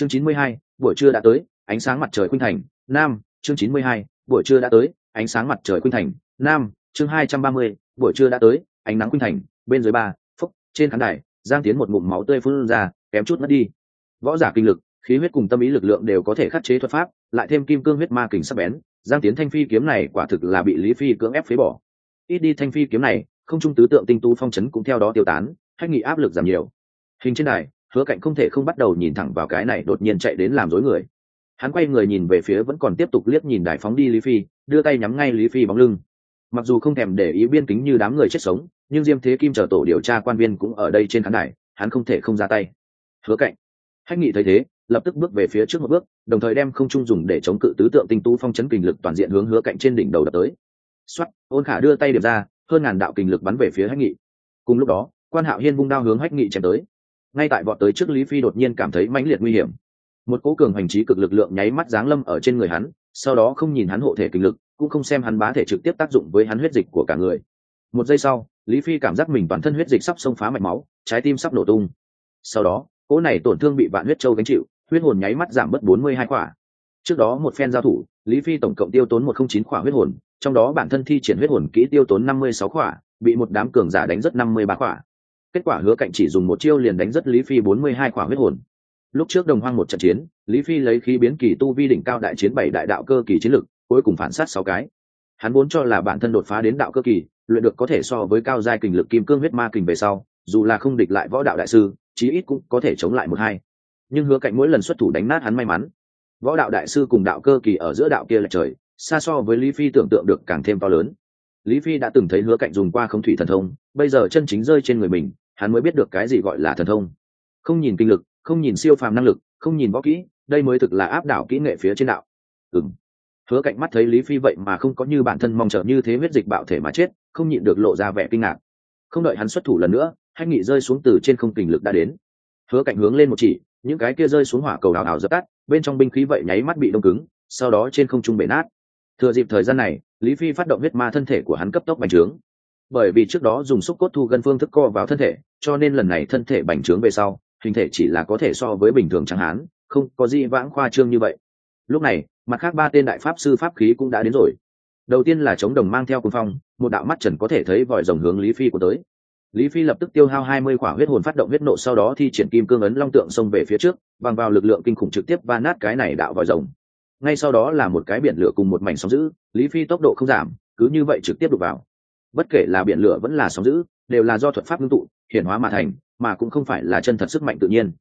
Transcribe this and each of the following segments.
chương chín mươi hai, buổi trưa đã tới, ánh sáng mặt trời khuynh thành, nam, chương chín mươi hai, buổi trưa đã tới, ánh sáng mặt trời khuynh thành, nam, chương hai trăm ba mươi, buổi trưa đã tới, ánh nắng khuynh thành, bên dưới ba, phúc, trên khán đài, giang tiến một ngụm máu tươi phun ra, kém chút mất đi võ giả kinh lực, khí huyết cùng tâm ý lực lượng đều có thể khắc chế thuật pháp, lại thêm kim cương huyết ma kình sắc bén, giang tiến thanh phi kiếm này quả thực là bị lý phi cưỡng ép phế bỏ ít đi thanh phi kiếm này, không trung tứ tượng tinh tu phong chấn cũng theo đó tiêu tán, hách nghị áp lực giảm nhiều hình trên đài hứa cạnh không thể không bắt đầu nhìn thẳng vào cái này đột nhiên chạy đến làm rối người. Hắn quay người nhìn về phía vẫn còn tiếp tục liếc nhìn đài phóng đi lý phi, đưa tay nhắm ngay lý phi bóng lưng. Mặc dù không thèm để ý biên kính như đám người chết sống, nhưng diêm thế kim chờ tổ điều tra quan viên cũng ở đây trên khán đài, hắn không thể không ra tay. Hứa cạnh. Hách nghị thấy thế, lập tức bước về phía trước một bước, đồng thời đem không trung dùng để chống cự tứ tượng tinh tu phong chấn kình lực toàn diện hướng hứa cạnh trên đỉnh đầu đập tới. Xuất ôn khả đưa tay điểm ra, hơn ngàn đạo kình lực bắn về phía hách nghị. Cùng lúc đó, quan hạo hiên vung đao hướng hách nghị chém tới ngay tại vọt tới trước lý phi đột nhiên cảm thấy mãnh liệt nguy hiểm. Một cố cường hành trí cực lực lượng nháy mắt giáng lâm ở trên người hắn, sau đó không nhìn hắn hộ thể kinh lực, cũng không xem hắn bá thể trực tiếp tác dụng với hắn huyết dịch của cả người. Một giây sau, lý phi cảm giác mình toàn thân huyết dịch sắp xông phá mạch máu, trái tim sắp nổ tung. Sau đó cỗ này tổn thương bị vạn huyết châu gánh chịu, huyết hồn nháy mắt giảm mất bốn mươi hai quả. Trước đó một phen giao thủ, lý phi tổng cộng tiêu tốn một không chín quả huyết hồn, trong đó bản thân thi triển huyết hồn kỹ tiêu tốn năm mươi sáu quả, bị một đám cường giả đánh rất năm mươi ba quả kết quả hứa cạnh chỉ dùng một chiêu liền đánh rất lý phi bốn mươi hai quả huyết hồn. Lúc trước đồng hoang một trận chiến, lý phi lấy khí biến kỳ tu vi đỉnh cao đại chiến bảy đại đạo cơ kỳ chiến lực, cuối cùng phản sát sáu cái. Hắn vốn cho là bản thân đột phá đến đạo cơ kỳ, luyện được có thể so với cao giai kình lực kim cương huyết ma kình về sau, dù là không địch lại võ đạo đại sư, chí ít cũng có thể chống lại một hai. Nhưng hứa cạnh mỗi lần xuất thủ đánh nát hắn may mắn. Võ đạo đại sư cùng đạo cơ kỳ ở giữa đạo kia là trời, xa so với lý phi tưởng tượng được càng thêm to lớn. Lý phi đã từng thấy hứa cạnh dùng qua không thủy thần thông, bây giờ chân chính rơi trên người mình hắn mới biết được cái gì gọi là thần thông. Không nhìn kinh lực, không nhìn siêu phàm năng lực, không nhìn võ kỹ, đây mới thực là áp đảo kỹ nghệ phía trên đạo. Ừng hứa cạnh mắt thấy lý phi vậy mà không có như bản thân mong chờ như thế huyết dịch bạo thể mà chết, không nhịn được lộ ra vẻ kinh ngạc. Không đợi hắn xuất thủ lần nữa hay nghị rơi xuống từ trên không kình lực đã đến. Hứa cạnh hướng lên một chỉ, những cái kia rơi xuống hỏa cầu đào đào dập tắt, bên trong binh khí vậy nháy mắt bị đông cứng, sau đó trên không trung bể nát. Thừa dịp thời gian này, lý phi phát động huyết ma thân thể của hắn cấp tốc bành trướng bởi vì trước đó dùng xúc cốt thu gân phương thức co vào thân thể, cho nên lần này thân thể bành trướng về sau, hình thể chỉ là có thể so với bình thường chẳng hán, không có gì vãng khoa trương như vậy. Lúc này, mặt khác ba tên đại pháp sư pháp khí cũng đã đến rồi. Đầu tiên là chống đồng mang theo cung phong, một đạo mắt trần có thể thấy vòi rồng hướng lý phi của tới. Lý phi lập tức tiêu hao hai mươi quả huyết hồn phát động huyết nộ sau đó thi triển kim cương ấn long tượng xông về phía trước, bằng vào lực lượng kinh khủng trực tiếp va nát cái này đạo vòi rồng. Ngay sau đó là một cái biển lửa cùng một mảnh sóng giữ lý phi tốc độ không giảm, cứ như vậy trực tiếp đục vào bất kể là biển lửa vẫn là sóng dữ, đều là do thuật pháp ngưng tụ hiển hóa mà thành mà cũng không phải là chân thật sức mạnh tự nhiên.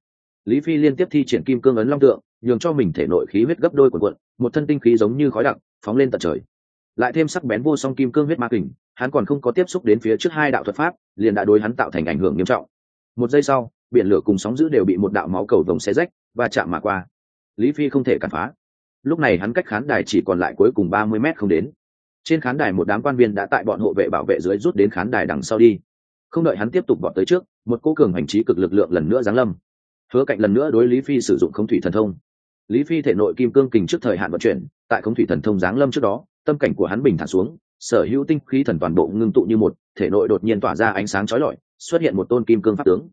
Lý phi liên tiếp thi triển kim cương ấn long tượng nhường cho mình thể nội khí huyết gấp đôi quần quận một thân tinh khí giống như khói đặc phóng lên tận trời. Lại thêm sắc bén vô song kim cương huyết ma kình hắn còn không có tiếp xúc đến phía trước hai đạo thuật pháp liền đã đối hắn tạo thành ảnh hưởng nghiêm trọng. Một giây sau biển lửa cùng sóng giữ đều bị một đạo máu cầu vồng xe rách và chạm mà qua. Lý phi không thể cản phá. Lúc này hắn cách khán đài chỉ còn lại cuối cùng ba mươi mét không đến trên khán đài một đám quan viên đã tại bọn hộ vệ bảo vệ dưới rút đến khán đài đằng sau đi. Không đợi hắn tiếp tục bọn tới trước, một cô cường hành trí cực lực lượng lần nữa giáng lâm. Hứa cạnh lần nữa đối lý phi sử dụng không thủy thần thông. Lý phi thể nội kim cương kình trước thời hạn vận chuyển, tại không thủy thần thông giáng lâm trước đó, tâm cảnh của hắn bình thản xuống, sở hữu tinh khí thần toàn bộ ngưng tụ như một, thể nội đột nhiên tỏa ra ánh sáng chói lọi, xuất hiện một tôn kim cương pháp tướng.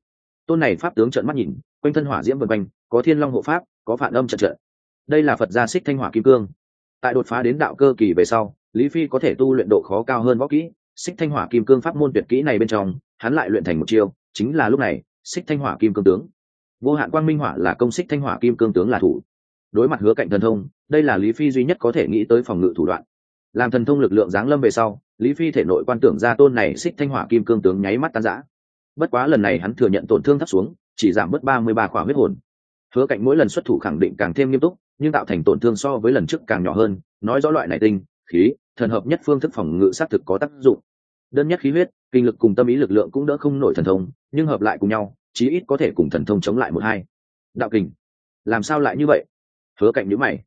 Tôn này pháp tướng trợn mắt nhìn, quanh thân hỏa diễm vân quanh, có thiên long hộ pháp, có phản âm trận trận. Đây là phật gia xích thanh hỏa kim cương tại đột phá đến đạo cơ kỳ về sau, lý phi có thể tu luyện độ khó cao hơn võ kỹ, xích thanh hỏa kim cương pháp môn tuyệt kỹ này bên trong, hắn lại luyện thành một chiêu, chính là lúc này, xích thanh hỏa kim cương tướng. Vô hạn quang minh hỏa là công xích thanh hỏa kim cương tướng là thủ. Đối mặt hứa cạnh thần thông, đây là lý phi duy nhất có thể nghĩ tới phòng ngự thủ đoạn. Làm thần thông lực lượng giáng lâm về sau, lý phi thể nội quan tưởng ra tôn này xích thanh hỏa kim cương tướng nháy mắt tan giã bất quá lần này hắn thừa nhận tổn thương thấp xuống, chỉ giảm mất ba mươi ba khỏa huyết hồn. Hứa cạnh mỗi lần xuất thủ khẳng định càng thêm nghiêm túc nhưng tạo thành tổn thương so với lần trước càng nhỏ hơn, nói rõ loại này tinh, khí, thần hợp nhất phương thức phòng ngự xác thực có tác dụng. Đơn nhất khí huyết, kinh lực cùng tâm ý lực lượng cũng đỡ không nổi thần thông, nhưng hợp lại cùng nhau, chí ít có thể cùng thần thông chống lại một hai. Đạo kình. Làm sao lại như vậy? Hứa cạnh nhữ mày.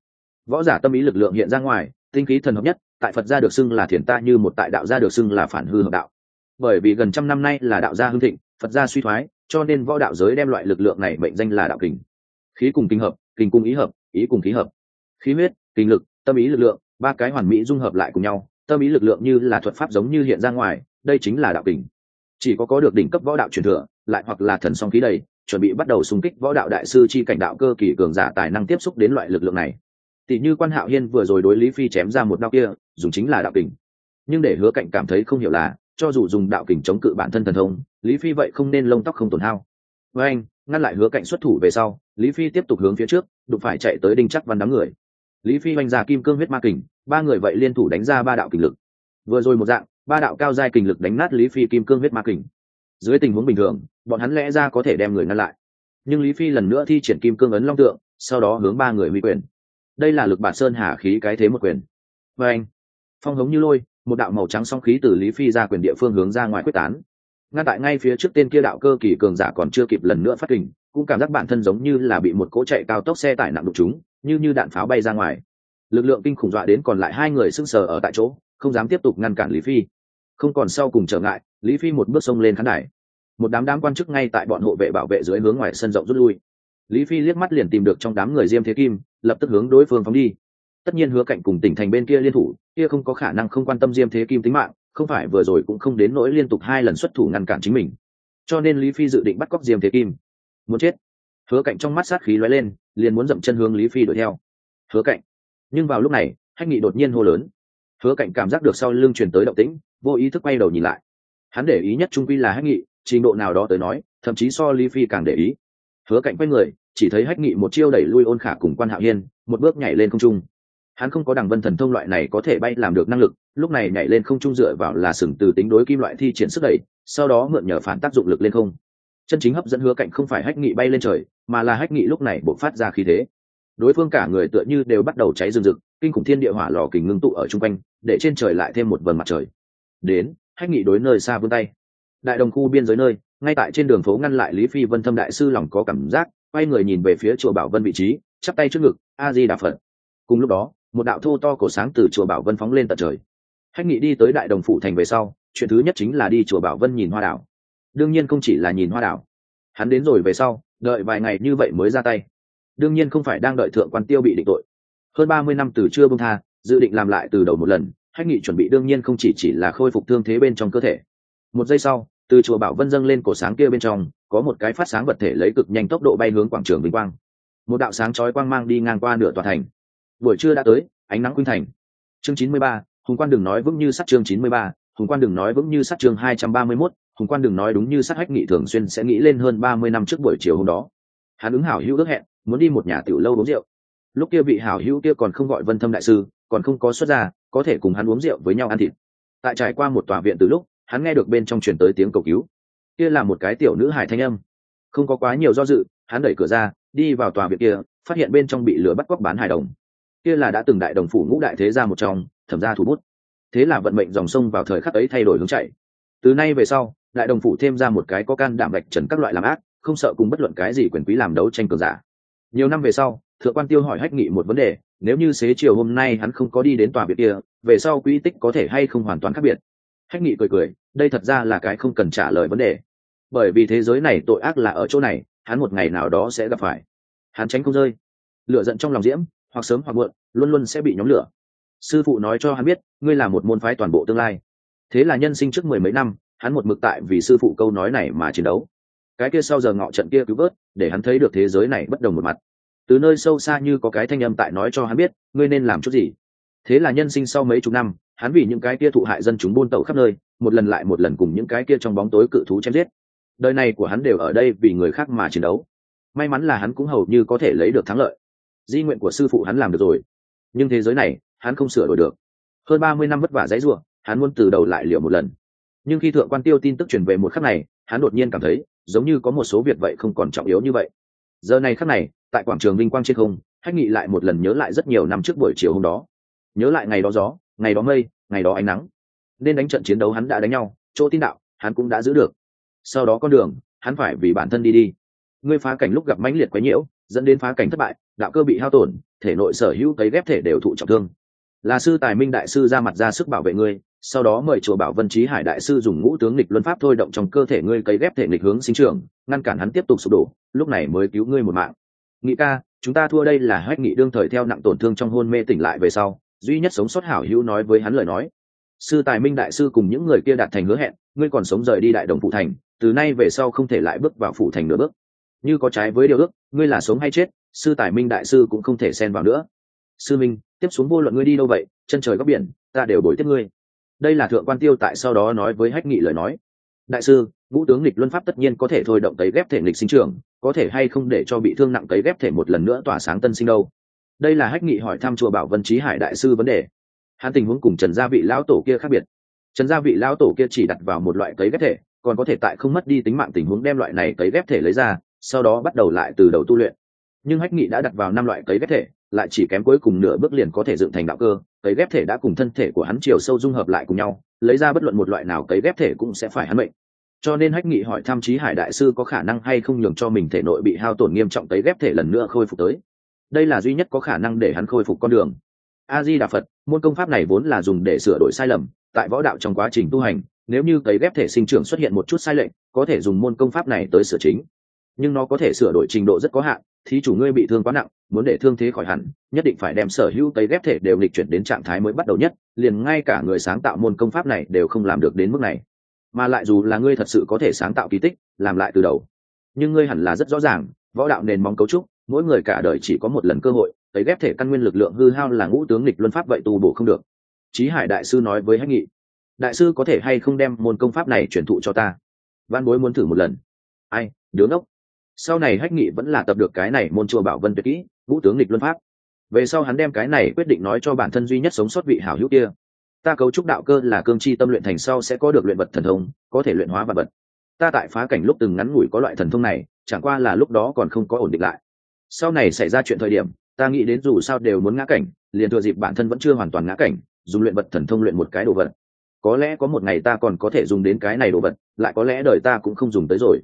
Võ giả tâm ý lực lượng hiện ra ngoài, tinh khí thần hợp nhất, tại phật gia được xưng là thiền ta như một tại đạo gia được xưng là phản hư hợp đạo. Bởi vì gần trăm năm nay là đạo gia hưng thịnh, phật gia suy thoái, cho nên võ đạo giới đem loại lực lượng này mệnh danh là đạo kình. Khí cùng kinh hợp, kinh cùng ý hợp ý cùng khí hợp. Khí huyết, kinh lực, tâm ý lực lượng, ba cái hoàn mỹ dung hợp lại cùng nhau, tâm ý lực lượng như là thuật pháp giống như hiện ra ngoài, đây chính là đạo kình. Chỉ có có được đỉnh cấp võ đạo truyền thừa, lại hoặc là thần song khí đầy, chuẩn bị bắt đầu xung kích võ đạo đại sư chi cảnh đạo cơ kỳ cường giả tài năng tiếp xúc đến loại lực lượng này. Tỷ như quan hạo hiên vừa rồi đối lý phi chém ra một đau kia, dùng chính là đạo kình. Nhưng để hứa cạnh cảm thấy không hiểu là, cho dù dùng đạo kình chống cự bản thân thần thông, lý phi vậy không nên lông tóc không tổn hao. Với anh ngăn lại hứa cạnh xuất thủ về sau, lý phi tiếp tục hướng phía trước, đụng phải chạy tới đinh chắc văn đám người. Lý phi oanh ra kim cương huyết ma kình, ba người vậy liên thủ đánh ra ba đạo kình lực. Vừa rồi một dạng, ba đạo cao giai kình lực đánh nát lý phi kim cương huyết ma kình. Dưới tình huống bình thường, bọn hắn lẽ ra có thể đem người ngăn lại. Nhưng lý phi lần nữa thi triển kim cương ấn long tượng, sau đó hướng ba người huy quyền. Đây là lực bản sơn hà khí cái thế một quyền. Và anh, phong hống như lôi, một đạo màu trắng song khí từ lý phi ra quyền địa phương hướng ra ngoài quyết tán ngăn tại ngay phía trước tên kia đạo cơ kỳ cường giả còn chưa kịp lần nữa phát kình, cũng cảm giác bản thân giống như là bị một cỗ chạy cao tốc xe tải nặng đục chúng như như đạn pháo bay ra ngoài. Lực lượng kinh khủng dọa đến còn lại hai người sưng sờ ở tại chỗ, không dám tiếp tục ngăn cản lý phi. Không còn sau cùng trở ngại, lý phi một bước xông lên khán đài. Một đám đám quan chức ngay tại bọn hộ vệ bảo vệ dưới hướng ngoài sân rộng rút lui. Lý phi liếc mắt liền tìm được trong đám người diêm thế kim, lập tức hướng đối phương phóng đi. Tất nhiên hứa cạnh cùng tỉnh thành bên kia liên thủ, kia không có khả năng không quan tâm diêm thế kim tính mạng không phải vừa rồi cũng không đến nỗi liên tục hai lần xuất thủ ngăn cản chính mình. Cho nên lý phi dự định bắt cóc diêm thế kim. Muốn chết. Hứa cạnh trong mắt sát khí lóe lên, liền muốn dậm chân hướng lý phi đuổi theo. Hứa cạnh. Nhưng vào lúc này, hách nghị đột nhiên hô lớn. Hứa cạnh cảm giác được sau lưng truyền tới động tĩnh, vô ý thức quay đầu nhìn lại. Hắn để ý nhất trung quy là hách nghị, trình độ nào đó tới nói, thậm chí so lý phi càng để ý. Hứa cạnh quay người, chỉ thấy hách nghị một chiêu đẩy lui ôn khả cùng quan hạo hiên, một bước nhảy lên không trung. Hắn không có đằng vân thần thông loại này có thể bay làm được năng lực lúc này nhảy lên không trung dựa vào là sừng từ tính đối kim loại thi triển sức đẩy, sau đó mượn nhờ phản tác dụng lực lên không. Chân chính hấp dẫn hứa cạnh không phải hách nghị bay lên trời, mà là hách nghị lúc này bộc phát ra khí thế. Đối phương cả người tựa như đều bắt đầu cháy rừng rực, kinh khủng thiên địa hỏa lò kình ngưng tụ ở chung quanh, để trên trời lại thêm một vần mặt trời. Đến, hách nghị đối nơi xa vươn tay. Đại đồng khu biên giới nơi, ngay tại trên đường phố ngăn lại lý phi vân thâm đại sư lòng có cảm giác, quay người nhìn về phía chùa bảo vân vị trí, chắp tay trước ngực, a di đà phật. Cùng lúc đó, một đạo thô to cổ sáng từ chùa bảo vân phóng lên tận trời hách nghị đi tới đại đồng phủ thành về sau, chuyện thứ nhất chính là đi chùa bảo vân nhìn hoa đảo. Đương nhiên không chỉ là nhìn hoa đảo. Hắn đến rồi về sau, đợi vài ngày như vậy mới ra tay. Đương nhiên không phải đang đợi thượng quan tiêu bị định tội. Hơn ba mươi năm từ chưa bông tha, dự định làm lại từ đầu một lần hách nghị chuẩn bị đương nhiên không chỉ chỉ là khôi phục thương thế bên trong cơ thể. Một giây sau, từ chùa bảo vân dâng lên cổ sáng kia bên trong, có một cái phát sáng vật thể lấy cực nhanh tốc độ bay hướng quảng trường vinh quang. Một đạo sáng chói quang mang đi ngang qua nửa tòa thành. Buổi trưa đã tới, ánh nắng khuynh thành. Chương chín mươi ba hùng quan đừng nói vững như sắt chương chín mươi ba, hùng quan đừng nói vững như sắt chương hai trăm ba mươi mốt, hùng quan đừng nói đúng như sắt hách nghị thường xuyên sẽ nghĩ lên hơn ba mươi năm trước buổi chiều hôm đó. Hắn ứng hảo hữu ước hẹn, muốn đi một nhà tiểu lâu uống rượu. Lúc kia vị hảo hữu kia còn không gọi vân thâm đại sư, còn không có xuất gia, có thể cùng hắn uống rượu với nhau ăn thịt. Tại trải qua một tòa viện từ lúc, hắn nghe được bên trong truyền tới tiếng cầu cứu. Kia là một cái tiểu nữ hải thanh âm. Không có quá nhiều do dự, hắn đẩy cửa ra, đi vào tòa viện kia, phát hiện bên trong bị lửa bắt cóc bán hài đồng. Kia là đã từng đại đồng phủ ngũ đại thế gia một trong thẩm ra thủ bút. Thế là vận mệnh dòng sông vào thời khắc ấy thay đổi hướng chạy. Từ nay về sau, đại đồng phủ thêm ra một cái có can đảm gạch trần các loại làm ác, không sợ cùng bất luận cái gì quyền quý làm đấu tranh cường giả. Nhiều năm về sau, thượng quan tiêu hỏi hách nghị một vấn đề, nếu như xế chiều hôm nay hắn không có đi đến tòa biệt kia, về sau quỹ tích có thể hay không hoàn toàn khác biệt? Hách nghị cười cười, đây thật ra là cái không cần trả lời vấn đề. Bởi vì thế giới này tội ác là ở chỗ này, hắn một ngày nào đó sẽ gặp phải. Hắn tránh không rơi. Lựa giận trong lòng diễm, hoặc sớm hoặc muộn, luôn luôn sẽ bị nhóm lửa sư phụ nói cho hắn biết, ngươi là một môn phái toàn bộ tương lai. Thế là nhân sinh trước mười mấy năm, hắn một mực tại vì sư phụ câu nói này mà chiến đấu. Cái kia sau giờ ngọ trận kia cứu vớt, để hắn thấy được thế giới này bất đồng một mặt. Từ nơi sâu xa như có cái thanh âm tại nói cho hắn biết, ngươi nên làm chút gì. Thế là nhân sinh sau mấy chục năm, hắn vì những cái kia thụ hại dân chúng buôn tẩu khắp nơi, một lần lại một lần cùng những cái kia trong bóng tối cự thú chém giết. Đời này của hắn đều ở đây vì người khác mà chiến đấu. May mắn là hắn cũng hầu như có thể lấy được thắng lợi. Di nguyện của sư phụ hắn làm được rồi. Nhưng thế giới này hắn không sửa đổi được. Hơn ba mươi năm vất vả dãy ruộng hắn muốn từ đầu lại liệu một lần. Nhưng khi thượng quan tiêu tin tức truyền về một khắc này, hắn đột nhiên cảm thấy, giống như có một số việc vậy không còn trọng yếu như vậy. Giờ này khắc này, tại quảng trường vinh quang trên không, hách nghị lại một lần nhớ lại rất nhiều năm trước buổi chiều hôm đó. Nhớ lại ngày đó gió, ngày đó mây, ngày đó ánh nắng. Nên đánh trận chiến đấu hắn đã đánh nhau, chỗ tin đạo, hắn cũng đã giữ được. Sau đó con đường, hắn phải vì bản thân đi đi. Ngươi phá cảnh lúc gặp mãnh liệt quấy nhiễu, dẫn đến phá cảnh thất bại, đạo cơ bị hao tổn, thể nội sở hữu cấy ghép thể đều thụ trọng thương là sư tài minh đại sư ra mặt ra sức bảo vệ ngươi, sau đó mời chùa bảo vân trí hải đại sư dùng ngũ tướng nghịch luân pháp thôi động trong cơ thể ngươi cấy ghép thể nghịch hướng sinh trưởng, ngăn cản hắn tiếp tục sụp đổ, lúc này mới cứu ngươi một mạng. Nghị ca, chúng ta thua đây là hách nghị đương thời theo nặng tổn thương trong hôn mê tỉnh lại về sau, duy nhất sống sót hảo hữu nói với hắn lời nói. Sư tài minh đại sư cùng những người kia đạt thành hứa hẹn, ngươi còn sống rời đi đại đồng phụ thành, từ nay về sau không thể lại bước vào phụ thành nửa bước. Như có trái với điều ước, ngươi là sống hay chết, sư tài minh đại sư cũng không thể xen vào nữa sư minh, tiếp xuống vô luận ngươi đi đâu vậy, chân trời góc biển, ta đều đổi tiếp ngươi. Đây là thượng quan tiêu tại sau đó nói với hách nghị lời nói. Đại sư, ngũ tướng lịch luân pháp tất nhiên có thể thôi động tấy ghép thể lịch sinh trưởng, có thể hay không để cho bị thương nặng tấy ghép thể một lần nữa tỏa sáng tân sinh đâu? Đây là hách nghị hỏi thăm chùa bảo vân trí hải đại sư vấn đề. Hắn tình huống cùng trần gia vị lão tổ kia khác biệt. Trần gia vị lão tổ kia chỉ đặt vào một loại cấy ghép thể, còn có thể tại không mất đi tính mạng tình huống đem loại này cấy ghép thể lấy ra, sau đó bắt đầu lại từ đầu tu luyện. Nhưng hách nghị đã đặt vào năm loại cấy ghép thể lại chỉ kém cuối cùng nửa bước liền có thể dựng thành đạo cơ, cấy ghép thể đã cùng thân thể của hắn chiều sâu dung hợp lại cùng nhau, lấy ra bất luận một loại nào cấy ghép thể cũng sẽ phải hắn mệnh. Cho nên hách nghị hỏi tham trí hải đại sư có khả năng hay không nhường cho mình thể nội bị hao tổn nghiêm trọng cấy ghép thể lần nữa khôi phục tới. Đây là duy nhất có khả năng để hắn khôi phục con đường. A di đà phật, môn công pháp này vốn là dùng để sửa đổi sai lầm, tại võ đạo trong quá trình tu hành, nếu như cấy ghép thể sinh trưởng xuất hiện một chút sai lệch, có thể dùng môn công pháp này tới sửa chính nhưng nó có thể sửa đổi trình độ rất có hạn, thí chủ ngươi bị thương quá nặng, muốn để thương thế khỏi hẳn, nhất định phải đem sở hữu cấy ghép thể đều lịch chuyển đến trạng thái mới bắt đầu nhất, liền ngay cả người sáng tạo môn công pháp này đều không làm được đến mức này. Mà lại dù là ngươi thật sự có thể sáng tạo kỳ tích, làm lại từ đầu. Nhưng ngươi hẳn là rất rõ ràng, võ đạo nền móng cấu trúc, mỗi người cả đời chỉ có một lần cơ hội, cấy ghép thể căn nguyên lực lượng hư hao là ngũ tướng lịch luân pháp vậy tu bổ không được. Chí hải đại sư nói với hách nghị, đại sư có thể hay không đem môn công pháp này truyền thụ cho ta? Văn bối muốn thử một lần. Ai, đứa ngốc sau này hách nghị vẫn là tập được cái này môn chùa bảo vân tuyệt kỹ vũ tướng lịch luân pháp. Về sau hắn đem cái này quyết định nói cho bản thân duy nhất sống sót vị hảo hữu kia. Ta cấu trúc đạo cơ là cương chi tâm luyện thành sau sẽ có được luyện vật thần thông, có thể luyện hóa vật vật. Ta tại phá cảnh lúc từng ngắn ngủi có loại thần thông này, chẳng qua là lúc đó còn không có ổn định lại. Sau này xảy ra chuyện thời điểm, ta nghĩ đến dù sao đều muốn ngã cảnh, liền thừa dịp bản thân vẫn chưa hoàn toàn ngã cảnh, dùng luyện vật thần thông luyện một cái đồ vật. Có lẽ có một ngày ta còn có thể dùng đến cái này đồ vật, lại có lẽ đời ta cũng không dùng tới rồi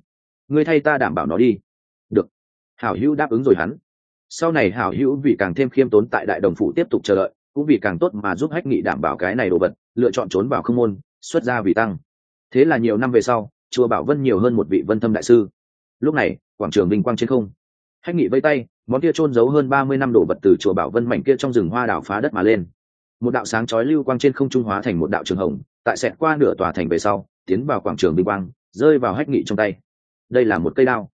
ngươi thay ta đảm bảo nó đi. Được. Hảo hữu đáp ứng rồi hắn. Sau này hảo hữu vì càng thêm khiêm tốn tại đại đồng phủ tiếp tục chờ đợi, cũng vì càng tốt mà giúp hách nghị đảm bảo cái này đồ vật, lựa chọn trốn vào không môn, xuất ra vì tăng. Thế là nhiều năm về sau, chùa bảo vân nhiều hơn một vị vân thâm đại sư. Lúc này, quảng trường vinh quang trên không. Hách nghị vây tay, món kia trôn giấu hơn ba mươi năm đồ vật từ chùa bảo vân mảnh kia trong rừng hoa đảo phá đất mà lên. Một đạo sáng chói lưu quang trên không trung hóa thành một đạo trường hồng, tại xẹt qua nửa tòa thành về sau, tiến vào quảng trường vinh quang, rơi vào hách nghị trong tay đây là một cây đao.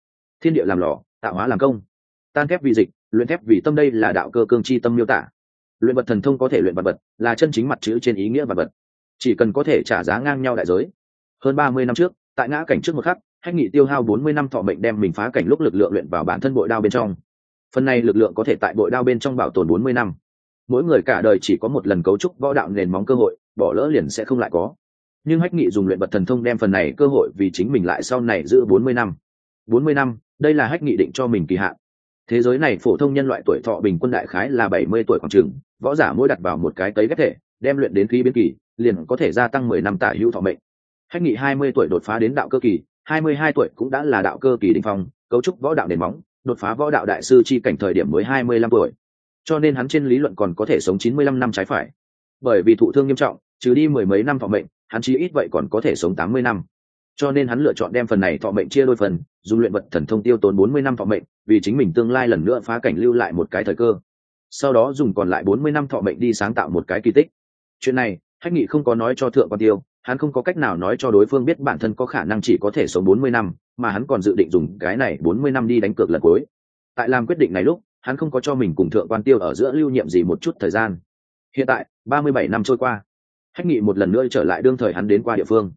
Thiên địa làm lò, tạo hóa làm công. Tan thép vì dịch, luyện thép vì tâm đây là đạo cơ cương chi tâm miêu tả. Luyện vật thần thông có thể luyện vật vật, là chân chính mặt chữ trên ý nghĩa vật vật. Chỉ cần có thể trả giá ngang nhau đại giới. Hơn ba mươi năm trước, tại ngã cảnh trước một khắc, hách nghị tiêu hao bốn mươi năm thọ mệnh đem mình phá cảnh lúc lực lượng luyện vào bản thân bội đao bên trong. Phần này lực lượng có thể tại bội đao bên trong bảo tồn bốn mươi năm. Mỗi người cả đời chỉ có một lần cấu trúc võ đạo nền móng cơ hội, bỏ lỡ liền sẽ không lại có nhưng hách nghị dùng luyện vật thần thông đem phần này cơ hội vì chính mình lại sau này giữ bốn mươi năm. bốn mươi năm, đây là hách nghị định cho mình kỳ hạn. Thế giới này phổ thông nhân loại tuổi thọ bình quân đại khái là bảy mươi tuổi khoảng trường võ giả mỗi đặt vào một cái tấy ghép thể, đem luyện đến khí biến kỳ, liền có thể gia tăng mười năm tả hữu thọ mệnh. Hách nghị hai mươi tuổi đột phá đến đạo cơ kỳ, hai mươi hai tuổi cũng đã là đạo cơ kỳ đình phong, cấu trúc võ đạo nền móng, đột phá võ đạo đại sư chi cảnh thời điểm mới hai mươi lăm tuổi. Cho nên hắn trên lý luận còn có thể sống chín mươi lăm năm trái phải. Bởi vì thụ thương nghiêm trọng, trừ đi mười mấy năm thọ mệnh hắn chỉ ít vậy còn có thể sống tám mươi năm. Cho nên hắn lựa chọn đem phần này thọ mệnh chia đôi phần, dùng luyện vật thần thông tiêu tốn bốn mươi năm thọ mệnh, vì chính mình tương lai lần nữa phá cảnh lưu lại một cái thời cơ. Sau đó dùng còn lại bốn mươi năm thọ mệnh đi sáng tạo một cái kỳ tích. Chuyện này, hách nghị không có nói cho thượng quan tiêu, hắn không có cách nào nói cho đối phương biết bản thân có khả năng chỉ có thể sống bốn mươi năm, mà hắn còn dự định dùng cái này bốn mươi năm đi đánh cược lần cuối. Tại làm quyết định này lúc, hắn không có cho mình cùng thượng quan tiêu ở giữa lưu nhiệm gì một chút thời gian. Hiện tại, ba mươi bảy năm trôi qua hách nghị một lần nữa trở lại đương thời hắn đến qua địa phương.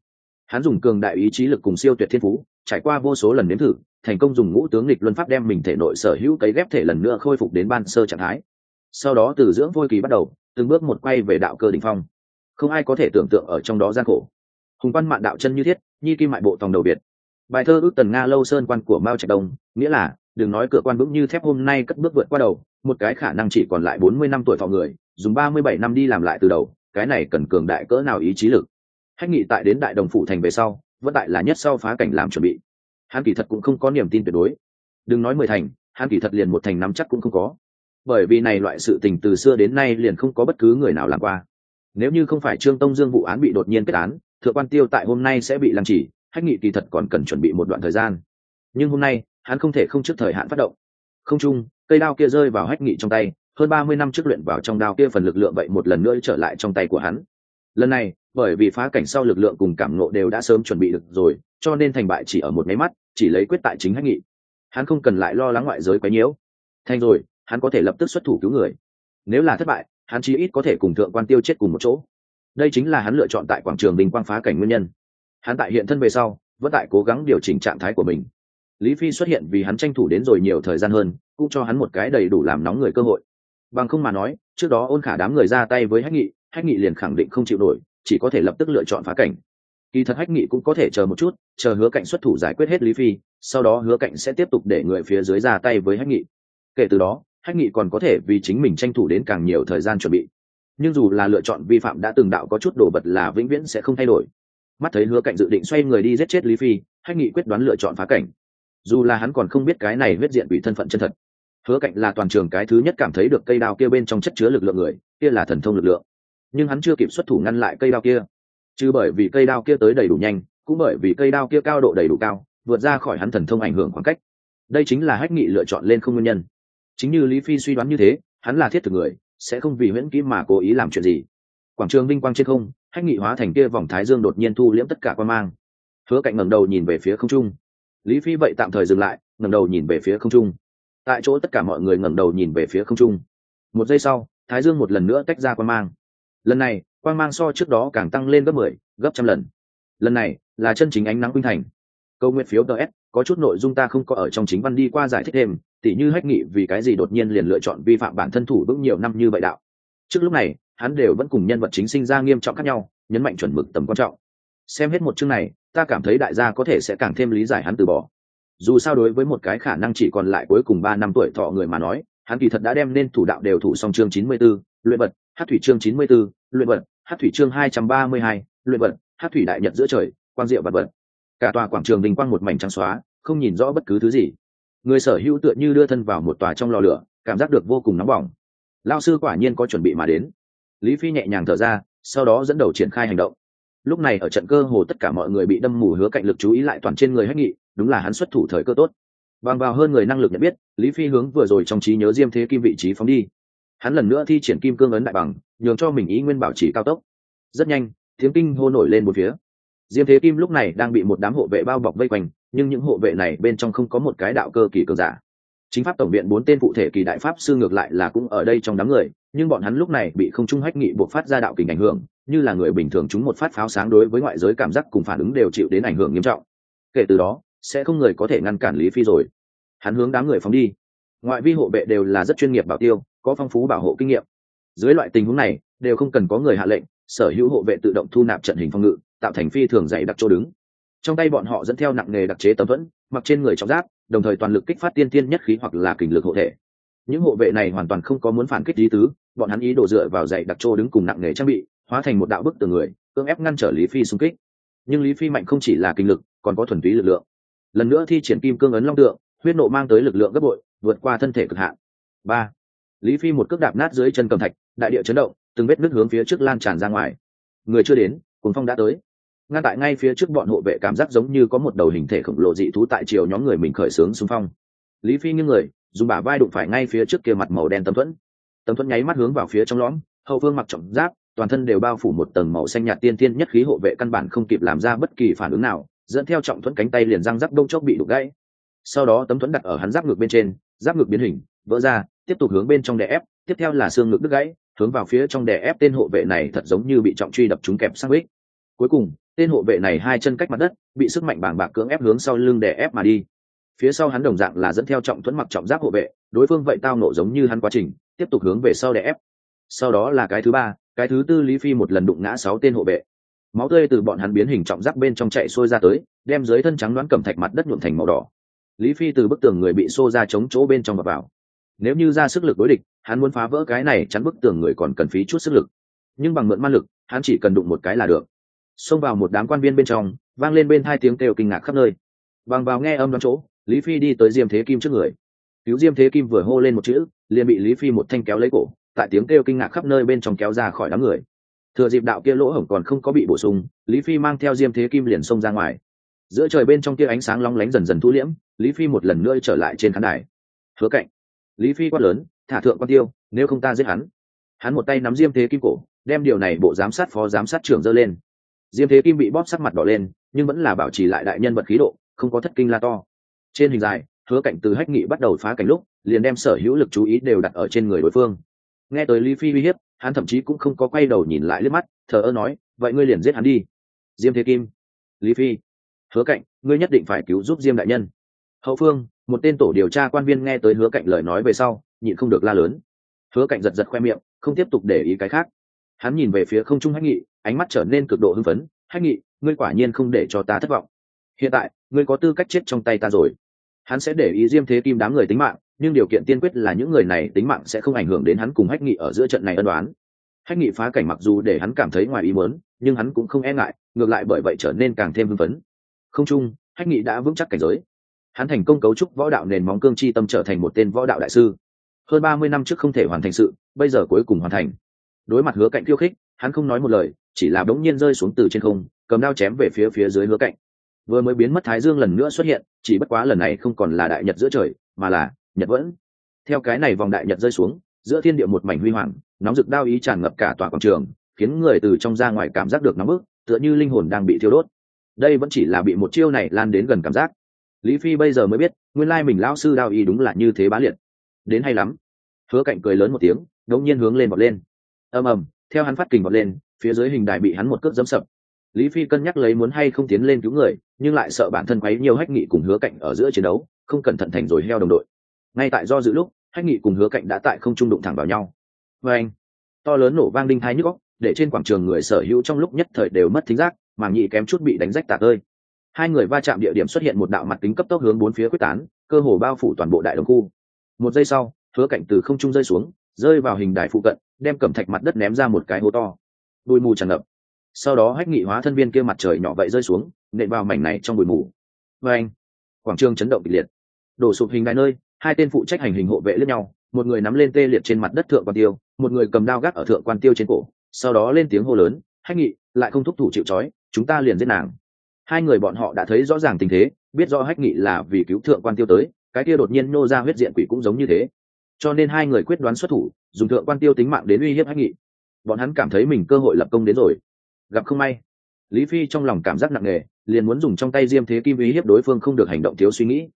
Hắn dùng cường đại ý chí lực cùng siêu tuyệt thiên phú, trải qua vô số lần nếm thử, thành công dùng ngũ tướng lịch luân pháp đem mình thể nội sở hữu cấy ghép thể lần nữa khôi phục đến ban sơ trạng thái. Sau đó từ dưỡng vôi kỳ bắt đầu, từng bước một quay về đạo cơ đ ỉ n h phong. Không ai có thể tưởng tượng ở trong đó gian khổ. Hùng quan mạn đạo chân như thiết, nhi kim mại bộ tòng đầu việt bài thơ ước tần nga lâu sơn quan của mao trạch đông, nghĩa là, đừng nói cửa quan vững như thép hôm nay cất bước vượt qua đầu, một cái khả năng chỉ còn lại bốn mươi năm tuổi thọ người, dùng ba mươi bảy năm đi làm lại từ đầu cái này cần cường đại cỡ nào ý chí lực. Hách nghị tại đến đại đồng phủ thành về sau, vẫn tại là nhất sau phá cảnh làm chuẩn bị. Hắn kỳ thật cũng không có niềm tin tuyệt đối. Đừng nói mười thành, hắn kỳ thật liền một thành nắm chắc cũng không có. Bởi vì này loại sự tình từ xưa đến nay liền không có bất cứ người nào làm qua. Nếu như không phải trương tông dương vụ án bị đột nhiên kết án, thượng quan tiêu tại hôm nay sẽ bị làm chỉ hách nghị kỳ thật còn cần chuẩn bị một đoạn thời gian. Nhưng hôm nay, hắn không thể không trước thời hạn phát động. Không chung, cây đao kia rơi vào hách nghị trong tay hơn ba mươi năm trước luyện vào trong đao kia phần lực lượng vậy một lần nữa trở lại trong tay của hắn. Lần này, bởi vì phá cảnh sau lực lượng cùng cảm nộ đều đã sớm chuẩn bị được rồi, cho nên thành bại chỉ ở một máy mắt, chỉ lấy quyết tại chính hách nghị. Hắn không cần lại lo lắng ngoại giới quấy nhiễu. Thành rồi, hắn có thể lập tức xuất thủ cứu người. Nếu là thất bại, hắn chí ít có thể cùng thượng quan tiêu chết cùng một chỗ. Đây chính là hắn lựa chọn tại quảng trường bình quang phá cảnh nguyên nhân. Hắn tại hiện thân về sau, vẫn tại cố gắng điều chỉnh trạng thái của mình. Lý phi xuất hiện vì hắn tranh thủ đến rồi nhiều thời gian hơn, cũng cho hắn một cái đầy đủ làm nóng người cơ hội bằng không mà nói, trước đó ôn khả đám người ra tay với hách nghị hách nghị liền khẳng định không chịu nổi, chỉ có thể lập tức lựa chọn phá cảnh. Kỳ thật hách nghị cũng có thể chờ một chút, chờ hứa cạnh xuất thủ giải quyết hết lý phi, sau đó hứa cạnh sẽ tiếp tục để người phía dưới ra tay với hách nghị. Kể từ đó, hách nghị còn có thể vì chính mình tranh thủ đến càng nhiều thời gian chuẩn bị. Nhưng dù là lựa chọn vi phạm đã từng đạo có chút đồ vật là vĩnh viễn sẽ không thay đổi. Mắt thấy hứa cạnh dự định xoay người đi giết chết lý phi, hách nghị quyết đoán lựa chọn phá cảnh. Dù là hắn còn không biết cái này huyết diện bị thân phận chân thật hứa cạnh là toàn trường cái thứ nhất cảm thấy được cây đao kia bên trong chất chứa lực lượng người, kia là thần thông lực lượng. Nhưng hắn chưa kịp xuất thủ ngăn lại cây đao kia. Chứ bởi vì cây đao kia tới đầy đủ nhanh, cũng bởi vì cây đao kia cao độ đầy đủ cao, vượt ra khỏi hắn thần thông ảnh hưởng khoảng cách. Đây chính là hách nghị lựa chọn lên không nguyên nhân. Chính như lý phi suy đoán như thế, hắn là thiết thực người, sẽ không vì nguyễn kỹ mà cố ý làm chuyện gì. Quảng trường vinh quang trên không, hách nghị hóa thành kia vòng thái dương đột nhiên thu liễm tất cả quan mang. Hứa cạnh ngẩng đầu nhìn về phía không trung. Lý phi vậy tạm thời dừng lại, ngẩng đầu nhìn về phía không trung tại chỗ tất cả mọi người ngẩng đầu nhìn về phía không trung. Một giây sau thái dương một lần nữa tách ra quan mang. Lần này quan mang so trước đó càng tăng lên gấp mười 10, gấp trăm lần. Lần này là chân chính ánh nắng khuynh thành. Câu nguyện phiếu ts có chút nội dung ta không có ở trong chính văn đi qua giải thích thêm tỉ như hách nghị vì cái gì đột nhiên liền lựa chọn vi phạm bản thân thủ vững nhiều năm như vậy đạo. Trước lúc này hắn đều vẫn cùng nhân vật chính sinh ra nghiêm trọng khác nhau nhấn mạnh chuẩn mực tầm quan trọng. Xem hết một chương này ta cảm thấy đại gia có thể sẽ càng thêm lý giải hắn từ bỏ dù sao đối với một cái khả năng chỉ còn lại cuối cùng ba năm tuổi thọ người mà nói hắn kỳ thật đã đem nên thủ đạo đều thủ xong chương chín mươi 94, luyện vật hát thủy chương chín mươi 94, luyện vật hát thủy chương hai trăm ba mươi hai, luyện vật hát thủy đại nhật giữa trời quang diệu vật vật. Cả tòa quảng trường đình quang một mảnh trắng xóa không nhìn rõ bất cứ thứ gì. Người sở hữu tựa như đưa thân vào một tòa trong lò lửa cảm giác được vô cùng nóng bỏng. Lao sư quả nhiên có chuẩn bị mà đến. Lý phi nhẹ nhàng thở ra sau đó dẫn đầu triển khai hành động. Lúc này ở trận cơ hồ tất cả mọi người bị đâm mù hứa cạnh lực chú ý lại toàn trên người hách nghị đúng là hắn xuất thủ thời cơ tốt. Bằng vào hơn người năng lực nhận biết, lý phi hướng vừa rồi trong trí nhớ diêm thế kim vị trí phóng đi. Hắn lần nữa thi triển kim cương ấn đại bằng, nhường cho mình ý nguyên bảo trì cao tốc. Rất nhanh, tiếng kinh hô nổi lên một phía. Diêm thế kim lúc này đang bị một đám hộ vệ bao bọc vây quanh, nhưng những hộ vệ này bên trong không có một cái đạo cơ kỳ cường giả. Chính pháp tổng viện bốn tên phụ thể kỳ đại pháp sư ngược lại là cũng ở đây trong đám người, nhưng bọn hắn lúc này bị không trung hách nghị buộc phát ra đạo kình ảnh hưởng, như là người bình thường chúng một phát pháo sáng đối với ngoại giới cảm giác cùng phản ứng đều chịu đến ảnh hưởng nghiêm trọng. Kể từ đó sẽ không người có thể ngăn cản lý phi rồi. Hắn hướng đám người phóng đi. Ngoại vi hộ vệ đều là rất chuyên nghiệp bảo tiêu, có phong phú bảo hộ kinh nghiệm. Dưới loại tình huống này, đều không cần có người hạ lệnh, sở hữu hộ vệ tự động thu nạp trận hình phòng ngự, tạo thành phi thường dày đặc chỗ đứng. Trong tay bọn họ dẫn theo nặng nghề đặc chế tấm vẫn mặc trên người trong giáp, đồng thời toàn lực kích phát tiên tiên nhất khí hoặc là kình lực hộ thể. Những hộ vệ này hoàn toàn không có muốn phản kích lý tứ, bọn hắn ý đổ dựa vào dạy đặc trô đứng cùng nặng nghề trang bị, hóa thành một đạo bức từ người, cưỡng ép ngăn trở lý phi xung kích. Nhưng lý phi mạnh không chỉ là kinh lực, còn có thuần túy lực lượng lần nữa thi triển kim cương ấn long tượng, huyết nộ mang tới lực lượng gấp bội, vượt qua thân thể cực hạn. Ba, lý phi một cước đạp nát dưới chân cầm thạch, đại địa chấn động, từng vết nước hướng phía trước lan tràn ra ngoài. Người chưa đến cùng phong đã tới. Ngăn tại ngay phía trước bọn hộ vệ cảm giác giống như có một đầu hình thể khổng lồ dị thú tại chiều nhóm người mình khởi xướng xung phong. Lý phi nghiêng người, dùng bả vai đụng phải ngay phía trước kia mặt màu đen tấm thuẫn. Tấm thuẫn nháy mắt hướng vào phía trong lõm, hậu phương mặc trọng giáp, toàn thân đều bao phủ một tầng màu xanh nhạt tiên tiên nhất khí hộ vệ căn bản không kịp làm ra bất kỳ phản ứng nào dẫn theo trọng thuẫn cánh tay liền răng rắc đông chốc bị đục gãy. Sau đó tấm thuẫn đặt ở hắn giáp ngực bên trên, giáp ngực biến hình, vỡ ra, tiếp tục hướng bên trong đè ép, tiếp theo là xương ngực đứt gãy, hướng vào phía trong đè ép tên hộ vệ này thật giống như bị trọng truy đập trúng kẹp sang bích cuối cùng, tên hộ vệ này hai chân cách mặt đất, bị sức mạnh bàng bạc cưỡng ép hướng sau lưng đè ép mà đi. Phía sau hắn đồng dạng là dẫn theo trọng thuẫn mặc trọng giáp hộ vệ, đối phương vậy tao nộ giống như hắn quá trình, tiếp tục hướng về sau đè ép. Sau đó là cái thứ ba, cái thứ tư lý phi một lần đụng ngã sáu tên hộ vệ máu tươi từ bọn hắn biến hình trọng giáp bên trong chạy xuôi ra tới, đem dưới thân trắng đoán cầm thạch mặt đất nhuộm thành màu đỏ. Lý phi từ bức tường người bị xô ra chống chỗ bên trong và vào. Nếu như ra sức lực đối địch, hắn muốn phá vỡ cái này chắn bức tường người còn cần phí chút sức lực. Nhưng bằng mượn ma lực, hắn chỉ cần đụng một cái là được. Xông vào một đám quan viên bên trong, vang lên bên hai tiếng kêu kinh ngạc khắp nơi. Bằng vào nghe âm đoán chỗ, lý phi đi tới diêm thế kim trước người. Cứu diêm thế kim vừa hô lên một chữ, liền bị lý phi một thanh kéo lấy cổ, tại tiếng kêu kinh ngạc khắp nơi bên trong kéo ra khỏi đám người thừa dịp đạo kia lỗ hổng còn không có bị bổ sung, lý phi mang theo diêm thế kim liền xông ra ngoài. Giữa trời bên trong kia ánh sáng long lánh dần dần thu liễm, lý phi một lần nữa trở lại trên khán đài. Hứa cạnh. Lý phi quát lớn, thả thượng quan tiêu, nếu không ta giết hắn. Hắn một tay nắm diêm thế kim cổ, đem điều này bộ giám sát phó giám sát trưởng dơ lên. Diêm thế kim bị bóp sắc mặt đỏ lên, nhưng vẫn là bảo trì lại đại nhân vật khí độ, không có thất kinh la to. Trên hình dài, hứa cạnh từ hách nghị bắt đầu phá cảnh lúc, liền đem sở hữu lực chú ý đều đặt ở trên người đối phương nghe tới lý phi uy hiếp, hắn thậm chí cũng không có quay đầu nhìn lại liếc mắt, thờ ơ nói, vậy ngươi liền giết hắn đi. Diêm thế kim. Lý phi, hứa cạnh, ngươi nhất định phải cứu giúp diêm đại nhân. Hậu phương, một tên tổ điều tra quan viên nghe tới hứa cạnh lời nói về sau, nhịn không được la lớn. Hứa cạnh giật giật khoe miệng, không tiếp tục để ý cái khác. Hắn nhìn về phía không trung hách nghị, ánh mắt trở nên cực độ hưng phấn. Hách nghị, ngươi quả nhiên không để cho ta thất vọng. Hiện tại, ngươi có tư cách chết trong tay ta rồi. Hắn sẽ để ý diêm thế kim đám người tính mạng nhưng điều kiện tiên quyết là những người này tính mạng sẽ không ảnh hưởng đến hắn cùng hách nghị ở giữa trận này ân đoán. Hách nghị phá cảnh mặc dù để hắn cảm thấy ngoài ý muốn, nhưng hắn cũng không e ngại, ngược lại bởi vậy trở nên càng thêm hưng phấn. Không chung, hách nghị đã vững chắc cảnh giới. Hắn thành công cấu trúc võ đạo nền móng cương chi tâm trở thành một tên võ đạo đại sư. Hơn ba mươi năm trước không thể hoàn thành sự, bây giờ cuối cùng hoàn thành. Đối mặt hứa cạnh khiêu khích, hắn không nói một lời, chỉ là bỗng nhiên rơi xuống từ trên không, cầm đao chém về phía phía dưới hứa cạnh. Vừa mới biến mất thái dương lần nữa xuất hiện, chỉ bất quá lần này không còn là đại nhật giữa trời, mà là nhật vẫn theo cái này vòng đại nhật rơi xuống, giữa thiên địa một mảnh huy hoàng, nóng rực đao ý tràn ngập cả tòa quảng trường, khiến người từ trong ra ngoài cảm giác được nóng bức, tựa như linh hồn đang bị thiêu đốt. Đây vẫn chỉ là bị một chiêu này lan đến gần cảm giác. Lý phi bây giờ mới biết, nguyên lai mình lão sư đao ý đúng là như thế bá liệt. Đến hay lắm. Hứa cạnh cười lớn một tiếng ngẫu nhiên hướng lên vọt lên. Ầm ầm, theo hắn phát kình vọt lên, phía dưới hình đài bị hắn một cước dẫm sập. Lý phi cân nhắc lấy muốn hay không tiến lên cứu người, nhưng lại sợ bản thân quấy nhiều hách nghị cùng hứa cạnh ở giữa chiến đấu, không cẩn thận thành rồi heo đồng đội ngay tại do dự lúc, hách nghị cùng hứa cạnh đã tại không trung đụng thẳng vào nhau. Và anh, to lớn nổ vang đinh thái nhức góc để trên quảng trường người sở hữu trong lúc nhất thời đều mất thính giác, màng nhị kém chút bị đánh rách tạc ơi. Hai người va chạm địa điểm xuất hiện một đạo mặt kính cấp tốc hướng bốn phía quyết tán, cơ hồ bao phủ toàn bộ đại đồng khu. Một giây sau, hứa cạnh từ không trung rơi xuống, rơi vào hình đài phụ cận, đem cẩm thạch mặt đất ném ra một cái hố to. Bụi mù tràn ngập. Sau đó hách nghị hóa thân viên kia mặt trời nhỏ vậy rơi xuống, nện vào mảnh này trong bụi mù. Và anh, quảng trường chấn động kịch liệt. Đổ sụp hình đài nơi hai tên phụ trách hành hình hộ vệ lẫn nhau, một người nắm lên tê liệt trên mặt đất thượng quan tiêu, một người cầm đao gác ở thượng quan tiêu trên cổ, sau đó lên tiếng hô lớn, hách nghị, lại không thúc thủ chịu trói, chúng ta liền giết nàng. Hai người bọn họ đã thấy rõ ràng tình thế, biết rõ hách nghị là vì cứu thượng quan tiêu tới, cái kia đột nhiên nô ra huyết diện quỷ cũng giống như thế. Cho nên hai người quyết đoán xuất thủ, dùng thượng quan tiêu tính mạng đến uy hiếp hách nghị. Bọn hắn cảm thấy mình cơ hội lập công đến rồi. Gặp không may, lý phi trong lòng cảm giác nặng nề, liền muốn dùng trong tay diêm thế kim uy hiếp đối phương không được hành động thiếu suy nghĩ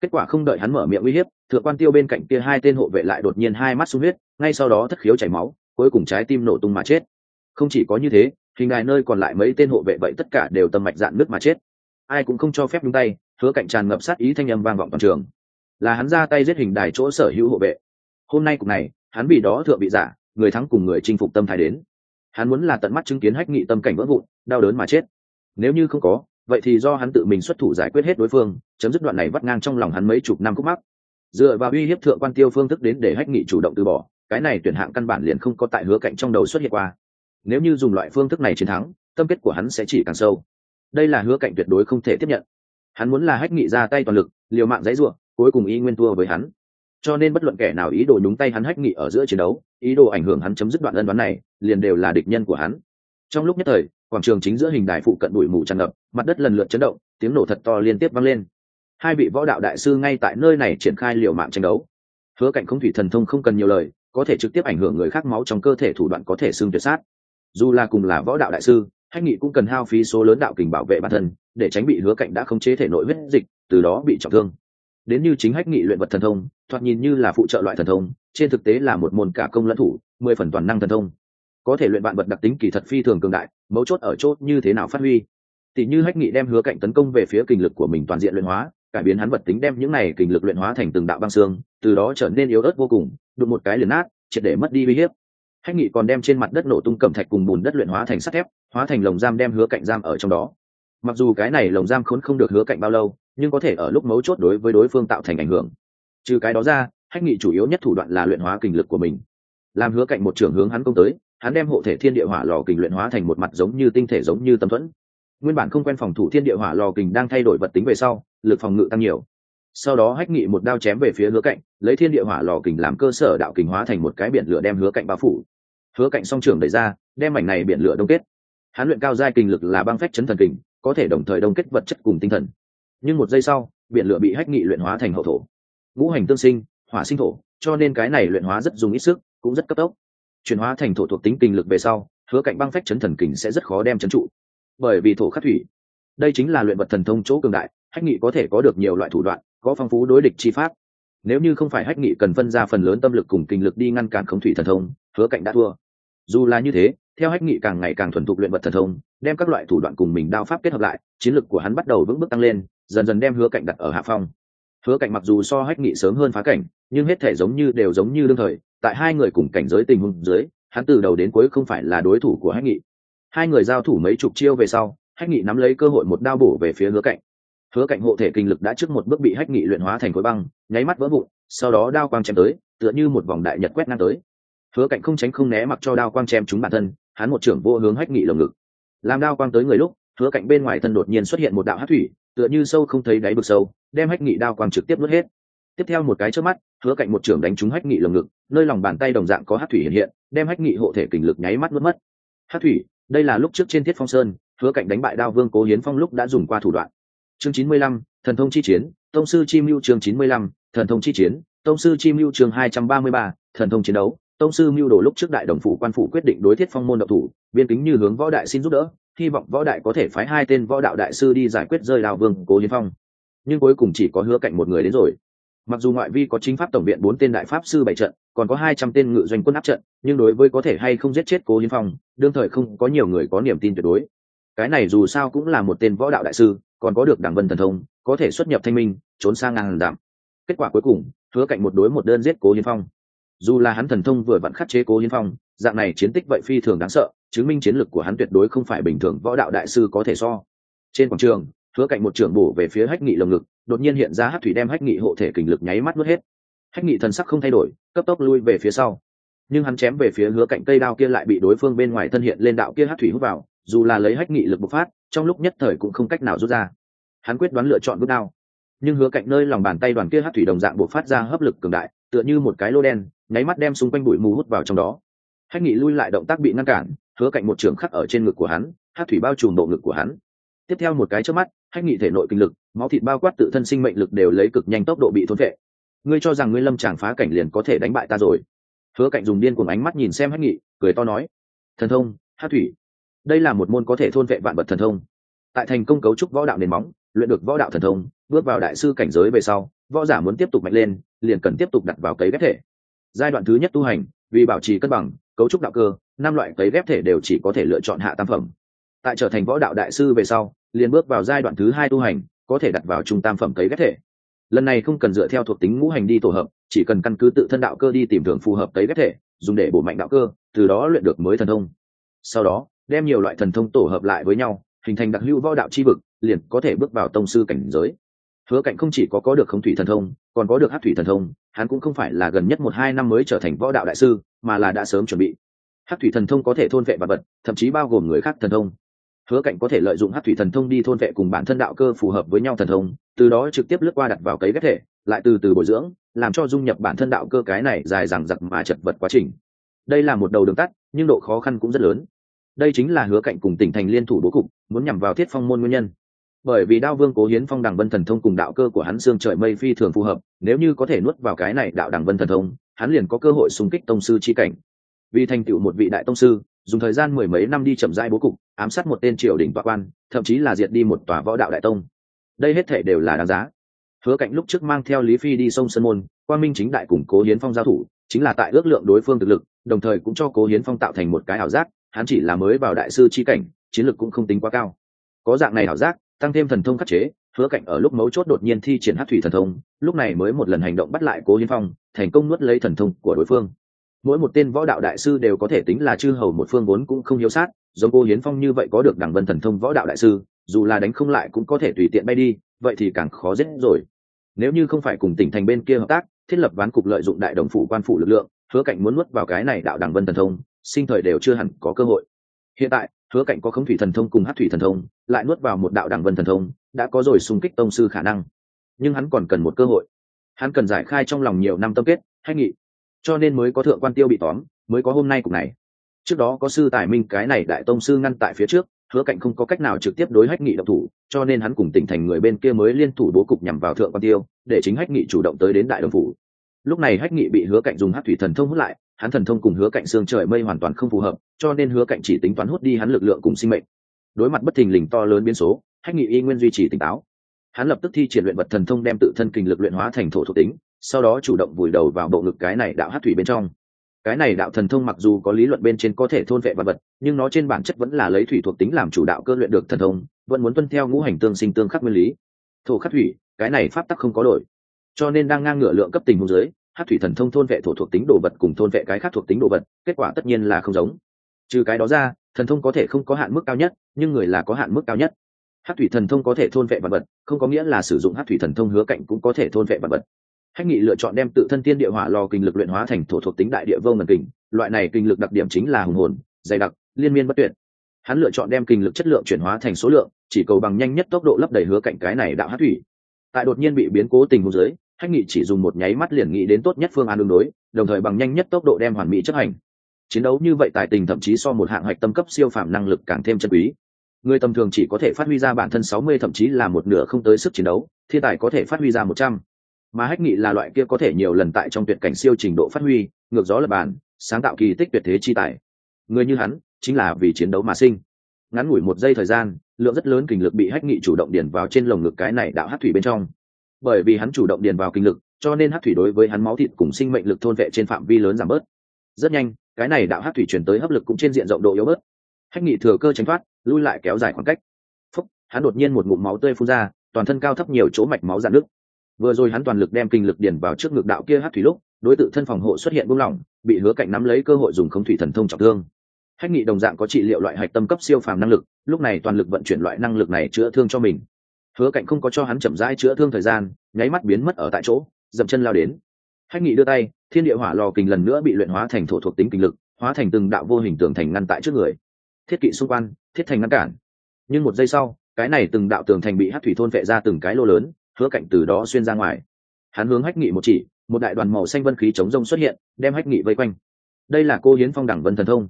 kết quả không đợi hắn mở miệng uy hiếp, thượng quan tiêu bên cạnh kia hai tên hộ vệ lại đột nhiên hai mắt sung huyết, ngay sau đó thất khiếu chảy máu, cuối cùng trái tim nổ tung mà chết. Không chỉ có như thế, hình đài nơi còn lại mấy tên hộ vệ vậy tất cả đều tâm mạch dạn nước mà chết. Ai cũng không cho phép nhúng tay, hứa cạnh tràn ngập sát ý thanh âm vang vọng toàn trường. Là hắn ra tay giết hình đài chỗ sở hữu hộ vệ. Hôm nay cục này, hắn vì đó thượng bị giả, người thắng cùng người chinh phục tâm thái đến. Hắn muốn là tận mắt chứng kiến hách nghị tâm cảnh vỡ vụn, đau đớn mà chết. Nếu như không có vậy thì do hắn tự mình xuất thủ giải quyết hết đối phương, chấm dứt đoạn này vắt ngang trong lòng hắn mấy chục năm khúc mắc. Dựa vào uy hiếp thượng quan tiêu phương thức đến để hách nghị chủ động từ bỏ, cái này tuyển hạng căn bản liền không có tại hứa cạnh trong đầu xuất hiện qua. Nếu như dùng loại phương thức này chiến thắng, tâm kết của hắn sẽ chỉ càng sâu. Đây là hứa cạnh tuyệt đối không thể tiếp nhận. Hắn muốn là hách nghị ra tay toàn lực, liều mạng giấy ruộng cuối cùng ý nguyên thua với hắn. Cho nên bất luận kẻ nào ý đồ nhúng tay hắn hách nghị ở giữa chiến đấu, ý đồ ảnh hưởng hắn chấm dứt đoạn ân đoán này, liền đều là địch nhân của hắn. Trong lúc nhất thời quảng trường chính giữa hình đài phụ cận bụi mù tràn ngập, mặt đất lần lượt chấn động, tiếng nổ thật to liên tiếp vang lên. Hai vị võ đạo đại sư ngay tại nơi này triển khai liều mạng tranh đấu. Hứa cạnh không thủy thần thông không cần nhiều lời, có thể trực tiếp ảnh hưởng người khác máu trong cơ thể thủ đoạn có thể xương tuyệt sát. Dù là cùng là võ đạo đại sư, hách nghị cũng cần hao phí số lớn đạo kình bảo vệ bản thân, để tránh bị hứa cạnh đã khống chế thể nội huyết dịch, từ đó bị trọng thương. Đến như chính hách nghị luyện vật thần thông, thoạt nhìn như là phụ trợ loại thần thông, trên thực tế là một môn cả công lẫn thủ, mười phần toàn năng thần thông. Có thể luyện bạn vật đặc tính kỳ thật phi thường cường đại mấu chốt ở chốt như thế nào phát huy. Tỷ như hách nghị đem hứa cạnh tấn công về phía kinh lực của mình toàn diện luyện hóa, cải biến hắn vật tính đem những này kinh lực luyện hóa thành từng đạo băng xương, từ đó trở nên yếu ớt vô cùng, đụng một cái liền nát, triệt để mất đi uy hiếp. Hách nghị còn đem trên mặt đất nổ tung cẩm thạch cùng bùn đất luyện hóa thành sắt thép, hóa thành lồng giam đem hứa cạnh giam ở trong đó. Mặc dù cái này lồng giam khốn không được hứa cạnh bao lâu, nhưng có thể ở lúc mấu chốt đối với đối phương tạo thành ảnh hưởng. Trừ cái đó ra, hách nghị chủ yếu nhất thủ đoạn là luyện hóa kinh lực của mình làm hứa cạnh một trưởng hướng hắn công tới, hắn đem hộ thể thiên địa hỏa lò kình luyện hóa thành một mặt giống như tinh thể giống như tâm thuẫn. Nguyên bản không quen phòng thủ thiên địa hỏa lò kình đang thay đổi vật tính về sau, lực phòng ngự tăng nhiều. Sau đó hách nghị một đao chém về phía hứa cạnh, lấy thiên địa hỏa lò kình làm cơ sở đạo kình hóa thành một cái biển lửa đem hứa cạnh bao phủ. Hứa cạnh song trưởng đẩy ra, đem mảnh này biển lửa đông kết. Hắn luyện cao giai kình lực là băng phách chấn thần kình, có thể đồng thời đông kết vật chất cùng tinh thần. Nhưng một giây sau, biển lửa bị hách nghị luyện hóa thành hậu thổ. Ngũ hành tương sinh, hỏa sinh thổ, cho nên cái này luyện hóa rất dùng ít sức cũng rất cấp tốc. Chuyển hóa thành thổ thuộc tính kinh lực về sau, hứa cạnh băng phách chấn thần kình sẽ rất khó đem chấn trụ. Bởi vì thổ khắc thủy, đây chính là luyện vật thần thông chỗ cường đại, hách nghị có thể có được nhiều loại thủ đoạn, có phong phú đối địch chi pháp. Nếu như không phải hách nghị cần phân ra phần lớn tâm lực cùng kinh lực đi ngăn cản không thủy thần thông, hứa cạnh đã thua. Dù là như thế, theo hách nghị càng ngày càng thuần thục luyện vật thần thông, đem các loại thủ đoạn cùng mình đao pháp kết hợp lại, chiến lực của hắn bắt đầu vững bước tăng lên, dần dần đem hứa cạnh đặt ở hạ phong. Hứa cạnh mặc dù so hách nghị sớm hơn phá cảnh, nhưng hết thể giống như đều giống như đương thời tại hai người cùng cảnh giới tình huống dưới, hắn từ đầu đến cuối không phải là đối thủ của hách nghị. Hai người giao thủ mấy chục chiêu về sau, hách nghị nắm lấy cơ hội một đao bổ về phía hứa cạnh. Hứa cạnh hộ thể kinh lực đã trước một bước bị hách nghị luyện hóa thành khối băng, nháy mắt vỡ vụn, sau đó đao quang chém tới, tựa như một vòng đại nhật quét ngang tới. Hứa cạnh không tránh không né mặc cho đao quang chém chúng bản thân, hắn một trưởng vô hướng hách nghị lồng ngực. Làm đao quang tới người lúc, hứa cạnh bên ngoài thân đột nhiên xuất hiện một đạo hát thủy, tựa như sâu không thấy đáy vực sâu, đem hách nghị đao quang trực tiếp nuốt hết. Tiếp theo một cái trước mắt hứa cạnh một trưởng đánh trúng hách nghị lồng ngực, nơi lòng bàn tay đồng dạng có hát thủy hiện hiện, đem hách nghị hộ thể kình lực nháy mắt mất mất. Hát thủy, đây là lúc trước trên thiết phong sơn, hứa cạnh đánh bại đao vương cố hiến phong lúc đã dùng qua thủ đoạn. Chương chín mươi lăm, thần thông chi chiến, tông sư chi mưu chương chín mươi lăm, thần thông chi chiến, tông sư chi mưu chương hai trăm ba mươi ba, thần thông chiến đấu. Tông sư mưu đồ lúc trước đại đồng phủ quan phủ quyết định đối thiết phong môn độc thủ, biên kính như hướng võ đại xin giúp đỡ, hy vọng võ đại có thể phái hai tên võ đạo đại sư đi giải quyết rơi đào vương cố hiến phong. Nhưng cuối cùng chỉ có hứa cạnh một người đến rồi mặc dù ngoại vi có chính pháp tổng viện bốn tên đại pháp sư bảy trận, còn có hai trăm tên ngự doanh quân áp trận, nhưng đối với có thể hay không giết chết cố hiến phong, đương thời không có nhiều người có niềm tin tuyệt đối. Cái này dù sao cũng là một tên võ đạo đại sư, còn có được đảng vân thần thông, có thể xuất nhập thanh minh, trốn sang ngàn giảm. Kết quả cuối cùng, hứa cạnh một đối một đơn giết cố hiến phong. Dù là hắn thần thông vừa vặn khắc chế cố hiến phong, dạng này chiến tích vậy phi thường đáng sợ, chứng minh chiến lược của hắn tuyệt đối không phải bình thường võ đạo đại sư có thể so. Trên quảng trường hứa cạnh một trưởng bổ về phía hách nghị lồng ngực, đột nhiên hiện ra hát thủy đem hách nghị hộ thể kình lực nháy mắt mất hết. Hách nghị thần sắc không thay đổi, cấp tốc lui về phía sau. Nhưng hắn chém về phía hứa cạnh cây đao kia lại bị đối phương bên ngoài thân hiện lên đạo kia hát thủy hút vào, dù là lấy hách nghị lực bộc phát, trong lúc nhất thời cũng không cách nào rút ra. Hắn quyết đoán lựa chọn bước đao. Nhưng hứa cạnh nơi lòng bàn tay đoàn kia hát thủy đồng dạng bộc phát ra hấp lực cường đại, tựa như một cái lô đen, nháy mắt đem xung quanh bụi mù hút vào trong đó. Hách nghị lui lại động tác bị ngăn cản, hứa cạnh một trường khắc ở trên ngực của hắn hát thủy bao trùm bộ ngực của hắn. Tiếp theo một cái trước mắt hách nghị thể nội kinh lực, máu thịt bao quát tự thân sinh mệnh lực đều lấy cực nhanh tốc độ bị thôn vệ. Ngươi cho rằng ngươi lâm tràng phá cảnh liền có thể đánh bại ta rồi? Hứa cạnh dùng điên cùng ánh mắt nhìn xem hách nghị, cười to nói, thần thông, hát thủy, đây là một môn có thể thôn vệ vạn vật thần thông. Tại thành công cấu trúc võ đạo nền móng, luyện được võ đạo thần thông, bước vào đại sư cảnh giới về sau, võ giả muốn tiếp tục mạnh lên, liền cần tiếp tục đặt vào cấy ghép thể. Giai đoạn thứ nhất tu hành, vì bảo trì cân bằng, cấu trúc đạo cơ, năm loại cấy ghép thể đều chỉ có thể lựa chọn hạ tam phẩm tại trở thành võ đạo đại sư về sau, liền bước vào giai đoạn thứ hai tu hành, có thể đặt vào trung tam phẩm cấy ghép thể. Lần này không cần dựa theo thuộc tính ngũ hành đi tổ hợp, chỉ cần căn cứ tự thân đạo cơ đi tìm thường phù hợp cấy ghép thể, dùng để bổ mạnh đạo cơ, từ đó luyện được mới thần thông. Sau đó, đem nhiều loại thần thông tổ hợp lại với nhau, hình thành đặc hữu võ đạo c h i vực, liền có thể bước vào tông sư cảnh giới. Hứa cạnh không chỉ có có được không thủy thần thông, còn có được hát thủy thần thông, hắn cũng không phải là gần nhất một hai năm mới trở thành võ đạo đại sư, mà là đã sớm chuẩn bị. Hát thủy thần thông có thể thôn vệ vật vật, thậm chí bao gồm người khác thần thông hứa cạnh có thể lợi dụng hát thủy thần thông đi thôn vệ cùng bản thân đạo cơ phù hợp với nhau thần thông, từ đó trực tiếp lướt qua đặt vào cấy ghép thể, lại từ từ bồi dưỡng, làm cho dung nhập bản thân đạo cơ cái này dài dằng dặc mà chật vật quá trình. Đây là một đầu đường tắt, nhưng độ khó khăn cũng rất lớn. Đây chính là hứa cạnh cùng tỉnh thành liên thủ bố cục, muốn nhằm vào thiết phong môn nguyên nhân. Bởi vì đao vương cố hiến phong đằng vân thần thông cùng đạo cơ của hắn xương trời mây phi thường phù hợp, nếu như có thể nuốt vào cái này đạo đằng vân thần thông, hắn liền có cơ hội xung kích tông sư chi cảnh. Vì thành tựu một vị đại tông sư dùng thời gian mười mấy năm đi chậm rãi bố cục, ám sát một tên triều đình tọa quan, thậm chí là diệt đi một tòa võ đạo đại tông. Đây hết thể đều là đáng giá. Hứa cạnh lúc trước mang theo lý phi đi sông sơn môn quan minh chính đại củng cố hiến phong giao thủ, chính là tại ước lượng đối phương thực lực, đồng thời cũng cho cố hiến phong tạo thành một cái ảo giác, hắn chỉ là mới vào đại sư chi cảnh, chiến lược cũng không tính quá cao. Có dạng này ảo giác, tăng thêm thần thông khắc chế, hứa cạnh ở lúc mấu chốt đột nhiên thi triển hát thủy thần thông, lúc này mới một lần hành động bắt lại cố hiến phong, thành công nuốt lấy thần thông của đối phương mỗi một tên võ đạo đại sư đều có thể tính là chư hầu một phương vốn cũng không hiếu sát, giống cô hiến phong như vậy có được đảng vân thần thông võ đạo đại sư, dù là đánh không lại cũng có thể tùy tiện bay đi, vậy thì càng khó giết rồi. Nếu như không phải cùng tỉnh thành bên kia hợp tác, thiết lập ván cục lợi dụng đại đồng phủ quan phủ lực lượng, hứa cạnh muốn nuốt vào cái này đạo đảng vân thần thông, sinh thời đều chưa hẳn có cơ hội. Hiện tại, hứa cạnh có khống thủy thần thông cùng hát thủy thần thông, lại nuốt vào một đạo đảng vân thần thông, đã có rồi xung kích tông sư khả năng. Nhưng hắn còn cần một cơ hội. Hắn cần giải khai trong lòng nhiều năm tâm kết, hay nghị cho nên mới có thượng quan tiêu bị tóm, mới có hôm nay cục này. Trước đó có sư tài minh cái này đại tông sư ngăn tại phía trước, hứa cạnh không có cách nào trực tiếp đối hách nghị độc thủ, cho nên hắn cùng tỉnh thành người bên kia mới liên thủ bố cục nhằm vào thượng quan tiêu, để chính hách nghị chủ động tới đến đại đồng phủ. Lúc này hách nghị bị hứa cạnh dùng hát thủy thần thông hút lại, hắn thần thông cùng hứa cạnh xương trời mây hoàn toàn không phù hợp, cho nên hứa cạnh chỉ tính toán hút đi hắn lực lượng cùng sinh mệnh. Đối mặt bất thình lình to lớn biến số, hách nghị y nguyên duy trì tỉnh táo. Hắn lập tức thi triển luyện vật thần thông đem tự thân kinh lực luyện hóa thành thổ thuộc tính sau đó chủ động vùi đầu vào bộ ngực cái này đạo hát thủy bên trong. Cái này đạo thần thông mặc dù có lý luận bên trên có thể thôn vệ vật vật, nhưng nó trên bản chất vẫn là lấy thủy thuộc tính làm chủ đạo cơ luyện được thần thông, vẫn muốn tuân theo ngũ hành tương sinh tương khắc nguyên lý. Thổ khắc thủy, cái này pháp tắc không có đổi. Cho nên đang ngang ngửa lượng cấp tình hôn giới, hát thủy thần thông thôn vệ thổ thuộc tính đồ vật cùng thôn vệ cái khác thuộc tính đồ vật, kết quả tất nhiên là không giống. Trừ cái đó ra, thần thông có thể không có hạn mức cao nhất, nhưng người là có hạn mức cao nhất. Hát thủy thần thông có thể thôn vệ vật vật, không có nghĩa là sử dụng hát thủy thần thông hứa cạnh cũng có thể thôn vệ vật vật hách nghị lựa chọn đem tự thân tiên địa hỏa lò kinh lực luyện hóa thành thổ thuộc tính đại địa vô ngần kình loại này kinh lực đặc điểm chính là hùng hồn, dày đặc, liên miên bất tuyệt. Hắn lựa chọn đem kinh lực chất lượng chuyển hóa thành số lượng, chỉ cầu bằng nhanh nhất tốc độ lấp đầy hứa cạnh cái này đạo hát thủy. Tại đột nhiên bị biến cố tình huống dưới hách nghị chỉ dùng một nháy mắt liền nghĩ đến tốt nhất phương án đương đối, đồng thời bằng nhanh nhất tốc độ đem hoàn mỹ chấp hành. Chiến đấu như vậy tài tình thậm chí so một hạng hạch tâm cấp siêu phạm năng lực càng thêm chân quý. Người tầm thường chỉ có thể phát huy ra bản thân sáu mươi thậm chí là một nửa không tới sức chiến đấu, thiên tài có thể phát huy ra một trăm mà hách nghị là loại kia có thể nhiều lần tại trong tuyệt cảnh siêu trình độ phát huy, ngược gió lập bàn, sáng tạo kỳ tích tuyệt thế chi tài. Người như hắn, chính là vì chiến đấu mà sinh. Ngắn ngủi một giây thời gian, lượng rất lớn kinh lực bị hách nghị chủ động điền vào trên lồng ngực cái này đạo hát thủy bên trong. Bởi vì hắn chủ động điền vào kinh lực, cho nên hát thủy đối với hắn máu thịt cùng sinh mệnh lực thôn vệ trên phạm vi lớn giảm bớt. Rất nhanh, cái này đạo hát thủy chuyển tới hấp lực cũng trên diện rộng độ yếu bớt. Hách nghị thừa cơ tránh thoát, lui lại kéo dài khoảng cách. Phúc, hắn đột nhiên một ngụm máu tươi phun ra, toàn thân cao thấp nhiều chỗ mạch máu dạn nước vừa rồi hắn toàn lực đem kinh lực điền vào trước ngực đạo kia hát thủy lúc, đối tượng thân phòng hộ xuất hiện buông lỏng, bị hứa cạnh nắm lấy cơ hội dùng không thủy thần thông trọng thương. Hách nghị đồng dạng có trị liệu loại hạch tâm cấp siêu phàm năng lực, lúc này toàn lực vận chuyển loại năng lực này chữa thương cho mình. Hứa cạnh không có cho hắn chậm rãi chữa thương thời gian, nháy mắt biến mất ở tại chỗ, dậm chân lao đến. Hách nghị đưa tay, thiên địa hỏa lò kình lần nữa bị luyện hóa thành thổ thuộc tính kinh lực, hóa thành từng đạo vô hình tường thành ngăn tại trước người. Thiết kỵ xung quanh, thiết thành ngăn cản. Nhưng một giây sau, cái này từng đạo tường thành bị hát thủy thôn vệ ra từng cái lô lớn hứa cạnh từ đó xuyên ra ngoài. Hắn hướng hách nghị một chỉ, một đại đoàn màu xanh vân khí chống rông xuất hiện, đem hách nghị vây quanh. Đây là cô hiến phong đẳng vân thần thông.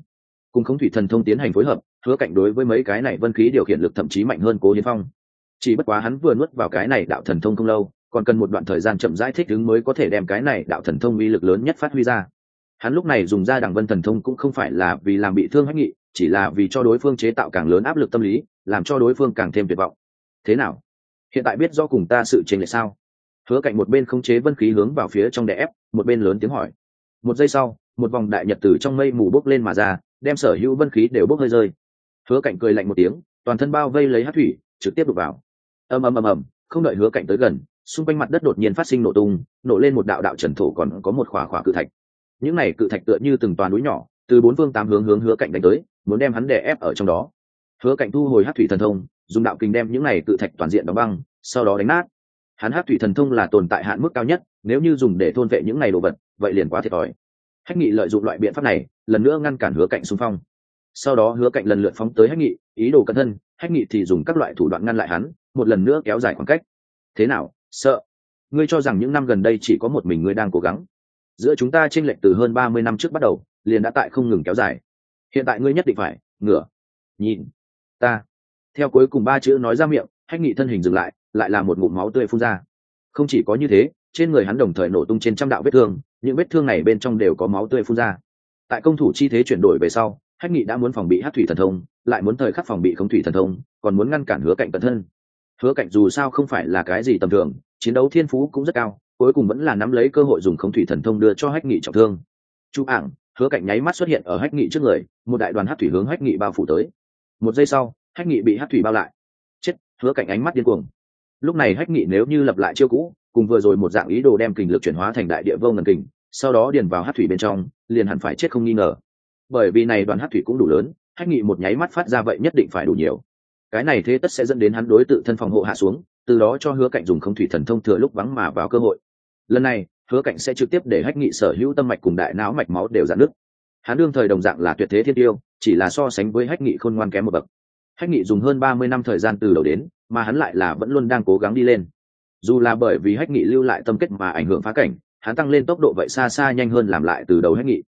Cùng không thủy thần thông tiến hành phối hợp, hứa cạnh đối với mấy cái này vân khí điều khiển lực thậm chí mạnh hơn cố hiến phong. Chỉ bất quá hắn vừa nuốt vào cái này đạo thần thông không lâu, còn cần một đoạn thời gian chậm rãi thích ứng mới có thể đem cái này đạo thần thông uy lực lớn nhất phát huy ra. Hắn lúc này dùng ra đẳng vân thần thông cũng không phải là vì làm bị thương hách nghị, chỉ là vì cho đối phương chế tạo càng lớn áp lực tâm lý, làm cho đối phương càng thêm tuyệt vọng. Thế nào? Hiện tại biết do cùng ta sự chênh lệch sao? Hứa cạnh một bên không chế vân khí hướng vào phía trong đè ép, một bên lớn tiếng hỏi. Một giây sau, một vòng đại nhật từ trong mây mù bốc lên mà ra, đem sở hữu vân khí đều bốc hơi rơi. Hứa cạnh cười lạnh một tiếng, toàn thân bao vây lấy hát thủy, trực tiếp đục vào. Ầm ầm ầm ầm, không đợi hứa cạnh tới gần, xung quanh mặt đất đột nhiên phát sinh nổ tung, nổ lên một đạo đạo trần thổ còn có một khỏa khỏa cự thạch. Những này cự thạch tựa như từng toàn núi nhỏ, từ bốn phương tám hướng hướng hứa cạnh đánh tới, muốn đem hắn đè ép ở trong đó. Hứa cạnh thu hồi hát thủy thần thông dùng đạo kinh đem những này cự thạch toàn diện đóng băng, sau đó đánh nát. Hắn hát thủy thần thông là tồn tại hạn mức cao nhất, nếu như dùng để thôn vệ những này đồ vật, vậy liền quá thiệt thòi. Hách nghị lợi dụng loại biện pháp này, lần nữa ngăn cản hứa cạnh xung phong. Sau đó hứa cạnh lần lượt phóng tới hách nghị, ý đồ cẩn thân, hách nghị thì dùng các loại thủ đoạn ngăn lại hắn, một lần nữa kéo dài khoảng cách. Thế nào, sợ? Ngươi cho rằng những năm gần đây chỉ có một mình ngươi đang cố gắng. Giữa chúng ta chênh lệch từ hơn ba mươi năm trước bắt đầu, liền đã tại không ngừng kéo dài. Hiện tại ngươi nhất định phải, ngửa, nhìn, ta theo cuối cùng ba chữ nói ra miệng, hách nghị thân hình dừng lại lại là một ngụm máu tươi phun ra. Không chỉ có như thế, trên người hắn đồng thời nổ tung trên trăm đạo vết thương, những vết thương này bên trong đều có máu tươi phun ra. Tại công thủ chi thế chuyển đổi về sau, hách nghị đã muốn phòng bị hát thủy thần thông, lại muốn thời khắc phòng bị không thủy thần thông, còn muốn ngăn cản hứa cạnh cẩn thân. Hứa cạnh dù sao không phải là cái gì tầm thường, chiến đấu thiên phú cũng rất cao, cuối cùng vẫn là nắm lấy cơ hội dùng không thủy thần thông đưa cho hách nghị trọng thương. Chú ảng, hứa cạnh nháy mắt xuất hiện ở hách nghị trước người, một đại đoàn hát thủy hướng hách nghị bao phủ tới. Một giây sau hách nghị bị hát thủy bao lại. Chết, hứa cạnh ánh mắt điên cuồng. Lúc này hách nghị nếu như lập lại chiêu cũ, cùng vừa rồi một dạng ý đồ đem kình lực chuyển hóa thành đại địa vô ngần kình, sau đó điền vào hát thủy bên trong, liền hẳn phải chết không nghi ngờ. Bởi vì này đoàn hát thủy cũng đủ lớn, hách nghị một nháy mắt phát ra vậy nhất định phải đủ nhiều. Cái này thế tất sẽ dẫn đến hắn đối tự thân phòng hộ hạ xuống, từ đó cho hứa cạnh dùng không thủy thần thông thừa lúc vắng mà vào cơ hội. Lần này, hứa cạnh sẽ trực tiếp để hách nghị sở hữu tâm mạch cùng đại não mạch máu đều dạn nứt. Hắn đương thời đồng dạng là tuyệt thế thiên tiêu, chỉ là so sánh với hách nghị khôn ngoan kém một bậc hách nghị dùng hơn ba mươi năm thời gian từ đầu đến, mà hắn lại là vẫn luôn đang cố gắng đi lên. Dù là bởi vì hách nghị lưu lại tâm kết mà ảnh hưởng phá cảnh, hắn tăng lên tốc độ vậy xa xa nhanh hơn làm lại từ đầu hách nghị.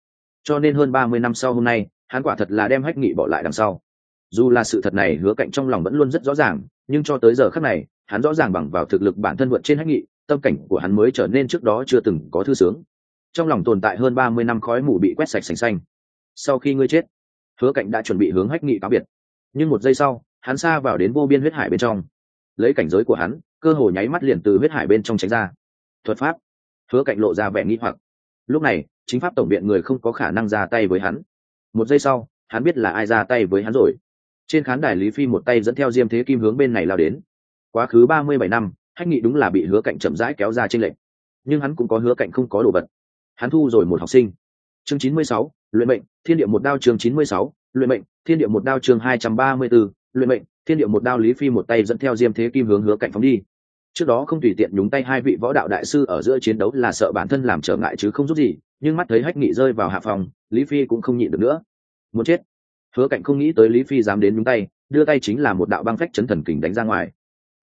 Cho nên hơn ba mươi năm sau hôm nay, hắn quả thật là đem hách nghị bỏ lại đằng sau. Dù là sự thật này hứa cạnh trong lòng vẫn luôn rất rõ ràng, nhưng cho tới giờ khắc này, hắn rõ ràng bằng vào thực lực bản thân vượt trên hách nghị, tâm cảnh của hắn mới trở nên trước đó chưa từng có thư sướng. Trong lòng tồn tại hơn ba mươi năm khói mù bị quét sạch sành xanh. Sau khi ngươi chết, hứa cạnh đã chuẩn bị hướng hách nghị cáo biệt nhưng một giây sau, hắn xa vào đến vô biên huyết hải bên trong. Lấy cảnh giới của hắn, cơ hồ nháy mắt liền từ huyết hải bên trong tránh ra. Thuật pháp. Hứa cạnh lộ ra vẻ nghĩ hoặc. Lúc này, chính pháp tổng viện người không có khả năng ra tay với hắn. Một giây sau, hắn biết là ai ra tay với hắn rồi. Trên khán đài lý phi một tay dẫn theo diêm thế kim hướng bên này lao đến. Quá khứ ba mươi bảy năm, hách nghị đúng là bị hứa cạnh chậm rãi kéo ra trên lệnh nhưng hắn cũng có hứa cạnh không có đồ vật. Hắn thu rồi một học sinh. Chương chín mươi sáu, luyện mệnh, thiên địa một đao chương chín mươi sáu luyện mệnh, thiên địa một đao chương hai trăm ba mươi b ố luyện mệnh, thiên địa một đao lý phi một tay dẫn theo diêm thế kim hướng hứa cạnh phóng đi. Trước đó không tùy tiện nhúng tay hai vị võ đạo đại sư ở giữa chiến đấu là sợ bản thân làm trở ngại chứ không giúp gì, nhưng mắt thấy hách nghị rơi vào hạ phòng, lý phi cũng không nhịn được nữa. Muốn chết. Hứa cạnh không nghĩ tới lý phi dám đến nhúng tay, đưa tay chính là một đạo băng phách chấn thần kình đánh ra ngoài.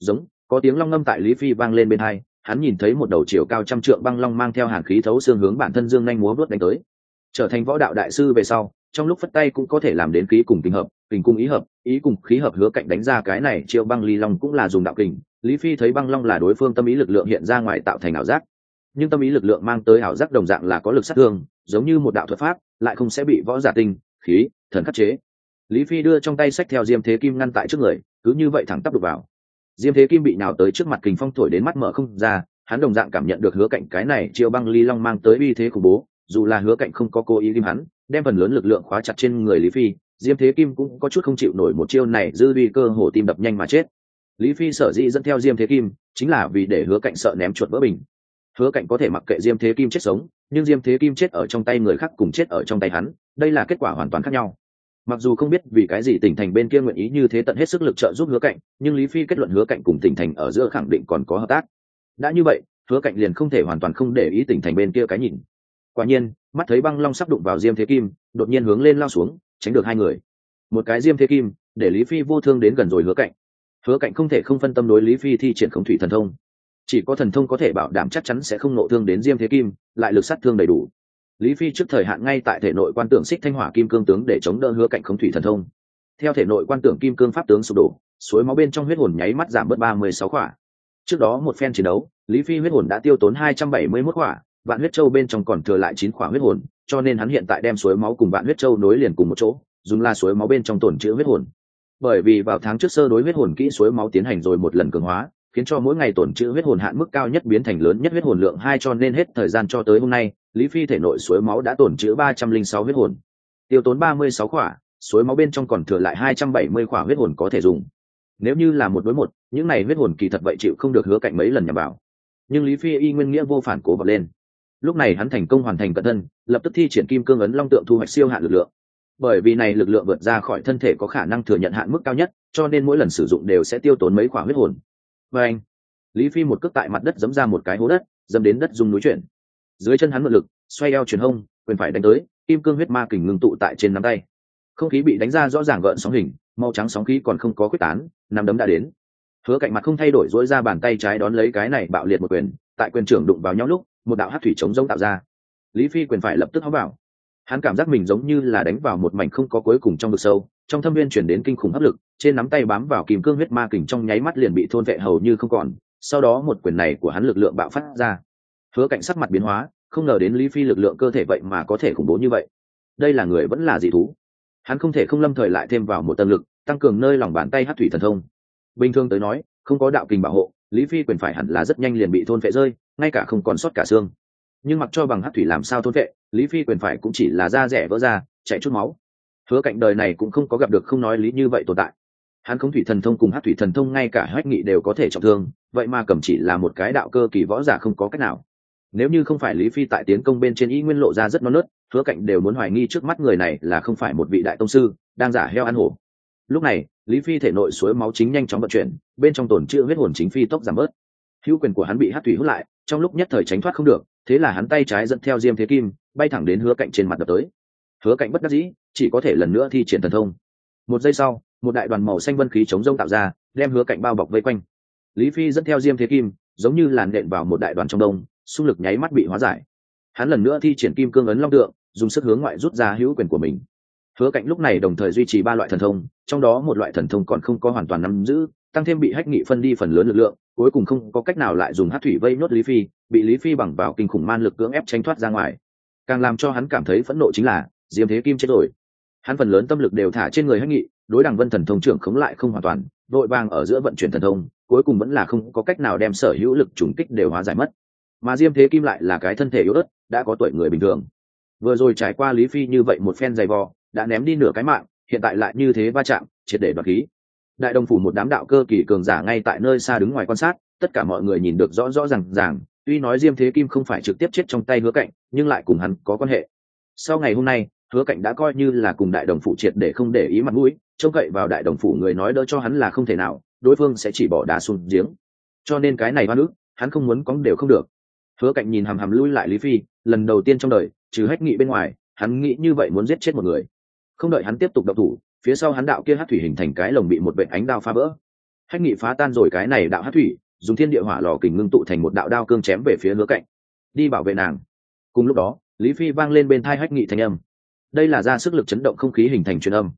Giống, có tiếng long ngâm tại lý phi vang lên bên hai, hắn nhìn thấy một đầu chiều cao trăm trượng băng long mang theo hàn khí thấu xương hướng bản thân dương nhanh múa vớt đánh tới. Trở thành võ đạo đại sư về sau trong lúc phất tay cũng có thể làm đến khí cùng tình hợp tình cung ý hợp, ý cùng khí hợp hứa cạnh đánh ra cái này chiêu băng ly long cũng là dùng đạo kình. Lý phi thấy băng long là đối phương tâm ý lực lượng hiện ra ngoài tạo thành ảo giác. Nhưng tâm ý lực lượng mang tới ảo giác đồng dạng là có lực sát thương, giống như một đạo thuật pháp, lại không sẽ bị võ giả tinh, khí, thần khắc chế. Lý phi đưa trong tay sách theo diêm thế kim ngăn tại trước người, cứ như vậy thẳng tắp đục vào. Diêm thế kim bị nào tới trước mặt kình phong thổi đến mắt mở không ra, hắn đồng dạng cảm nhận được hứa cạnh cái này chiêu băng ly long mang tới uy thế khủng bố, dù là hứa cạnh không có cố ý ghim hắn đem phần lớn lực lượng khóa chặt trên người lý phi, diêm thế kim cũng có chút không chịu nổi một chiêu này dư vi cơ hồ tim đập nhanh mà chết. Lý phi sở dĩ dẫn theo diêm thế kim chính là vì để hứa cạnh sợ ném chuột vỡ bình. Hứa cạnh có thể mặc kệ diêm thế kim chết sống, nhưng diêm thế kim chết ở trong tay người khác cùng chết ở trong tay hắn, đây là kết quả hoàn toàn khác nhau. Mặc dù không biết vì cái gì tỉnh thành bên kia nguyện ý như thế tận hết sức lực trợ giúp hứa cạnh, nhưng lý phi kết luận hứa cạnh cùng tỉnh thành ở giữa khẳng định còn có hợp tác. Đã như vậy, hứa cạnh liền không thể hoàn toàn không để ý tỉnh thành bên kia cái nhìn. Quả nhiên mắt thấy băng long sắp đụng vào diêm thế kim, đột nhiên hướng lên lao xuống, tránh được hai người. Một cái diêm thế kim, để lý phi vô thương đến gần rồi hứa cạnh. Hứa cạnh không thể không phân tâm đối lý phi thi triển khống thủy thần thông. Chỉ có thần thông có thể bảo đảm chắc chắn sẽ không nộ thương đến diêm thế kim, lại lực sát thương đầy đủ. Lý phi trước thời hạn ngay tại thể nội quan tưởng xích thanh hỏa kim cương tướng để chống đỡ hứa cạnh khống thủy thần thông. Theo thể nội quan tưởng kim cương pháp tướng sụp đổ, suối máu bên trong huyết hồn nháy mắt giảm bớt ba mươi sáu khỏa. Trước đó một phen chiến đấu, lý phi huyết hồn đã tiêu tốn hai trăm bảy mươi mốt khỏa vạn huyết châu bên trong còn thừa lại chín khỏa huyết hồn, cho nên hắn hiện tại đem suối máu cùng vạn huyết châu nối liền cùng một chỗ, dùng la suối máu bên trong tổn chữ huyết hồn. Bởi vì vào tháng trước sơ đối huyết hồn kỹ suối máu tiến hành rồi một lần cường hóa, khiến cho mỗi ngày tổn chữ huyết hồn hạn mức cao nhất biến thành lớn nhất huyết hồn lượng hai cho nên hết thời gian cho tới hôm nay, lý phi thể nội suối máu đã tổn chữ ba trăm linh sáu huyết hồn. Tiêu tốn ba mươi sáu khỏa, suối máu bên trong còn thừa lại hai trăm bảy mươi khỏa huyết hồn có thể dùng. Nếu như là một đối một, những này huyết hồn kỳ thật vậy chịu không được hứa cạnh mấy lần nhằm vào. Nhưng lý phi y nguyên nghĩa vô phản cố vật lên lúc này hắn thành công hoàn thành cận thân, lập tức thi triển kim cương ấn long tượng thu hoạch siêu hạn lực lượng. Bởi vì này lực lượng vượt ra khỏi thân thể có khả năng thừa nhận hạn mức cao nhất, cho nên mỗi lần sử dụng đều sẽ tiêu tốn mấy quả huyết hồn. Và anh, lý phi một cước tại mặt đất dẫm ra một cái hố đất, dẫm đến đất dùng núi chuyển. Dưới chân hắn mượn lực, xoay eo chuyển hông, quyền phải đánh tới, kim cương huyết ma kình ngưng tụ tại trên nắm tay. Không khí bị đánh ra rõ ràng gợn sóng hình, màu trắng sóng khí còn không có quyết tán, nắm đấm đã đến. Hứa cạnh mặt không thay đổi dỗi ra bàn tay trái đón lấy cái này bạo liệt một quyền, tại quyền trưởng đụng vào nhau lúc một đạo hát thủy chống rỗng tạo ra. Lý phi quyền phải lập tức hó vào hắn cảm giác mình giống như là đánh vào một mảnh không có cuối cùng trong vực sâu, trong thâm viên chuyển đến kinh khủng áp lực, trên nắm tay bám vào kìm cương huyết ma kình trong nháy mắt liền bị thôn vệ hầu như không còn, sau đó một quyền này của hắn lực lượng bạo phát ra. Hứa cạnh sắc mặt biến hóa, không ngờ đến lý phi lực lượng cơ thể vậy mà có thể khủng bố như vậy. Đây là người vẫn là dị thú. Hắn không thể không lâm thời lại thêm vào một tầng lực, tăng cường nơi lòng bàn tay hát thủy thần thông. Bình thường tới nói, không có đạo kình bảo hộ, lý phi quyền phải hẳn là rất nhanh liền bị thôn vệ rơi ngay cả không còn sót cả xương. Nhưng mặc cho bằng hát thủy làm sao thôn vệ, lý phi quyền phải cũng chỉ là da rẻ vỡ ra, chạy chút máu. Hứa cạnh đời này cũng không có gặp được không nói lý như vậy tồn tại. Hắn không thủy thần thông cùng hát thủy thần thông ngay cả hách nghị đều có thể trọng thương, vậy mà cầm chỉ là một cái đạo cơ kỳ võ giả không có cách nào. Nếu như không phải lý phi tại tiến công bên trên y nguyên lộ ra rất non nớt, hứa cạnh đều muốn hoài nghi trước mắt người này là không phải một vị đại tông sư, đang giả heo ăn hổ. Lúc này, lý phi thể nội suối máu chính nhanh chóng vận chuyển, bên trong tổn chữ huyết hồn chính phi tốc giảm bớt. Hữu quyền của hắn bị hát thủy hút lại trong lúc nhất thời tránh thoát không được, thế là hắn tay trái dẫn theo diêm thế kim, bay thẳng đến hứa cạnh trên mặt đập tới. Hứa cạnh bất đắc dĩ, chỉ có thể lần nữa thi triển thần thông. Một giây sau, một đại đoàn màu xanh vân khí chống rông tạo ra, đem hứa cạnh bao bọc vây quanh. Lý phi dẫn theo diêm thế kim, giống như làn đệm vào một đại đoàn trong đông, xung lực nháy mắt bị hóa giải. Hắn lần nữa thi triển kim cương ấn long tượng, dùng sức hướng ngoại rút ra hữu quyền của mình. Hứa cạnh lúc này đồng thời duy trì ba loại thần thông, trong đó một loại thần thông còn không có hoàn toàn nắm giữ tăng thêm bị hách nghị phân đi phần lớn lực lượng, cuối cùng không có cách nào lại dùng hát thủy vây nhốt lý phi, bị lý phi bằng vào kinh khủng man lực cưỡng ép tranh thoát ra ngoài. Càng làm cho hắn cảm thấy phẫn nộ chính là, diêm thế kim chết rồi. Hắn phần lớn tâm lực đều thả trên người hách nghị, đối đằng vân thần thông trưởng khống lại không hoàn toàn, vội vàng ở giữa vận chuyển thần thông, cuối cùng vẫn là không có cách nào đem sở hữu lực trùng kích đều hóa giải mất. Mà diêm thế kim lại là cái thân thể yếu ớt, đã có tuổi người bình thường. Vừa rồi trải qua lý phi như vậy một phen dày vò, đã ném đi nửa cái mạng, hiện tại lại như thế va chạm, triệt để đoạt khí đại đồng phủ một đám đạo cơ kỳ cường giả ngay tại nơi xa đứng ngoài quan sát, tất cả mọi người nhìn được rõ rõ r à n g ràng, tuy nói diêm thế kim không phải trực tiếp chết trong tay hứa cạnh nhưng lại cùng hắn có quan hệ. Sau ngày hôm nay, hứa cạnh đã coi như là cùng đại đồng phủ triệt để không để ý mặt mũi, trông cậy vào đại đồng phủ người nói đỡ cho hắn là không thể nào, đối phương sẽ chỉ bỏ đá xuống giếng. Cho nên cái này hoa nước hắn không muốn cóng đều không được. Hứa cạnh nhìn hằm hằm lui lại lý phi, lần đầu tiên trong đời, trừ hách nghị bên ngoài, hắn nghĩ như vậy muốn giết chết một người. Không đợi hắn tiếp tục độc thủ phía sau hắn đạo kia hát thủy hình thành cái lồng bị một vệ ánh đao phá vỡ. Hách nghị phá tan rồi cái này đạo hát thủy, dùng thiên địa hỏa lò kình ngưng tụ thành một đạo đao cương chém về phía hứa cạnh. Đi bảo vệ nàng. Cùng lúc đó, lý phi vang lên bên thai hách nghị thanh âm. Đây là ra sức lực chấn động không khí hình thành truyền âm.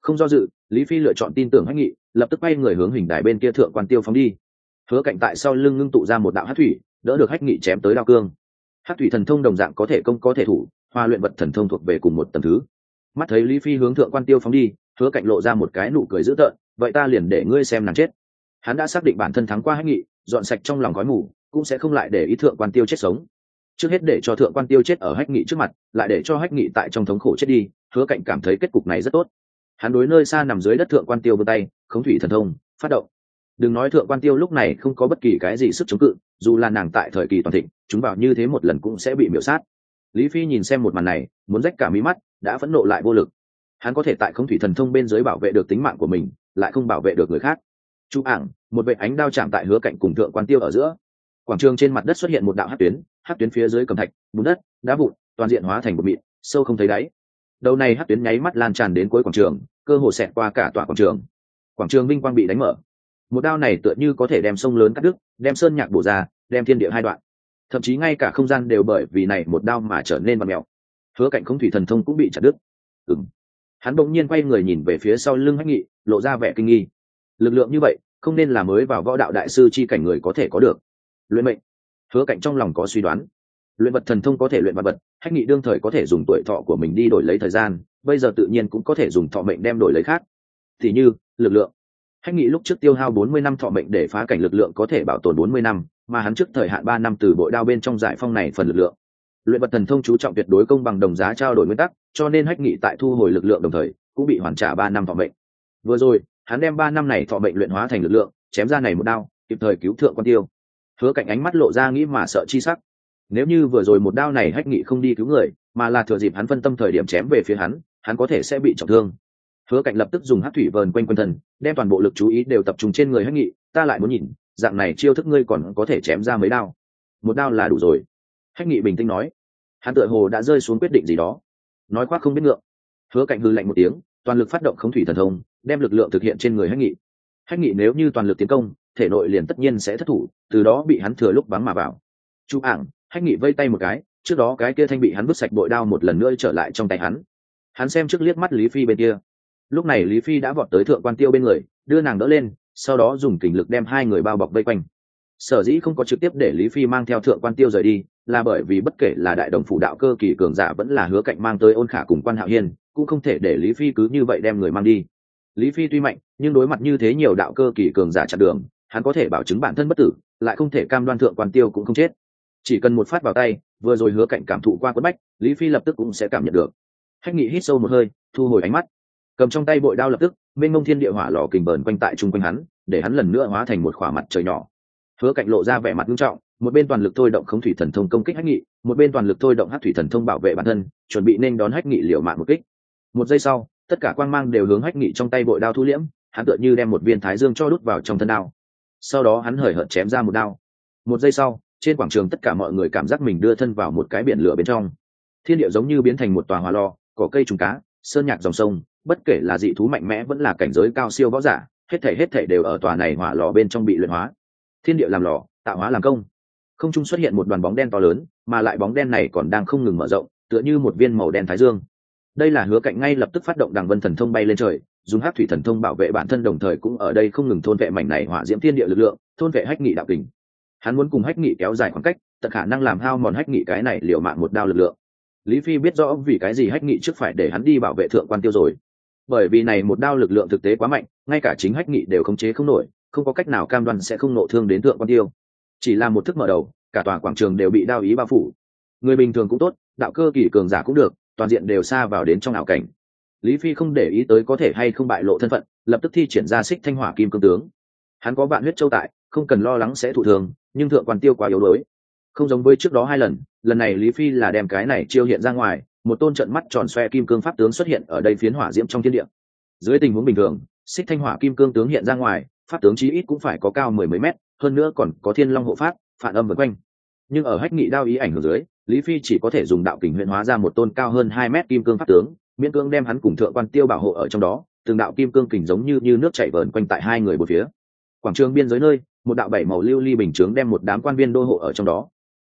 Không do dự, lý phi lựa chọn tin tưởng hách nghị, lập tức bay người hướng hình đài bên kia thượng quan tiêu phóng đi. Hứa cạnh tại sau lưng ngưng tụ ra một đạo hát thủy, đỡ được hách nghị chém tới đao cương. Hát thủy thần thông đồng dạng có thể công có thể thủ hoa luyện vật thần thông thuộc về cùng một tầm thứ. Mắt thấy lý phi hướng thượng quan tiêu phóng đi hứa cạnh lộ ra một cái nụ cười dữ tợn, vậy ta liền để ngươi xem nàng chết. Hắn đã xác định bản thân thắng qua hách nghị, dọn sạch trong lòng gói mù, cũng sẽ không lại để ý thượng quan tiêu chết sống. Trước hết để cho thượng quan tiêu chết ở hách nghị trước mặt, lại để cho hách nghị tại trong thống khổ chết đi hứa cạnh cảm thấy kết cục này rất tốt. Hắn đối nơi xa nằm dưới đất thượng quan tiêu vươn tay, khống thủy thần thông, phát động. Đừng nói thượng quan tiêu lúc này không có bất kỳ cái gì sức chống cự, dù là nàng tại thời kỳ toàn thịnh, chúng vào như thế một lần cũng sẽ bị miểu sát. Lý phi nhìn xem một màn này, muốn rách cả mí mắt, đã phẫn nộ lại vô lực hắn có thể tại không thủy thần thông bên dưới bảo vệ được tính mạng của mình, lại không bảo vệ được người khác. Chú ảng, một vệ ánh đao chạm tại hứa cạnh cùng thượng quan tiêu ở giữa. Quảng trường trên mặt đất xuất hiện một đạo hát tuyến hát tuyến phía dưới cầm thạch, bùn đất, đá vụn, toàn diện hóa thành một mịn, sâu không thấy đáy. Đầu này hát tuyến nháy mắt lan tràn đến cuối quảng trường, cơ hồ xẹt qua cả tòa quảng trường. Quảng trường vinh quang bị đánh mở. Một đao này tựa như có thể đem sông lớn cắt đứt, đem sơn nhạc bổ ra, đem thiên địa hai đoạn. Thậm chí ngay cả không gian đều bởi vì này một đao mà trở nên mặt mèo. Hứa cạnh không thủy thần thông cũng bị chặt đứt. Ừng hắn bỗng nhiên quay người nhìn về phía sau lưng hách nghị, lộ ra vẻ kinh nghi. Lực lượng như vậy, không nên là mới vào võ đạo đại sư chi cảnh người có thể có được. Luyện mệnh. Hứa cạnh trong lòng có suy đoán. Luyện vật thần thông có thể luyện vật vật, hách nghị đương thời có thể dùng tuổi thọ của mình đi đổi lấy thời gian, bây giờ tự nhiên cũng có thể dùng thọ mệnh đem đổi lấy khác. Thì như, lực lượng. Hách nghị lúc trước tiêu hao bốn mươi năm thọ mệnh để phá cảnh lực lượng có thể bảo tồn bốn mươi năm, mà hắn trước thời hạn ba năm từ bội đao bên trong giải phong này phần lực lượng. Luyện vật thần thông chú trọng tuyệt đối công bằng đồng giá trao đổi nguyên tắc cho nên hách nghị tại thu hồi lực lượng đồng thời, cũng bị hoàn trả ba năm thọ mệnh. Vừa rồi, hắn đem ba năm này thọ mệnh luyện hóa thành lực lượng, chém ra này một đao, kịp thời cứu thượng quan tiêu. Hứa cạnh ánh mắt lộ ra nghĩ mà sợ chi sắc. Nếu như vừa rồi một đao này hách nghị không đi cứu người, mà là thừa dịp hắn phân tâm thời điểm chém về phía hắn hắn có thể sẽ bị trọng thương. Hứa cạnh lập tức dùng hát thủy vờn quanh quân thần đem toàn bộ lực chú ý đều tập trung trên người hách nghị, ta lại muốn nhìn, dạng này chiêu thức ngươi còn có thể chém ra mấy đao? Một đao là đủ rồi. Hách nghị bình tĩnh nói. Hắn tựa hồ đã rơi xuống quyết định gì đó nói khoác không biết ngượng. Hứa cạnh hư lạnh một tiếng, toàn lực phát động khống thủy thần thông, đem lực lượng thực hiện trên người hách nghị. Hách nghị nếu như toàn lực tiến công, thể nội liền tất nhiên sẽ thất thủ, từ đó bị hắn thừa lúc bắn mà vào. Chú ảng, hách nghị vây tay một cái, trước đó cái kia thanh bị hắn vứt sạch bội đao một lần nữa trở lại trong tay hắn. Hắn xem trước liếc mắt lý phi bên kia. Lúc này lý phi đã vọt tới thượng quan tiêu bên người, đưa nàng đỡ lên, sau đó dùng kình lực đem hai người bao bọc vây quanh. Sở dĩ không có trực tiếp để lý phi mang theo thượng quan tiêu rời đi là bởi vì bất kể là đại đồng phủ đạo cơ kỳ cường giả vẫn là hứa cạnh mang tới ôn khả cùng quan hạo hiên, cũng không thể để lý phi cứ như vậy đem người mang đi. Lý phi tuy mạnh, nhưng đối mặt như thế nhiều đạo cơ kỳ cường giả chặn đường, hắn có thể bảo chứng bản thân bất tử, lại không thể cam đoan thượng quan tiêu cũng không chết. Chỉ cần một phát vào tay, vừa rồi hứa cạnh cảm thụ qua quất bách, lý phi lập tức cũng sẽ cảm nhận được. Hách nghị hít sâu một hơi, thu hồi ánh mắt. Cầm trong tay bội đao lập tức bên mông thiên địa hỏa lò kình bờn quanh tại chung quanh hắn, để hắn lần nữa hóa thành một khỏa mặt trời nhỏ. Hứa cạnh lộ ra vẻ mặt nghiêm trọng một bên toàn lực thôi động khống thủy thần thông công kích hách nghị, một bên toàn lực thôi động hát thủy thần thông bảo vệ bản thân, chuẩn bị nên đón hách nghị liều mạng một kích. Một giây sau, tất cả quang mang đều hướng hách nghị trong tay bội đao thu liễm, hắn tựa như đem một viên thái dương cho đút vào trong thân đao. Sau đó hắn hời hợt chém ra một đao. Một giây sau, trên quảng trường tất cả mọi người cảm giác mình đưa thân vào một cái biển lửa bên trong. Thiên địa giống như biến thành một tòa hỏa lò, cỏ cây trùng cá, sơn nhạc dòng sông, bất kể là dị thú mạnh mẽ vẫn là cảnh giới cao siêu võ giả, hết thể hết thể đều ở tòa này hỏa lò bên trong bị luyện hóa. Thiên địa làm lò, tạo hóa làm công không trung xuất hiện một đoàn bóng đen to lớn, mà lại bóng đen này còn đang không ngừng mở rộng, tựa như một viên màu đen thái dương. Đây là hứa cạnh ngay lập tức phát động đằng vân thần thông bay lên trời, dùng hát thủy thần thông bảo vệ bản thân đồng thời cũng ở đây không ngừng thôn vệ mảnh này hỏa diễm thiên địa lực lượng, thôn vệ hách nghị đạo kình. Hắn muốn cùng hách nghị kéo dài khoảng cách, tận khả năng làm hao mòn hách nghị cái này liều mạng một đao lực lượng. Lý phi biết rõ vì cái gì hách nghị trước phải để hắn đi bảo vệ thượng quan tiêu rồi. Bởi vì này một đao lực lượng thực tế quá mạnh, ngay cả chính hách nghị đều khống chế không nổi, không có cách nào cam đoan sẽ không nộ thương đến thượng quan tiêu chỉ là một thức mở đầu, cả tòa quảng trường đều bị đao ý bao phủ. Người bình thường cũng tốt, đạo cơ kỳ cường giả cũng được, toàn diện đều xa vào đến trong ảo cảnh. Lý phi không để ý tới có thể hay không bại lộ thân phận, lập tức thi triển ra xích thanh hỏa kim cương tướng. Hắn có vạn huyết châu tại, không cần lo lắng sẽ thụ thường nhưng thượng quan tiêu quá yếu đuối. Không giống với trước đó hai lần lần này lý phi là đem cái này chiêu hiện ra ngoài, một tôn trận mắt tròn xoe kim cương pháp tướng xuất hiện ở đây phiến hỏa diễm trong thiên địa. Dưới tình huống bình thường, xích thanh hỏa kim cương tướng hiện ra ngoài, pháp tướng chí ít cũng phải có cao mười mấy mét hơn nữa còn có thiên long hộ pháp, phản âm vân quanh. Nhưng ở hách nghị đao ý ảnh hưởng dưới, lý phi chỉ có thể dùng đạo kình huyện hóa ra một tôn cao hơn hai mét kim cương pháp tướng, miễn cương đem hắn cùng thượng quan tiêu bảo hộ ở trong đó, từng đạo kim cương kình giống như như nước chảy vờn quanh tại hai người một phía. Quảng trường biên giới nơi, một đạo bảy màu lưu ly bình chướng đem một đám quan viên đô hộ ở trong đó.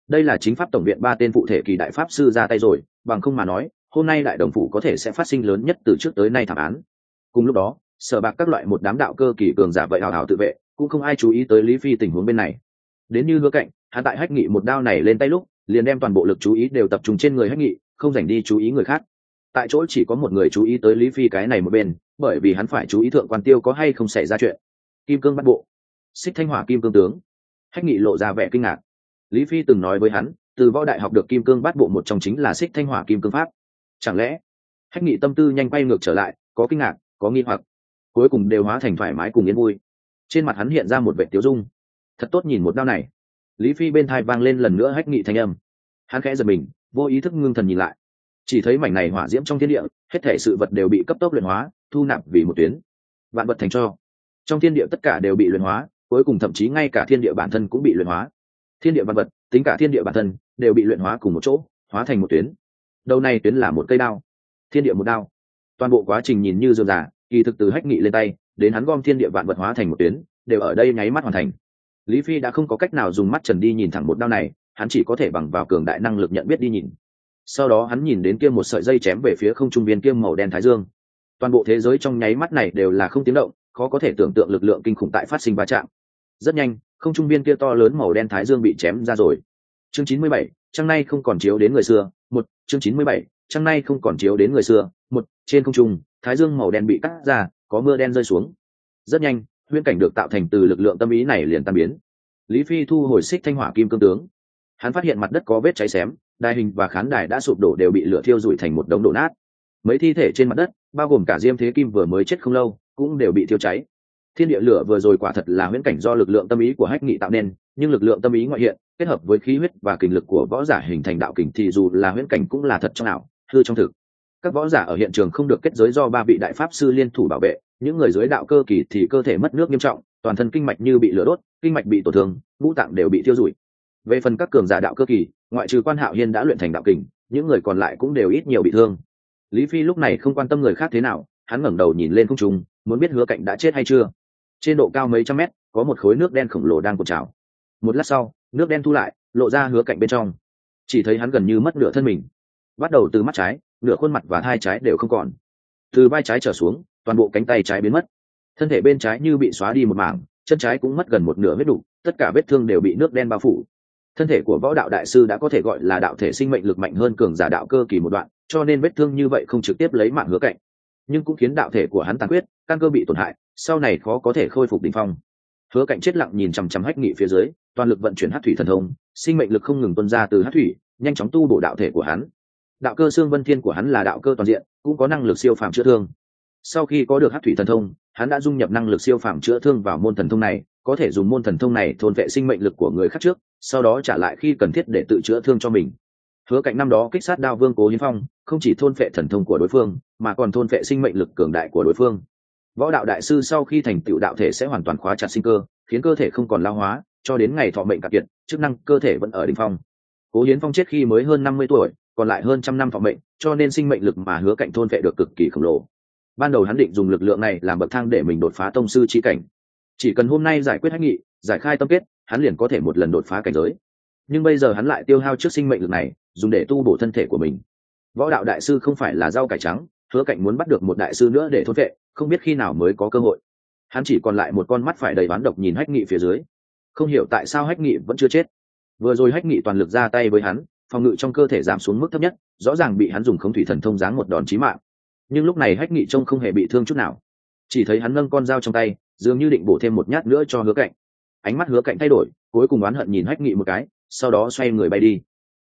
Đây là chính pháp tổng viện ba tên phụ thể kỳ đại pháp sư ra tay rồi, bằng không mà nói, hôm nay đại đồng phủ có thể sẽ phát sinh lớn nhất từ trước tới nay thảm án. Cùng lúc đó, sở bạc các loại một đám đạo cơ kỳ cường giả vậy hào hào tự vệ cũng không ai chú ý tới lý phi tình huống bên này. Đến như hứa cạnh, hắn tại hách nghị một đao này lên tay lúc, liền đem toàn bộ lực chú ý đều tập trung trên người hách nghị, không dành đi chú ý người khác. Tại chỗ chỉ có một người chú ý tới lý phi cái này một bên, bởi vì hắn phải chú ý thượng quan tiêu có hay không xảy ra chuyện. Kim cương bắt bộ. Xích thanh hỏa kim cương tướng. Hách nghị lộ ra vẻ kinh ngạc. Lý phi từng nói với hắn, từ võ đại học được kim cương bắt bộ một trong chính là xích thanh hỏa kim cương pháp. Chẳng lẽ, hách nghị tâm tư nhanh quay ngược trở lại, có kinh ngạc, có nghi hoặc, cuối cùng đều hóa thành thoải mái cùng yên vui trên mặt hắn hiện ra một vệ tiếu dung. Thật tốt nhìn một đao này. Lý phi bên thai vang lên lần nữa hách nghị thanh âm. Hắn khẽ giật mình, vô ý thức ngưng thần nhìn lại. Chỉ thấy mảnh này hỏa diễm trong thiên địa, hết thể sự vật đều bị cấp tốc luyện hóa, thu nạp vì một tuyến. Vạn vật thành cho. Trong thiên địa tất cả đều bị luyện hóa, cuối cùng thậm chí ngay cả thiên địa bản thân cũng bị luyện hóa. Thiên địa vạn vật, tính cả thiên địa bản thân, đều bị luyện hóa cùng một chỗ, hóa thành một tuyến. Đầu này tuyến là một cây đao, thiên địa một đao. Toàn bộ quá trình nhìn như dườm giả kỳ thực từ hách nghị lên tay đến hắn gom thiên địa vạn vật hóa thành một tuyến, đều ở đây nháy mắt hoàn thành. Lý phi đã không có cách nào dùng mắt trần đi nhìn thẳng một đao này, hắn chỉ có thể bằng vào cường đại năng lực nhận biết đi nhìn. Sau đó hắn nhìn đến kia một sợi dây chém về phía không trung viên kia màu đen thái dương. Toàn bộ thế giới trong nháy mắt này đều là không tiếng động, khó có thể tưởng tượng lực lượng kinh khủng tại phát sinh va chạm. Rất nhanh, không trung viên kia to lớn màu đen thái dương bị chém ra rồi. Chương chín mươi bảy, trăng nay không còn chiếu đến người xưa. Một, chương chín mươi bảy, trăng nay không còn chiếu đến người xưa. Một, trên không trung, thái dương màu đen bị cắt ra có mưa đen rơi xuống. Rất nhanh, huyễn cảnh được tạo thành từ lực lượng tâm ý này liền tan biến. Lý phi thu hồi xích thanh hỏa kim cương tướng. Hắn phát hiện mặt đất có vết cháy xém, đài hình và khán đài đã sụp đổ đều bị lửa thiêu rụi thành một đống đổ nát. Mấy thi thể trên mặt đất, bao gồm cả diêm thế kim vừa mới chết không lâu, cũng đều bị thiêu cháy. Thiên địa lửa vừa rồi quả thật là huyễn cảnh do lực lượng tâm ý của hách nghị tạo nên, nhưng lực lượng tâm ý ngoại hiện, kết hợp với khí huyết và kình lực của võ giả hình thành đạo kình thì dù là huyễn cảnh cũng là thật trong ảo, hư trong thực các võ giả ở hiện trường không được kết giới do ba vị đại pháp sư liên thủ bảo vệ, những người dưới đạo cơ kỳ thì cơ thể mất nước nghiêm trọng, toàn thân kinh mạch như bị lửa đốt, kinh mạch bị tổn thương, ngũ tạng đều bị thiêu rụi. Về phần các cường giả đạo cơ kỳ, ngoại trừ quan hạo hiên đã luyện thành đạo kình, những người còn lại cũng đều ít nhiều bị thương. Lý phi lúc này không quan tâm người khác thế nào, hắn ngẩng đầu nhìn lên không trung, muốn biết hứa cạnh đã chết hay chưa. Trên độ cao mấy trăm mét, có một khối nước đen khổng lồ đang cột trào. Một lát sau, nước đen thu lại, lộ ra hứa cạnh bên trong. Chỉ thấy hắn gần như mất nửa thân mình. Bắt đầu từ mắt trái nửa khuôn mặt và hai trái đều không còn. Từ vai trái trở xuống, toàn bộ cánh tay trái biến mất. Thân thể bên trái như bị xóa đi một mảng, chân trái cũng mất gần một nửa vết đủ tất cả vết thương đều bị nước đen bao phủ. Thân thể của võ đạo đại sư đã có thể gọi là đạo thể sinh mệnh lực mạnh hơn cường giả đạo cơ kỳ một đoạn, cho nên vết thương như vậy không trực tiếp lấy mạng hứa cạnh. Nhưng cũng khiến đạo thể của hắn tàn quyết căn cơ bị tổn hại, sau này khó có thể khôi phục đ ỉ n h phong. Hứa cạnh chết lặng nhìn chằm chằm hách nghị phía dưới, toàn lực vận chuyển hát thủy thần thông, sinh mệnh lực không ngừng tuân ra từ hát thủy, nhanh chóng tu bổ đạo thể của hắn đạo cơ xương vân thiên của hắn là đạo cơ toàn diện, cũng có năng lực siêu phàm chữa thương. Sau khi có được hát thủy thần thông, hắn đã dung nhập năng lực siêu phàm chữa thương vào môn thần thông này, có thể dùng môn thần thông này thôn vệ sinh mệnh lực của người khác trước, sau đó trả lại khi cần thiết để tự chữa thương cho mình. Hứa cạnh năm đó kích sát đao vương cố hiến phong, không chỉ thôn vệ thần thông của đối phương, mà còn thôn vệ sinh mệnh lực cường đại của đối phương. Võ đạo đại sư sau khi thành tựu đạo thể sẽ hoàn toàn khóa chặt sinh cơ, khiến cơ thể không còn lao hóa, cho đến ngày thọ mệnh cạn kiệt, chức năng cơ thể vẫn ở đ ỉ n h phong. Cố hiến phong chết khi mới hơn năm mươi tuổi còn lại hơn trăm năm phòng mệnh, cho nên sinh mệnh lực mà hứa cạnh thôn vệ được cực kỳ khổng lồ. Ban đầu hắn định dùng lực lượng này làm bậc thang để mình đột phá tông sư trí cảnh. Chỉ cần hôm nay giải quyết hách nghị, giải khai tâm kết, hắn liền có thể một lần đột phá cảnh giới. Nhưng bây giờ hắn lại tiêu hao trước sinh mệnh lực này, dùng để tu bổ thân thể của mình. Võ đạo đại sư không phải là rau cải trắng, hứa cạnh muốn bắt được một đại sư nữa để thôn vệ, không biết khi nào mới có cơ hội. Hắn chỉ còn lại một con mắt phải đầy bán độc nhìn hách nghị phía dưới. Không hiểu tại sao hách nghị vẫn chưa chết. Vừa rồi hách nghị toàn lực ra tay với hắn phòng ngự trong cơ thể giảm xuống mức thấp nhất, rõ ràng bị hắn dùng không thủy thần thông giáng một đòn chí mạng. Nhưng lúc này hách nghị trông không hề bị thương chút nào. Chỉ thấy hắn nâng con dao trong tay, dường như định bổ thêm một nhát nữa cho hứa cạnh. Ánh mắt hứa cạnh thay đổi, cuối cùng oán hận nhìn hách nghị một cái, sau đó xoay người bay đi.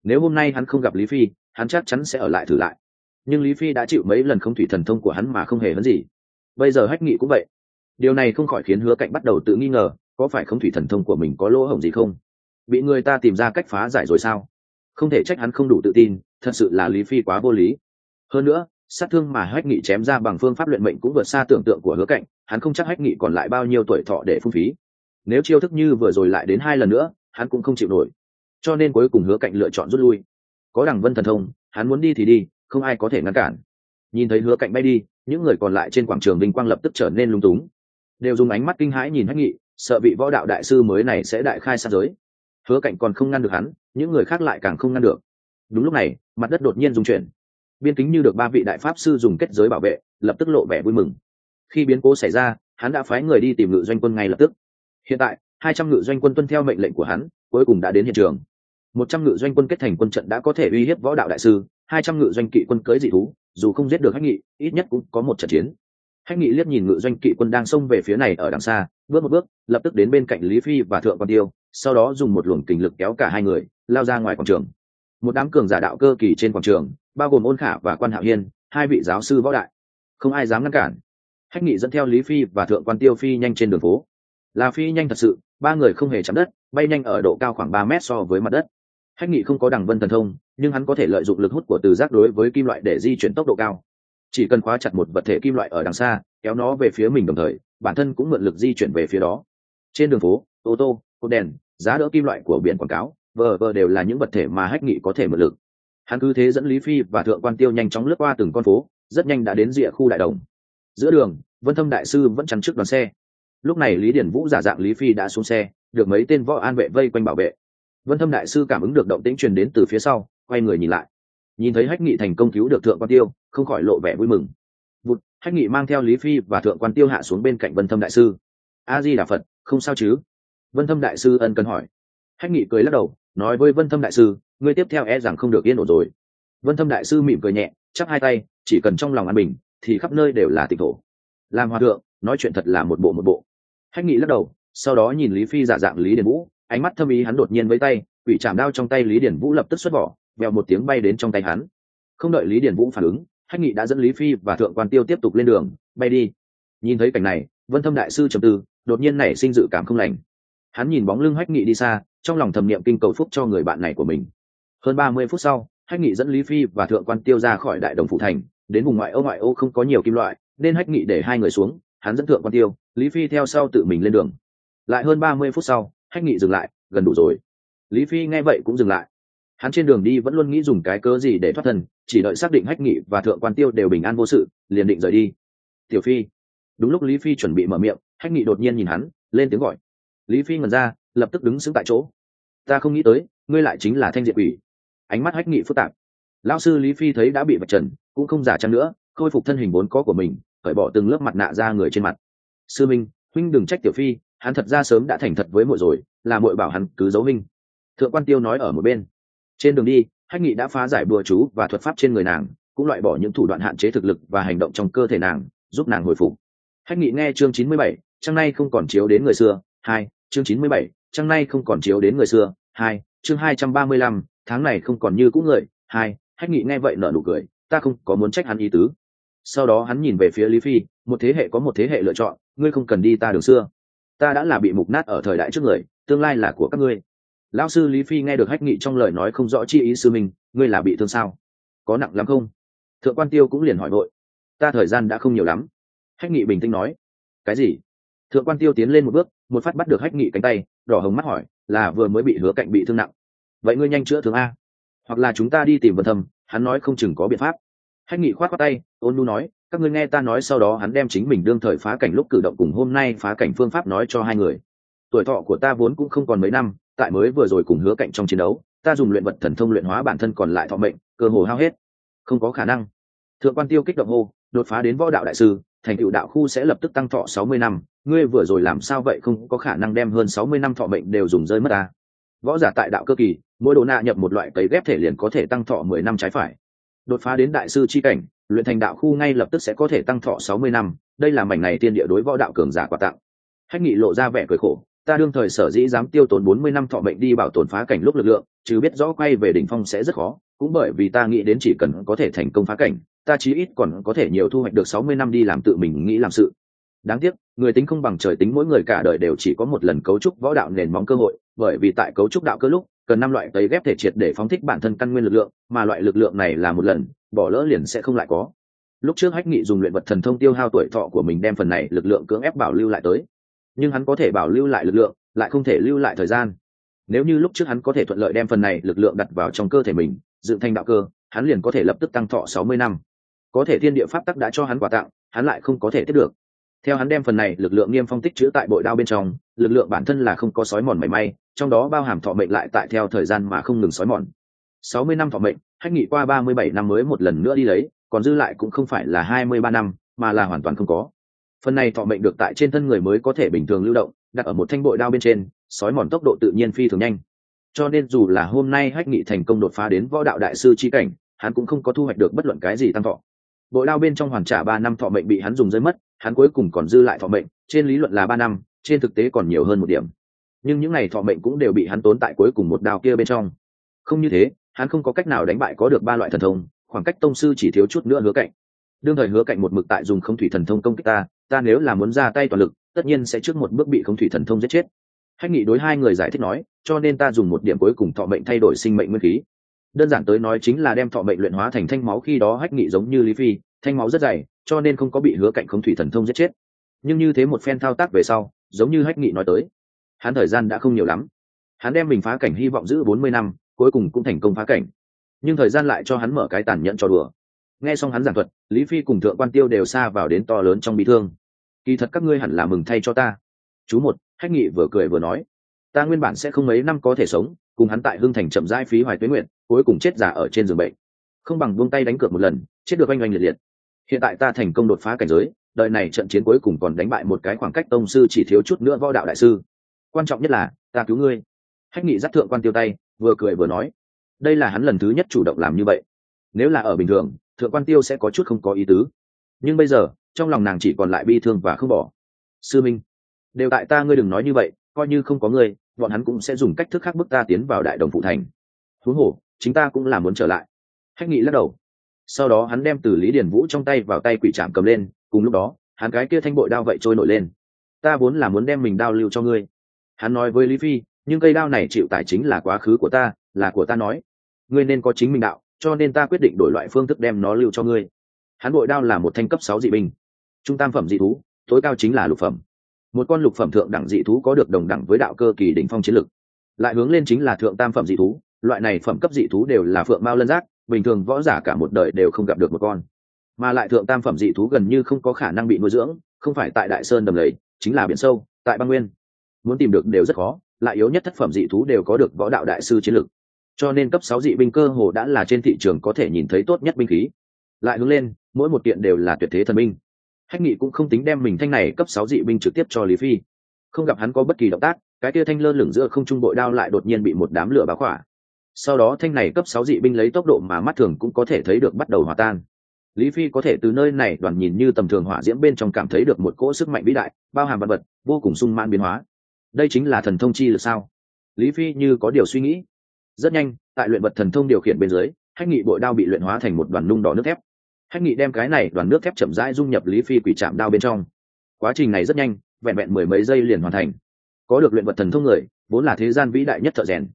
Nếu hôm nay hắn không gặp lý phi, hắn chắc chắn sẽ ở lại thử lại. Nhưng lý phi đã chịu mấy lần không thủy thần thông của hắn mà không hề hấn gì. Bây giờ hách nghị cũng vậy. Điều này không khỏi khiến hứa cạnh bắt đầu tự nghi ngờ, có phải không thủy thần thông của mình có lỗ hổng gì không? Bị người ta tìm ra cách phá giải rồi sao? Không thể trách hắn không đủ tự tin, thật sự là lý phi quá vô lý. Hơn nữa, sát thương mà hách nghị chém ra bằng phương pháp luyện mệnh cũng vượt xa tưởng tượng của hứa cạnh hắn không chắc hách nghị còn lại bao nhiêu tuổi thọ để phung phí. Nếu chiêu thức như vừa rồi lại đến hai lần nữa, hắn cũng không chịu nổi. Cho nên cuối cùng hứa cạnh lựa chọn rút lui. Có đằng vân thần thông, hắn muốn đi thì đi, không ai có thể ngăn cản. Nhìn thấy hứa cạnh bay đi, những người còn lại trên quảng trường vinh quang lập tức trở nên lung túng. Đều dùng ánh mắt kinh hãi nhìn hách nghị, sợ vị võ đạo đại sư mới này sẽ đại khai sát giới hứa cạnh còn không ngăn được hắn, những người khác lại càng không ngăn được. Đúng lúc này, mặt đất đột nhiên dùng chuyển. Biên kính như được ba vị đại pháp sư dùng kết giới bảo vệ, lập tức lộ vẻ vui mừng. Khi biến cố xảy ra, hắn đã phái người đi tìm ngự doanh quân ngay lập tức. Hiện tại, hai trăm ngự doanh quân tuân theo mệnh lệnh của hắn, cuối cùng đã đến hiện trường. Một trăm ngự doanh quân kết thành quân trận đã có thể uy hiếp võ đạo đại sư, hai trăm ngự doanh kỵ quân cưới dị thú, dù không giết được hách nghị, ít nhất cũng có một trận chiến. Hách nghị liếc nhìn ngự doanh kỵ quân đang xông về phía này ở đằng xa, bước một bước, lập tức đến bên cạnh lý phi và thượng quan tiêu sau đó dùng một luồng kình lực kéo cả hai người, lao ra ngoài quảng trường. Một đám cường giả đạo cơ kỳ trên quảng trường, bao gồm ôn khả và quan hạo hiên, hai vị giáo sư võ đại. Không ai dám ngăn cản. Hách nghị dẫn theo lý phi và thượng quan tiêu phi nhanh trên đường phố. Là phi nhanh thật sự, ba người không hề chạm đất, bay nhanh ở độ cao khoảng ba mét so với mặt đất. Hách nghị không có đằng vân thần thông, nhưng hắn có thể lợi dụng lực hút của từ giác đối với kim loại để di chuyển tốc độ cao. Chỉ cần khóa chặt một vật thể kim loại ở đằng xa, kéo nó về phía mình đồng thời, bản thân cũng mượn lực di chuyển về phía đó. Trên đường phố, ô tô cột đèn, giá đỡ kim loại của biển quảng cáo, vờ vờ đều là những vật thể mà hách nghị có thể mượn lực. Hắn cứ thế dẫn lý phi và thượng quan tiêu nhanh chóng lướt qua từng con phố, rất nhanh đã đến rìa khu đại đồng. Giữa đường, vân thâm đại sư vẫn chắn trước đoàn xe. Lúc này lý điển vũ giả dạng lý phi đã xuống xe, được mấy tên võ an vệ vây quanh bảo vệ. Vân thâm đại sư cảm ứng được động tĩnh truyền đến từ phía sau, quay người nhìn lại. Nhìn thấy hách nghị thành công cứu được thượng quan tiêu, không khỏi lộ vẻ vui mừng. Vụt, hách nghị mang theo lý phi và thượng quan tiêu hạ xuống bên cạnh vân thâm đại sư. A di đà phật, không sao chứ? Vân thâm đại sư ân cần hỏi. Hách nghị cười lắc đầu, nói với vân thâm đại sư, ngươi tiếp theo e rằng không được yên ổn rồi. Vân thâm đại sư mỉm cười nhẹ, chắp hai tay, chỉ cần trong lòng an bình, thì khắp nơi đều là tịch thổ. Làm hòa thượng, nói chuyện thật là một bộ một bộ. Hách nghị lắc đầu, sau đó nhìn lý phi giả dạng lý điền vũ, ánh mắt thâm ý hắn đột nhiên với tay, quỷ chạm đao trong tay lý điền vũ lập tức xuất vỏ, vèo một tiếng bay đến trong tay hắn. Không đợi lý điền vũ phản ứng, hách nghị đã dẫn lý phi và thượng quan tiêu tiếp tục lên đường, bay đi. Nhìn thấy cảnh này, vân thâm đại sư trầm tư, đột nhiên nảy sinh dự cảm không lành hắn nhìn bóng lưng hách nghị đi xa, trong lòng thầm niệm kinh cầu phúc cho người bạn này của mình. Hơn ba mươi phút sau, hách nghị dẫn lý phi và thượng quan tiêu ra khỏi đại đồng phụ thành. Đến vùng ngoại ô ngoại ô không có nhiều kim loại, nên hách nghị để hai người xuống, hắn dẫn thượng quan tiêu, lý phi theo sau tự mình lên đường. Lại hơn ba mươi phút sau, hách nghị dừng lại, gần đủ rồi. Lý phi nghe vậy cũng dừng lại. Hắn trên đường đi vẫn luôn nghĩ dùng cái cớ gì để thoát thân, chỉ đợi xác định hách nghị và thượng quan tiêu đều bình an vô sự, liền định rời đi. Tiểu phi. Đúng lúc lý phi chuẩn bị mở miệng, hách nghị đột nhiên nhìn hắn, lên tiếng gọi lý phi ngần ra, lập tức đứng xứng tại chỗ. Ta không nghĩ tới, ngươi lại chính là thanh diện ủy ánh mắt hách nghị phức tạp. Lão sư lý phi thấy đã bị vạch trần, cũng không giả chăng nữa, khôi phục thân hình vốn có của mình, cởi bỏ từng lớp mặt nạ ra người trên mặt. Sư minh, huynh đừng trách tiểu phi, hắn thật ra sớm đã thành thật với muội rồi, là muội bảo hắn cứ giấu minh thượng quan tiêu nói ở một bên. Trên đường đi, hách nghị đã phá giải bùa chú và thuật pháp trên người nàng, cũng loại bỏ những thủ đoạn hạn chế thực lực và hành động trong cơ thể nàng, giúp nàng hồi phục. Hách nghị nghe chương chín mươi bảy, trăng nay không còn chiếu đến người xưa. Hai chương chín mươi bảy, trăng nay không còn chiếu đến người xưa. Hai, chương hai trăm ba mươi lăm, tháng này không còn như cũ người. Hai, hách nghị nghe vậy nở nụ cười, ta không có muốn trách hắn ý tứ. Sau đó hắn nhìn về phía lý phi, một thế hệ có một thế hệ lựa chọn, ngươi không cần đi ta đường xưa. Ta đã là bị mục nát ở thời đại trước người, tương lai là của các ngươi. Lão sư lý phi nghe được hách nghị trong lời nói không rõ chi ý sư mình ngươi là bị thương sao? Có nặng lắm không? Thượng quan tiêu cũng liền hỏi vội. Ta thời gian đã không nhiều lắm. Hách nghị bình tĩnh nói. Cái gì? Thượng quan tiêu tiến lên một bước một phát bắt được hách nghị cánh tay, đỏ hồng mắt hỏi, là vừa mới bị hứa cạnh bị thương nặng. Vậy ngươi nhanh chữa thương a. Hoặc là chúng ta đi tìm vân thâm, hắn nói không chừng có biện pháp. Hách nghị khoát khoát tay, ôn nu nói, các ngươi nghe ta nói sau đó hắn đem chính mình đương thời phá cảnh lúc cử động cùng hôm nay phá cảnh phương pháp nói cho hai người. Tuổi thọ của ta vốn cũng không còn mấy năm, tại mới vừa rồi cùng hứa cạnh trong chiến đấu, ta dùng luyện vật thần thông luyện hóa bản thân còn lại thọ mệnh, cơ hồ hao hết. Không có khả năng. Thượng quan tiêu kích động hô, đột phá đến võ đạo đại sư thành tựu đạo khu sẽ lập tức tăng thọ sáu mươi năm. Ngươi vừa rồi làm sao vậy? Không có khả năng đem hơn sáu mươi năm thọ mệnh đều dùng rơi mất ta. Võ giả tại đạo cơ kỳ, mỗi đồ nạ nhập một loại cấy ghép thể liền có thể tăng thọ mười năm trái phải. Đột phá đến đại sư chi cảnh, luyện thành đạo khu ngay lập tức sẽ có thể tăng thọ sáu mươi năm. Đây là mảnh này tiên địa đối võ đạo cường giả quà tặng. Hách nghị lộ ra vẻ cười khổ. Ta đương thời sở dĩ dám tiêu tốn bốn mươi năm thọ mệnh đi bảo tồn phá cảnh lúc lực lượng, chứ biết rõ quay về đỉnh phong sẽ rất khó. Cũng bởi vì ta nghĩ đến chỉ cần có thể thành công phá cảnh ta chí ít còn có thể nhiều thu hoạch được sáu mươi năm đi làm tự mình nghĩ làm sự. Đáng tiếc, người tính không bằng trời tính mỗi người cả đời đều chỉ có một lần cấu trúc võ đạo nền móng cơ hội, bởi vì tại cấu trúc đạo cơ lúc, cần năm loại tấy ghép thể triệt để phóng thích bản thân căn nguyên lực lượng, mà loại lực lượng này là một lần, bỏ lỡ liền sẽ không lại có. Lúc trước hách nghị dùng luyện vật thần thông tiêu hao tuổi thọ của mình đem phần này lực lượng cưỡng ép bảo lưu lại tới. Nhưng hắn có thể bảo lưu lại lực lượng, lại không thể lưu lại thời gian. Nếu như lúc trước hắn có thể thuận lợi đem phần này lực lượng đặt vào trong cơ thể mình, dựng thành đạo cơ, hắn liền có thể lập tức tăng thọ sáu mươi năm có thể thiên địa pháp tắc đã cho hắn quà tặng hắn lại không có thể tiếp được. Theo hắn đem phần này lực lượng nghiêm phong tích chữ tại bội đao bên trong, lực lượng bản thân là không có sói mòn mảy may, trong đó bao hàm thọ mệnh lại tại theo thời gian mà không ngừng sói mòn. Sáu mươi năm thọ mệnh, hách nghị qua ba mươi bảy năm mới một lần nữa đi lấy, còn dư lại cũng không phải là hai mươi ba năm, mà là hoàn toàn không có. Phần này thọ mệnh được tại trên thân người mới có thể bình thường lưu động, đặt ở một thanh bội đao bên trên, sói mòn tốc độ tự nhiên phi thường nhanh. Cho nên dù là hôm nay hách nghị thành công đột phá đến võ đạo đại sư chi cảnh, hắn cũng không có thu hoạch được bất luận cái gì tăng thọ bội đao bên trong hoàn trả ba năm thọ mệnh bị hắn dùng rơi mất, hắn cuối cùng còn dư lại thọ mệnh, trên lý luận là ba năm, trên thực tế còn nhiều hơn một điểm. Nhưng những ngày thọ mệnh cũng đều bị hắn tốn tại cuối cùng một đao kia bên trong. Không như thế, hắn không có cách nào đánh bại có được ba loại thần thông, khoảng cách tông sư chỉ thiếu chút nữa hứa cạnh. Đương thời hứa cạnh một mực tại dùng không thủy thần thông công kích ta ta nếu là muốn ra tay toàn lực, tất nhiên sẽ trước một bước bị không thủy thần thông giết chết. Hách nghị đối hai người giải thích nói, cho nên ta dùng một điểm cuối cùng thọ mệnh thay đổi sinh mệnh nguyên khí đơn giản tới nói chính là đem thọ mệnh luyện hóa thành thanh máu khi đó hách nghị giống như lý phi, thanh máu rất dày, cho nên không có bị hứa cạnh không thủy thần thông giết chết. Nhưng như thế một phen thao tác về sau, giống như hách nghị nói tới, hắn thời gian đã không nhiều lắm. Hắn đem mình phá cảnh hy vọng giữ bốn mươi năm, cuối cùng cũng thành công phá cảnh. Nhưng thời gian lại cho hắn mở cái tàn nhẫn cho đùa. Nghe xong hắn giảng thuật, lý phi cùng thượng quan tiêu đều xa vào đến to lớn trong bị thương. Kỳ thật các ngươi hẳn là mừng thay cho ta. Chú một, hách nghị vừa cười vừa nói, ta nguyên bản sẽ không mấy năm có thể sống cùng hắn tại hưng thành chậm rãi phí hoài tuế nguyện cuối cùng chết giả ở trên giường bệnh. Không bằng buông tay đánh cược một lần, chết được oanh oanh liệt liệt. Hiện tại ta thành công đột phá cảnh giới, đời này trận chiến cuối cùng còn đánh bại một cái khoảng cách tông sư chỉ thiếu chút nữa võ đạo đại sư. Quan trọng nhất là, ta cứu ngươi. Hách nghị dắt thượng quan tiêu tay, vừa cười vừa nói, đây là hắn lần thứ nhất chủ động làm như vậy. Nếu là ở bình thường, thượng quan tiêu sẽ có chút không có ý tứ. Nhưng bây giờ, trong lòng nàng chỉ còn lại bi thương và không bỏ. Sư minh, đều tại ta ngươi đừng nói như vậy, coi như không có ngươi bọn hắn cũng sẽ dùng cách thức khác bức ta tiến vào đại đồng phụ thành. Huống hồ, chính ta cũng là muốn trở lại. Hách nghị lắc đầu. Sau đó hắn đem từ lý điền vũ trong tay vào tay quỷ trạm cầm lên, cùng lúc đó, hắn cái kia thanh bội đao vậy trôi nổi lên. Ta vốn là muốn đem mình đao lưu cho ngươi. Hắn nói với lý phi, nhưng cây đao này chịu tài chính là quá khứ của ta, là của ta nói. Ngươi nên có chính mình đạo, cho nên ta quyết định đổi loại phương thức đem nó lưu cho ngươi. Hắn bội đao là một thanh cấp sáu dị binh. Trung tam phẩm dị thú, tối cao chính là lục phẩm một con lục phẩm thượng đẳng dị thú có được đồng đẳng với đạo cơ kỳ đỉnh phong chiến lực. Lại hướng lên chính là thượng tam phẩm dị thú, loại này phẩm cấp dị thú đều là phượng mao lân giác, bình thường võ giả cả một đời đều không gặp được một con. Mà lại thượng tam phẩm dị thú gần như không có khả năng bị nuôi dưỡng, không phải tại đại sơn đầm lầy, chính là biển sâu, tại băng nguyên. Muốn tìm được đều rất khó, lại yếu nhất thất phẩm dị thú đều có được võ đạo đại sư chiến lực. Cho nên cấp sáu dị binh cơ hồ đã là trên thị trường có thể nhìn thấy tốt nhất binh khí. Lại hướng lên, mỗi một kiện đều là tuyệt thế thần binh hách nghị cũng không tính đem mình thanh này cấp sáu dị binh trực tiếp cho lý phi. Không gặp hắn có bất kỳ động tác, cái tia thanh lơ lửng giữa không trung bội đao lại đột nhiên bị một đám lửa báo khỏa. Sau đó thanh này cấp sáu dị binh lấy tốc độ mà mắt thường cũng có thể thấy được bắt đầu hòa tan. Lý phi có thể từ nơi này đoàn nhìn như tầm thường hỏa diễm bên trong cảm thấy được một cỗ sức mạnh vĩ đại, bao hàm vật vật, vô cùng sung mãn biến hóa. Đây chính là thần thông chi là sao? Lý phi như có điều suy nghĩ. Rất nhanh, tại luyện vật thần thông điều khiển bên dưới, hách nghị bội đao bị luyện hóa thành một đoàn nung đỏ nước thép hách nghị đem cái này đoàn nước thép chậm rãi dung nhập lý phi quỷ chạm đao bên trong. Quá trình này rất nhanh, vẹn vẹn mười mấy giây liền hoàn thành. Có được luyện vật thần thông người, vốn là thế gian vĩ đại nhất thợ rèn.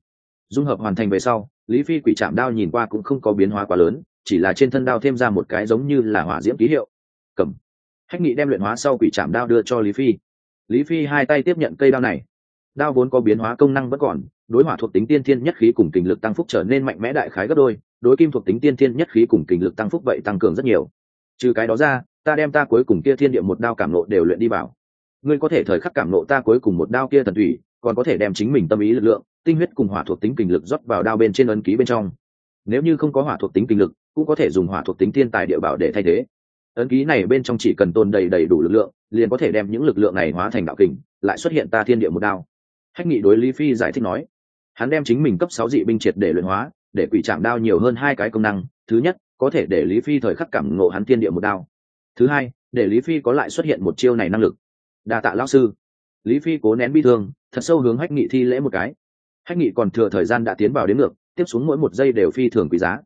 Dung hợp hoàn thành về sau, lý phi quỷ chạm đao nhìn qua cũng không có biến hóa quá lớn, chỉ là trên thân đao thêm ra một cái giống như là hỏa diễm ký hiệu. Cầm. Hách nghị đem luyện hóa sau quỷ chạm đao đưa cho lý phi. Lý phi hai tay tiếp nhận cây đao này đao vốn có biến hóa công năng vẫn còn, đối hỏa thuộc tính tiên thiên nhất khí cùng kình lực tăng phúc trở nên mạnh mẽ đại khái gấp đôi, đối kim thuộc tính tiên thiên nhất khí cùng kình lực tăng phúc vậy tăng cường rất nhiều. Trừ cái đó ra, ta đem ta cuối cùng kia thiên địa một đao cảm nộ đều luyện đi vào. Ngươi có thể thời khắc cảm nộ ta cuối cùng một đao kia thần thủy, còn có thể đem chính mình tâm ý lực lượng, tinh huyết cùng hỏa thuộc tính kình lực rót vào đao bên trên ấn ký bên trong. Nếu như không có hỏa thuộc tính kình lực, cũng có thể dùng hỏa thuộc tính thiên tài địa bảo để thay thế. Ấn ký này bên trong chỉ cần tồn đầy đầy đủ lực lượng, liền có thể đem những lực lượng này hóa thành đạo kình, lại xuất hiện ta thiên địa một đao hách nghị đối lý phi giải thích nói, hắn đem chính mình cấp sáu dị binh triệt để luyện hóa, để quỷ chạm đao nhiều hơn hai cái công năng. Thứ nhất, có thể để lý phi thời khắc cảm ngộ hắn tiên địa một đao. Thứ hai, để lý phi có lại xuất hiện một chiêu này năng lực. Đa tạ lão sư. Lý phi cố nén bi thương, thật sâu hướng hách nghị thi lễ một cái. Hách nghị còn thừa thời gian đã tiến vào đến ngược, tiếp xuống mỗi một giây đều phi thường quý giá.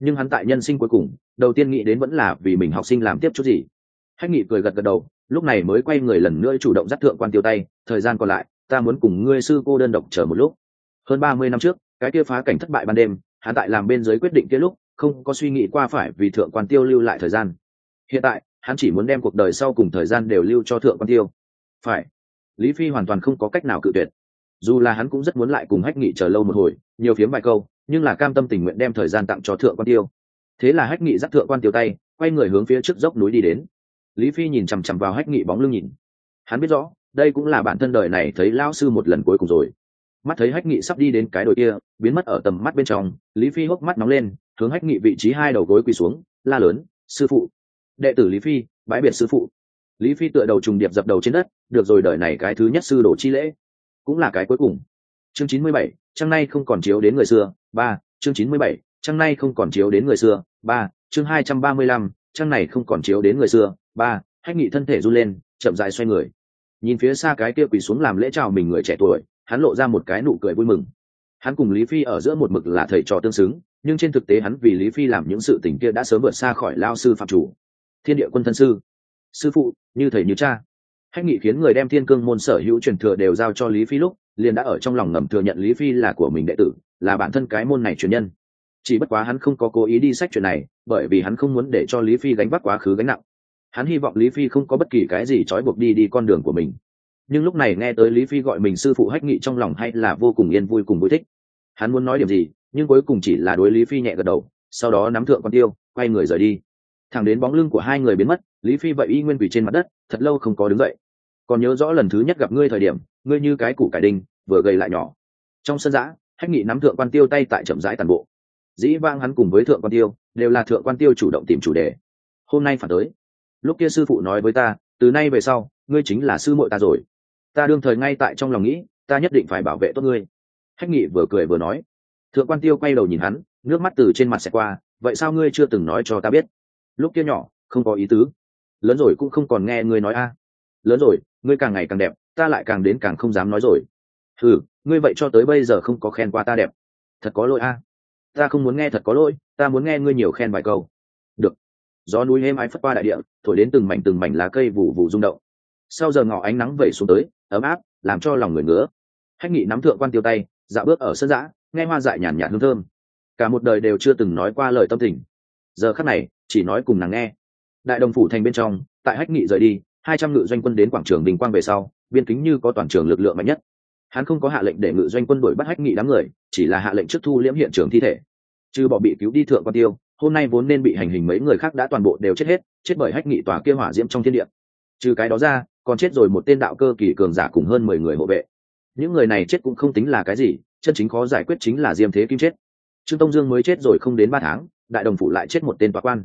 Nhưng hắn tại nhân sinh cuối cùng, đầu tiên nghĩ đến vẫn là vì mình học sinh làm tiếp chút gì. Hách nghị cười gật gật đầu, lúc này mới quay người lần nữa chủ động dắt thượng quan tiêu tay, thời gian còn lại ta muốn cùng ngươi sư cô đơn độc chờ một lúc. Hơn ba mươi năm trước, cái kia phá cảnh thất bại ban đêm, hắn tại làm bên dưới quyết định kia lúc, không có suy nghĩ qua phải vì thượng quan tiêu lưu lại thời gian. Hiện tại, hắn chỉ muốn đem cuộc đời sau cùng thời gian đều lưu cho thượng quan tiêu. Phải. Lý phi hoàn toàn không có cách nào cự tuyệt. Dù là hắn cũng rất muốn lại cùng hách nghị chờ lâu một hồi, nhiều phiếm vài câu, nhưng là cam tâm tình nguyện đem thời gian tặng cho thượng quan tiêu. Thế là hách nghị dắt thượng quan tiêu tay, quay người hướng phía trước dốc núi đi đến. Lý phi nhìn chằm chằm vào hách nghị bóng lưng nhìn. Hắn biết rõ đây cũng là bản thân đời này thấy lão sư một lần cuối cùng rồi. Mắt thấy hách nghị sắp đi đến cái đồi kia, biến mất ở tầm mắt bên trong, lý phi hốc mắt nóng lên, hướng hách nghị vị trí hai đầu gối quỳ xuống, la lớn, sư phụ! Đệ tử lý phi, bãi biệt sư phụ. Lý phi tựa đầu trùng điệp dập đầu trên đất, được rồi, đời này cái thứ nhất sư đồ chi lễ, cũng là cái cuối cùng. Chương chín mươi bảy, trăng nay không còn chiếu đến người xưa. Ba, chương chín mươi bảy, trăng nay không còn chiếu đến người xưa. Ba, chương hai trăm ba mươi lăm, trăng này không còn chiếu đến người xưa. Ba, hách nghị thân thể run lên, chậm dài xoay người nhìn phía xa cái kia quỳ xuống làm lễ chào mình người trẻ tuổi, hắn lộ ra một cái nụ cười vui mừng. Hắn cùng lý phi ở giữa một mực là thầy trò tương xứng, nhưng trên thực tế hắn vì lý phi làm những sự tình kia đã sớm vượt xa khỏi lao sư phạm chủ. Thiên địa quân thân sư. Sư phụ, như thầy như cha. Hách nghị khiến người đem thiên cương môn sở hữu truyền thừa đều giao cho lý phi lúc, liền đã ở trong lòng ngầm thừa nhận lý phi là của mình đệ tử, là bản thân cái môn này truyền nhân. Chỉ bất quá hắn không có cố ý đi sách chuyện này, bởi vì hắn không muốn để cho lý phi gánh vác quá khứ gánh nặng hắn hy vọng lý phi không có bất kỳ cái gì trói buộc đi đi con đường của mình. Nhưng lúc này nghe tới lý phi gọi mình sư phụ hách nghị trong lòng hay là vô cùng yên vui cùng vui thích. Hắn muốn nói điểm gì, nhưng cuối cùng chỉ là đối lý phi nhẹ gật đầu, sau đó nắm thượng con tiêu, quay người rời đi. Thẳng đến bóng lưng của hai người biến mất, lý phi vậy y nguyên quỳ trên mặt đất, thật lâu không có đứng dậy. Còn nhớ rõ lần thứ nhất gặp ngươi thời điểm, ngươi như cái củ cải đinh, vừa gầy lại nhỏ. Trong sân giã, hách nghị nắm thượng quan tiêu tay tại chậm rãi tàn bộ. Dĩ vang hắn cùng với thượng quan tiêu, đều là thượng quan tiêu chủ động tìm chủ đề. Hôm nay phản tới lúc kia sư phụ nói với ta, từ nay về sau, ngươi chính là sư muội ta rồi. Ta đương thời ngay tại trong lòng nghĩ, ta nhất định phải bảo vệ tốt ngươi. Hách nghị vừa cười vừa nói. Thượng quan tiêu quay đầu nhìn hắn, nước mắt từ trên mặt xẹt qua, vậy sao ngươi chưa từng nói cho ta biết? Lúc kia nhỏ, không có ý tứ. Lớn rồi cũng không còn nghe ngươi nói a. Lớn rồi, ngươi càng ngày càng đẹp, ta lại càng đến càng không dám nói rồi. Ừ ngươi vậy cho tới bây giờ không có khen qua ta đẹp. Thật có lỗi a. Ta không muốn nghe thật có lỗi, ta muốn nghe ngươi nhiều khen vài câu gió núi êm ái phất qua đại địa, thổi đến từng mảnh từng mảnh lá cây vụ vụ rung động. Sau giờ ngọ ánh nắng vẩy xuống tới, ấm áp, làm cho lòng người ngứa. Hách nghị nắm thượng quan tiêu tay dạo bước ở sân giã, nghe hoa dại nhàn nhạt hương thơm. Cả một đời đều chưa từng nói qua lời tâm tình. Giờ khắc này, chỉ nói cùng nàng nghe. Đại đồng phủ thành bên trong, tại hách nghị rời đi, hai trăm ngự doanh quân đến quảng trường bình quang về sau, biên kính như có toàn trường lực lượng mạnh nhất. Hắn không có hạ lệnh để ngự doanh quân đuổi bắt hách nghị đám người, chỉ là hạ lệnh trước thu liễm hiện trường thi thể. Trừ bỏ bị cứu đi thượng quan tiêu hôm nay vốn nên bị hành hình mấy người khác đã toàn bộ đều chết hết, chết bởi hách nghị tòa kia hỏa diễm trong thiên địa. Trừ cái đó ra, còn chết rồi một tên đạo cơ kỳ cường giả cùng hơn mười người hộ vệ. Những người này chết cũng không tính là cái gì, chân chính khó giải quyết chính là diêm thế kim chết. Trương tông dương mới chết rồi không đến ba tháng, đại đồng phủ lại chết một tên tòa quan.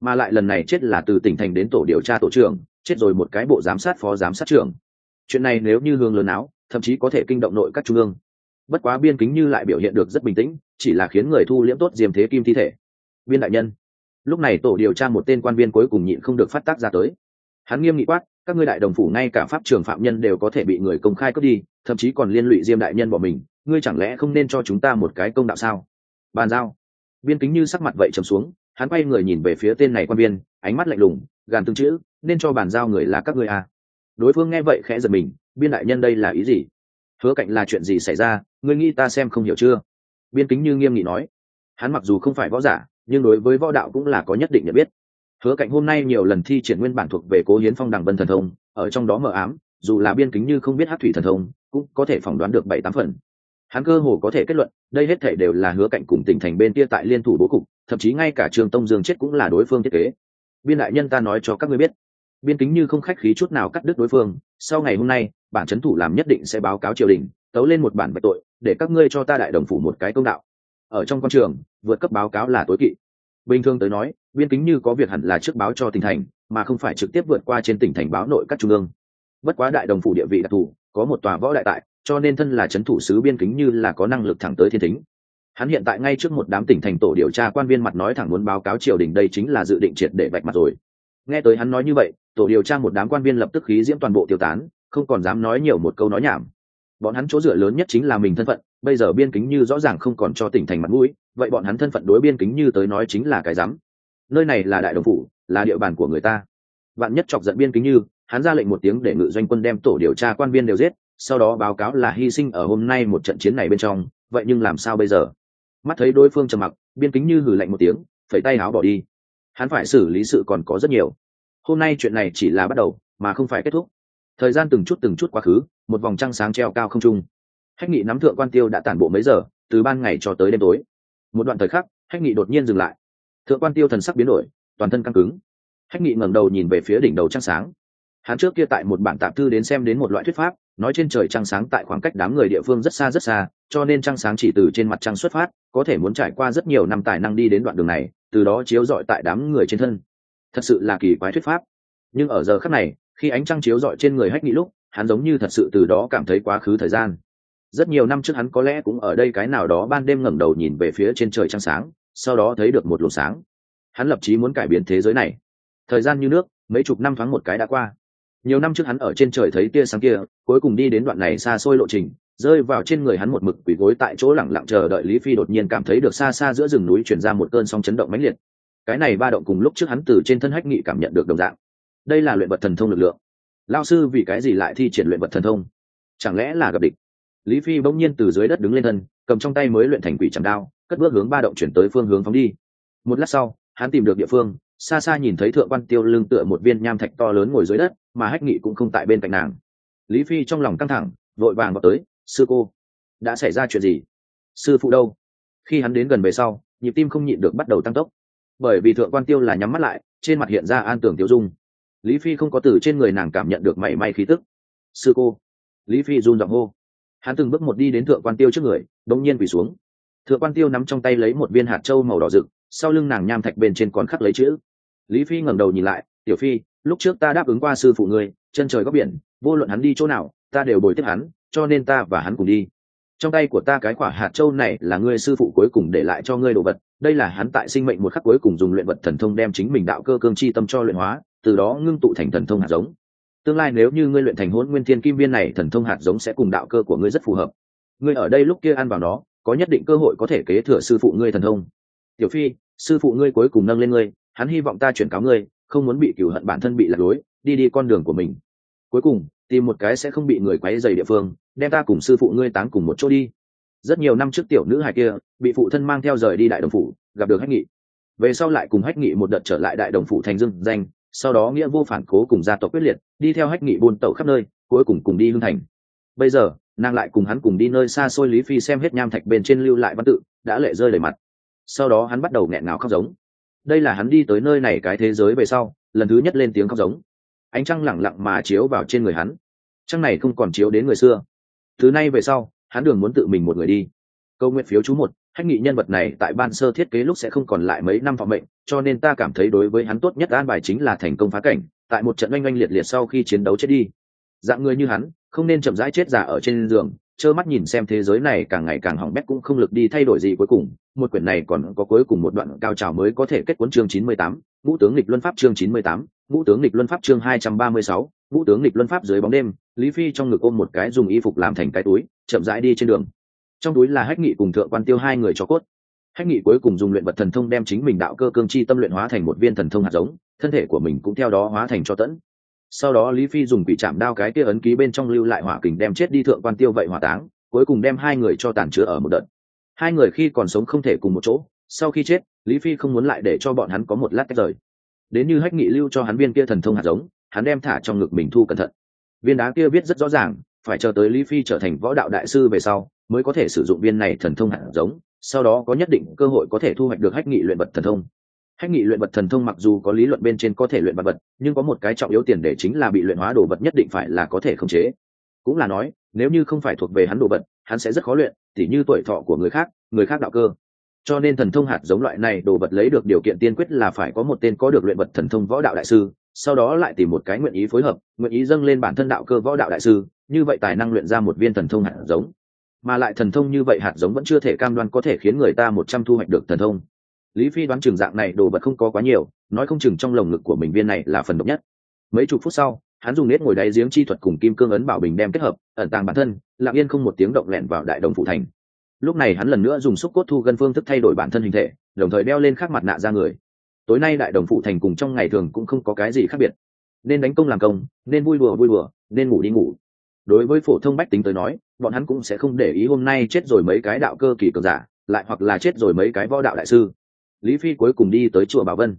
Mà lại lần này chết là từ tỉnh thành đến tổ điều tra tổ trưởng, chết rồi một cái bộ giám sát phó giám sát trưởng. Chuyện này nếu như hương lớn áo, thậm chí có thể kinh động nội các trung ương. Bất quá biên kính như lại biểu hiện được rất bình tĩnh, chỉ là khiến người thu liễm tốt diềm thế kim thi thể biên đại nhân. Lúc này tổ điều tra một tên quan viên cuối cùng nhịn không được phát tác ra tới. Hắn nghiêm nghị quát, các ngươi đại đồng phủ ngay cả pháp trường phạm nhân đều có thể bị người công khai cướp đi, thậm chí còn liên lụy diêm đại nhân bỏ mình, ngươi chẳng lẽ không nên cho chúng ta một cái công đạo sao? Bàn giao. Biên kính như sắc mặt vậy trầm xuống, hắn quay người nhìn về phía tên này quan viên, ánh mắt lạnh lùng, gàn tương chữ, nên cho bàn giao người là các ngươi à. đối phương nghe vậy khẽ giật mình biên đại nhân đây là ý gì? Hứa cạnh là chuyện gì xảy ra, ngươi nghĩ ta xem không hiểu chưa? Biên kính như nghiêm nghị nói. Hắn mặc dù không phải võ giả nhưng đối với võ đạo cũng là có nhất định nhận biết. Hứa cạnh hôm nay nhiều lần thi triển nguyên bản thuộc về cố hiến phong đằng vân thần thông, ở trong đó mờ ám, dù là biên kính như không biết hát thủy thần thông, cũng có thể phỏng đoán được bảy tám phần. Hắn cơ hồ có thể kết luận, đây hết thể đều là hứa cạnh cùng tỉnh thành bên kia tại liên thủ bố cục, thậm chí ngay cả trường tông dương chết cũng là đối phương thiết kế. Biên đại nhân ta nói cho các ngươi biết, biên kính như không khách khí chút nào cắt đứt đối phương, sau ngày hôm nay, bản chấn thủ làm nhất định sẽ báo cáo triều đình, tấu lên một bản bạch tội, để các ngươi cho ta đại đồng phủ một cái công đạo. Ở trong con trường vượt cấp báo cáo là tối kỵ. Bình thường tới nói, biên kính như có việc hẳn là trước báo cho tỉnh thành, mà không phải trực tiếp vượt qua trên tỉnh thành báo nội các trung ương. Bất quá đại đồng phủ địa vị đặc thù, có một tòa võ đại tại, cho nên thân là c h ấ n thủ sứ biên kính như là có năng lực thẳng tới thiên thính. Hắn hiện tại ngay trước một đám tỉnh thành tổ điều tra quan viên mặt nói thẳng muốn báo cáo triều đình đây chính là dự định triệt để vạch mặt rồi. Nghe tới hắn nói như vậy, tổ điều tra một đám quan viên lập tức khí diễm toàn bộ tiêu tán, không còn dám nói nhiều một câu nói nhảm bọn hắn chỗ dựa lớn nhất chính là mình thân phận, bây giờ biên kính như rõ ràng không còn cho tỉnh thành mặt mũi, vậy bọn hắn thân phận đối biên kính như tới nói chính là cái rắm. Nơi này là đại đồng phủ, là địa bàn của người ta. Vạn nhất chọc giận biên kính như, hắn ra lệnh một tiếng để ngự doanh quân đem tổ điều tra quan viên đều giết, sau đó báo cáo là hy sinh ở hôm nay một trận chiến này bên trong, vậy nhưng làm sao bây giờ? Mắt thấy đối phương trầm mặc, biên kính như hử lạnh một tiếng, phẩy tay áo bỏ đi. Hắn phải xử lý sự còn có rất nhiều. Hôm nay chuyện này chỉ là bắt đầu, mà không phải kết thúc thời gian từng chút từng chút quá khứ, một vòng trăng sáng treo cao không trung. Hách nghị nắm thượng quan tiêu đã tản bộ mấy giờ, từ ban ngày cho tới đêm tối. Một đoạn thời khắc, hách nghị đột nhiên dừng lại. Thượng quan tiêu thần sắc biến đổi, toàn thân căng cứng. Hách nghị ngẩng đầu nhìn về phía đỉnh đầu trăng sáng. Hắn trước kia tại một bản tạp thư đến xem đến một loại thuyết pháp, nói trên trời trăng sáng tại khoảng cách đám người địa phương rất xa rất xa, cho nên trăng sáng chỉ từ trên mặt trăng xuất phát, có thể muốn trải qua rất nhiều năm tài năng đi đến đoạn đường này, từ đó chiếu rọi tại đám người trên thân. Thật sự là kỳ quái thuyết pháp. Nhưng ở giờ khắc này khi ánh trăng chiếu rọi trên người hách nghị lúc, hắn giống như thật sự từ đó cảm thấy quá khứ thời gian. Rất nhiều năm trước hắn có lẽ cũng ở đây cái nào đó ban đêm ngẩng đầu nhìn về phía trên trời trăng sáng, sau đó thấy được một luồng sáng. Hắn lập chí muốn cải biến thế giới này. Thời gian như nước, mấy chục năm thoáng một cái đã qua. Nhiều năm trước hắn ở trên trời thấy tia sáng kia, cuối cùng đi đến đoạn này xa xôi lộ trình, rơi vào trên người hắn một mực quỳ gối tại chỗ lẳng lặng chờ đợi lý phi đột nhiên cảm thấy được xa xa giữa rừng núi chuyển ra một cơn sóng chấn động mãnh liệt. Cái này ba động cùng lúc trước hắn từ trên thân hách nghị cảm nhận được đồng dạng đây là luyện vật thần thông lực lượng. Lao sư vì cái gì lại thi triển luyện vật thần thông? Chẳng lẽ là gặp địch? Lý phi bỗng nhiên từ dưới đất đứng lên thân, cầm trong tay mới luyện thành quỷ chẳng đao, cất bước hướng ba động chuyển tới phương hướng phóng đi. Một lát sau, hắn tìm được địa phương, xa xa nhìn thấy thượng quan tiêu lưng tựa một viên nham thạch to lớn ngồi dưới đất, mà hách nghị cũng không tại bên cạnh nàng. Lý phi trong lòng căng thẳng, vội vàng vào tới, sư cô, đã xảy ra chuyện gì? Sư phụ đâu? Khi hắn đến gần về sau, nhịp tim không nhịn được bắt đầu tăng tốc. Bởi vì thượng quan tiêu là nhắm mắt lại, trên mặt hiện ra an tưởng tiêu dung lý phi không có từ trên người nàng cảm nhận được mảy may khí tức. Sư cô. Lý phi run giọng hô. Hắn từng bước một đi đến thượng quan tiêu trước người đ nhiên quỳ xuống. Thượng quan tiêu nắm trong tay lấy một viên hạt trâu màu đỏ rực, sau lưng nàng nham thạch bên trên còn khắc lấy chữ. Lý phi ngẩng đầu nhìn lại, tiểu phi, lúc trước ta đáp ứng qua sư phụ ngươi, chân trời góc biển, vô luận hắn đi chỗ nào, ta đều bồi tiếp hắn, cho nên ta và hắn cùng đi. Trong tay của ta cái quả hạt châu này là ngươi sư phụ cuối cùng để lại cho ngươi đồ vật, đây là hắn tại sinh mệnh một khắc cuối cùng dùng luyện vật thần thông đem chính mình đạo cơ cương chi tâm cho luyện hóa từ đó ngưng tụ thành thần thông hạt giống. Tương lai nếu như ngươi luyện thành hôn nguyên thiên kim viên này, thần thông hạt giống sẽ cùng đạo cơ của ngươi rất phù hợp. Ngươi ở đây lúc kia ăn vào nó, có nhất định cơ hội có thể kế thừa sư phụ ngươi thần thông. Tiểu phi, sư phụ ngươi cuối cùng nâng lên ngươi, hắn hy vọng ta chuyển cáo ngươi, không muốn bị cửu hận bản thân bị lạc lối, đi đi con đường của mình. Cuối cùng, tìm một cái sẽ không bị người quấy dày địa phương, đem ta cùng sư phụ ngươi táng cùng một chỗ đi. Rất nhiều năm trước tiểu nữ hài kia, bị phụ thân mang theo rời đi đại đồng phủ, gặp được hách nghị. Về sau lại cùng hách nghị một đợt trở lại đại đồng phủ thành dương danh sau đó nghĩa vô phản cố cùng gia tộc quyết liệt, đi theo hách nghị buôn tẩu khắp nơi, cuối cùng cùng đi hương thành. Bây giờ, nàng lại cùng hắn cùng đi nơi xa xôi lý phi xem hết nham thạch bên trên lưu lại văn tự, đã lệ rơi đầy mặt. Sau đó hắn bắt đầu nghẹn ngào khóc giống. Đây là hắn đi tới nơi này cái thế giới về sau, lần thứ nhất lên tiếng khóc giống. Ánh trăng lẳng lặng mà chiếu vào trên người hắn. Trăng này không còn chiếu đến người xưa. Thứ nay về sau, hắn đường muốn tự mình một người đi. Câu nguyện phiếu chú một hách nghị nhân vật này tại ban sơ thiết kế lúc sẽ không còn lại mấy năm phòng mệnh, cho nên ta cảm thấy đối với hắn tốt nhất an bài chính là thành công phá cảnh, tại một trận oanh oanh liệt liệt sau khi chiến đấu chết đi. Dạng người như hắn, không nên chậm rãi chết giả ở trên giường, trơ mắt nhìn xem thế giới này càng ngày càng hỏng bét cũng không lực đi thay đổi gì cuối cùng, một quyển này còn có cuối cùng một đoạn cao trào mới có thể kết cuốn chương chín mươi tám, ngũ tướng lịch luân pháp chương chín mươi tám, ngũ tướng lịch luân pháp chương hai trăm ba mươi sáu, ngũ tướng lịch luân pháp dưới bóng đêm, lý phi trong ngực ôm một cái dùng y phục làm thành cái túi, chậm rãi đi trên đường trong túi là hách nghị cùng thượng quan tiêu hai người cho cốt. Hách nghị cuối cùng dùng luyện vật thần thông đem chính mình đạo cơ cương chi tâm luyện hóa thành một viên thần thông hạt giống, thân thể của mình cũng theo đó hóa thành cho tẫn. Sau đó lý phi dùng bị chạm đao cái kia ấn ký bên trong lưu lại hỏa kình đem chết đi thượng quan tiêu vậy hỏa táng, cuối cùng đem hai người cho tàn chứa ở một đợt. Hai người khi còn sống không thể cùng một chỗ, sau khi chết, lý phi không muốn lại để cho bọn hắn có một lát tách rời. Đến như hách nghị lưu cho hắn viên kia thần thông hạt giống, hắn đem thả trong ngực mình thu cẩn thận. Viên đá kia viết rất rõ ràng, phải chờ tới lý phi trở thành võ đạo đại sư về sau mới có thể sử dụng viên này thần thông hạt giống, sau đó có nhất định cơ hội có thể thu hoạch được hách nghị luyện vật thần thông. Hách nghị luyện vật thần thông mặc dù có lý luận bên trên có thể luyện vật vật, nhưng có một cái trọng yếu tiền để chính là bị luyện hóa đồ vật nhất định phải là có thể khống chế. Cũng là nói, nếu như không phải thuộc về hắn đồ vật, hắn sẽ rất khó luyện, tỉ như tuổi thọ của người khác người khác đạo cơ. Cho nên thần thông hạt giống loại này đồ vật lấy được điều kiện tiên quyết là phải có một tên có được luyện vật thần thông võ đạo đại sư, sau đó lại tìm một cái nguyện ý phối hợp, nguyện ý dâng lên bản thân đạo cơ võ đạo đại sư, như vậy tài năng luyện ra một viên thần thông hạt giống mà lại thần thông như vậy hạt giống vẫn chưa thể cam đoan có thể khiến người ta một trăm thu hoạch được thần thông. Lý phi đoán chừng dạng này đồ vật không có quá nhiều, nói không chừng trong lồng ngực của mình viên này là phần độc nhất. Mấy chục phút sau, hắn dùng nết ngồi đáy giếng chi thuật cùng kim cương ấn bảo bình đem kết hợp, ẩn tàng bản thân, lặng yên không một tiếng động lẹn vào đại đồng phụ thành. Lúc này hắn lần nữa dùng xúc cốt thu gân phương thức thay đổi bản thân hình thể, đồng thời đeo lên khắc mặt nạ ra người. Tối nay đại đồng phụ thành cùng trong ngày thường cũng không có cái gì khác biệt. Nên đánh công làm công, nên vui đùa vui đùa, nên ngủ đi ngủ đối với phổ thông bách tính tới nói, bọn hắn cũng sẽ không để ý hôm nay chết rồi mấy cái đạo cơ kỳ cường giả, lại hoặc là chết rồi mấy cái võ đạo đại sư. Lý phi cuối cùng đi tới chùa bảo vân.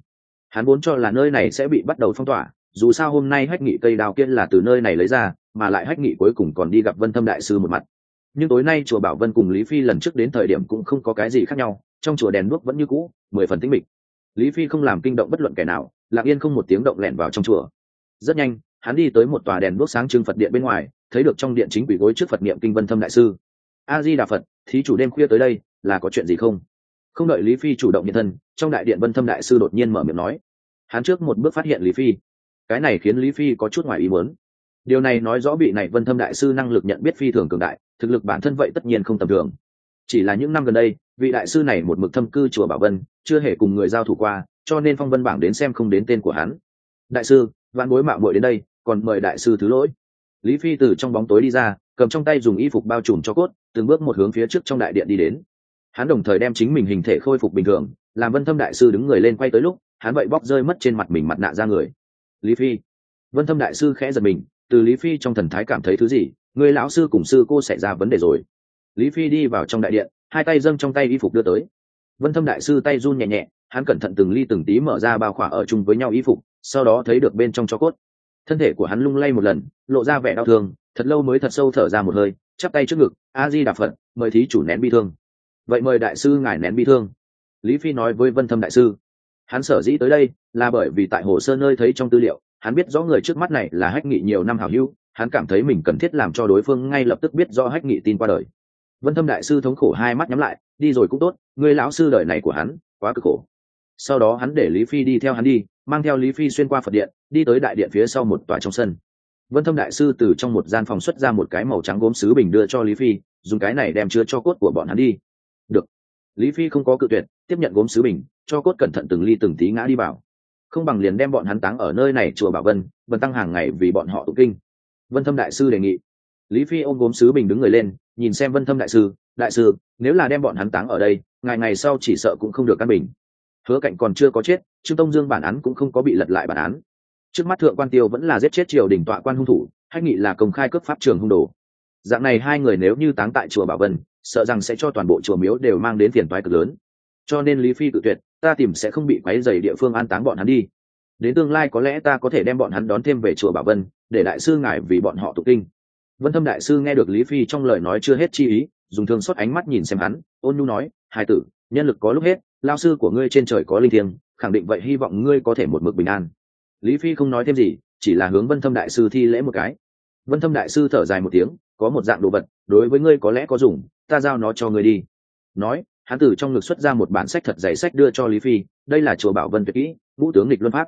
Hắn vốn cho là nơi này sẽ bị bắt đầu phong tỏa, dù sao hôm nay hách nghị cây đào kiên là từ nơi này lấy ra, mà lại hách nghị cuối cùng còn đi gặp vân thâm đại sư một mặt. Nhưng tối nay chùa bảo vân cùng lý phi lần trước đến thời điểm cũng không có cái gì khác nhau, trong chùa đèn đuốc vẫn như cũ, mười phần tĩnh mịch. Lý phi không làm kinh động bất luận kẻ nào, lặng yên không một tiếng động lẻn vào trong chùa. Rất nhanh, hắn đi tới một tòa đèn đuốc sáng trưng phật điện bên ngoài thấy được trong điện chính quỷ gối trước phật niệm kinh vân thâm đại sư. A di đà phật, thí chủ đêm khuya tới đây, là có chuyện gì không? Không đợi lý phi chủ động nhận thân, trong đại điện vân thâm đại sư đột nhiên mở miệng nói. Hắn trước một bước phát hiện lý phi. Cái này khiến lý phi có chút ngoài ý muốn. Điều này nói rõ vị này vân thâm đại sư năng lực nhận biết phi thường cường đại, thực lực bản thân vậy tất nhiên không tầm thường. Chỉ là những năm gần đây, vị đại sư này một mực thâm cư chùa bảo vân, chưa hề cùng người giao thủ qua, cho nên phong vân bảng đến xem không đến tên của hắn. Đại sư văn bối mạo muội đến đây, còn mời đại sư thứ lỗi lý phi từ trong bóng tối đi ra, cầm trong tay dùng y phục bao trùm cho cốt, từng bước một hướng phía trước trong đại điện đi đến. Hắn đồng thời đem chính mình hình thể khôi phục bình thường, làm vân thâm đại sư đứng người lên quay tới lúc, hắn vậy bóc rơi mất trên mặt mình mặt nạ ra người. Lý phi. Vân thâm đại sư khẽ giật mình, từ lý phi trong thần thái cảm thấy thứ gì, người lão sư cùng sư cô xảy ra vấn đề rồi. Lý phi đi vào trong đại điện, hai tay dâng trong tay y phục đưa tới. Vân thâm đại sư tay run nhẹ nhẹ, hắn cẩn thận từng ly từng tí mở ra bao khỏa ở chung với nhau y phục, sau đó thấy được bên trong cho cốt thân thể của hắn lung lay một lần, lộ ra vẻ đau thương, thật lâu mới thật sâu thở ra một hơi, chắp tay trước ngực, a di đà phật, mời thí chủ nén bi thương. Vậy mời đại sư ngài nén bi thương. Lý phi nói với vân thâm đại sư. Hắn sở dĩ tới đây là bởi vì tại hồ sơ nơi thấy trong tư liệu, hắn biết rõ người trước mắt này là hách nghị nhiều năm hảo hữu, hắn cảm thấy mình cần thiết làm cho đối phương ngay lập tức biết do hách nghị tin qua đời. Vân thâm đại sư thống khổ hai mắt nhắm lại, đi rồi cũng tốt, người lão sư đời này của hắn quá cực khổ. Sau đó hắn để lý phi đi theo hắn đi, mang theo lý phi xuyên qua phật điện đi tới đại điện phía sau một tòa trong sân. Vân thâm đại sư từ trong một gian phòng xuất ra một cái màu trắng gốm sứ bình đưa cho lý phi, dùng cái này đem chứa cho cốt của bọn hắn đi. Được. Lý phi không có cự tuyệt, tiếp nhận gốm sứ bình, cho cốt cẩn thận từng ly từng tí ngã đi vào. Không bằng liền đem bọn hắn táng ở nơi này, chùa bảo vân vân tăng hàng ngày vì bọn họ tụ kinh. Vân thâm đại sư đề nghị. Lý phi ôm gốm sứ bình đứng người lên, nhìn xem vân thâm đại sư đại sư, nếu là đem bọn hắn táng ở đây, ngày ngày sau chỉ sợ cũng không được căn bình. Hứa cạnh còn chưa có chết, trương tông dương bản án cũng không có bị lật lại bản án trước mắt thượng quan tiêu vẫn là giết chết triều đình tọa quan hung thủ, hay nghị là công khai cướp pháp trường hung đồ. Dạng này hai người nếu như táng tại chùa bảo vân, sợ rằng sẽ cho toàn bộ chùa miếu đều mang đến tiền toái cực lớn. Cho nên lý phi tự tuyệt, ta tìm sẽ không bị quấy dày địa phương an táng bọn hắn đi. Đến tương lai có lẽ ta có thể đem bọn hắn đón thêm về chùa bảo vân, để đại sư ngài vì bọn họ tụ kinh. Vân thâm đại sư nghe được lý phi trong lời nói chưa hết chi ý, dùng thương xót ánh mắt nhìn xem hắn, ôn nhu nói, hai tử, nhân lực có lúc hết, lao sư của ngươi trên trời có linh thiêng, khẳng định vậy hy vọng ngươi có thể một mực bình an lý phi không nói thêm gì, chỉ là hướng vân thâm đại sư thi lễ một cái. Vân thâm đại sư thở dài một tiếng, có một dạng đồ vật, đối với ngươi có lẽ có dùng, ta giao nó cho ngươi đi. Nói, hắn từ trong ngực xuất ra một bản sách thật dày sách đưa cho lý phi, đây là chùa bảo vân tuyệt kỹ, vũ tướng lịch luân pháp.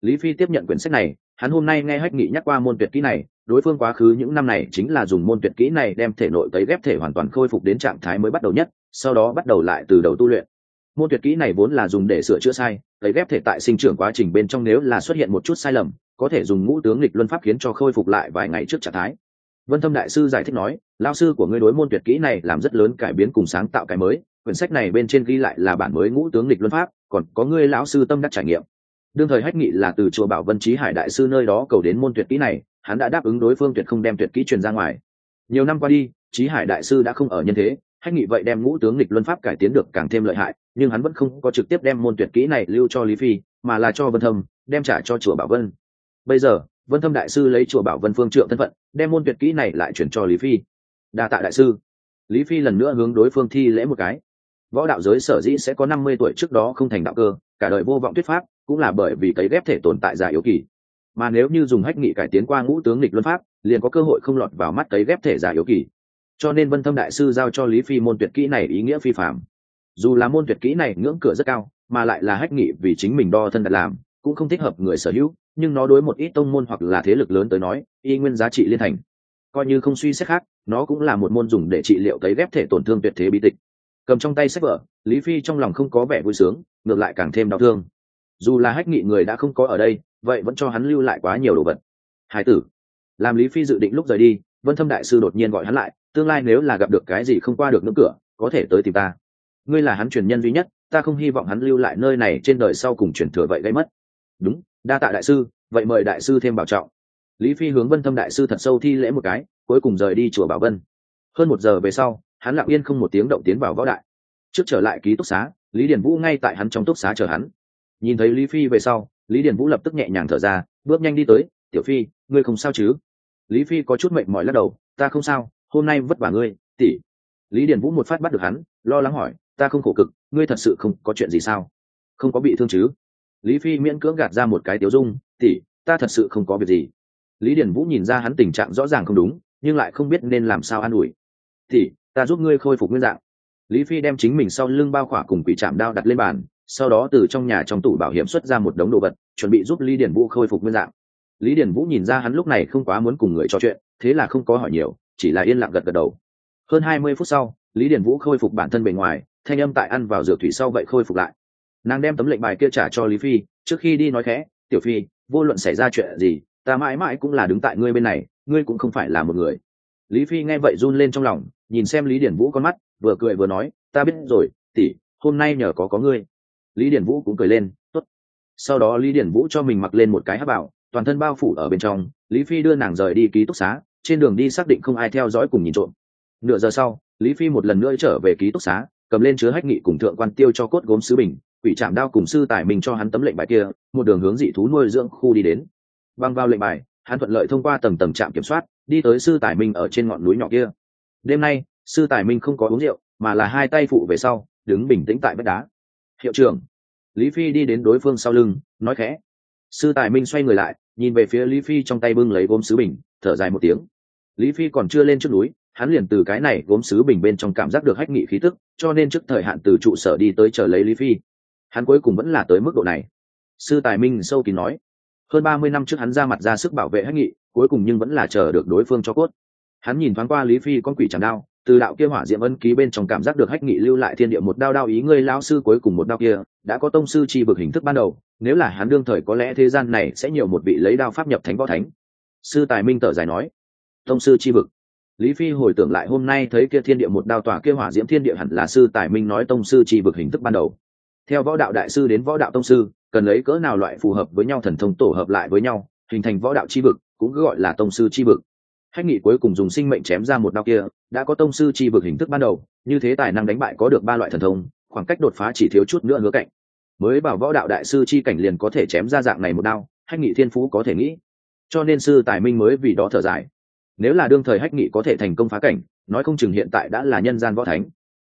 Lý phi tiếp nhận quyển sách này, hắn hôm nay nghe hách nghị nhắc qua môn tuyệt kỹ này, đối phương quá khứ những năm này chính là dùng môn tuyệt kỹ này đem thể nội tấy ghép thể hoàn toàn khôi phục đến trạng thái mới bắt đầu nhất, sau đó bắt đầu lại từ đầu tu luyện môn tuyệt kỹ này vốn là dùng để sửa chữa sai, lấy ghép thể tại sinh trưởng quá trình bên trong nếu là xuất hiện một chút sai lầm, có thể dùng ngũ tướng lịch luân pháp khiến cho khôi phục lại vài ngày trước trạng thái. Vân thâm đại sư giải thích nói lao sư của ngươi đối môn tuyệt kỹ này làm rất lớn cải biến cùng sáng tạo cái mới, quyển sách này bên trên ghi lại là bản mới ngũ tướng lịch luân pháp, còn có ngươi lão sư tâm đắc trải nghiệm. Đương thời hách nghị là từ chùa bảo vân trí hải đại sư nơi đó cầu đến môn tuyệt kỹ này, hắn đã đáp ứng đối phương tuyệt không đem tuyệt kỹ truyền ra ngoài. Nhiều năm qua đi trí hải đại sư đã không ở nhân thế, hách nghị vậy đem ngũ tướng lịch luân pháp cải tiến được càng thêm lợi hại nhưng hắn vẫn không có trực tiếp đem môn tuyệt kỹ này lưu cho lý phi, mà là cho vân thâm, đem trả cho chùa bảo vân. Bây giờ, vân thâm đại sư lấy chùa bảo vân phương trượng thân phận, đem môn tuyệt kỹ này lại chuyển cho lý phi. Đa tạ đại sư. Lý phi lần nữa hướng đối phương thi lễ một cái. Võ đạo giới sở dĩ sẽ có năm mươi tuổi trước đó không thành đạo cơ, cả đời vô vọng thuyết pháp, cũng là bởi vì cấy ghép thể tồn tại giả yếu kỳ. Mà nếu như dùng hách nghị cải tiến qua ngũ tướng lịch luân pháp, liền có cơ hội không lọt vào mắt cấy ghép thể giả yếu kỳ. Cho nên vân thâm đại sư giao cho lý phi môn tuyệt kỹ này ý nghĩa phi phạm dù là môn tuyệt kỹ này ngưỡng cửa rất cao, mà lại là hách nghị vì chính mình đo thân đặt làm, cũng không thích hợp người sở hữu, nhưng nó đối một ít tông môn hoặc là thế lực lớn tới nói, y nguyên giá trị liên thành. Coi như không suy xét khác, nó cũng là một môn dùng để trị liệu cấy ghép thể tổn thương tuyệt thế bí tịch. Cầm trong tay sách vở, lý phi trong lòng không có vẻ vui sướng, ngược lại càng thêm đau thương. Dù là hách nghị người đã không có ở đây, vậy vẫn cho hắn lưu lại quá nhiều đồ vật. Hải tử, làm lý phi dự định lúc rời đi, vân thâm đại sư đột nhiên gọi hắn lại, tương lai nếu là gặp được cái gì không qua được ngưỡng cửa, có thể tới tìm ta ngươi là hắn truyền nhân duy nhất, ta không hy vọng hắn lưu lại nơi này trên đời sau cùng truyền thừa vậy gây mất. Đúng, đa tạ đại sư, vậy mời đại sư thêm bảo trọng. Lý phi hướng vân thâm đại sư thật sâu thi lễ một cái, cuối cùng rời đi chùa bảo vân. Hơn một giờ về sau, hắn lặng yên không một tiếng động tiến vào võ đại trước trở lại ký túc xá, lý điền vũ ngay tại hắn trong túc xá chờ hắn. Nhìn thấy lý phi về sau, lý điền vũ lập tức nhẹ nhàng thở ra, bước nhanh đi tới, tiểu phi, ngươi không sao chứ? Lý phi có chút mệnh mỏi lắc đầu, ta không sao, hôm nay vất vả ngươi, tỷ. Lý điền vũ một phát bắt được hắn, lo lắng hỏi ta không khổ cực, ngươi thật sự không có chuyện gì sao? Không có bị thương chứ? Lý phi miễn cưỡng gạt ra một cái tiếu dung, tỷ, ta thật sự không có việc gì. Lý điền vũ nhìn ra hắn tình trạng rõ ràng không đúng, nhưng lại không biết nên làm sao an ủi. Tỷ, ta giúp ngươi khôi phục nguyên dạng. Lý phi đem chính mình sau lưng bao khỏa cùng quỷ chạm đao đặt lên bàn, sau đó từ trong nhà trong tủ bảo hiểm xuất ra một đống đồ vật, chuẩn bị giúp lý điền vũ khôi phục nguyên dạng. Lý điền vũ nhìn ra hắn lúc này không quá muốn cùng người trò chuyện, thế là không có hỏi nhiều, chỉ là yên lặng gật gật đầu. Hơn hai mươi phút sau, lý điền vũ khôi phục bản thân bề ngoài thanh âm tại ăn vào dược thủy sau vậy khôi phục lại. Nàng đem tấm lệnh bài kia trả cho lý phi, trước khi đi nói khẽ, tiểu phi, vô luận xảy ra chuyện gì, ta mãi mãi cũng là đứng tại ngươi bên này, ngươi cũng không phải là một người. Lý phi nghe vậy run lên trong lòng, nhìn xem lý điển vũ con mắt, vừa cười vừa nói, ta biết rồi tỉ hôm nay nhờ có có ngươi. Lý điển vũ cũng cười lên, tốt. Sau đó lý điển vũ cho mình mặc lên một cái hát bảo, toàn thân bao phủ ở bên trong, lý phi đưa nàng rời đi ký túc xá, trên đường đi xác định không ai theo dõi cùng nhìn trộm. Nửa giờ sau, lý phi một lần nữa trở về ký túc xá cầm lên chứa hách nghị cùng thượng quan tiêu cho cốt gốm sứ bình, quỷ trạm đao cùng sư tài mình cho hắn tấm lệnh bài kia, một đường hướng dị thú nuôi dưỡng khu đi đến. Băng vào lệnh bài, hắn thuận lợi thông qua tầng tầng trạm kiểm soát, đi tới sư tài minh ở trên ngọn núi nhỏ kia. Đêm nay, sư tài minh không có uống rượu, mà là hai tay phụ về sau, đứng bình tĩnh tại vách đá. Hiệu trưởng. Lý phi đi đến đối phương sau lưng, nói khẽ. Sư tài minh xoay người lại, nhìn về phía lý phi trong tay bưng lấy gốm sứ bình, thở dài một tiếng. Lý phi còn chưa lên trước núi hắn liền từ cái này gốm sứ bình bên trong cảm giác được hách nghị khí tức, cho nên trước thời hạn từ trụ sở đi tới chờ lấy lý phi. Hắn cuối cùng vẫn là tới mức độ này. Sư tài minh sâu kín nói, hơn ba mươi năm trước hắn ra mặt ra sức bảo vệ hách nghị, cuối cùng nhưng vẫn là chờ được đối phương cho cốt. Hắn nhìn thoáng qua lý phi con quỷ chẳng đao, từ đạo kia hỏa diệm ân ký bên trong cảm giác được hách nghị lưu lại thiên địa một đao đao ý, ngươi lao sư cuối cùng một đao kia, đã có tông sư chi vực hình thức ban đầu, nếu là hắn đương thời có lẽ thế gian này sẽ nhiều một vị lấy đao pháp nhập thánh võ thánh. Sư tài minh tở dài nói, tông sư chi vực? Lý phi hồi tưởng lại hôm nay thấy kia thiên địa một đao tỏa kia hỏa diễm thiên địa hẳn là sư tài minh nói tông sư chi vực hình thức ban đầu. Theo võ đạo đại sư đến võ đạo tông sư, cần lấy cỡ nào loại phù hợp với nhau thần thông tổ hợp lại với nhau, hình thành võ đạo chi vực, cũng cứ gọi là tông sư chi vực. Hách nghị cuối cùng dùng sinh mệnh chém ra một đao kia, đã có tông sư chi vực hình thức ban đầu, như thế tài năng đánh bại có được ba loại thần thông, khoảng cách đột phá chỉ thiếu chút nữa ngứa cạnh. Mới bảo võ đạo đại sư chi cảnh liền có thể chém ra dạng này một đao, hách nghị thiên phú có thể nghĩ. Cho nên sư tài minh mới vì đó thở dài nếu là đương thời hách nghị có thể thành công phá cảnh, nói không chừng hiện tại đã là nhân gian võ thánh.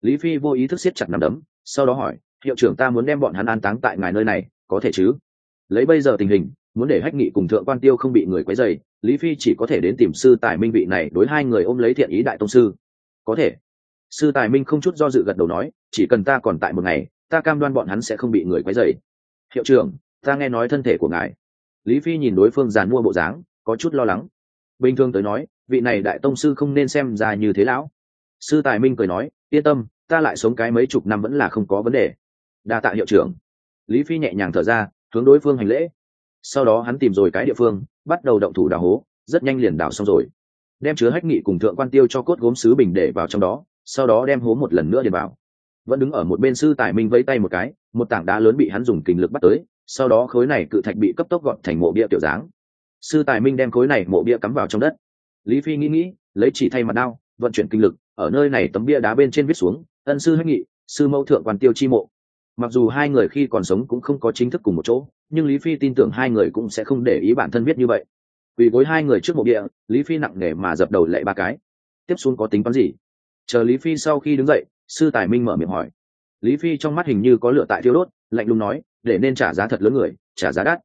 Lý phi vô ý thức siết chặt nằm đấm, sau đó hỏi, hiệu trưởng ta muốn đem bọn hắn an táng tại ngài nơi này, có thể chứ? Lấy bây giờ tình hình, muốn để hách nghị cùng thượng quan tiêu không bị người quấy dày lý phi chỉ có thể đến tìm sư tài minh vị này đối hai người ôm lấy thiện ý đại tông sư. Có thể. Sư tài minh không chút do dự gật đầu nói, chỉ cần ta còn tại một ngày, ta cam đoan bọn hắn sẽ không bị người quấy dày hiệu trưởng, ta nghe nói thân thể của ngài. Lý phi nhìn đối phương giàn mua bộ dáng, có chút lo lắng bình thường tới nói, vị này đại tông sư không nên xem ra như thế lão. Sư tài minh cười nói, yên tâm, ta lại sống cái mấy chục năm vẫn là không có vấn đề. Đa tạ hiệu trưởng. Lý phi nhẹ nhàng thở ra, hướng đối phương hành lễ. Sau đó hắn tìm rồi cái địa phương, bắt đầu động thủ đào hố, rất nhanh liền đào xong rồi. Đem chứa hách nghị cùng thượng quan tiêu cho cốt gốm sứ bình để vào trong đó, sau đó đem hố một lần nữa để vào. Vẫn đứng ở một bên sư tài minh vẫy tay một cái, một tảng đá lớn bị hắn dùng kình lực bắt tới, sau đó khối này cự thạch bị cấp tốc gọn thành mộ bia tiểu dáng sư tài minh đem khối này mộ bia cắm vào trong đất. Lý phi nghĩ nghĩ, lấy chỉ thay mặt đao, vận chuyển kinh lực, ở nơi này tấm bia đá bên trên viết xuống, ân sư hách nghị, sư mẫu thượng quan tiêu chi mộ. Mặc dù hai người khi còn sống cũng không có chính thức cùng một chỗ, nhưng lý phi tin tưởng hai người cũng sẽ không để ý bản thân biết như vậy. Vì gối hai người trước mộ địa lý phi nặng nề mà dập đầu lệ ba cái. Tiếp xuống có tính toán gì? Chờ lý phi sau khi đứng dậy, sư tài minh mở miệng hỏi. Lý phi trong mắt hình như có lửa tại thiêu đốt, lạnh lùng nói, để nên trả giá thật lớn người, trả giá đắt.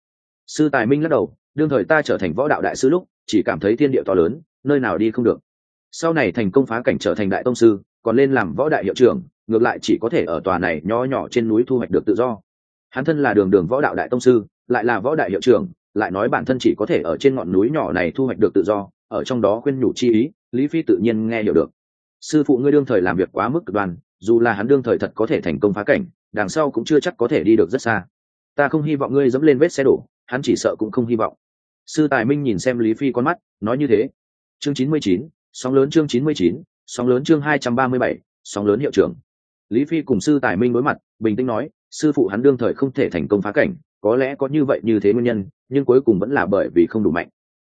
Sư tài minh lắc đầu đương thời ta trở thành võ đạo đại sư lúc, chỉ cảm thấy thiên địa to lớn, nơi nào đi không được. Sau này thành công phá cảnh trở thành đại tông sư, còn lên làm võ đại hiệu trưởng, ngược lại chỉ có thể ở tòa này nho nhỏ trên núi thu hoạch được tự do. Hắn thân là đường đường võ đạo đại tông sư, lại là võ đại hiệu trưởng, lại nói bản thân chỉ có thể ở trên ngọn núi nhỏ này thu hoạch được tự do, ở trong đó khuyên nhủ chi ý, lý phi tự nhiên nghe hiểu được. Sư phụ ngươi đương thời làm việc quá mức cực đoan, dù là hắn đương thời thật có thể thành công phá cảnh, đằng sau cũng chưa chắc có thể đi được rất xa. Ta không hy vọng ngươi dẫm lên vết xe đổ, hắn chỉ sợ cũng không hy vọng sư tài minh nhìn xem lý phi con mắt, nói như thế. Chương chín mươi chín, sóng lớn chương chín mươi chín, sóng lớn chương hai trăm ba mươi bảy, sóng lớn hiệu trưởng. Lý phi cùng sư tài minh đối mặt, bình tĩnh nói, sư phụ hắn đương thời không thể thành công phá cảnh, có lẽ có như vậy như thế nguyên nhân, nhưng cuối cùng vẫn là bởi vì không đủ mạnh.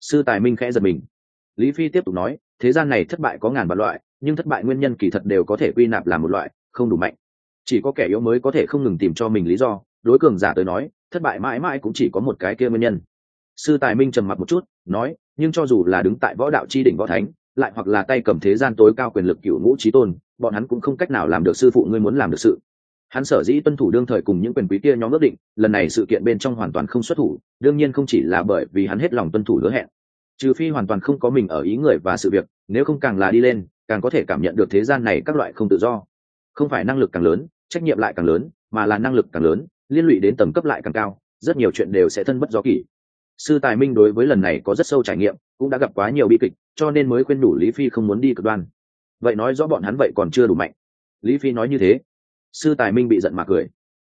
Sư tài minh khẽ giật mình. Lý phi tiếp tục nói, thế gian này thất bại có ngàn vạn loại, nhưng thất bại nguyên nhân kỳ thật đều có thể quy nạp làm một loại, không đủ mạnh. Chỉ có kẻ yếu mới có thể không ngừng tìm cho mình lý do. Đối cường giả tới nói, thất bại mãi mãi cũng chỉ có một cái kia nguyên nhân sư tài minh trầm mặt một chút, nói, nhưng cho dù là đứng tại võ đạo chi đỉnh võ thánh, lại hoặc là tay cầm thế gian tối cao quyền lực cựu ngũ trí tôn, bọn hắn cũng không cách nào làm được sư phụ ngươi muốn làm được sự. Hắn sở dĩ tuân thủ đương thời cùng những quyền quý kia nhóm ước định, lần này sự kiện bên trong hoàn toàn không xuất thủ, đương nhiên không chỉ là bởi vì hắn hết lòng tuân thủ hứa hẹn. Trừ phi hoàn toàn không có mình ở ý người và sự việc, nếu không càng là đi lên, càng có thể cảm nhận được thế gian này các loại không tự do. Không phải năng lực càng lớn, trách nhiệm lại càng lớn, mà là năng lực càng lớn, liên lụy đến tầm cấp lại càng cao, rất nhiều chuyện đều sẽ thân bất do kỷ sư tài minh đối với lần này có rất sâu trải nghiệm, cũng đã gặp quá nhiều bi kịch, cho nên mới khuyên đủ lý phi không muốn đi cực đoan. Vậy nói rõ bọn hắn vậy còn chưa đủ mạnh. Lý phi nói như thế. Sư tài minh bị giận mà cười.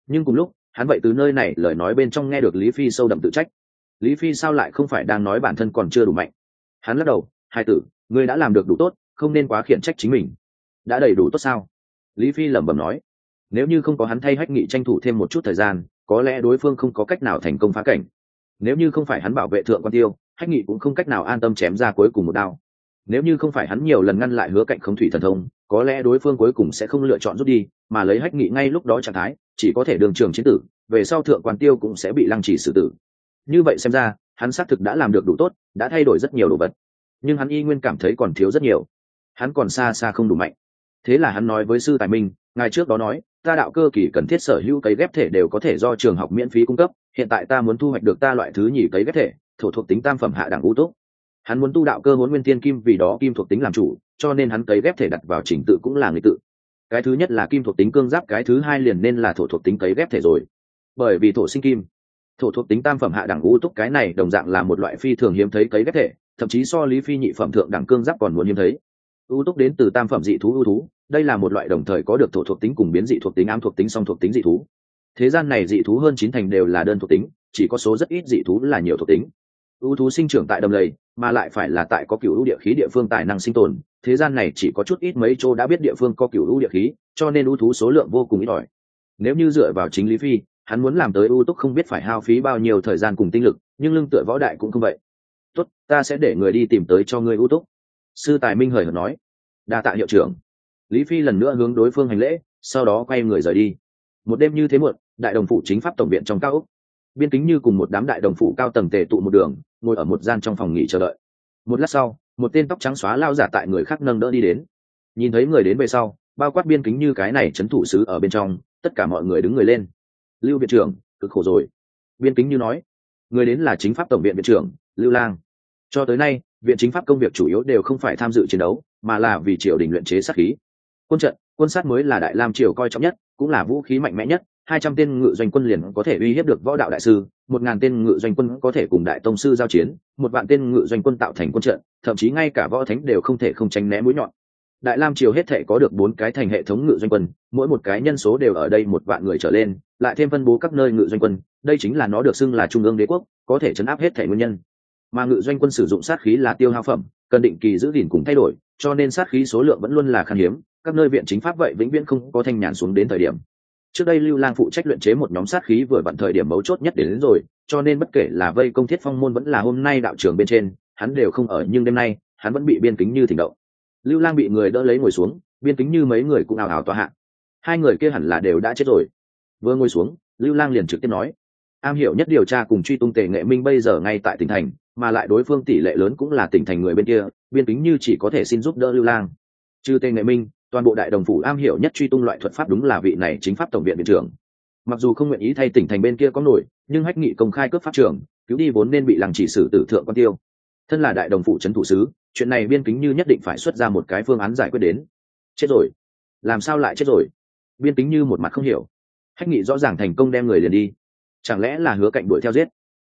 Nhưng cùng lúc, hắn vậy từ nơi này, lời nói bên trong nghe được lý phi sâu đậm tự trách. Lý phi sao lại không phải đang nói bản thân còn chưa đủ mạnh? Hắn lắc đầu, hai tử, ngươi đã làm được đủ tốt, không nên quá khiển trách chính mình. Đã đầy đủ tốt sao? Lý phi lẩm bẩm nói. Nếu như không có hắn thay hách nghị tranh thủ thêm một chút thời gian, có lẽ đối phương không có cách nào thành công phá cảnh nếu như không phải hắn bảo vệ thượng quan tiêu, hách nghị cũng không cách nào an tâm chém ra cuối cùng một đao. Nếu như không phải hắn nhiều lần ngăn lại hứa cạnh khống thủy thần thông, có lẽ đối phương cuối cùng sẽ không lựa chọn rút đi, mà lấy hách nghị ngay lúc đó trạng thái, chỉ có thể đường trường chiến tử, về sau thượng quan tiêu cũng sẽ bị lăng trì xử tử. Như vậy xem ra, hắn xác thực đã làm được đủ tốt, đã thay đổi rất nhiều đồ vật. Nhưng hắn y nguyên cảm thấy còn thiếu rất nhiều. Hắn còn xa xa không đủ mạnh. Thế là hắn nói với sư tài minh, ngài trước đó nói ta đạo cơ kỳ cần thiết sở hữu cấy ghép thể đều có thể do trường học miễn phí cung cấp, hiện tại ta muốn thu hoạch được ta loại thứ nhì cấy ghép thể, thổ thuộc tính tam phẩm hạ đẳng ưu túc. Hắn muốn tu đạo cơ huấn nguyên tiên kim vì đó kim thuộc tính làm chủ, cho nên hắn cấy ghép thể đặt vào trình tự cũng là người tự. Cái thứ nhất là kim thuộc tính cương giáp, cái thứ hai liền nên là thổ thuộc tính cấy ghép thể rồi. Bởi vì thổ sinh kim, thổ thuộc tính tam phẩm hạ đẳng ưu túc cái này đồng dạng là một loại phi thường hiếm thấy cấy ghép thể, thậm chí so lý phi nhị phẩm thượng đẳng cương giáp còn muốn hiếm thấy. Ưu túc đến từ tam phẩm dị thú ưu thú đây là một loại đồng thời có được thổ thuộc tính cùng biến dị thuộc tính, ám thuộc tính, song thuộc tính dị thú. Thế gian này dị thú hơn chín thành đều là đơn thuộc tính, chỉ có số rất ít dị thú là nhiều thuộc tính. Ưu thú sinh trưởng tại đầm lầy, mà lại phải là tại có cựu ưu địa khí địa phương tài năng sinh tồn. Thế gian này chỉ có chút ít mấy chỗ đã biết địa phương có cựu ưu địa khí, cho nên ưu thú số lượng vô cùng ít ỏi. Nếu như dựa vào chính lý phi, hắn muốn làm tới ưu túc không biết phải hao phí bao nhiêu thời gian cùng tinh lực, nhưng lưng tựa võ đại cũng không vậy. Tốt, ta sẽ để người đi tìm tới cho ngươi ưu túc. Sư tài minh hời hợt nói. Đa tạ hiệu trưởng lý phi lần nữa hướng đối phương hành lễ, sau đó quay người rời đi. Một đêm như thế muộn, đại đồng phụ chính pháp tổng viện trong cao úc biên kính như cùng một đám đại đồng phụ cao tầng tề tụ một đường, ngồi ở một gian trong phòng nghỉ chờ đợi. Một lát sau, một tên tóc trắng xóa lao giả tại người khác nâng đỡ đi đến. Nhìn thấy người đến về sau, bao quát biên kính như cái này c h ấ n thủ sứ ở bên trong, tất cả mọi người đứng người lên. Lưu viện trưởng, cực khổ rồi. Biên kính như nói. Người đến là chính pháp tổng viện viện trưởng, lưu lang. Cho tới nay, viện chính pháp công việc chủ yếu đều không phải tham dự chiến đấu, mà là vì triều đình luyện chế sát khí quân trận, quân sát mới là đại lam triều coi trọng nhất, cũng là vũ khí mạnh mẽ nhất. Hai trăm tên ngự doanh quân liền có thể uy hiếp được võ đạo đại sư, một ngàn tên ngự doanh quân có thể cùng đại tông sư giao chiến, một vạn tên ngự doanh quân tạo thành quân trận, thậm chí ngay cả võ thánh đều không thể không tránh né mũi nhọn. Đại lam triều hết thể có được bốn cái thành hệ thống ngự doanh quân, mỗi một cái nhân số đều ở đây một vạn người trở lên, lại thêm phân bố các nơi ngự doanh quân, đây chính là nó được xưng là trung ương đế quốc, có thể chấn áp hết thể nguyên nhân. Mà ngự doanh quân sử dụng sát khí là tiêu hao phẩm, cần định kỳ giữ gìn cùng thay đổi, cho nên sát khí số lượng vẫn luôn là khan hiếm các nơi viện chính pháp vậy vĩnh viễn không có thanh nhàn xuống đến thời điểm. Trước đây lưu lang phụ trách luyện chế một nhóm sát khí vừa vặn thời điểm mấu chốt nhất đến, đến rồi cho nên bất kể là vây công thiết phong môn vẫn là hôm nay đạo trường bên trên hắn đều không ở nhưng đêm nay hắn vẫn bị biên kính như thỉnh động. Lưu lang bị người đỡ lấy ngồi xuống biên kính như mấy người cũng ào ảo tòa hạ. Hai người kia hẳn là đều đã chết rồi. Vừa ngồi xuống lưu lang liền trực tiếp nói am hiểu nhất điều tra cùng truy tung tề nghệ minh bây giờ ngay tại tỉnh thành mà lại đối phương tỷ lệ lớn cũng là tỉnh thành người bên kia biên kính như chỉ có thể xin giúp đỡ lưu lang. Trừ tề nghệ minh toàn bộ đại đồng phủ am hiểu nhất truy tung loại thuật pháp đúng là vị này chính pháp tổng viện viện trưởng. Mặc dù không nguyện ý thay tỉnh thành bên kia có nổi, nhưng hách nghị công khai cướp pháp trưởng cứu đi vốn nên bị làng chỉ xử tử thượng quan tiêu. Thân là đại đồng phủ trấn thủ sứ, chuyện này biên kính như nhất định phải xuất ra một cái phương án giải quyết đến. Chết rồi. Làm sao lại chết rồi? Biên kính như một mặt không hiểu. Hách nghị rõ ràng thành công đem người liền đi. Chẳng lẽ là hứa cạnh đuổi theo giết?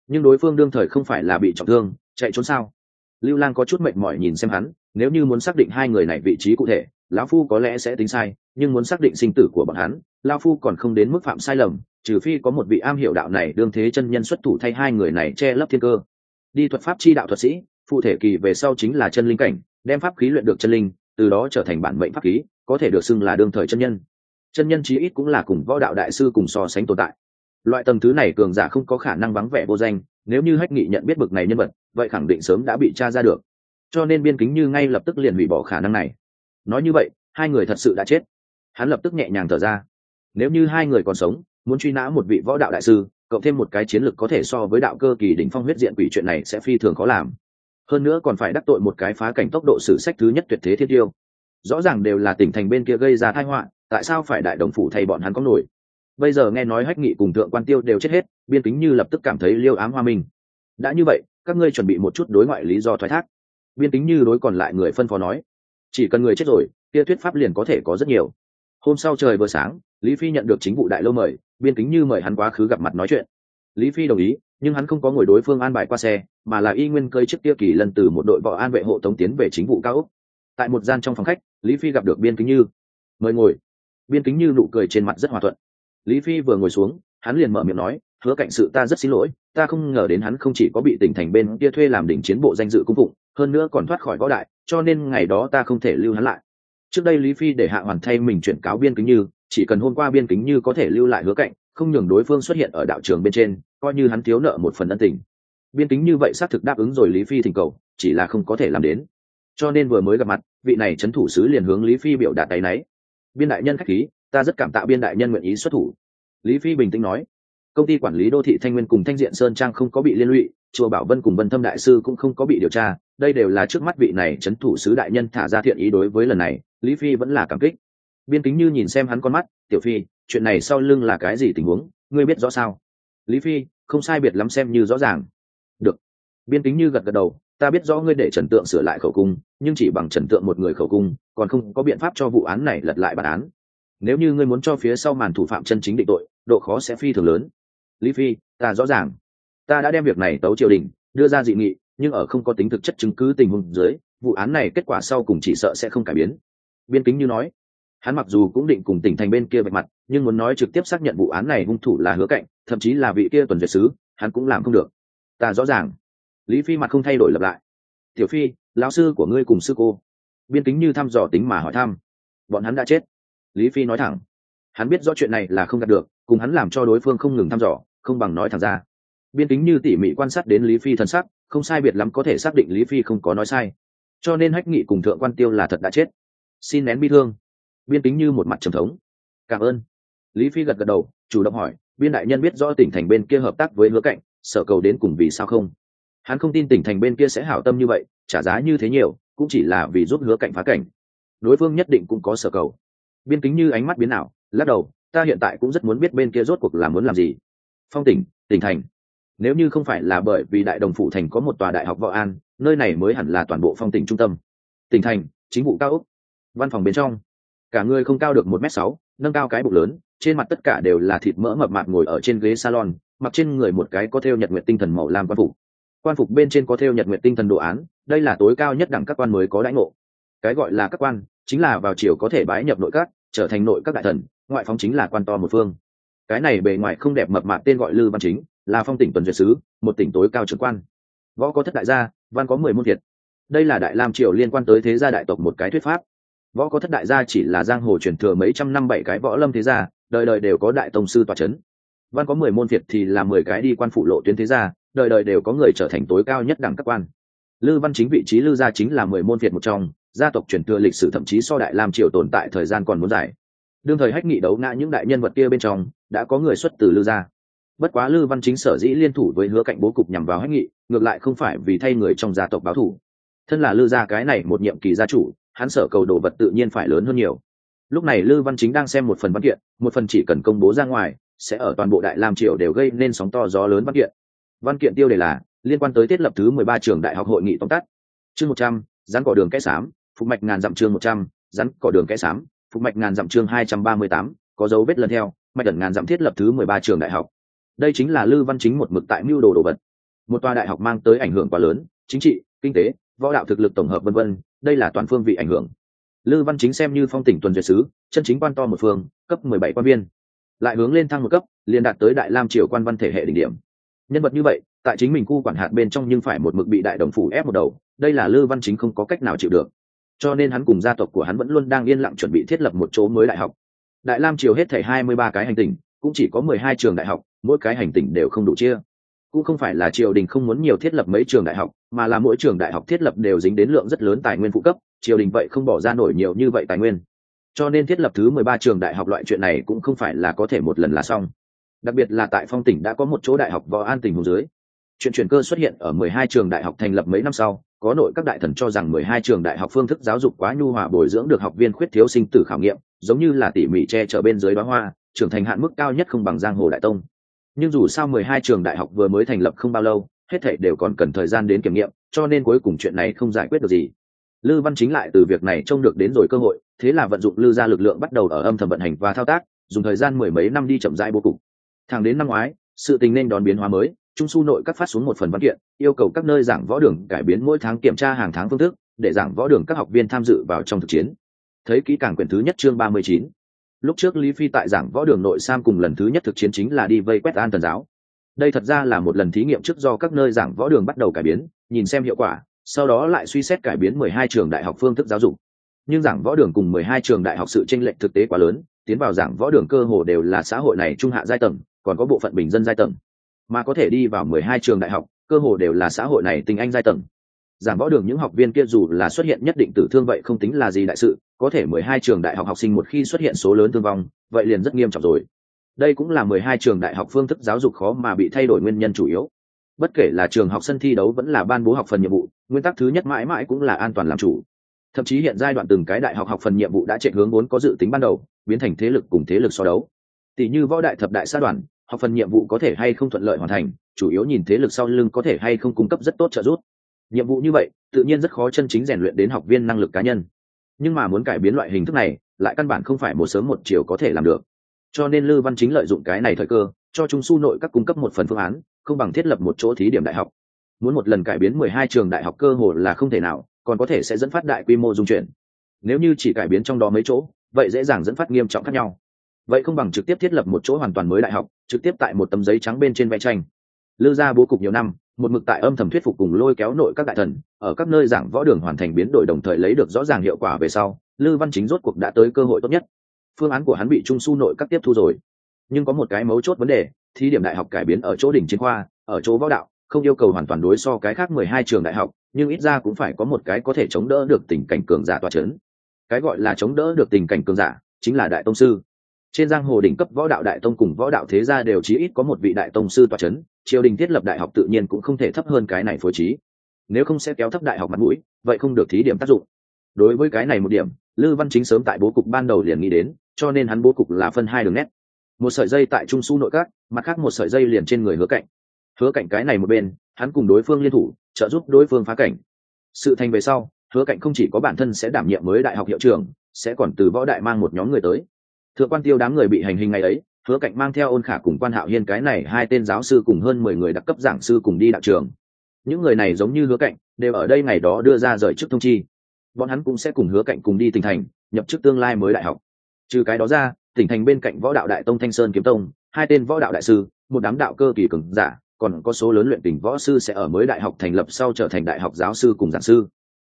Nhưng đối phương đương thời không phải là bị trọng thương, chạy trốn sao? Lưu lang có chút mệt mỏi nhìn xem hắn, nếu như muốn xác định hai người này vị trí cụ thể lão phu có lẽ sẽ tính sai, nhưng muốn xác định sinh tử của bọn hắn, lão phu còn không đến mức phạm sai lầm, trừ phi có một vị am hiểu đạo này đương thế chân nhân xuất thủ thay hai người này che lấp thiên cơ. Đi thuật pháp chi đạo thuật sĩ, phụ thể kỳ về sau chính là chân linh cảnh, đem pháp khí luyện được chân linh, từ đó trở thành bản mệnh pháp khí, có thể được xưng là đương thời chân nhân. Chân nhân chí ít cũng là cùng võ đạo đại sư cùng so sánh tồn tại. Loại tầng thứ này cường giả không có khả năng vắng vẻ vô danh, nếu như hách nghị nhận biết bực này nhân vật, vậy khẳng định sớm đã bị tra ra được. Cho nên biên kính như ngay lập tức liền hủy bỏ khả năng này nói như vậy, hai người thật sự đã chết. Hắn lập tức nhẹ nhàng thở ra. Nếu như hai người còn sống, muốn truy nã một vị võ đạo đại sư, cộng thêm một cái chiến lược có thể so với đạo cơ kỳ đỉnh phong huyết diện quỷ chuyện này sẽ phi thường khó làm. Hơn nữa còn phải đắc tội một cái phá cảnh tốc độ sử sách thứ nhất tuyệt thế thiết tiêu. Rõ ràng đều là tỉnh thành bên kia gây ra tai họa, tại sao phải đại đồng phủ thay bọn hắn có nổi? Bây giờ nghe nói hách nghị cùng thượng quan tiêu đều chết hết, biên kính như lập tức cảm thấy liêu ám hoa minh. Đã như vậy, các ngươi chuẩn bị một chút đối ngoại lý do thoái thác. Biên kính như đối còn lại người phân phó nói chỉ cần người chết rồi kia thuyết pháp liền có thể có rất nhiều. Hôm sau trời vừa sáng, lý phi nhận được chính vụ đại lâu mời, biên kính như mời hắn quá khứ gặp mặt nói chuyện. Lý phi đồng ý, nhưng hắn không có ngồi đối phương an bài qua xe, mà là y nguyên cơi chiếc tiêu kỳ lần từ một đội võ an vệ hộ tống tiến về chính vụ cao úc tại một gian trong phòng khách, lý phi gặp được biên kính như. Mời ngồi. Biên kính như nụ cười trên mặt rất hòa thuận. Lý phi vừa ngồi xuống, hắn liền mở miệng nói, hứa cạnh sự ta rất xin lỗi, ta không ngờ đến hắn không chỉ có bị tỉnh thành bên kia thuê làm đỉnh chiến bộ danh dự cung phụng hơn nữa còn thoát khỏi võ đại, cho nên ngày đó ta không thể lưu hắn lại. Trước đây lý phi để hạ hoàn thay mình chuyển cáo biên kính như, chỉ cần hôm qua biên kính như có thể lưu lại hứa cạnh, không nhường đối phương xuất hiện ở đạo trường bên trên, coi như hắn thiếu nợ một phần ân tình. Biên kính như vậy xác thực đáp ứng rồi lý phi thỉnh cầu, chỉ là không có thể làm đến. Cho nên vừa mới gặp mặt, vị này c h ấ n thủ sứ liền hướng lý phi biểu đạt tay náy. Biên đại nhân k h á c h khí, ta rất cảm tạ biên đại nhân nguyện ý xuất thủ. Lý phi bình tĩnh nói. Công ty quản lý đô thị thanh nguyên cùng thanh diện sơn trang không có bị liên lụy, chùa bảo vân cùng vân thâm đại sư cũng không có bị điều tra đây đều là trước mắt vị này c h ấ n thủ sứ đại nhân thả ra thiện ý đối với lần này, lý phi vẫn là cảm kích. Biên kính như nhìn xem hắn con mắt, tiểu phi, chuyện này sau lưng là cái gì tình huống? Ngươi biết rõ sao? Lý phi, không sai biệt lắm xem như rõ ràng. Được. Biên kính như gật gật đầu, ta biết rõ ngươi để trần tượng sửa lại khẩu cung, nhưng chỉ bằng trần tượng một người khẩu cung, còn không có biện pháp cho vụ án này lật lại bản án. Nếu như ngươi muốn cho phía sau màn thủ phạm chân chính định tội, độ khó sẽ phi thường lớn. Lý phi, ta rõ ràng. Ta đã đem việc này tấu triều đình, đưa ra dị nghị nhưng ở không có tính thực chất chứng cứ tình huống dưới, vụ án này kết quả sau cùng chỉ sợ sẽ không cải biến. Biên kính như nói, hắn mặc dù cũng định cùng tỉnh thành bên kia vạch mặt, nhưng muốn nói trực tiếp xác nhận vụ án này hung thủ là hứa cạnh, thậm chí là vị kia tuần duyệt sứ, hắn cũng làm không được. Ta rõ ràng. Lý phi mặt không thay đổi lập lại. Tiểu phi, lão sư của ngươi cùng sư cô. Biên kính như thăm dò tính mà hỏi thăm. Bọn hắn đã chết. Lý phi nói thẳng. Hắn biết rõ chuyện này là không đạt được, cùng hắn làm cho đối phương không ngừng thăm dò, không bằng nói thẳng ra. Biên kính như tỉ mỉ quan sát đến lý phi thân sắc không sai biệt lắm có thể xác định lý phi không có nói sai. Cho nên hách nghị cùng thượng quan tiêu là thật đã chết. Xin nén bi thương. Biên tính như một mặt trầm thống. Cảm ơn. Lý phi gật gật đầu, chủ động hỏi, biên đại nhân biết rõ tỉnh thành bên kia hợp tác với hứa cạnh, sở cầu đến cùng vì sao không? Hắn không tin tỉnh thành bên kia sẽ hảo tâm như vậy, trả giá như thế nhiều, cũng chỉ là vì giúp hứa cạnh phá cảnh. Đối phương nhất định cũng có sở cầu. Biên kính như ánh mắt biến nào lắc đầu, ta hiện tại cũng rất muốn biết bên kia rốt cuộc là muốn làm gì. Phong tỉnh tỉnh thành nếu như không phải là bởi vì đại đồng phụ thành có một tòa đại học võ an, nơi này mới hẳn là toàn bộ phong tỉnh trung tâm. Tỉnh thành, chính vụ cao úc văn phòng bên trong. Cả người không cao được một m sáu, nâng cao cái bụng lớn, trên mặt tất cả đều là thịt mỡ mập mạp ngồi ở trên ghế salon, mặc trên người một cái có theo nhật nguyện tinh thần màu lam quan phục. Quan phục bên trên có theo nhật nguyện tinh thần đồ án, đây là tối cao nhất đẳng các quan mới có đãi ngộ. Cái gọi là các quan, chính là vào chiều có thể bái nhập nội các, trở thành nội các đại thần, ngoại phóng chính là quan to một phương. Cái này bề ngoài không đẹp mập mạp tên gọi lư văn chính là phong tỉnh tuần duyệt sứ, một tỉnh tối cao trưởng quan. Võ có thất đại gia, văn có mười môn thiệt. đây là đại lam triều liên quan tới thế gia đại tộc một cái thuyết pháp. Võ có thất đại gia chỉ là giang hồ truyền thừa mấy trăm năm bảy cái võ lâm thế gia, đời đời đều có đại tông sư tòa c h ấ n văn có mười môn thiệt thì là mười cái đi quan phụ lộ tuyến thế gia, đời đời đều có người trở thành tối cao nhất đẳng các quan. Lư văn chính vị trí lư gia chính là mười môn thiệt một trong, gia tộc truyền thừa lịch sử thậm chí so đại lam triều tồn tại thời gian còn muốn dài. Đương thời hách nghị đấu ngã những đại nhân vật kia bên trong, đã có người xuất từ lư gia bất quá lư văn chính sở dĩ liên thủ với hứa cạnh bố cục nhằm vào hách nghị, ngược lại không phải vì thay người trong gia tộc báo thủ thân là lư gia cái này một nhiệm kỳ gia chủ, hắn sở cầu đồ vật tự nhiên phải lớn hơn nhiều. Lúc này lư văn chính đang xem một phần văn kiện, một phần chỉ cần công bố ra ngoài, sẽ ở toàn bộ đại lam triều đều gây nên sóng to gió lớn văn kiện. Văn kiện tiêu đề là, liên quan tới thiết lập thứ mười ba trường đại học hội nghị tóm tắt. Chương một trăm, rắn cỏ đường kẽ sám phục mạch ngàn dặm chương một trăm, rắn cỏ đường kẽ sám phục mạch ngàn dặm chương hai trăm ba mươi tám, có dấu vết lần theo, mạch ẩn ngàn dặm thiết lập thứ mười ba trường đại học đây chính là lư văn chính một mực tại mưu đồ đồ vật. Một tòa đại học mang tới ảnh hưởng quá lớn, chính trị, kinh tế, võ đạo, thực lực tổng hợp vân vân, đây là toàn phương vị ảnh hưởng. Lư văn chính xem như phong tỉnh tuần duyệt sứ, chân chính quan to một phương, cấp mười bảy quan viên. Lại hướng lên thăng một cấp, liền đạt tới đại lam triều quan văn thể hệ đỉnh điểm. Nhân vật như vậy, tại chính mình khu quản hạt bên trong nhưng phải một mực bị đại đồng phủ ép một đầu, đây là lư văn chính không có cách nào chịu được. Cho nên hắn cùng gia tộc của hắn vẫn luôn đang yên lặng chuẩn bị thiết lập một chỗ mới đại học. Đại lam triều hết thể hai mươi ba cái hành tình cũng chỉ có mười hai trường đại học mỗi cái hành tinh đều không đủ chia. Cũng không phải là triều đình không muốn nhiều thiết lập mấy trường đại học, mà là mỗi trường đại học thiết lập đều dính đến lượng rất lớn tài nguyên phụ cấp, triều đình vậy không bỏ ra nổi nhiều như vậy tài nguyên. Cho nên thiết lập thứ mười ba trường đại học loại chuyện này cũng không phải là có thể một lần là xong. Đặc biệt là tại phong tỉnh đã có một chỗ đại học võ an tỉnh hồ dưới. Chuyện chuyển cơ xuất hiện ở mười hai trường đại học thành lập mấy năm sau, có nội các đại thần cho rằng mười hai trường đại học phương thức giáo dục quá nhu hòa bồi dưỡng được học viên khuyết thiếu sinh tử khảo nghiệm, giống như là tỉ mỉ che chở bên dưới đó hoa, trưởng thành hạn mức cao nhất không bằng giang hồ đại tông nhưng dù sao mười hai trường đại học vừa mới thành lập không bao lâu, hết thảy đều còn cần thời gian đến kiểm nghiệm, cho nên cuối cùng chuyện này không giải quyết được gì. Lư văn chính lại từ việc này trông được đến rồi cơ hội, thế là vận dụng lư ra lực lượng bắt đầu ở âm thầm vận hành và thao tác, dùng thời gian mười mấy năm đi chậm rãi bố cục. Thẳng đến năm ngoái, sự tình nên đón biến hóa mới, trung su nội các phát xuống một phần văn kiện, yêu cầu các nơi giảng võ đường cải biến mỗi tháng kiểm tra hàng tháng phương thức, để giảng võ đường các học viên tham dự vào trong thực chiến. Thấy kỹ càng quyển thứ nhất chương ba mươi chín lúc trước lý phi tại giảng võ đường nội sam cùng lần thứ nhất thực chiến chính là đi vây quét an tần giáo. Đây thật ra là một lần thí nghiệm trước do các nơi giảng võ đường bắt đầu cải biến, nhìn xem hiệu quả, sau đó lại suy xét cải biến mười hai trường đại học phương thức giáo dục. Nhưng giảng võ đường cùng mười hai trường đại học sự tranh lệch thực tế quá lớn, tiến vào giảng võ đường cơ hồ đều là xã hội này trung hạ giai tầng, còn có bộ phận bình dân giai tầng. Mà có thể đi vào mười hai trường đại học, cơ hồ đều là xã hội này tình anh giai tầng. Giảng võ đường những học viên kia dù là xuất hiện nhất định tử thương vậy không tính là gì đại sự có thể mười hai trường đại học học sinh một khi xuất hiện số lớn thương vong, vậy liền rất nghiêm trọng rồi. Đây cũng là mười hai trường đại học phương thức giáo dục khó mà bị thay đổi nguyên nhân chủ yếu. Bất kể là trường học sân thi đấu vẫn là ban bố học phần nhiệm vụ, nguyên tắc thứ nhất mãi mãi cũng là an toàn làm chủ. Thậm chí hiện giai đoạn từng cái đại học học phần nhiệm vụ đã chạy hướng vốn có dự tính ban đầu, biến thành thế lực cùng thế lực so đấu. Tỷ như võ đại thập đại xã đoàn, học phần nhiệm vụ có thể hay không thuận lợi hoàn thành, chủ yếu nhìn thế lực sau lưng có thể hay không cung cấp rất tốt trợ giúp. Nhiệm vụ như vậy, tự nhiên rất khó chân chính rèn luyện đến học viên năng lực cá nhân nhưng mà muốn cải biến loại hình thức này, lại căn bản không phải một sớm một chiều có thể làm được. Cho nên lư văn chính lợi dụng cái này thời cơ, cho trung su nội các cung cấp một phần phương án, không bằng thiết lập một chỗ thí điểm đại học. Muốn một lần cải biến mười hai trường đại học cơ hồ là không thể nào, còn có thể sẽ dẫn phát đại quy mô dung chuyển. Nếu như chỉ cải biến trong đó mấy chỗ, vậy dễ dàng dẫn phát nghiêm trọng khác nhau. Vậy không bằng trực tiếp thiết lập một chỗ hoàn toàn mới đại học, trực tiếp tại một tấm giấy trắng bên trên vẽ tranh. Lư gia bố cục nhiều năm một mực tại âm thầm thuyết phục cùng lôi kéo nội các đại thần, ở các nơi giảng võ đường hoàn thành biến đổi đồng thời lấy được rõ ràng hiệu quả về sau, lư văn chính rốt cuộc đã tới cơ hội tốt nhất. Phương án của hắn bị trung su nội các tiếp thu rồi. Nhưng có một cái mấu chốt vấn đề thi điểm đại học cải biến ở chỗ đỉnh chiến khoa, ở chỗ võ đạo, không yêu cầu hoàn toàn đối so cái khác mười hai trường đại học, nhưng ít ra cũng phải có một cái có thể chống đỡ được tình cảnh cường giả tòa c h ấ n cái gọi là chống đỡ được tình cảnh cường giả chính là đại tông sư trên giang hồ đỉnh cấp võ đạo đại tông cùng võ đạo thế gia đều chí ít có một vị đại tông sư tòa c h ấ n triều đình thiết lập đại học tự nhiên cũng không thể thấp hơn cái này phối trí. Nếu không sẽ kéo thấp đại học mặt mũi, vậy không được thí điểm tác dụng. Đối với cái này một điểm, lư văn chính sớm tại bố cục ban đầu liền nghĩ đến, cho nên hắn bố cục là phân hai đường nét. Một sợi dây tại trung su nội các, mặt khác một sợi dây liền trên người hứa cạnh. Hứa cạnh cái này một bên, hắn cùng đối phương liên thủ, trợ giúp đối phương phá cảnh. Sự thành về sau, hứa cạnh không chỉ có bản thân sẽ đảm nhiệm mới đại học hiệu trưởng, sẽ còn từ võ đại mang một nhóm người tới thượng quan tiêu đám người bị hành hình ngày ấy, hứa cạnh mang theo ôn khả cùng quan hạo hiên cái này hai tên giáo sư cùng hơn mười người đặc cấp giảng sư cùng đi đạo trường. Những người này giống như hứa cạnh, đều ở đây ngày đó đưa ra rời chức thông chi. Bọn hắn cũng sẽ cùng hứa cạnh cùng đi tỉnh thành, nhập chức tương lai mới đại học. Trừ cái đó ra, tỉnh thành bên cạnh võ đạo đại tông thanh sơn kiếm tông, hai tên võ đạo đại sư, một đám đạo cơ kỳ cường giả, còn có số lớn luyện tình võ sư sẽ ở mới đại học thành lập sau trở thành đại học giáo sư cùng giảng sư.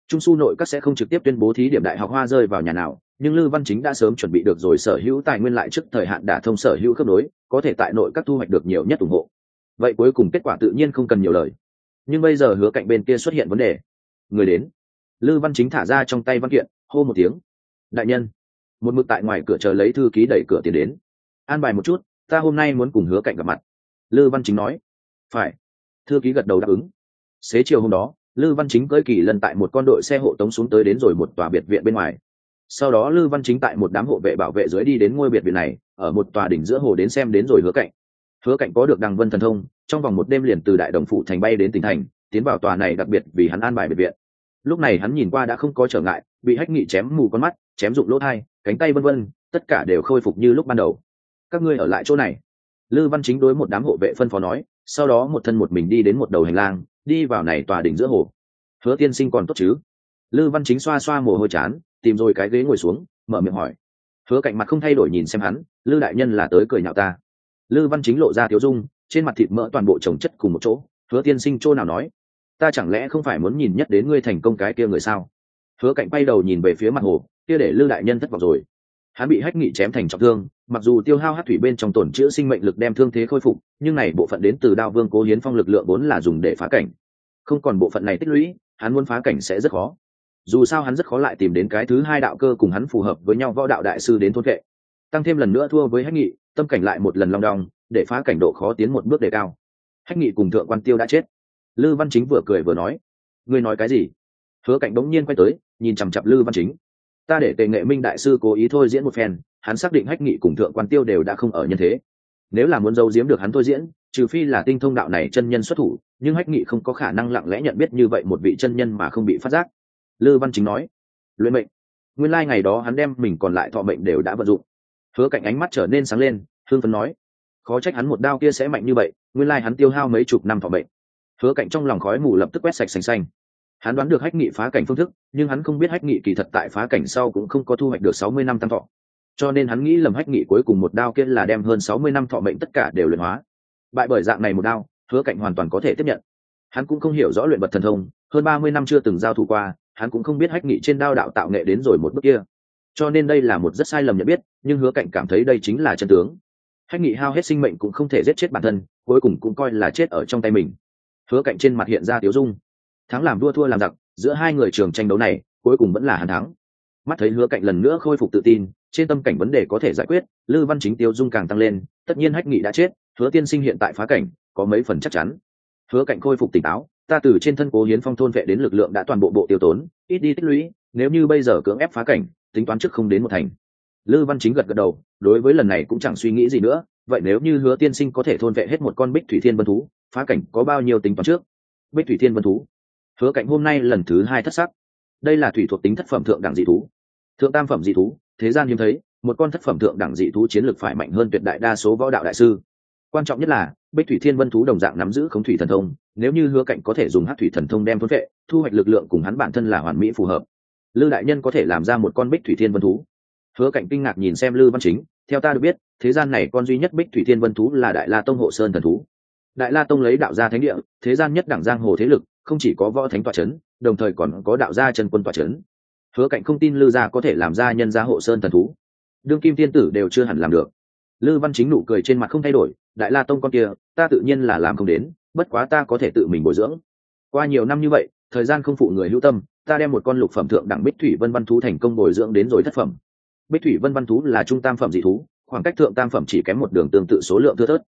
Trung su nội các sẽ không trực tiếp tuyên bố thí điểm đại học hoa rơi vào nhà nào nhưng lư văn chính đã sớm chuẩn bị được rồi sở hữu tài nguyên lại trước thời hạn đả thông sở hữu khớp nối, có thể tại nội các thu hoạch được nhiều nhất ủng hộ. Vậy cuối cùng kết quả tự nhiên không cần nhiều lời. Nhưng bây giờ hứa cạnh bên kia xuất hiện vấn đề. Người đến. Lư văn chính thả ra trong tay văn kiện, hô một tiếng. Đại nhân. Một mực tại ngoài cửa chờ lấy thư ký đẩy cửa tiền đến. An bài một chút, ta hôm nay muốn cùng hứa cạnh gặp mặt. Lư văn chính nói. Phải. Thư ký gật đầu đáp ứng. Xế chiều hôm đó, lư văn chính cưỡi kỳ lần tại một con đội xe hộ tống xuống tới đến rồi một tòa biệt viện bên ngoài sau đó lư văn chính tại một đám hộ vệ bảo vệ dưới đi đến ngôi biệt viện này, ở một tòa đỉnh giữa hồ đến xem đến rồi hứa cạnh. Hứa cạnh có được đằng vân thần thông, trong vòng một đêm liền từ đại đồng phụ thành bay đến tỉnh thành, tiến vào tòa này đặc biệt vì hắn an bài biệt viện. Lúc này hắn nhìn qua đã không có trở ngại, bị hách nghị chém mù con mắt, chém rụng lỗ thai, cánh tay vân vân, tất cả đều khôi phục như lúc ban đầu. Các ngươi ở lại chỗ này. Lư văn chính đối một đám hộ vệ phân phó nói, sau đó một thân một mình đi đến một đầu hành lang, đi vào này tòa đỉnh giữa hồ. Hứa tiên sinh còn tốt chứ? Lư văn chính xoa xoa mồ hôi chán tìm rồi cái ghế ngồi xuống, mở miệng hỏi. Hứa cạnh mặt không thay đổi nhìn xem hắn, lư đại nhân là tới cười nhạo ta. Lư văn chính lộ ra thiếu dung, trên mặt thịt mỡ toàn bộ trồng chất cùng một chỗ, hứa tiên sinh chỗ nào nói? Ta chẳng lẽ không phải muốn nhìn nhất đến ngươi thành công cái kia người sao? Hứa cạnh bay đầu nhìn về phía mặt hồ, kia để lư đại nhân thất vọng rồi. Hắn bị hách nghị chém thành trọng thương, mặc dù tiêu hao hát thủy bên trong tổn chữa sinh mệnh lực đem thương thế khôi phục, nhưng này bộ phận đến từ đao vương cố hiến phong lực lượng vốn là dùng để phá cảnh. Không còn bộ phận này tích lũy, hắn muốn phá cảnh sẽ rất khó dù sao hắn rất khó lại tìm đến cái thứ hai đạo cơ cùng hắn phù hợp với nhau võ đạo đại sư đến thôn vệ. Tăng thêm lần nữa thua với hách nghị, tâm cảnh lại một lần long đong, để phá cảnh độ khó tiến một bước đề cao. Hách nghị cùng thượng quan tiêu đã chết. Lư văn chính vừa cười vừa nói, ngươi nói cái gì? Hứa cảnh đống nhiên quay tới, nhìn chằm chặp lư văn chính. Ta để tề nghệ minh đại sư cố ý thôi diễn một phen, hắn xác định hách nghị cùng thượng quan tiêu đều đã không ở nhân thế. Nếu là muốn giấu giếm được hắn thôi diễn, trừ phi là tinh thông đạo này chân nhân xuất thủ, nhưng hách nghị không có khả năng lặng lẽ nhận biết như vậy một vị chân nhân mà không bị phát giác lư văn chính nói, luyện mệnh. Nguyên lai、like、ngày đó hắn đem mình còn lại thọ mệnh đều đã vận dụng. Hứa cạnh ánh mắt trở nên sáng lên hương phấn nói, khó trách hắn một đao kia sẽ mạnh như vậy, nguyên lai、like、hắn tiêu hao mấy chục năm thọ mệnh. Hứa cạnh trong lòng khói mù lập tức quét sạch xanh xanh. Hắn đoán được hách nghị phá cảnh phương thức, nhưng hắn không biết hách nghị kỳ thật tại phá cảnh sau cũng không có thu hoạch được sáu mươi năm tăng thọ. Cho nên hắn nghĩ lầm hách nghị cuối cùng một đao kia là đem hơn sáu mươi năm thọ mệnh tất cả đều luyện hóa. Bại bởi dạng này một đao, hứa cạnh hoàn toàn có thể tiếp nhận. Hắn cũng không hiểu rõ luyện vật thần thông, hơn ba mươi năm chưa từng giao thủ qua hắn cũng không biết hách nghị trên đao đạo tạo nghệ đến rồi một bước kia. Cho nên đây là một rất sai lầm nhận biết, nhưng hứa cạnh cảm thấy đây chính là chân tướng. Hách nghị hao hết sinh mệnh cũng không thể giết chết bản thân, cuối cùng cũng coi là chết ở trong tay mình. Hứa cạnh trên mặt hiện ra tiếu dung. Thắng làm đua thua làm giặc, giữa hai người trường tranh đấu này, cuối cùng vẫn là hắn thắng. Mắt thấy hứa cạnh lần nữa khôi phục tự tin, trên tâm cảnh vấn đề có thể giải quyết, lư văn chính tiêu dung càng tăng lên, tất nhiên hách nghị đã chết, hứa tiên sinh hiện tại phá cảnh, có mấy phần chắc chắn. Hứa cạnh khôi phục tỉnh táo ta từ trên thân cố hiến phong thôn vệ đến lực lượng đã toàn bộ bộ tiêu tốn, ít đi tích lũy, nếu như bây giờ cưỡng ép phá cảnh, tính toán trước không đến một thành. Lư văn chính gật gật đầu, đối với lần này cũng chẳng suy nghĩ gì nữa, vậy nếu như hứa tiên sinh có thể thôn vệ hết một con bích thủy thiên vân thú, phá cảnh có bao nhiêu tính toán trước? Bích thủy thiên vân thú. Hứa cảnh hôm nay lần thứ hai thất sắc. Đây là thủy thuộc tính thất phẩm thượng đẳng dị thú. Thượng tam phẩm dị thú, thế gian hiếm thấy, một con thất phẩm thượng đẳng dị thú chiến lược phải mạnh hơn tuyệt đại đa số võ đạo đại sư. Quan trọng nhất là, bích thủy thiên vân thú đồng dạng nắm giữ khống thủy thần thông nếu như hứa cạnh có thể dùng hát thủy thần thông đem thôn vệ, thu hoạch lực lượng cùng hắn bản thân là hoàn mỹ phù hợp, lư đại nhân có thể làm ra một con bích thủy thiên vân thú. Hứa cạnh kinh ngạc nhìn xem lư văn chính, theo ta được biết, thế gian này con duy nhất bích thủy thiên vân thú là đại la tông hộ sơn thần thú. Đại la tông lấy đạo gia thánh địa, thế gian nhất đẳng giang hồ thế lực, không chỉ có võ thánh tọa c h ấ n đồng thời còn có đạo gia chân quân tọa c h ấ n hứa cạnh không tin lư gia có thể làm ra nhân gia hộ sơn thần thú. Đương kim tiên tử đều chưa hẳn làm được. Lư văn chính nụ cười trên mặt không thay đổi, đại la tông con kia, ta tự nhiên là làm không đến bất quá ta có thể tự mình bồi dưỡng. Qua nhiều năm như vậy, thời gian không phụ người hữu tâm, ta đem một con lục phẩm thượng đẳng bích thủy vân văn thú thành công bồi dưỡng đến rồi thất phẩm. Bích thủy vân văn thú là trung tam phẩm dị thú, khoảng cách thượng tam phẩm chỉ kém một đường tương tự số lượng thưa thớt.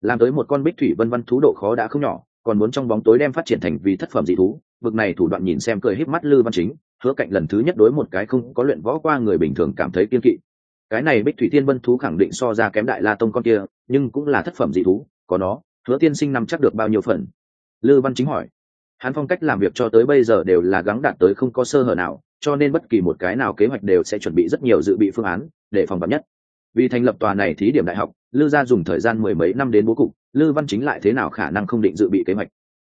Làm tới một con bích thủy vân văn thú độ khó đã không nhỏ, còn muốn trong bóng tối đem phát triển thành vì thất phẩm dị thú, vực này thủ đoạn nhìn xem cười híp mắt lư văn chính, hứa cạnh lần thứ nhất đối một cái không có luyện võ qua người bình thường cảm thấy kiên kỵ. Cái này bích thủy tiên vân thú khẳng định so ra kém đại la tông con kia, nhưng cũng là thất phẩm dị thú, có nó hứa tiên sinh nằm chắc được bao nhiêu phần? Lư văn chính hỏi. Hắn phong cách làm việc cho tới bây giờ đều là gắng đạt tới không có sơ hở nào, cho nên bất kỳ một cái nào kế hoạch đều sẽ chuẩn bị rất nhiều dự bị phương án để phòng bắn nhất. Vì thành lập tòa này thí điểm đại học, lư gia dùng thời gian mười mấy năm đến bố cục, lư văn chính lại thế nào khả năng không định dự bị kế hoạch?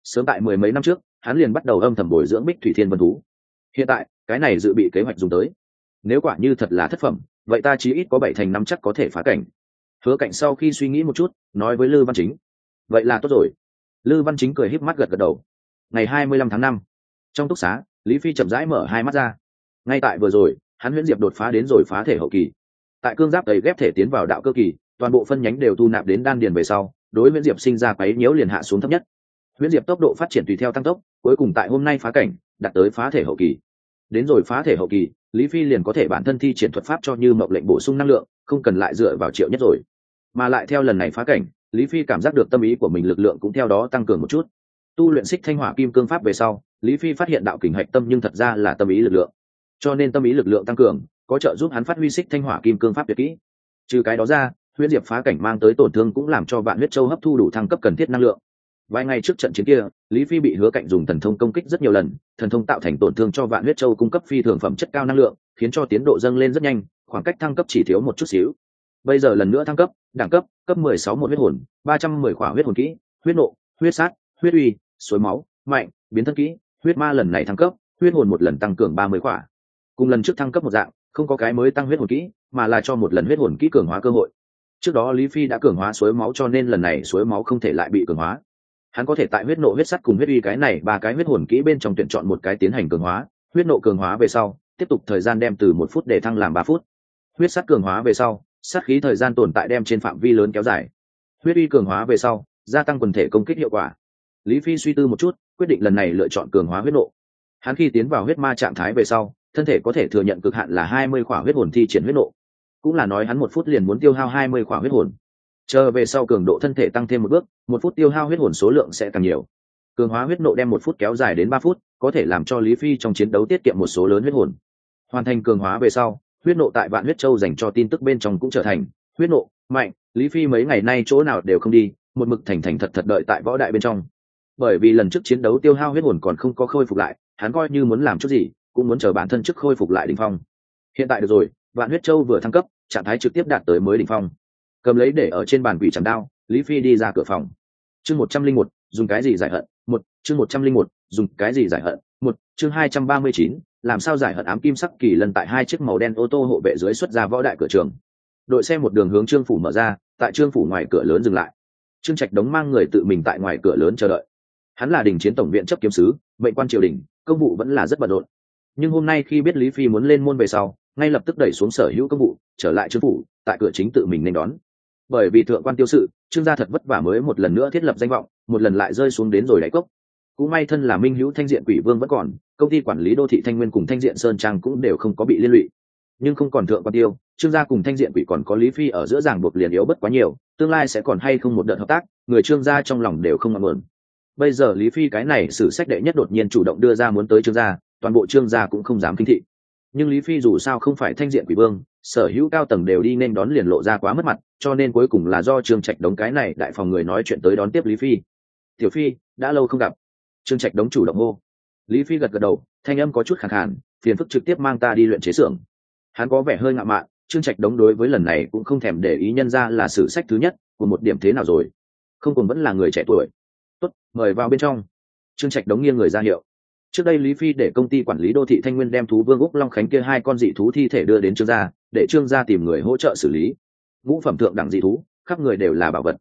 Sớm tại mười mấy năm trước, hắn liền bắt đầu âm thầm bồi dưỡng bích thủy thiên vân thú. Hiện tại, cái này dự bị kế hoạch dùng tới. Nếu quả như thật là thất phẩm, vậy ta chí ít có bảy thành năm chắc có thể phá cảnh. Hứa cảnh sau khi suy nghĩ một chút, nói với lư văn chính vậy là tốt rồi. Lư văn chính cười híp mắt gật gật đầu. Ngày hai mươi lăm tháng năm, trong túc xá, lý phi chậm rãi mở hai mắt ra. Ngay tại vừa rồi, hắn huyễn diệp đột phá đến rồi phá thể hậu kỳ. Tại cương giáp đầy ghép thể tiến vào đạo cơ kỳ, toàn bộ phân nhánh đều thu nạp đến đan điền về sau, đối huyễn diệp sinh ra quấy nhiễu liền hạ xuống thấp nhất. Huyễn diệp tốc độ phát triển tùy theo tăng tốc, cuối cùng tại hôm nay phá cảnh, đạt tới phá thể hậu kỳ. Đến rồi phá thể hậu kỳ, lý phi liền có thể bản thân thi triển thuật pháp cho như mậu lệnh bổ sung năng lượng, không cần lại dựa vào triệu nhất rồi. Mà lại theo lần này phá cảnh lý phi cảm giác được tâm ý của mình lực lượng cũng theo đó tăng cường một chút. Tu luyện xích thanh hỏa kim cương pháp về sau, lý phi phát hiện đạo kình hạch tâm nhưng thật ra là tâm ý lực lượng. Cho nên tâm ý lực lượng tăng cường, có trợ giúp hắn phát huy xích thanh hỏa kim cương pháp tuyệt kỹ. Trừ cái đó ra, huyễn diệp phá cảnh mang tới tổn thương cũng làm cho vạn huyết châu hấp thu đủ thăng cấp cần thiết năng lượng. Vài ngày trước trận chiến kia, lý phi bị hứa cạnh dùng thần thông công kích rất nhiều lần, thần thông tạo thành tổn thương cho vạn huyết châu cung cấp phi thường phẩm chất cao năng lượng, khiến cho tiến độ dâng lên rất nhanh, khoảng cách thăng cấp chỉ thiếu một chút xíu. Bây giờ lần nữa thăng cấp, đẳng cấp cấp mười sáu một huyết hồn, ba trăm mười khỏa huyết hồn kỹ, huyết nộ, huyết sát, huyết uy, suối máu, mạnh, biến thân kỹ, huyết ma lần này thăng cấp, huyết hồn một lần tăng cường ba mươi khỏa. Cùng lần trước thăng cấp một dạng, không có cái mới tăng huyết hồn kỹ, mà là cho một lần huyết hồn kỹ cường hóa cơ hội. Trước đó lý phi đã cường hóa suối máu cho nên lần này suối máu không thể lại bị cường hóa. Hắn có thể tại huyết nộ, huyết sắt cùng huyết uy cái này ba cái huyết hồn kỹ bên trong tuyển chọn một cái tiến hành cường hóa. Huyết nộ cường hóa về sau, tiếp tục thời gian đem từ một phút để thăng làm ba phút. Huyết sắt cường hóa về sau sát khí thời gian tồn tại đem trên phạm vi lớn kéo dài. Huyết uy cường hóa về sau, gia tăng quần thể công kích hiệu quả. Lý phi suy tư một chút, quyết định lần này lựa chọn cường hóa huyết nộ. Hắn khi tiến vào huyết ma trạng thái về sau, thân thể có thể thừa nhận cực hạn là hai mươi khỏa huyết hồn thi triển huyết nộ. Cũng là nói hắn một phút liền muốn tiêu hao hai mươi khỏa huyết hồn. Chờ về sau cường độ thân thể tăng thêm một bước, một phút tiêu hao huyết hồn số lượng sẽ càng nhiều. Cường hóa huyết nộ đem một phút kéo dài đến ba phút, có thể làm cho lý phi trong chiến đấu tiết kiệm một số lớn huyết hồn. Hoàn thành cường hóa về sau huyết nộ tại vạn huyết châu dành cho tin tức bên trong cũng trở thành. Huyết nộ, mạnh, lý phi mấy ngày nay chỗ nào đều không đi, một mực thành thành thật thật đợi tại võ đại bên trong. Bởi vì lần trước chiến đấu tiêu hao huyết hồn còn không có khôi phục lại, hắn coi như muốn làm chút gì, cũng muốn chờ bản thân trước khôi phục lại đ ỉ n h phong. Hiện tại được rồi, vạn huyết châu vừa thăng cấp, trạng thái trực tiếp đạt tới mới đ ỉ n h phong. Cầm lấy để ở trên bàn quỷ chẳng đao, lý phi đi ra cửa phòng. Chương một trăm linh một, dùng cái gì giải hận? Một, chương một trăm linh một, dùng cái gì giải hận? Một, chương hai trăm ba mươi chín làm sao giải hận ám kim sắc kỳ lần tại hai chiếc màu đen ô tô hộ vệ dưới xuất ra võ đại cửa trường. Đội xe một đường hướng trương phủ mở ra, tại trương phủ ngoài cửa lớn dừng lại. Trương trạch đống mang người tự mình tại ngoài cửa lớn chờ đợi. Hắn là đình chiến tổng viện chấp kiếm sứ, mệnh quan triều đình, công vụ vẫn là rất bận rộn. Nhưng hôm nay khi biết lý phi muốn lên môn về sau, ngay lập tức đẩy xuống sở hữu công vụ, trở lại trương phủ, tại cửa chính tự mình nên đón. Bởi vì thượng quan tiêu sự, trương gia thật vất vả mới một lần nữa thiết lập danh vọng, một lần lại rơi xuống đến rồi đáy cốc cũng may thân là minh hữu thanh diện quỷ vương vẫn còn, công ty quản lý đô thị thanh nguyên cùng thanh diện sơn trang cũng đều không có bị liên lụy. Nhưng không còn thượng quan tiêu, trương gia cùng thanh diện quỷ còn có lý phi ở giữa ràng buộc liền yếu bất quá nhiều, tương lai sẽ còn hay không một đợt hợp tác, người trương gia trong lòng đều không ngọn nguồn. Bây giờ lý phi cái này sử sách đệ nhất đột nhiên chủ động đưa ra muốn tới trương gia, toàn bộ trương gia cũng không dám kinh thị. Nhưng lý phi dù sao không phải thanh diện quỷ vương, sở hữu cao tầng đều đi nên đón liền lộ ra quá mất mặt, cho nên cuối cùng là do trương trạch đống cái này đại phòng người nói chuyện tới đón tiếp lý phi. Tiểu phi, đã lâu không gặp trương trạch đống chủ động hô. Lý phi gật gật đầu, thanh âm có chút khẳng khàn, phiền phức trực tiếp mang ta đi luyện chế xưởng. Hắn có vẻ hơi ngạo mạn, trương trạch đống đối với lần này cũng không thèm để ý nhân ra là sử sách thứ nhất, của một điểm thế nào rồi. Không còn vẫn là người trẻ tuổi. Tốt, mời vào bên trong. Trương trạch đống nghiêng người ra hiệu. Trước đây lý phi để công ty quản lý đô thị thanh nguyên đem thú vương úc long khánh kia hai con dị thú thi thể đưa đến trương gia, để trương gia tìm người hỗ trợ xử lý. Ngũ phẩm thượng đẳng dị thú, khắp người đều là bảo vật.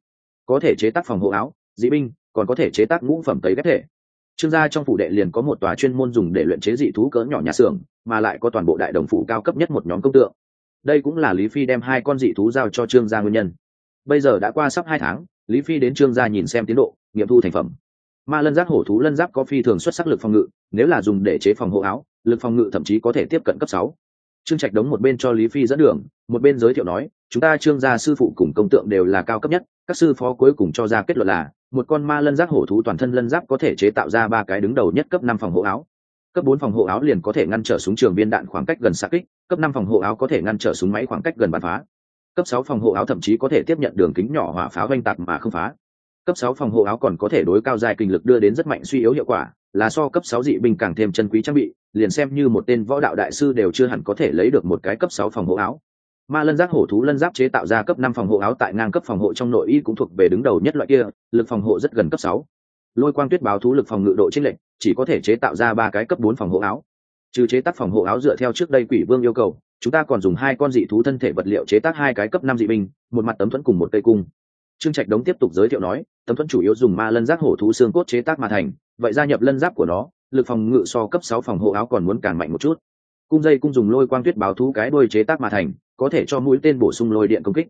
Có thể chế tác phòng hộ áo, dị binh, còn có thể chế tác ngũ phẩm tấy ghép thể trương gia trong phủ đệ liền có một tòa chuyên môn dùng để luyện chế dị thú cỡ nhỏ nhà xưởng, mà lại có toàn bộ đại đồng phủ cao cấp nhất một nhóm công tượng. Đây cũng là lý phi đem hai con dị thú giao cho trương gia nguyên nhân. Bây giờ đã qua sắp hai tháng, lý phi đến trương gia nhìn xem tiến độ, nghiệm thu thành phẩm. Ma lân giáp, hổ thú lân giáp có phi thường xuất sắc lực phòng ngự, nếu là dùng để chế phòng hộ áo, lực phòng ngự thậm chí có thể tiếp cận cấp sáu trương trạch đống một bên cho lý phi dẫn đường, một bên giới thiệu nói, chúng ta trương gia sư phụ cùng công tượng đều là cao cấp nhất, các sư phó cuối cùng cho ra kết luận là, một con ma lân giáp hổ thú toàn thân lân giáp có thể chế tạo ra ba cái đứng đầu nhất cấp năm phòng hộ áo. Cấp bốn phòng hộ áo liền có thể ngăn trở súng trường viên đạn khoảng cách gần xa kích, cấp năm phòng hộ áo có thể ngăn trở súng máy khoảng cách gần bắn phá. Cấp sáu phòng hộ áo thậm chí có thể tiếp nhận đường kính nhỏ hỏa pháo oanh tạc mà không phá. Cấp sáu phòng hộ áo còn có thể đối cao dài kinh lực đưa đến rất mạnh suy yếu hiệu quả, là so cấp sáu dị binh càng thêm chân quý trang bị liền xem như một tên võ đạo đại sư đều chưa hẳn có thể lấy được một cái cấp sáu phòng hộ áo. Ma lân giác hổ thú lân giáp chế tạo ra cấp năm phòng hộ áo tại ngang cấp phòng hộ trong nội y cũng thuộc về đứng đầu nhất loại kia, lực phòng hộ rất gần cấp sáu. Lôi quang tuyết báo thú lực phòng ngự độ chênh lệnh chỉ có thể chế tạo ra ba cái cấp bốn phòng hộ áo. Trừ chế tác phòng hộ áo dựa theo trước đây quỷ vương yêu cầu, chúng ta còn dùng hai con dị thú thân thể vật liệu chế tác hai cái cấp năm dị binh, một mặt tấm thuẫn cùng một cây cung. Trương trạch đống tiếp tục giới thiệu nói, tấm thuẫn chủ yếu dùng ma lân giác hổ thú xương cốt chế tác mà thành, vậy gia nhập lân giáp của nó lực phòng ngự so cấp sáu phòng hộ áo còn muốn càng mạnh một chút. Cung dây cung dùng lôi quang tuyết báo thú cái đuôi chế tác mà thành, có thể cho mũi tên bổ sung lôi điện công kích.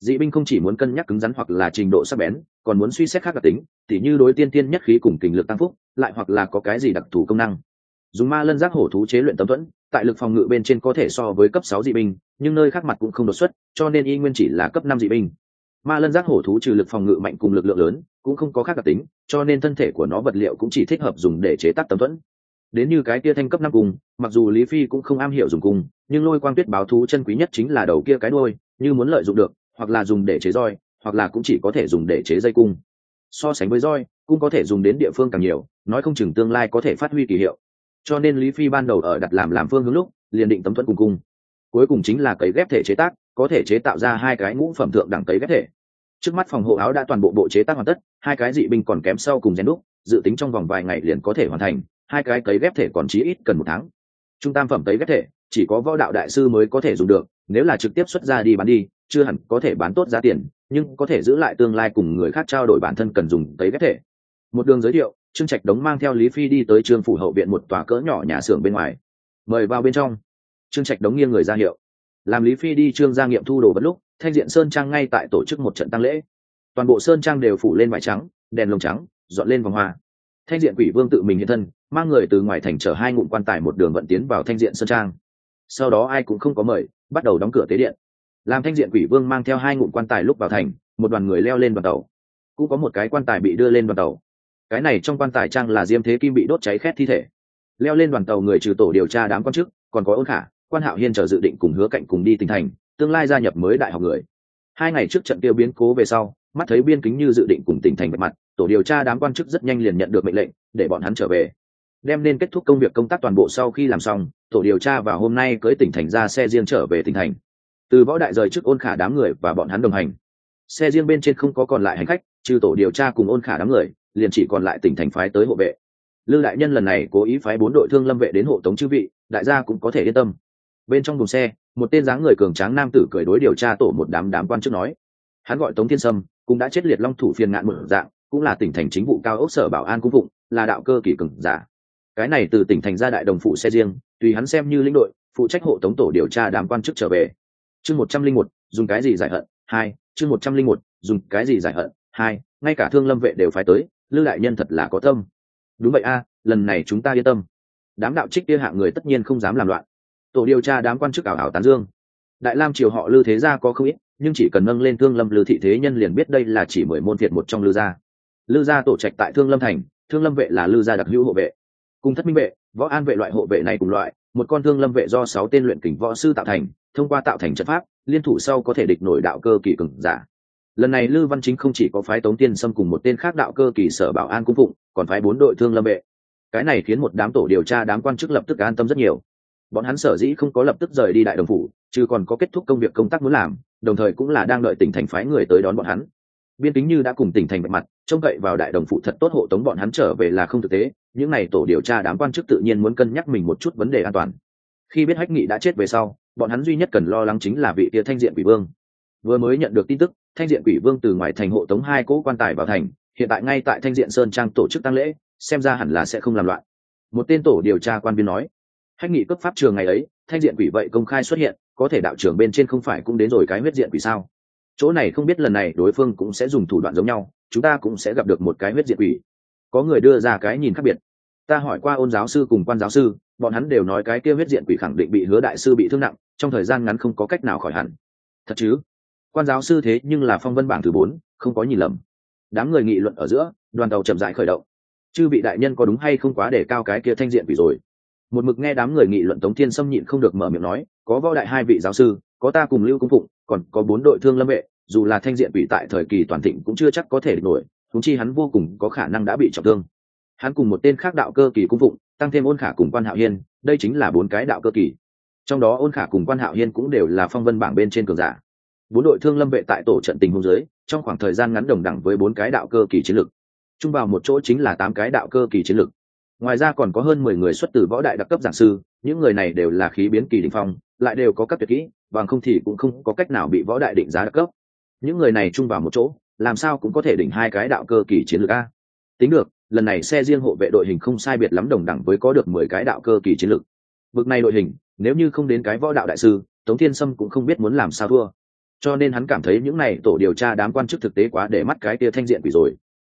Dị binh không chỉ muốn cân nhắc cứng rắn hoặc là trình độ sắc bén, còn muốn suy xét khác đặc tính, tỉ như đối tiên tiên nhất khí cùng kình lực tăng phúc, lại hoặc là có cái gì đặc thù công năng. Dùng ma lân giác hổ thú chế luyện tấm thuẫn, tại lực phòng ngự bên trên có thể so với cấp sáu dị binh, nhưng nơi khác mặt cũng không đột xuất, cho nên y nguyên chỉ là cấp năm dị binh ma lân giác hổ thú trừ lực phòng ngự mạnh cùng lực lượng lớn, cũng không có khác đặc tính, cho nên thân thể của nó vật liệu cũng chỉ thích hợp dùng để chế tác tấm thuẫn. Đến như cái kia thanh cấp năm cung, mặc dù lý phi cũng không am hiểu dùng cung, nhưng lôi quang tuyết báo thú chân quý nhất chính là đầu kia cái đôi như muốn lợi dụng được, hoặc là dùng để chế roi, hoặc là cũng chỉ có thể dùng để chế dây cung. So sánh với roi, cũng có thể dùng đến địa phương càng nhiều, nói không chừng tương lai có thể phát huy kỳ hiệu. Cho nên lý phi ban đầu ở đặt làm làm phương hướng lúc, liền định tấm thuẫn cùng cung. Cuối cùng chính là cấy ghép thể chế tác có thể chế tạo ra hai cái ngũ phẩm thượng đẳng cấy ghép thể. Trước mắt phòng hộ áo đã toàn bộ bộ chế tác hoàn tất, hai cái dị binh còn kém sau cùng rèn đúc, dự tính trong vòng vài ngày liền có thể hoàn thành, hai cái cấy ghép thể còn chí ít cần một tháng. Trung tam phẩm cấy ghép thể, chỉ có võ đạo đại sư mới có thể dùng được, nếu là trực tiếp xuất ra đi bán đi, chưa hẳn có thể bán tốt giá tiền, nhưng có thể giữ lại tương lai cùng người khác trao đổi bản thân cần dùng cấy ghép thể. Một đường giới thiệu, trương trạch đống mang theo lý phi đi tới trương phủ hậu viện một tòa cỡ nhỏ nhà xưởng bên ngoài. Mời vào bên trong. Trương trạch đống nghiêng người ra hiệu làm lý phi đi trương gia nghiệm thu đồ vật lúc, thanh diện sơn trang ngay tại tổ chức một trận tăng lễ. Toàn bộ sơn trang đều phủ lên vải trắng, đèn lồng trắng, dọn lên vòng hoa. Thanh diện quỷ vương tự mình hiện thân, mang người từ ngoài thành chở hai ngụm quan tài một đường vận tiến vào thanh diện sơn trang. Sau đó ai cũng không có mời, bắt đầu đóng cửa tế điện. Làm thanh diện quỷ vương mang theo hai ngụm quan tài lúc vào thành, một đoàn người leo lên đoàn tàu. Cũng có một cái quan tài bị đưa lên đoàn tàu. Cái này trong quan tài trang là diêm thế kim bị đốt cháy khét thi thể. Leo lên đoàn tàu người trừ tổ điều tra đám quan chức, còn có ôn khả quan hạo hiên chờ dự định cùng hứa cạnh cùng đi tỉnh thành, tương lai gia nhập mới đại học người. Hai ngày trước trận tiêu biến cố về sau, mắt thấy biên kính như dự định cùng tỉnh thành bạch mặt, tổ điều tra đám quan chức rất nhanh liền nhận được mệnh lệnh, để bọn hắn trở về. Đem nên kết thúc công việc công tác toàn bộ sau khi làm xong, tổ điều tra vào hôm nay cưới tỉnh thành ra xe riêng trở về tỉnh thành. Từ võ đại rời trước ôn khả đám người và bọn hắn đồng hành. Xe riêng bên trên không có còn lại hành khách, trừ tổ điều tra cùng ôn khả đám người, liền chỉ còn lại tỉnh thành phái tới hộ vệ. Lư đại nhân lần này cố ý phái bốn đội thương lâm vệ đến hộ tống chư vị, đại gia cũng có thể yên tâm bên trong đồn xe, một tên dáng người cường tráng nam tử cười đối điều tra tổ một đám đám quan chức nói. Hắn gọi tống thiên sâm, cũng đã chết liệt long thủ phiền ngạn một dạng, cũng là tỉnh thành chính vụ cao ốc sở bảo an cung phụng, là đạo cơ kỳ cường giả. Cái này từ tỉnh thành ra đại đồng phụ xe riêng, tùy hắn xem như lĩnh đội, phụ trách hộ tống tổ điều tra đám quan chức trở về. Chương một trăm linh một, dùng cái gì giải hận? Hai, chương một trăm linh một, dùng cái gì giải hận? Hai, ngay cả thương lâm vệ đều phải tới lư đại nhân thật là có tâm. Đúng vậy a, lần này chúng ta yên tâm. Đám đạo trích kia hạng người tất nhiên không dám làm loạn tổ điều tra đám quan chức ảo ảo tán dương. Đại lam triều họ lư thế gia có không ít, nhưng chỉ cần nâng lên thương lâm lư thị thế nhân liền biết đây là chỉ mười môn thiệt một trong lư gia. Lư gia tổ trạch tại thương lâm thành, thương lâm vệ là lư gia đặc hữu hộ vệ. Cùng thất minh vệ, võ an vệ loại hộ vệ này cùng loại, một con thương lâm vệ do sáu tên luyện kình võ sư tạo thành, thông qua tạo thành trận pháp, liên thủ sau có thể địch nổi đạo cơ kỳ cường giả. Lần này lư văn chính không chỉ có phái tống tiên xâm cùng một tên khác đạo cơ kỳ sở bảo an cung phụng, còn phái bốn đội thương lâm vệ. Cái này khiến một đám tổ điều tra đám quan chức lập tức an tâm rất nhiều bọn hắn sở dĩ không có lập tức rời đi đại đồng phủ, chứ còn có kết thúc công việc công tác muốn làm, đồng thời cũng là đang đợi tỉnh thành phái người tới đón bọn hắn. Biên tính như đã cùng tỉnh thành bạch mặt, trông cậy vào đại đồng phụ thật tốt hộ tống bọn hắn trở về là không thực tế, những n à y tổ điều tra đám quan chức tự nhiên muốn cân nhắc mình một chút vấn đề an toàn. Khi biết hách nghị đã chết về sau, bọn hắn duy nhất cần lo lắng chính là vị tia thanh diện quỷ vương. Vừa mới nhận được tin tức, thanh diện quỷ vương từ ngoài thành hộ tống hai cỗ quan tài vào thành, hiện tại ngay tại thanh diện sơn trang tổ chức tăng lễ, xem ra hẳn là sẽ không làm loạn. Một tên tổ điều tra quan viên nói hách nghị cấp pháp trường ngày ấy, thanh diện quỷ vậy công khai xuất hiện, có thể đạo trưởng bên trên không phải cũng đến rồi cái huyết diện quỷ sao? Chỗ này không biết lần này đối phương cũng sẽ dùng thủ đoạn giống nhau, chúng ta cũng sẽ gặp được một cái huyết diện quỷ. Có người đưa ra cái nhìn khác biệt. Ta hỏi qua ôn giáo sư cùng quan giáo sư, bọn hắn đều nói cái kia huyết diện quỷ khẳng định bị hứa đại sư bị thương nặng, trong thời gian ngắn không có cách nào khỏi hẳn. Thật chứ? Quan giáo sư thế nhưng là phong vân bảng thứ bốn, không có nhìn lầm. Đám người nghị luận ở giữa, đoàn tàu chậm rãi khởi động. Chư vị đại nhân có đúng hay không quá để cao cái kia thanh diện quỷ rồi? Một mực nghe đám người nghị luận tống thiên xâm nhịn không được mở miệng nói, có võ đại hai vị giáo sư, có ta cùng lưu công phụng, còn có bốn đội thương lâm vệ, dù là thanh diện bị tại thời kỳ toàn thịnh cũng chưa chắc có thể nổi thúng chi hắn vô cùng có khả năng đã bị trọng thương. Hắn cùng một tên khác đạo cơ kỳ cung phụng, tăng thêm ôn khả cùng quan hạo hiên, đây chính là bốn cái đạo cơ kỳ. Trong đó ôn khả cùng quan hạo hiên cũng đều là phong vân bảng bên trên cường giả. Bốn đội thương lâm vệ tại tổ trận tình hôn giới trong khoảng thời gian ngắn đồng đẳng với bốn cái đạo cơ kỳ chiến lực chung vào một chỗ chính là tám cái đạo cơ kỳ chiến lực ngoài ra còn có hơn mười người xuất từ võ đại đặc cấp giảng sư, những người này đều là khí biến kỳ đình phong, lại đều có các tuyệt kỹ, bằng không thì cũng không có cách nào bị võ đại định giá đặc cấp. Những người này chung vào một chỗ, làm sao cũng có thể đỉnh hai cái đạo cơ kỳ chiến lược a. Tính được, lần này xe riêng hộ vệ đội hình không sai biệt lắm đồng đẳng với có được mười cái đạo cơ kỳ chiến lược. Bực này đội hình, nếu như không đến cái võ đạo đại sư, tống thiên sâm cũng không biết muốn làm sao thua. Cho nên hắn cảm thấy những này tổ điều tra đám quan chức thực tế quá để mắt cái tia thanh diện quỷ rồi.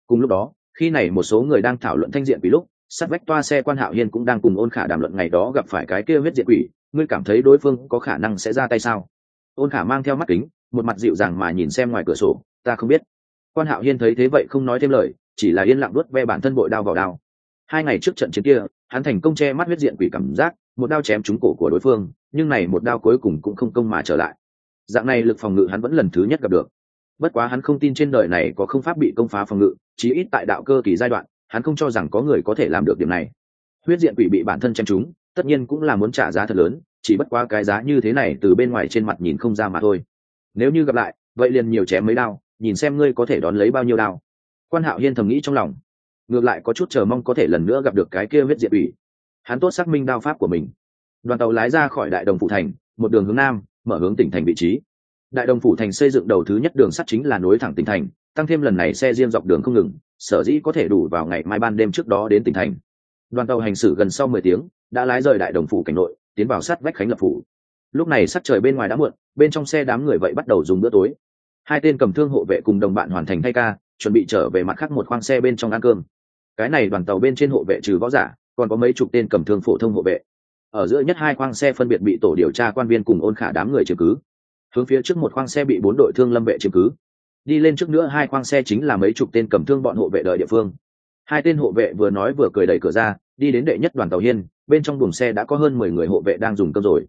Cùng lúc đó, khi này một số người đang thảo luận thanh diện quỷ lúc sát vách toa xe quan hạo hiên cũng đang cùng ôn khả đàm luận ngày đó gặp phải cái kia huyết diệt quỷ, ngươi cảm thấy đối phương có khả năng sẽ ra tay sao? Ôn khả mang theo mắt kính, một mặt dịu dàng mà nhìn xem ngoài cửa sổ, ta không biết. Quan hạo hiên thấy thế vậy không nói thêm lời, chỉ là yên lặng đuốt ve bản thân bội đao vào đao. Hai ngày trước trận chiến kia, hắn thành công che mắt huyết diện quỷ cảm giác, một đao chém trúng cổ của đối phương, nhưng này một đao cuối cùng cũng không công mà trở lại. Dạng này lực phòng ngự hắn vẫn lần thứ nhất gặp được. Bất quá hắn không tin trên đời này có không pháp bị công phá phòng ngự, chí ít tại đạo cơ kỳ giai đoạn hắn không cho rằng có người có thể làm được điểm này. Huyết diện quỷ bị bản thân chém trúng, tất nhiên cũng là muốn trả giá thật lớn, chỉ bất quá cái giá như thế này từ bên ngoài trên mặt nhìn không ra mà thôi. Nếu như gặp lại, vậy liền nhiều chém mấy đao, nhìn xem ngươi có thể đón lấy bao nhiêu đao. Quan hạo hiên thầm nghĩ trong lòng. Ngược lại có chút chờ mong có thể lần nữa gặp được cái kia huyết diện ủy hắn tốt xác minh đao pháp của mình. Đoàn tàu lái ra khỏi đại đồng phủ thành, một đường hướng nam, mở hướng tỉnh thành vị trí. Đại đồng phủ thành xây dựng đầu thứ nhất đường sắt chính là nối thẳng tỉnh thành, tăng thêm lần này xe riêng dọc đường không ngừng sở dĩ có thể đủ vào ngày mai ban đêm trước đó đến tỉnh thành. Đoàn tàu hành xử gần sau mười tiếng, đã lái rời đại đồng phủ cảnh nội, tiến vào sát vách khánh lập phủ. Lúc này sắc trời bên ngoài đã muộn, bên trong xe đám người vậy bắt đầu dùng bữa tối. Hai tên cầm thương hộ vệ cùng đồng bạn hoàn thành thay ca, chuẩn bị trở về mặt khác một khoang xe bên trong ăn cơm. Cái này đoàn tàu bên trên hộ vệ trừ võ giả, còn có mấy chục tên cầm thương phổ thông hộ vệ. Ở giữa nhất hai khoang xe phân biệt bị tổ điều tra quan viên cùng ôn khả đám người chứng cứ. Hướng phía trước một khoang xe bị bốn đội thương lâm vệ chiếm cứ đi lên trước nữa, hai khoang xe chính là mấy chục tên cầm thương bọn hộ vệ đợi địa phương. Hai tên hộ vệ vừa nói vừa cười đẩy cửa ra, đi đến đệ nhất đoàn tàu hiên, bên trong buồng xe đã có hơn mười người hộ vệ đang dùng cơm rồi.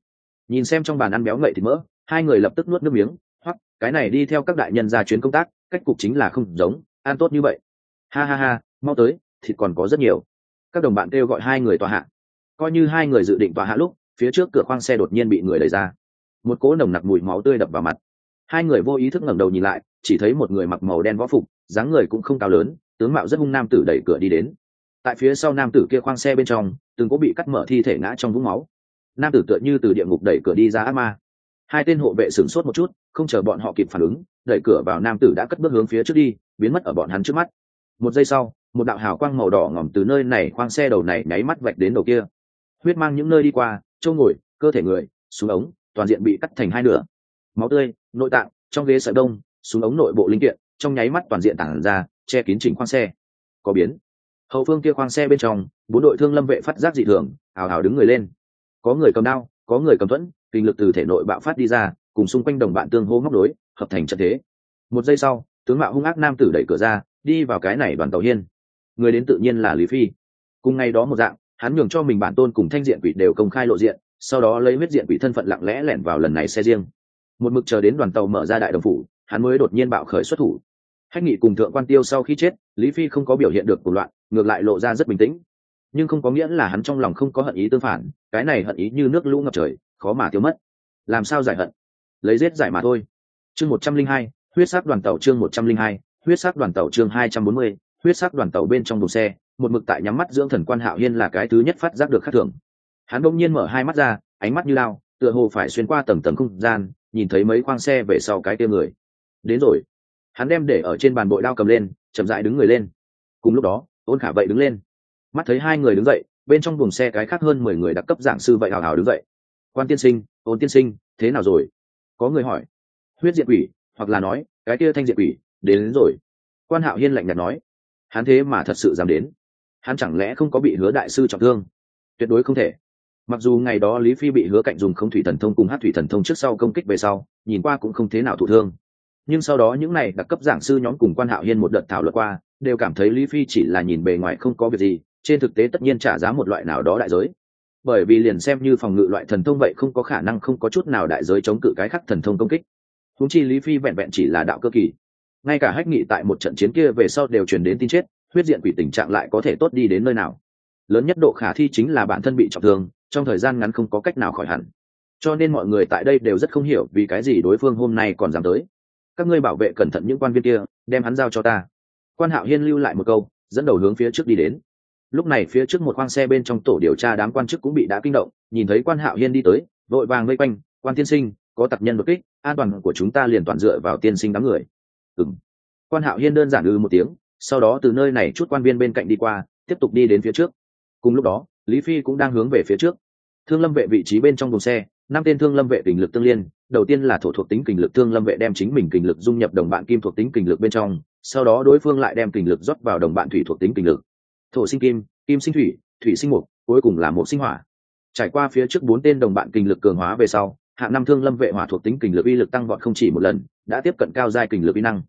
Nhìn xem trong bàn ăn béo ngậy thì mỡ, hai người lập tức nuốt nước miếng hoặc cái này đi theo các đại nhân ra chuyến công tác, cách cục chính là không giống, ăn tốt như vậy. Ha ha ha, mau tới, thịt còn có rất nhiều. Các đồng bạn kêu gọi hai người tòa hạ. Coi như hai người dự định tòa hạ lúc, phía trước cửa khoang xe đột nhiên bị người đẩy ra. Một cỗ nồng nặc mùi máu tươi đập vào mặt. Hai người vô ý thức ngẩng đầu nhìn lại chỉ thấy một người mặc màu đen võ phục, dáng người cũng không cao lớn, tướng mạo rất hung nam tử đẩy cửa đi đến. Tại phía sau nam tử kia khoang xe bên trong, từng có bị cắt mở thi thể ngã trong vũng máu. Nam tử tựa như từ địa ngục đẩy cửa đi ra ác ma. Hai tên hộ vệ sửng sốt một chút, không chờ bọn họ kịp phản ứng, đẩy cửa vào nam tử đã cất bước hướng phía trước đi, biến mất ở bọn hắn trước mắt. Một giây sau, một đạo hào quang màu đỏ ngỏm từ nơi này khoang xe đầu này nháy mắt vạch đến đầu kia. Huyết mang những nơi đi qua trâu ngồi, cơ thể người xuống ống, toàn diện bị cắt thành hai nửa. Máu tươi, nội tạng, trong ghế sợi đông súng ống nội bộ linh kiện, trong nháy mắt toàn diện tản ra, che kín chỉnh khoang xe. Có biến. Hậu phương kia khoang xe bên trong, bốn đội thương lâm vệ phát giác dị thường, hào hào đứng người lên. Có người cầm đao, có người cầm thuẫn, kinh lực từ thể nội bạo phát đi ra, cùng xung quanh đồng bạn tương hô ngóc đối, hợp thành trận thế. Một giây sau, tướng mạo hung ác nam tử đẩy cửa ra, đi vào cái này đoàn tàu hiên. Người đến tự nhiên là lý phi. Cùng ngày đó một dạng, hắn nhường cho mình bản tôn cùng thanh diện quỷ đều công khai lộ diện, sau đó lấy huyết diện quỷ thân phận lặng lẽ lẻn vào lần này xe riêng. Một mực chờ đến đoàn tàu mở ra đại đồng phủ hắn mới đột nhiên bạo khởi xuất thủ. Hách nghị cùng thượng quan tiêu sau khi chết, lý phi không có biểu hiện được cuộc loạn, ngược lại lộ ra rất bình tĩnh. Nhưng không có nghĩa là hắn trong lòng không có hận ý tương phản, cái này hận ý như nước lũ ngập trời, khó mà tiêu mất. Làm sao giải hận? Lấy giết giải mà thôi. Chương một trăm linh hai, huyết sắc đoàn tàu chương một trăm linh hai, huyết sắc đoàn tàu chương hai trăm bốn mươi, huyết sắc đoàn tàu bên trong đồ xe, một mực tại nhắm mắt dưỡng thần quan hạo hiên là cái thứ nhất phát giác được khác thường. Hắn đột nhiên mở hai mắt ra, ánh mắt như lao, tựa hồ phải xuyên qua tầng tầng không gian, nhìn thấy mấy khoang xe về sau cái tia người đến rồi. Hắn đem để ở trên bàn bội đao cầm lên chậm dại đứng người lên. Cùng lúc đó ôn khả vậy đứng lên. Mắt thấy hai người đứng dậy bên trong buồng xe cái khác hơn mười người đặc cấp giảng sư vậy hào hào đứng dậy. Quan tiên sinh ôn tiên sinh thế nào rồi? Có người hỏi. Huyết diệt quỷ hoặc là nói cái kia thanh diệt quỷ đến, đến rồi. Quan hạo hiên lạnh nhạt nói. Hắn thế mà thật sự dám đến. Hắn chẳng lẽ không có bị hứa đại sư trọng thương? Tuyệt đối không thể. Mặc dù ngày đó lý phi bị hứa cạnh dùng không thủy thần thông cùng hát thủy thần thông trước sau công kích về sau nhìn qua cũng không thế nào thụ thương nhưng sau đó những này đặc cấp giảng sư nhóm cùng quan hạo hiên một đợt thảo luận qua, đều cảm thấy lý phi chỉ là nhìn bề ngoài không có việc gì, trên thực tế tất nhiên trả giá một loại nào đó đại giới. Bởi vì liền xem như phòng ngự loại thần thông vậy không có khả năng không có chút nào đại giới chống cự cái khắc thần thông công kích. Húng chi lý phi vẹn vẹn chỉ là đạo cơ kỳ. Ngay cả hách nghị tại một trận chiến kia về sau đều truyền đến tin chết, huyết diện quỷ tình trạng lại có thể tốt đi đến nơi nào. Lớn nhất độ khả thi chính là bản thân bị trọng thương, trong thời gian ngắn không có cách nào khỏi hẳn. Cho nên mọi người tại đây đều rất không hiểu vì cái gì đối phương hôm nay còn dám tới các ngươi bảo vệ cẩn thận những quan viên kia, đem hắn giao cho ta. Quan hạo hiên lưu lại một câu, dẫn đầu hướng phía trước đi đến. Lúc này phía trước một khoang xe bên trong tổ điều tra đám quan chức cũng bị đã kinh động, nhìn thấy quan hạo hiên đi tới, vội vàng vây quanh, quan tiên sinh, có tặc nhân đột kích, an toàn của chúng ta liền toàn dựa vào tiên sinh đám người. Ừ quan hạo hiên đơn giản ư một tiếng, sau đó từ nơi này chút quan viên bên cạnh đi qua, tiếp tục đi đến phía trước. Cùng lúc đó, lý phi cũng đang hướng về phía trước. Thương lâm vệ vị trí bên trong đồn xe, năm tên thương lâm vệ tình lực tương liên đầu tiên là thổ thuộc tính kình lực thương lâm vệ đem chính mình kình lực dung nhập đồng bạn kim thuộc tính kình lực bên trong, sau đó đối phương lại đem kình lực rót vào đồng bạn thủy thuộc tính kình lực. Thổ sinh kim kim sinh thủy thủy sinh mục, cuối cùng là mục sinh hỏa. Trải qua phía trước bốn tên đồng bạn kình lực cường hóa về sau, hạng năm thương lâm vệ hỏa thuộc tính kình lực uy lực tăng vọt không chỉ một lần, đã tiếp cận cao giai kình lực uy năng.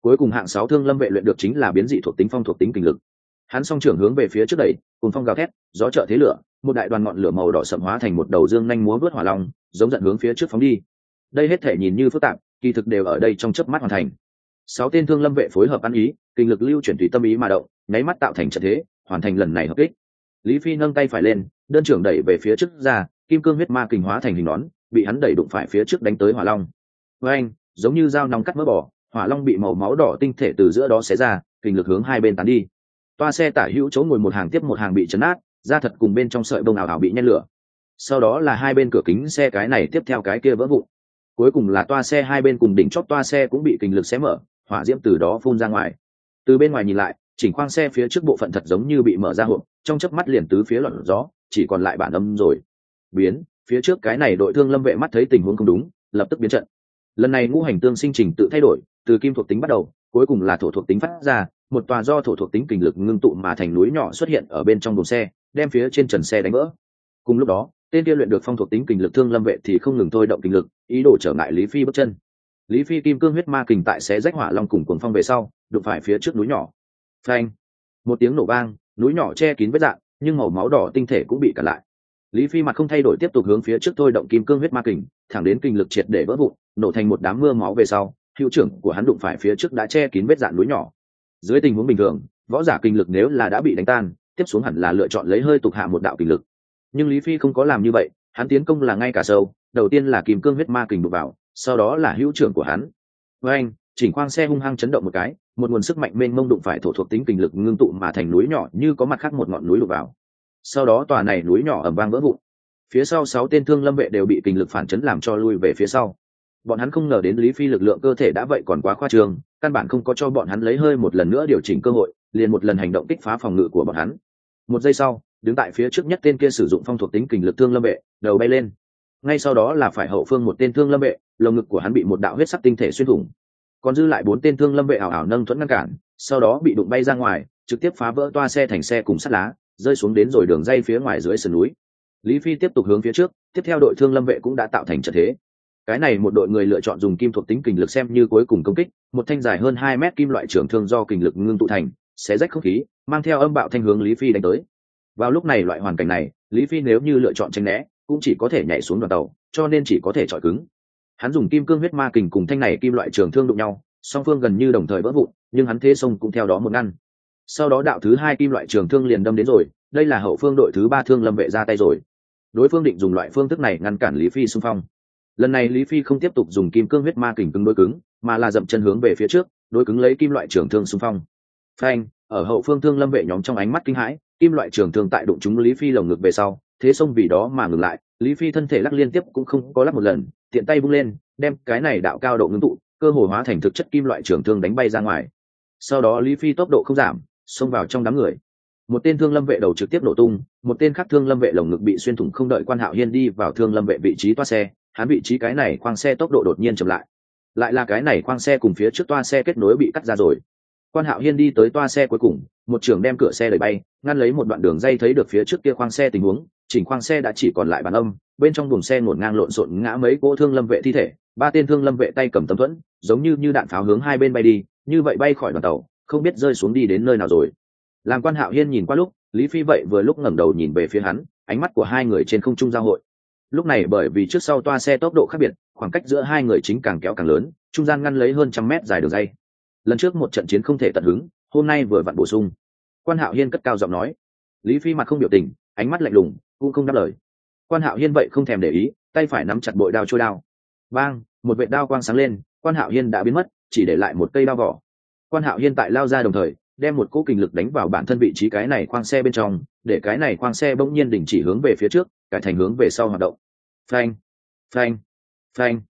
Cuối cùng hạng sáu thương lâm vệ luyện được chính là biến dị thuộc tính phong thuộc tính kình lực. Hắn song trưởng hướng về phía trước đẩy, cùng phong gào thét, gió trợ thế lửa, một đại đoàn ngọn lửa màu đỏ sậm hóa thành một đầu dương nhanh múa vớt hỏa long, giống giận hướng phía trước phóng đi đây hết thể nhìn như phức tạp, kỳ thực đều ở đây trong chớp mắt hoàn thành. Sáu tên thương lâm vệ phối hợp ăn ý, kinh lực lưu chuyển tùy tâm ý mà động, nháy mắt tạo thành trận thế, hoàn thành lần này hợp kích. Lý phi nâng tay phải lên, đơn trưởng đẩy về phía trước ra, kim cương huyết ma kinh hóa thành hình nón, bị hắn đẩy đụng phải phía trước đánh tới hỏa long. Với anh, giống như dao nóng cắt mỡ bỏ hỏa long bị màu máu đỏ tinh thể từ giữa đó xé ra, kinh lực hướng hai bên tán đi. Toa xe tả hữu chỗ ngồi một hàng tiếp một hàng bị chấn át ra thật cùng bên trong sợi bông ảo ảo bị nhen lửa. Sau đó là hai bên cửa kính xe cái này tiếp theo cái kia vỡ vụn cuối cùng là toa xe hai bên cùng đỉnh chót toa xe cũng bị kình lực xé mở, hỏa diễm từ đó phun ra ngoài. Từ bên ngoài nhìn lại, chỉnh khoang xe phía trước bộ phận thật giống như bị mở ra hộp, trong chớp mắt liền tứ phía lọt gió, chỉ còn lại bản âm rồi. Biến, phía trước cái này đội thương lâm vệ mắt thấy tình huống không đúng, lập tức biến trận. Lần này ngũ hành tương sinh trình tự thay đổi, từ kim thuộc tính bắt đầu, cuối cùng là thổ thuộc tính phát ra, một tòa do thổ thuộc tính kình lực ngưng tụ mà thành núi nhỏ xuất hiện ở bên trong đồn xe, đem phía trên trần xe đánh vỡ. Cùng lúc đó tên kia luyện được phong thuộc tính kình lực thương lâm vệ thì không ngừng thôi động kình lực, ý đồ trở ngại lý phi bước chân. Lý phi kim cương huyết ma kình tại xé rách hỏa long cùng cuồng phong về sau, đụng phải phía trước núi nhỏ. Phanh! Một tiếng nổ vang, núi nhỏ che kín vết dạng, nhưng màu máu đỏ tinh thể cũng bị cản lại. Lý phi mặt không thay đổi tiếp tục hướng phía trước thôi động kim cương huyết ma kình, thẳng đến kình lực triệt để vỡ vụn, nổ thành một đám mưa máu về sau, hiệu trưởng của hắn đụng phải phía trước đã che kín vết dạn núi nhỏ. Dưới tình huống bình thường, võ giả kinh lực nếu là đã bị đánh tan, tiếp xuống hẳn là lựa chọn lấy hơi tục hạ một đạo kinh lực nhưng lý phi không có làm như vậy, hắn tiến công là ngay cả sâu, đầu tiên là kìm cương huyết ma kình đục vào, sau đó là hữu trưởng của hắn. Với anh, chỉnh khoang xe hung hăng chấn động một cái, một nguồn sức mạnh mênh mông đụng phải thổ thuộc tính kình lực ngưng tụ mà thành núi nhỏ như có mặt khác một ngọn núi đục vào. Sau đó tòa này núi nhỏ ẩm vang vỡ vụn. Phía sau sáu tên thương lâm vệ đều bị kình lực phản chấn làm cho lui về phía sau. Bọn hắn không ngờ đến lý phi lực lượng cơ thể đã vậy còn quá khoa trương, căn bản không có cho bọn hắn lấy hơi một lần nữa điều chỉnh cơ hội, liền một lần hành động kích phá phòng ngự của bọn hắn. Một giây sau đứng tại phía trước nhất tên kia sử dụng phong thuộc tính kình lực thương lâm vệ đầu bay lên. Ngay sau đó là phải hậu phương một tên thương lâm vệ lồng ngực của hắn bị một đạo huyết sắc tinh thể xuyên thủng. Còn dư lại bốn tên thương lâm vệ ảo ảo nâng thuẫn ngăn cản, sau đó bị đụng bay ra ngoài, trực tiếp phá vỡ toa xe thành xe cùng sắt lá, rơi xuống đến rồi đường dây phía ngoài dưới sườn núi. Lý phi tiếp tục hướng phía trước, tiếp theo đội thương lâm vệ cũng đã tạo thành trận thế. Cái này một đội người lựa chọn dùng kim thuộc tính kình lực xem như cuối cùng công kích, một thanh dài hơn hai mét kim loại trưởng thương do kình lực ngưng tụ thành sẽ rách không khí, mang theo âm bạo thanh hướng lý phi đánh tới vào lúc này loại hoàn cảnh này, lý phi nếu như lựa chọn tranh né, cũng chỉ có thể nhảy xuống đoàn tàu, cho nên chỉ có thể chọi cứng. Hắn dùng kim cương huyết ma kình cùng thanh này kim loại trường thương đụng nhau, song phương gần như đồng thời vỡ vụn, nhưng hắn thế sông cũng theo đó một ngăn. Sau đó đạo thứ hai kim loại trường thương liền đâm đến rồi, đây là hậu phương đội thứ ba thương lâm vệ ra tay rồi. Đối phương định dùng loại phương thức này ngăn cản lý phi xung phong. Lần này lý phi không tiếp tục dùng kim cương huyết ma kình cứng đối cứng, mà là dậm chân hướng về phía trước, đối cứng lấy kim loại trường thương xung phong. Phanh, ở hậu phương thương lâm vệ nhóm trong ánh mắt kinh hãi kim loại trường thương tại đụng chúng lý phi lồng ngực về sau, thế xông vì đó mà ngừng lại, lý phi thân thể lắc liên tiếp cũng không có lắc một lần, tiện tay bung lên, đem cái này đạo cao độ ngưng tụ, cơ hồ hóa thành thực chất kim loại trường thương đánh bay ra ngoài. Sau đó lý phi tốc độ không giảm, xông vào trong đám người. Một tên thương lâm vệ đầu trực tiếp nổ tung, một tên khác thương lâm vệ lồng ngực bị xuyên thủng không đợi quan hạo hiên đi vào thương lâm vệ vị trí toa xe, hắn vị trí cái này khoang xe tốc độ đột nhiên chậm lại. Lại là cái này khoang xe cùng phía trước toa xe kết nối bị cắt ra rồi. Quan hạo hiên đi tới toa xe cuối cùng, một trường đem cửa xe đẩy bay ngăn lấy một đoạn đường dây thấy được phía trước kia khoang xe tình huống, chỉnh khoang xe đã chỉ còn lại bàn âm, bên trong buồng xe ngổn ngang lộn xộn ngã mấy cỗ thương lâm vệ thi thể, ba tên thương lâm vệ tay cầm tấm thuẫn, giống như như đạn pháo hướng hai bên bay đi, như vậy bay khỏi đoàn tàu, không biết rơi xuống đi đến nơi nào rồi. Làm quan hạo hiên nhìn qua lúc, lý phi vậy vừa lúc ngẩng đầu nhìn về phía hắn, ánh mắt của hai người trên không trung giao hội. Lúc này bởi vì trước sau toa xe tốc độ khác biệt, khoảng cách giữa hai người chính càng kéo càng lớn, trung gian ngăn lấy hơn trăm mét dài đường dây. Lần trước một trận chiến không thể tận hứng, hôm nay vừa vặn bổ sung quan hạo hiên cất cao giọng nói. Lý phi mặt không biểu tình, ánh mắt lạnh lùng, cũng không đáp lời. Quan hạo hiên vậy không thèm để ý, tay phải nắm chặt bội đao trôi đao. Bang, một vệ đao quang sáng lên, quan hạo hiên đã biến mất, chỉ để lại một cây đao vỏ quan hạo hiên tại lao ra đồng thời, đem một cỗ kình lực đánh vào bản thân vị trí cái này khoang xe bên trong, để cái này khoang xe bỗng nhiên đình chỉ hướng về phía trước, cải thành hướng về sau hoạt động. Phanh phanh phanh.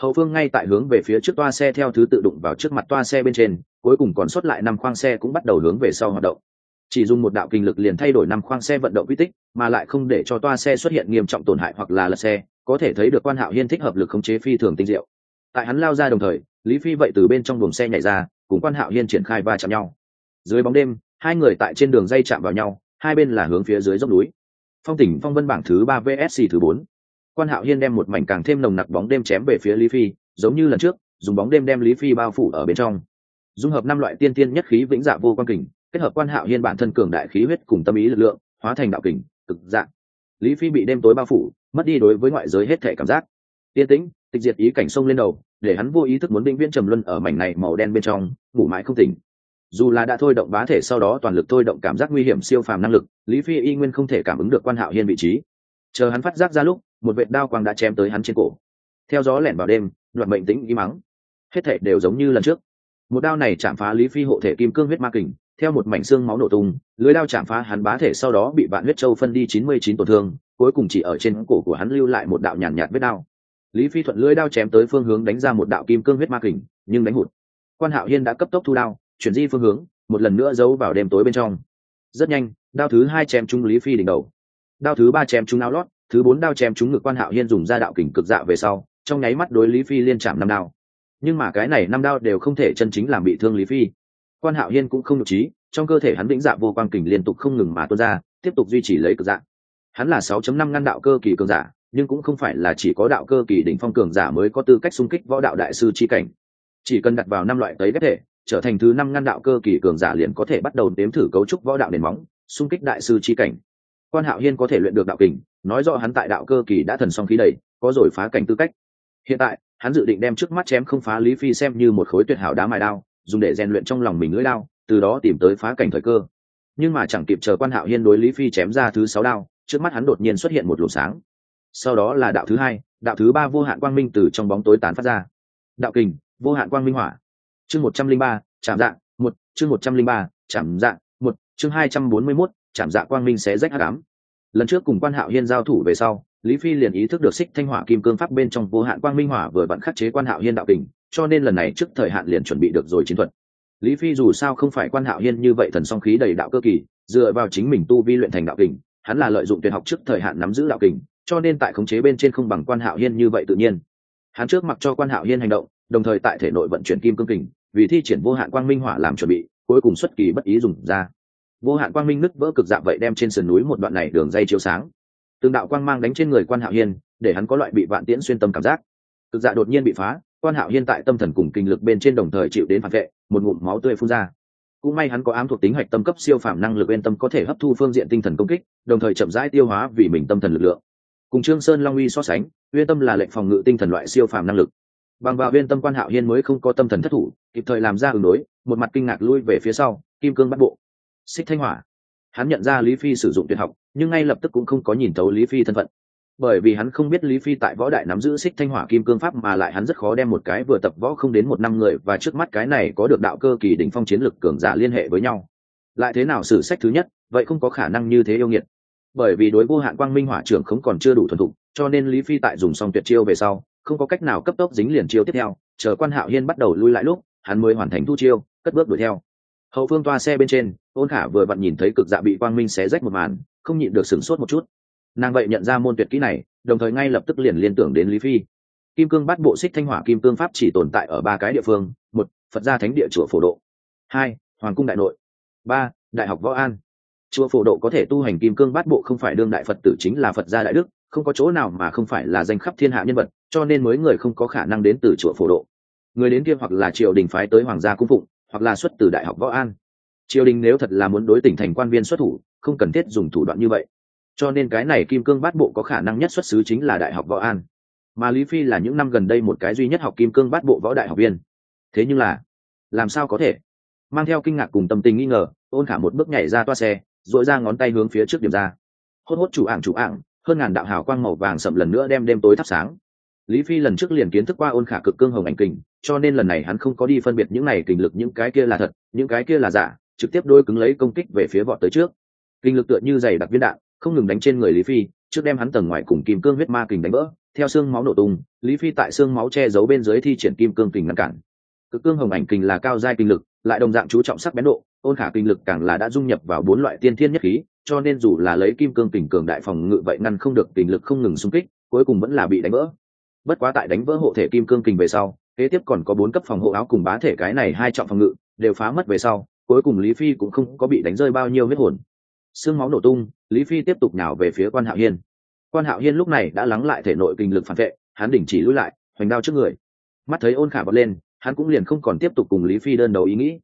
Hậu phương ngay tại hướng về phía trước toa xe theo thứ tự đụng vào trước mặt toa xe bên trên, cuối cùng còn sót lại năm khoang xe cũng bắt đầu hướng về sau hoạt động chỉ dùng một đạo kinh lực liền thay đổi năm khoang xe vận động quy tích, mà lại không để cho toa xe xuất hiện nghiêm trọng tổn hại hoặc là lật xe, có thể thấy được quan hạo hiên thích hợp lực khống chế phi thường tinh diệu. Tại hắn lao ra đồng thời, lý phi vậy từ bên trong buồng xe nhảy ra, cùng quan hạo hiên triển khai va chạm nhau. Dưới bóng đêm, hai người tại trên đường dây chạm vào nhau, hai bên là hướng phía dưới dốc núi. Phong tỉnh phong vân bảng thứ ba vsc thứ bốn. Quan hạo hiên đem một mảnh càng thêm nồng nặc bóng đêm chém về phía lý phi, giống như lần trước, dùng bóng đêm đem lý phi bao phủ ở bên trong. Dung hợp năm loại tiên tiên nhất khí vĩnh dạ vô quan kình kết hợp quan hạo hiên bản thân cường đại khí huyết cùng tâm ý lực lượng, hóa thành đạo kình, cực dạng. Lý phi bị đêm tối bao phủ, mất đi đối với ngoại giới hết thể cảm giác. Tiên tĩnh, tịch diệt ý cảnh sông lên đầu, để hắn vô ý thức muốn định viễn trầm luân ở mảnh này màu đen bên trong, ngủ mãi không tỉnh. Dù là đã thôi động bá thể sau đó toàn lực thôi động cảm giác nguy hiểm siêu phàm năng lực, lý phi y nguyên không thể cảm ứng được quan hạo hiên vị trí. Chờ hắn phát giác ra lúc, một vệ đao quang đã chém tới hắn trên cổ. Theo gió lẻn vào đêm, đoạn mệnh tĩnh y mắng. Hết thể đều giống như lần trước. Một đao này chạm phá lý phi hộ thể kim cương huyết ma kình theo một mảnh xương máu nổ tung lưới đao chạm phá hắn bá thể sau đó bị vạn huyết châu phân đi chín mươi chín tổn thương cuối cùng chỉ ở trên cổ của hắn lưu lại một đạo nhàn nhạt, nhạt vết đao. Lý phi thuận lưới đao chém tới phương hướng đánh ra một đạo kim cương huyết ma kình nhưng đánh hụt. Quan hạo hiên đã cấp tốc thu đao chuyển di phương hướng một lần nữa giấu vào đêm tối bên trong. Rất nhanh đao thứ hai chém trúng lý phi đỉnh đầu. Đao thứ ba chém trúng áo lót thứ bốn đao chém trúng ngực quan hạo hiên dùng ra đạo kình cực dạ về sau trong nháy mắt đối lý phi liên chạm năm đao. Nhưng mà cái này năm đao đều không thể chân chính làm bị thương lý phi quan hạo hiên cũng không nhục trí, trong cơ thể hắn vĩnh dạ vô quang kình liên tục không ngừng mà tuôn ra, tiếp tục duy trì lấy cực dạng. Hắn là 6.5 ngăn đạo cơ kỳ cường giả, nhưng cũng không phải là chỉ có đạo cơ kỳ đỉnh phong cường giả mới có tư cách xung kích võ đạo đại sư chi cảnh. Chỉ cần đặt vào năm loại tấy ghép thể, trở thành thứ năm ngăn đạo cơ kỳ cường giả liền có thể bắt đầu đếm thử cấu trúc võ đạo nền móng, xung kích đại sư chi cảnh. Quan hạo hiên có thể luyện được đạo kình, nói rõ hắn tại đạo cơ kỳ đã thần song khí đầy, có rồi phá cảnh tư cách. Hiện tại, hắn dự định đem trước mắt chém không phá lý phi xem như một khối tuyệt hảo đá mài đao dùng để rèn luyện trong lòng mình lưỡi đao, từ đó tìm tới phá cảnh thời cơ. Nhưng mà chẳng kịp chờ quan hạo hiên đối lý phi chém ra thứ sáu đao, trước mắt hắn đột nhiên xuất hiện một luồng sáng. Sau đó là đạo thứ hai, đạo thứ ba vô hạn quang minh từ trong bóng tối tán phát ra. Đạo kình, vô hạn quang minh hỏa. Chương một trăm linh ba, chạm dạng một, chương một trăm linh ba, chạm dạng một, chương hai trăm bốn mươi mốt, chạm dạng quang minh sẽ rách hắc ám. Lần trước cùng quan hạo hiên giao thủ về sau, lý phi liền ý thức được xích thanh hỏa kim cương pháp bên trong vô hạn quang minh hỏa vừa vặn khắc chế quan hạo hiên đạo kình cho nên lần này trước thời hạn liền chuẩn bị được rồi chiến thuật. Lý phi dù sao không phải quan hạo hiên như vậy thần song khí đầy đạo cơ kỳ, dựa vào chính mình tu vi luyện thành đạo kình, hắn là lợi dụng tuyệt học trước thời hạn nắm giữ đạo kình, cho nên tại khống chế bên trên không bằng quan hạo hiên như vậy tự nhiên. Hắn trước mặc cho quan hạo hiên hành động, đồng thời tại thể nội vận chuyển kim cương kình, vì thi triển vô hạn quang minh hỏa làm chuẩn bị, cuối cùng xuất kỳ bất ý dùng ra. Vô hạn quang minh nứt vỡ cực dạ vậy đem trên sườn núi một đoạn này đường dây chiếu sáng. Từng đạo quang mang đánh trên người quan hạo hiên, để hắn có loại bị vạn tiễn xuyên tâm cảm giác. Cực dạ đột nhiên bị phá quan hạo hiên tại tâm thần cùng kinh lực bên trên đồng thời chịu đến phản vệ, một ngụm máu tươi phun ra. Cũng may hắn có ám thuộc tính hạch tâm cấp siêu phạm năng lực bên tâm có thể hấp thu phương diện tinh thần công kích, đồng thời chậm rãi tiêu hóa vì mình tâm thần lực lượng. Cùng trương sơn long uy so sánh uyên tâm là lệnh phòng ngự tinh thần loại siêu phàm năng lực. Bằng vào uyên tâm quan hạo hiên mới không có tâm thần thất thủ, kịp thời làm ra ứng đối, một mặt kinh ngạc lui về phía sau, kim cương bắt bộ. Xích thanh hỏa. Hắn nhận ra lý phi sử dụng tuyệt học, nhưng ngay lập tức cũng không có nhìn thấu lý phi thân phận bởi vì hắn không biết lý phi tại võ đại nắm giữ xích thanh hỏa kim cương pháp mà lại hắn rất khó đem một cái vừa tập võ không đến một năm người và trước mắt cái này có được đạo cơ kỳ đỉnh phong chiến lực cường giả liên hệ với nhau. Lại thế nào sử sách thứ nhất, vậy không có khả năng như thế yêu nghiệt. Bởi vì đối vô hạn quang minh hỏa trưởng không còn chưa đủ thuần thục, cho nên lý phi tại dùng xong tuyệt chiêu về sau, không có cách nào cấp tốc dính liền chiêu tiếp theo, chờ quan hạo hiên bắt đầu lui lại lúc, hắn mới hoàn thành thu chiêu, cất bước đuổi theo. Hậu phương toa xe bên trên, ôn khả vừa vặn nhìn thấy cực dạ bị quang minh xé rách một màn, không nhịn được sửng sốt một chút nàng vậy nhận ra môn tuyệt kỹ này, đồng thời ngay lập tức liền liên tưởng đến lý phi. Kim cương bắt bộ xích thanh hỏa kim cương pháp chỉ tồn tại ở ba cái địa phương, một, phật gia thánh địa chùa phổ độ, hai, hoàng cung đại nội, ba, đại học võ an. Chùa phổ độ có thể tu hành kim cương bát bộ không phải đương đại phật tử chính là phật gia đại đức, không có chỗ nào mà không phải là danh khắp thiên hạ nhân vật, cho nên mới người không có khả năng đến từ chùa phổ độ. Người đến kia hoặc là triều đình phái tới hoàng gia cung phụng, hoặc là xuất từ đại học võ an. Triều đình nếu thật là muốn đối tỉnh thành quan viên xuất thủ, không cần thiết dùng thủ đoạn như vậy cho nên cái này kim cương bát bộ có khả năng nhất xuất xứ chính là đại học võ an. Mà lý phi là những năm gần đây một cái duy nhất học kim cương bát bộ võ đại học viên. Thế nhưng là, làm sao có thể? Mang theo kinh ngạc cùng tâm tình nghi ngờ, ôn khả một bước nhảy ra toa xe dội ra ngón tay hướng phía trước điểm ra. Hốt hốt chủ ảng chủ ảng, hơn ngàn đạo hào quang màu vàng sậm lần nữa đem đêm tối thắp sáng. Lý phi lần trước liền kiến thức qua ôn khả cực cương hồng ảnh kình, cho nên lần này hắn không có đi phân biệt những này kình lực những cái kia là thật, những cái kia là giả, trực tiếp đôi cứng lấy công kích về phía vọt tới trước. Kinh lực tựa như dày đặc viên đạn không ngừng đánh trên người lý phi, trước đem hắn tầng ngoài cùng kim cương huyết ma kình đánh vỡ, theo xương máu nổ tung, lý phi tại xương máu che giấu bên dưới thi triển kim cương kình ngăn cản. Cực cương hồng ảnh kình là cao giai kinh lực, lại đồng dạng chú trọng sắc bén độ, ôn khả kinh lực càng là đã dung nhập vào bốn loại tiên thiên nhất khí, cho nên dù là lấy kim cương kình cường đại phòng ngự vậy ngăn không được kình lực không ngừng xung kích, cuối cùng vẫn là bị đánh vỡ. Bất quá tại đánh vỡ hộ thể kim cương kình về sau, kế tiếp còn có bốn cấp phòng hộ áo cùng bá thể cái này hai trọng phòng ngự, đều phá mất về sau, cuối cùng lý phi cũng không có bị đánh rơi bao nhiêu huyết hồn xương máu nổ tung, lý phi tiếp tục nhào về phía quan hạo hiên. Quan hạo hiên lúc này đã lắng lại thể nội kinh lực phản vệ, hắn đình chỉ lui lại, hoành đao trước người. Mắt thấy ôn khả bật lên, hắn cũng liền không còn tiếp tục cùng lý phi đơn đầu ý nghĩ.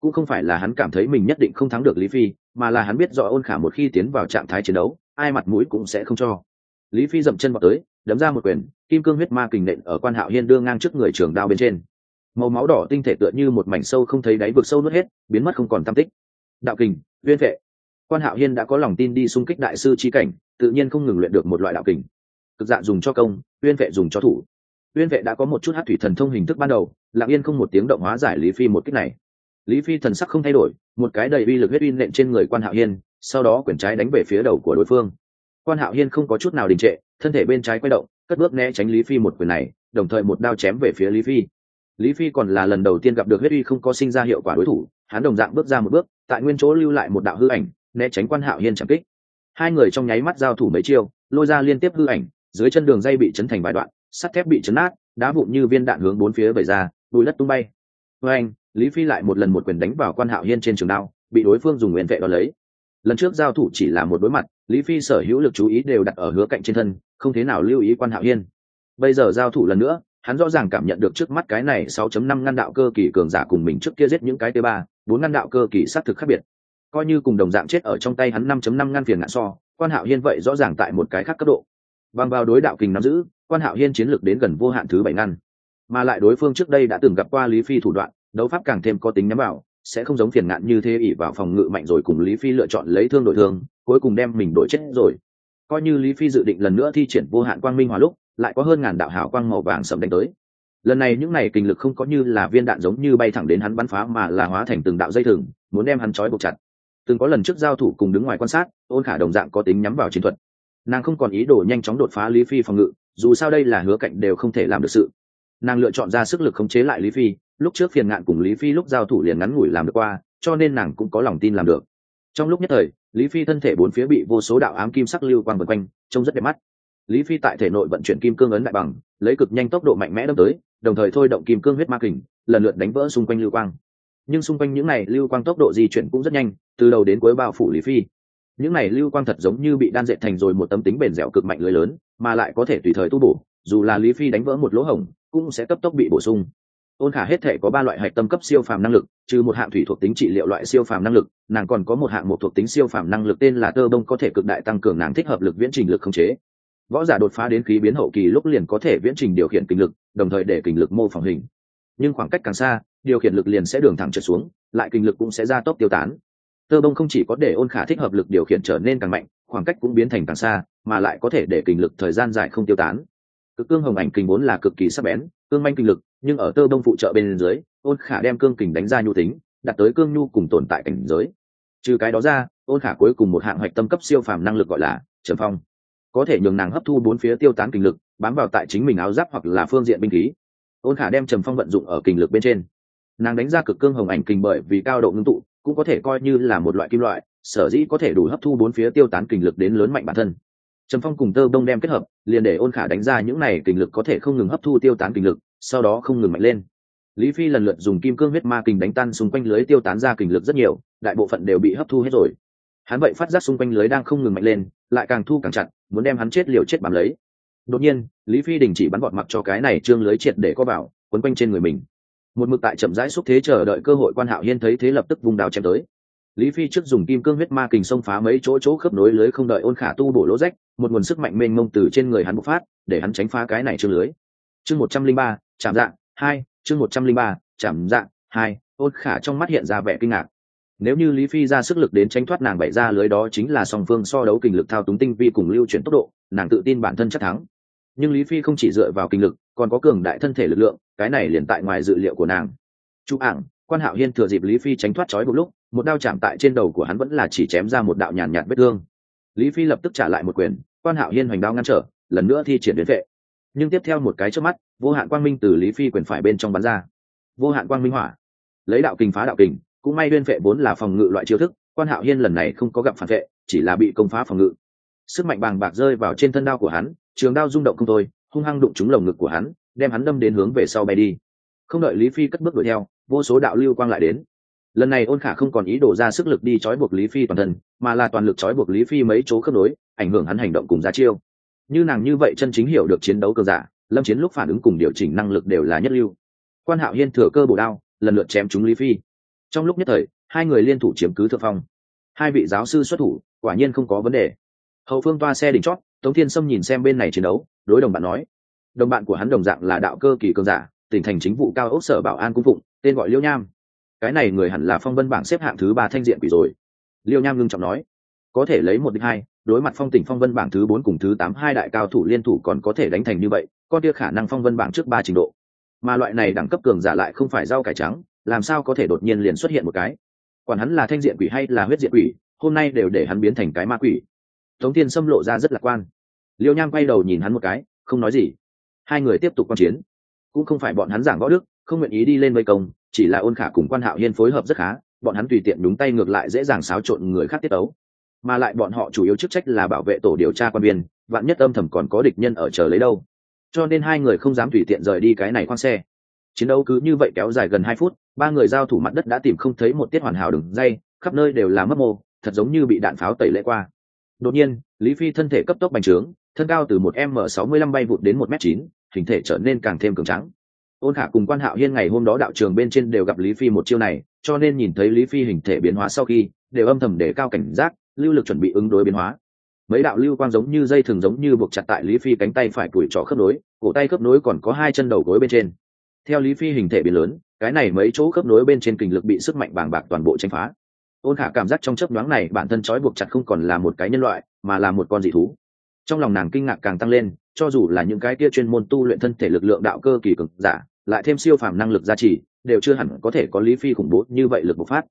Cũng không phải là hắn cảm thấy mình nhất định không thắng được lý phi, mà là hắn biết rõ ôn khả một khi tiến vào trạng thái chiến đấu, ai mặt mũi cũng sẽ không cho. Lý phi dậm chân vào tới, đấm ra một quyền, kim cương huyết ma kình nện ở quan hạo hiên đưa ngang trước người trường đao bên trên. Màu máu đỏ tinh thể tựa như một mảnh sâu không thấy đáy vực sâu nuốt hết, biến mất không còn tam tích. Đạo kình uyên vệ quan hạo hiên đã có lòng tin đi xung kích đại sư trí cảnh, tự nhiên không ngừng luyện được một loại đạo kình. Cực dạ dùng cho công, uyên vệ dùng cho thủ. Uyên vệ đã có một chút hát thủy thần thông hình thức ban đầu lạng yên không một tiếng động hóa giải lý phi một cách này. Lý phi thần sắc không thay đổi, một cái đầy uy lực huyết uy nện trên người quan hạo hiên, sau đó quyển trái đánh về phía đầu của đối phương. Quan hạo hiên không có chút nào đình trệ, thân thể bên trái quay động, cất bước né tránh lý phi một quyền này, đồng thời một đao chém về phía lý phi. Lý phi còn là lần đầu tiên gặp được huyết uy không có sinh ra hiệu quả đối thủ, hắn đồng dạng bước ra một bước, tại nguyên chỗ lưu lại một đạo hư ảnh né tránh quan hạo hiên chạm kích. Hai người trong nháy mắt giao thủ mấy chiêu, lôi ra liên tiếp hư ảnh, dưới chân đường dây bị chấn thành vài đoạn, sắt thép bị chấn nát, đá vụn như viên đạn hướng bốn phía vẩy ra bùi đất tung bay. Với anh, lý phi lại một lần một quyền đánh vào quan hạo hiên trên trường đao, bị đối phương dùng nguyện vệ đo lấy. Lần trước giao thủ chỉ là một đối mặt, lý phi sở hữu lực chú ý đều đặt ở hứa cạnh trên thân, không thế nào lưu ý quan hạo hiên. Bây giờ giao thủ lần nữa, hắn rõ ràng cảm nhận được trước mắt cái này 6.5 ngăn đạo cơ kỳ cường giả cùng mình trước kia giết những cái t ba, bốn ngăn đạo cơ kỳ xác thực khác biệt coi như cùng đồng dạng chết ở trong tay hắn 5.5 ngăn phiền ngạn so, quan hạo hiên vậy rõ ràng tại một cái khác cấp độ. Bằng vào đối đạo kình nắm giữ, quan hạo hiên chiến lược đến gần vô hạn thứ bảy ngăn. Mà lại đối phương trước đây đã từng gặp qua lý phi thủ đoạn, đấu pháp càng thêm có tính nhắm vào, sẽ không giống phiền ngạn như thế ỉ vào phòng ngự mạnh rồi cùng lý phi lựa chọn lấy thương đổi thương cuối cùng đem mình đổi chết rồi. Coi như lý phi dự định lần nữa thi triển vô hạn quang minh hòa lúc, lại có hơn ngàn đạo hào quang màu vàng sẫm đánh tới. Lần này những này kinh lực không có như là viên đạn giống như bay thẳng đến hắn bắn phá mà là hóa thành từng đạo dây thừng, muốn đem hắn trói buộc chặt từng có lần trước giao thủ cùng đứng ngoài quan sát, ôn khả đồng dạng có tính nhắm vào chiến thuật. Nàng không còn ý đồ nhanh chóng đột phá lý phi phòng ngự, dù sao đây là hứa cạnh đều không thể làm được sự. Nàng lựa chọn ra sức lực khống chế lại lý phi, lúc trước phiền ngạn cùng lý phi lúc giao thủ liền ngắn ngủi làm được qua, cho nên nàng cũng có lòng tin làm được. Trong lúc nhất thời, lý phi thân thể bốn phía bị vô số đạo ám kim sắc lưu quang vần quanh, trông rất đẹp mắt. Lý phi tại thể nội vận chuyển kim cương ấn đại bằng, lấy cực nhanh tốc độ mạnh mẽ đâm tới, đồng thời thôi động kim cương huyết ma kình, lần lượt đánh vỡ xung quanh lưu quang nhưng xung quanh những này lưu quang tốc độ di chuyển cũng rất nhanh, từ đầu đến cuối bao phủ lý phi. Những này lưu quang thật giống như bị đan dệt thành rồi một tấm tính bền dẻo cực mạnh lưới lớn, mà lại có thể tùy thời tu bổ, dù là lý phi đánh vỡ một lỗ hổng, cũng sẽ cấp tốc bị bổ sung. Ôn khả hết thể có ba loại hạch tâm cấp siêu phàm năng lực, trừ một hạng thủy thuộc tính trị liệu loại siêu phàm năng lực, nàng còn có một hạng một thuộc tính siêu phàm năng lực tên là tơ bông có thể cực đại tăng cường nàng thích hợp lực viễn trình lực khống chế. Võ giả đột phá đến khí biến hậu kỳ lúc liền có thể viễn trình điều khiển kinh lực, đồng thời để kinh lực mô phỏng hình nhưng khoảng cách càng xa, điều khiển lực liền sẽ đường thẳng trượt xuống, lại kinh lực cũng sẽ gia tốc tiêu tán. Tơ bông không chỉ có để ôn khả thích hợp lực điều khiển trở nên càng mạnh, khoảng cách cũng biến thành càng xa, mà lại có thể để kinh lực thời gian dài không tiêu tán. Cực cương hồng ảnh kinh vốn là cực kỳ sắc bén, cương manh kinh lực, nhưng ở tơ bông phụ trợ bên dưới, ôn khả đem cương kình đánh ra nhu tính đặt tới cương nhu cùng tồn tại cảnh giới. Trừ cái đó ra, ôn khả cuối cùng một hạng hoạch tâm cấp siêu phàm năng lực gọi là trầm phong. Có thể nhường nàng hấp thu bốn phía tiêu tán kinh lực, bám vào tại chính mình áo giáp hoặc là phương diện binh khí ôn khả đem trầm phong vận dụng ở kình lực bên trên. Nàng đánh ra cực cương hồng ảnh kình bởi vì cao độ ngưng tụ, cũng có thể coi như là một loại kim loại, sở dĩ có thể đủ hấp thu bốn phía tiêu tán kình lực đến lớn mạnh bản thân. Trầm phong cùng tơ Đông đem kết hợp, liền để ôn khả đánh ra những này kình lực có thể không ngừng hấp thu tiêu tán kình lực, sau đó không ngừng mạnh lên. Lý phi lần lượt dùng kim cương huyết ma kình đánh tan xung quanh lưới tiêu tán ra kình lực rất nhiều, đại bộ phận đều bị hấp thu hết rồi. Hắn vậy phát giác xung quanh lưới đang không ngừng mạnh lên, lại càng thu càng chặt, muốn đem hắn chết liều chết bám lấy đột nhiên, lý phi đình chỉ bắn vọt mặc cho cái này trương lưới triệt để có vào, quấn quanh trên người mình. Một mực tại chậm rãi xúc thế chờ đợi cơ hội quan hạo hiên thấy thế lập tức vùng đào chém tới. Lý phi trước dùng kim cương huyết ma kình xông phá mấy chỗ chỗ khớp nối lưới không đợi ôn khả tu bổ lỗ rách, một nguồn sức mạnh mênh mông từ trên người hắn bộc phát, để hắn tránh phá cái này trương lưới. Chương một trăm linh ba, chạm dạng hai, chương một trăm linh ba, chạm dạng hai, ôn khả trong mắt hiện ra vẻ kinh ngạc. Nếu như lý phi ra sức lực đến tranh thoát nàng bày ra lưới đó chính là song phương so đấu kình lực thao túng tinh vi cùng lưu chuyển tốc độ, nàng tự tin bản thân chắc thắng nhưng lý phi không chỉ dựa vào kinh lực, còn có cường đại thân thể lực lượng, cái này liền tại ngoài dự liệu của nàng. Chú ảng, quan hạo hiên thừa dịp lý phi tránh thoát trói một lúc, một đao chạm tại trên đầu của hắn vẫn là chỉ chém ra một đạo nhàn nhạt vết thương. Lý phi lập tức trả lại một quyền, quan hạo hiên hoành đao ngăn trở, lần nữa thi triển đến vệ. Nhưng tiếp theo một cái trước mắt, vô hạn quang minh từ lý phi quyền phải bên trong bắn ra. Vô hạn quang minh hỏa. Lấy đạo kình phá đạo kình, cũng may liên vệ vốn là phòng ngự loại chiêu thức, quan hạo hiên lần này không có gặp phản vệ, chỉ là bị công phá phòng ngự. Sức mạnh bàng bạc rơi vào trên thân đao của hắn trường đao rung động không thôi, hung hăng đụng trúng lồng ngực của hắn, đem hắn đâm đến hướng về sau bay đi. Không đợi lý phi cất bước đuổi theo, vô số đạo lưu quang lại đến. Lần này ôn khả không còn ý đồ ra sức lực đi trói buộc lý phi toàn thân, mà là toàn lực trói buộc lý phi mấy chỗ khớp nối, ảnh hưởng hắn hành động cùng ra chiêu. Như nàng như vậy chân chính hiểu được chiến đấu cơ giả, lâm chiến lúc phản ứng cùng điều chỉnh năng lực đều là nhất lưu. Quan hạo hiên thừa cơ bổ đao, lần lượt chém chúng lý phi. Trong lúc nhất thời, hai người liên thủ chiếm cứ thượng phong. Hai vị giáo sư xuất thủ, quả nhiên không có vấn đề. Hậu phương toa xe đỉnh chót tống thiên sâm nhìn xem bên này chiến đấu, đối đồng bạn nói, đồng bạn của hắn đồng dạng là đạo cơ kỳ cường giả, tỉnh thành chính vụ cao ốc sở bảo an cung phụng, tên gọi liêu nham. Cái này người hẳn là phong vân bảng xếp hạng thứ ba thanh diện quỷ rồi. Liêu nham ngưng trọng nói, có thể lấy một đích hai, đối mặt phong tỉnh phong vân bảng thứ bốn cùng thứ tám hai đại cao thủ liên thủ còn có thể đánh thành như vậy, con kia khả năng phong vân bảng trước ba trình độ. Mà loại này đẳng cấp cường giả lại không phải rau cải trắng, làm sao có thể đột nhiên liền xuất hiện một cái? Còn hắn là thanh diện quỷ hay là huyết diện quỷ, hôm nay đều để hắn biến thành cái ma quỷ tống tiên xâm lộ ra rất lạc quan. Liêu nham quay đầu nhìn hắn một cái, không nói gì. Hai người tiếp tục quan chiến. Cũng không phải bọn hắn giảng võ đức, không nguyện ý đi lên vây công, chỉ là ôn khả cùng quan hạo hiên phối hợp rất khá, bọn hắn tùy tiện đúng tay ngược lại dễ dàng xáo trộn người khác tiết ấu mà lại bọn họ chủ yếu chức trách là bảo vệ tổ điều tra quan viên vạn nhất âm thầm còn có địch nhân ở chờ lấy đâu. Cho nên hai người không dám tùy tiện rời đi cái này khoang xe. Chiến đấu cứ như vậy kéo dài gần hai phút, ba người giao thủ mặt đất đã tìm không thấy một tiết hoàn hảo đường dây, khắp nơi đều là mất mô, thật giống như bị đạn pháo tẩy lệ qua đột nhiên, lý phi thân thể cấp tốc bành trướng, thân cao từ một m sáu mươi lăm bay vụt đến một m chín, hình thể trở nên càng thêm cường trắng ôn khả cùng quan hạo hiên ngày hôm đó đạo trường bên trên đều gặp lý phi một chiêu này, cho nên nhìn thấy lý phi hình thể biến hóa sau khi, đều âm thầm để cao cảnh giác, lưu lực chuẩn bị ứng đối biến hóa. Mấy đạo lưu quang giống như dây thường giống như buộc chặt tại lý phi cánh tay phải tuổi trỏ khớp nối, cổ tay khớp nối còn có hai chân đầu gối bên trên. Theo lý phi hình thể biến lớn, cái này mấy chỗ khớp nối bên trên kình lực bị sức mạnh bàng bạc toàn bộ tranh phá ôn khả cảm giác trong chớp nhoáng này bản thân trói buộc chặt không còn là một cái nhân loại, mà là một con dị thú. Trong lòng nàng kinh ngạc càng tăng lên, cho dù là những cái kia chuyên môn tu luyện thân thể lực lượng đạo cơ kỳ cực giả, lại thêm siêu phàm năng lực gia trì, đều chưa hẳn có thể có lý phi khủng bố như vậy lực bộc phát.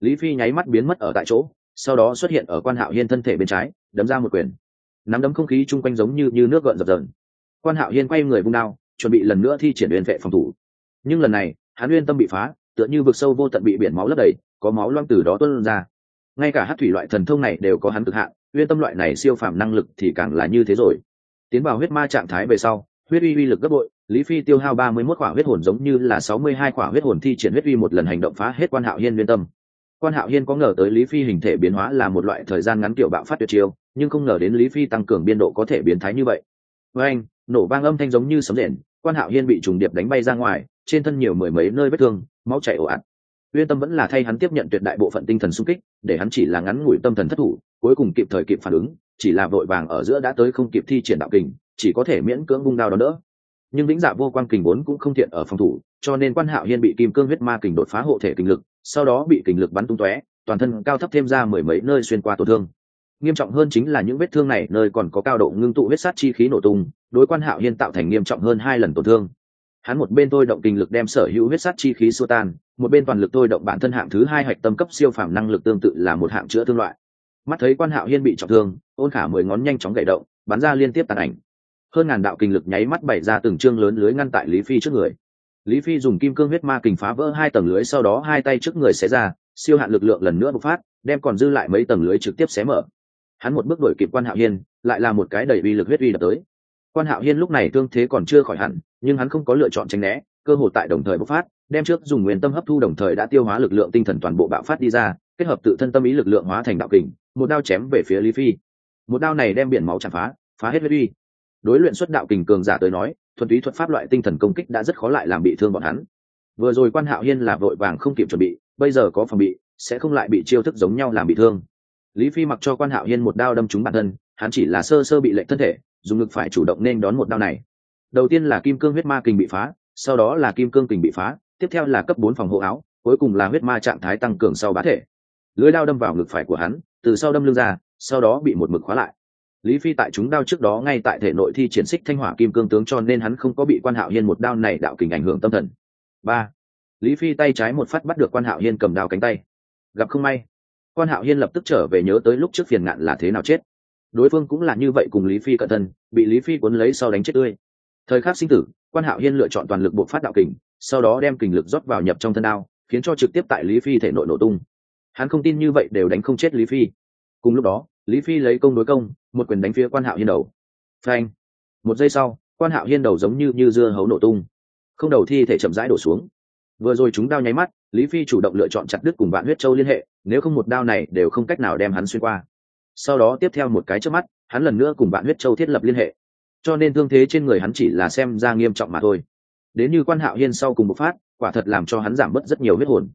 Lý phi nháy mắt biến mất ở tại chỗ, sau đó xuất hiện ở quan hạo hiên thân thể bên trái, đấm ra một quyền. Nắm đấm không khí chung quanh giống như như nước gợn dập dờn. Quan hạo hiên quay người vung đao, chuẩn bị lần nữa thi triển uyên vệ phòng thủ. Nhưng lần này, hắn uyên tâm bị phá tựa như vực sâu vô tận bị biển máu lấp đầy, có máu loang từ đó tuôn ra. Ngay cả hát thủy loại thần thông này đều có hắn cực hạn, uyên tâm loại này siêu phàm năng lực thì càng là như thế rồi. Tiến vào huyết ma trạng thái về sau, huyết uy uy lực gấp bội, lý phi tiêu hao ba mươi mốt quả huyết hồn giống như là sáu mươi hai quả huyết hồn thi triển huyết uy một lần hành động phá hết quan hạo hiên uyên tâm. Quan hạo hiên có ngờ tới lý phi hình thể biến hóa là một loại thời gian ngắn kiểu bạo phát tuyệt chiêu, nhưng không ngờ đến lý phi tăng cường biên độ có thể biến thái như vậy. Với anh, nổ vang âm thanh giống như sấm rền, quan hạo hiên bị trùng điệp đánh bay ra ngoài, trên thân nhiều mười mấy nơi vết thương máu chảy ồ ạt. Uyên tâm vẫn là thay hắn tiếp nhận tuyệt đại bộ phận tinh thần sung kích, để hắn chỉ là ngắn ngủi tâm thần thất thủ, cuối cùng kịp thời kịp phản ứng, chỉ là vội vàng ở giữa đã tới không kịp thi triển đạo kình, chỉ có thể miễn cưỡng vung đao đó đỡ. Nhưng vĩnh dạ vô quang kình vốn cũng không thiện ở phòng thủ, cho nên quan hạo hiên bị kim cương huyết ma kình đột phá hộ thể kình lực, sau đó bị kình lực bắn tung tóe, toàn thân cao thấp thêm ra mười mấy nơi xuyên qua tổn thương. Nghiêm trọng hơn chính là những vết thương này nơi còn có cao độ ngưng tụ huyết sát chi khí nổ tung, đối quan hạo hiên tạo thành nghiêm trọng hơn hai lần tổn thương hắn một bên tôi động kinh lực đem sở hữu huyết sát chi khí xua tan, một bên toàn lực tôi động bản thân hạng thứ hai hạch tâm cấp siêu phàm năng lực tương tự là một hạng chữa thương loại. Mắt thấy quan hạo hiên bị trọng thương, ôn khả mười ngón nhanh chóng gậy động, bắn ra liên tiếp tàn ảnh. Hơn ngàn đạo kinh lực nháy mắt bày ra từng chương lớn lưới ngăn tại lý phi trước người. Lý phi dùng kim cương huyết ma kình phá vỡ hai tầng lưới, sau đó hai tay trước người xé ra, siêu hạn lực lượng lần nữa bộc phát, đem còn dư lại mấy tầng lưới trực tiếp xé mở. Hắn một bước đổi kịp quan hạo hiên, lại là một cái đẩy uy lực huyết uy đập tới quan hạo hiên lúc này thương thế còn chưa khỏi hẳn, nhưng hắn không có lựa chọn tránh né, cơ hội tại đồng thời bộc phát, đem trước dùng nguyên tâm hấp thu đồng thời đã tiêu hóa lực lượng tinh thần toàn bộ bạo phát đi ra, kết hợp tự thân tâm ý lực lượng hóa thành đạo kình, một đao chém về phía lý phi. Một đao này đem biển máu chạm phá phá hết huyết uy. Đối luyện xuất đạo kình cường giả tới nói, thuần túy thuật pháp loại tinh thần công kích đã rất khó lại làm bị thương bọn hắn. Vừa rồi quan hạo hiên là vội vàng không kịp chuẩn bị, bây giờ có phòng bị, sẽ không lại bị chiêu thức giống nhau làm bị thương. Lý phi mặc cho quan hạo hiên một đao đâm trúng bản thân, hắn chỉ là sơ sơ bị lệnh thân thể dùng ngực phải chủ động nên đón một đao này. Đầu tiên là kim cương huyết ma kình bị phá, sau đó là kim cương kình bị phá, tiếp theo là cấp bốn phòng hộ áo, cuối cùng là huyết ma trạng thái tăng cường sau bá thể. Lưới đao đâm vào ngực phải của hắn, từ sau đâm lưng ra, sau đó bị một mực khóa lại. Lý phi tại chúng đao trước đó ngay tại thể nội thi triển xích thanh hỏa kim cương tướng cho nên hắn không có bị quan hạo hiên một đao này đạo kình ảnh hưởng tâm thần. Ba. Lý phi tay trái một phát bắt được quan hạo hiên cầm đao cánh tay. Gặp không may, quan hạo hiên lập tức trở về nhớ tới lúc trước phiền ngạn là thế nào chết đối phương cũng là như vậy cùng lý phi cận thân, bị lý phi cuốn lấy sau đánh chết tươi. Thời khắc sinh tử, quan hạo hiên lựa chọn toàn lực bộ phát đạo kình, sau đó đem kình lực rót vào nhập trong thân đao, khiến cho trực tiếp tại lý phi thể nội nổ tung. Hắn không tin như vậy đều đánh không chết lý phi. Cùng lúc đó, lý phi lấy công đối công, một quyền đánh phía quan hạo hiên đầu. Phanh! Một giây sau, quan hạo hiên đầu giống như như dưa hấu nổ tung. Không đầu thi thể chậm rãi đổ xuống. Vừa rồi chúng đao nháy mắt, lý phi chủ động lựa chọn chặt đứt cùng bạn huyết châu liên hệ, nếu không một đao này đều không cách nào đem hắn xuyên qua sau đó tiếp theo một cái trước mắt, hắn lần nữa cùng bạn huyết châu thiết lập liên hệ. Cho nên thương thế trên người hắn chỉ là xem ra nghiêm trọng mà thôi. Đến như quan hạo hiên sau cùng một phát, quả thật làm cho hắn giảm bớt rất nhiều huyết hồn.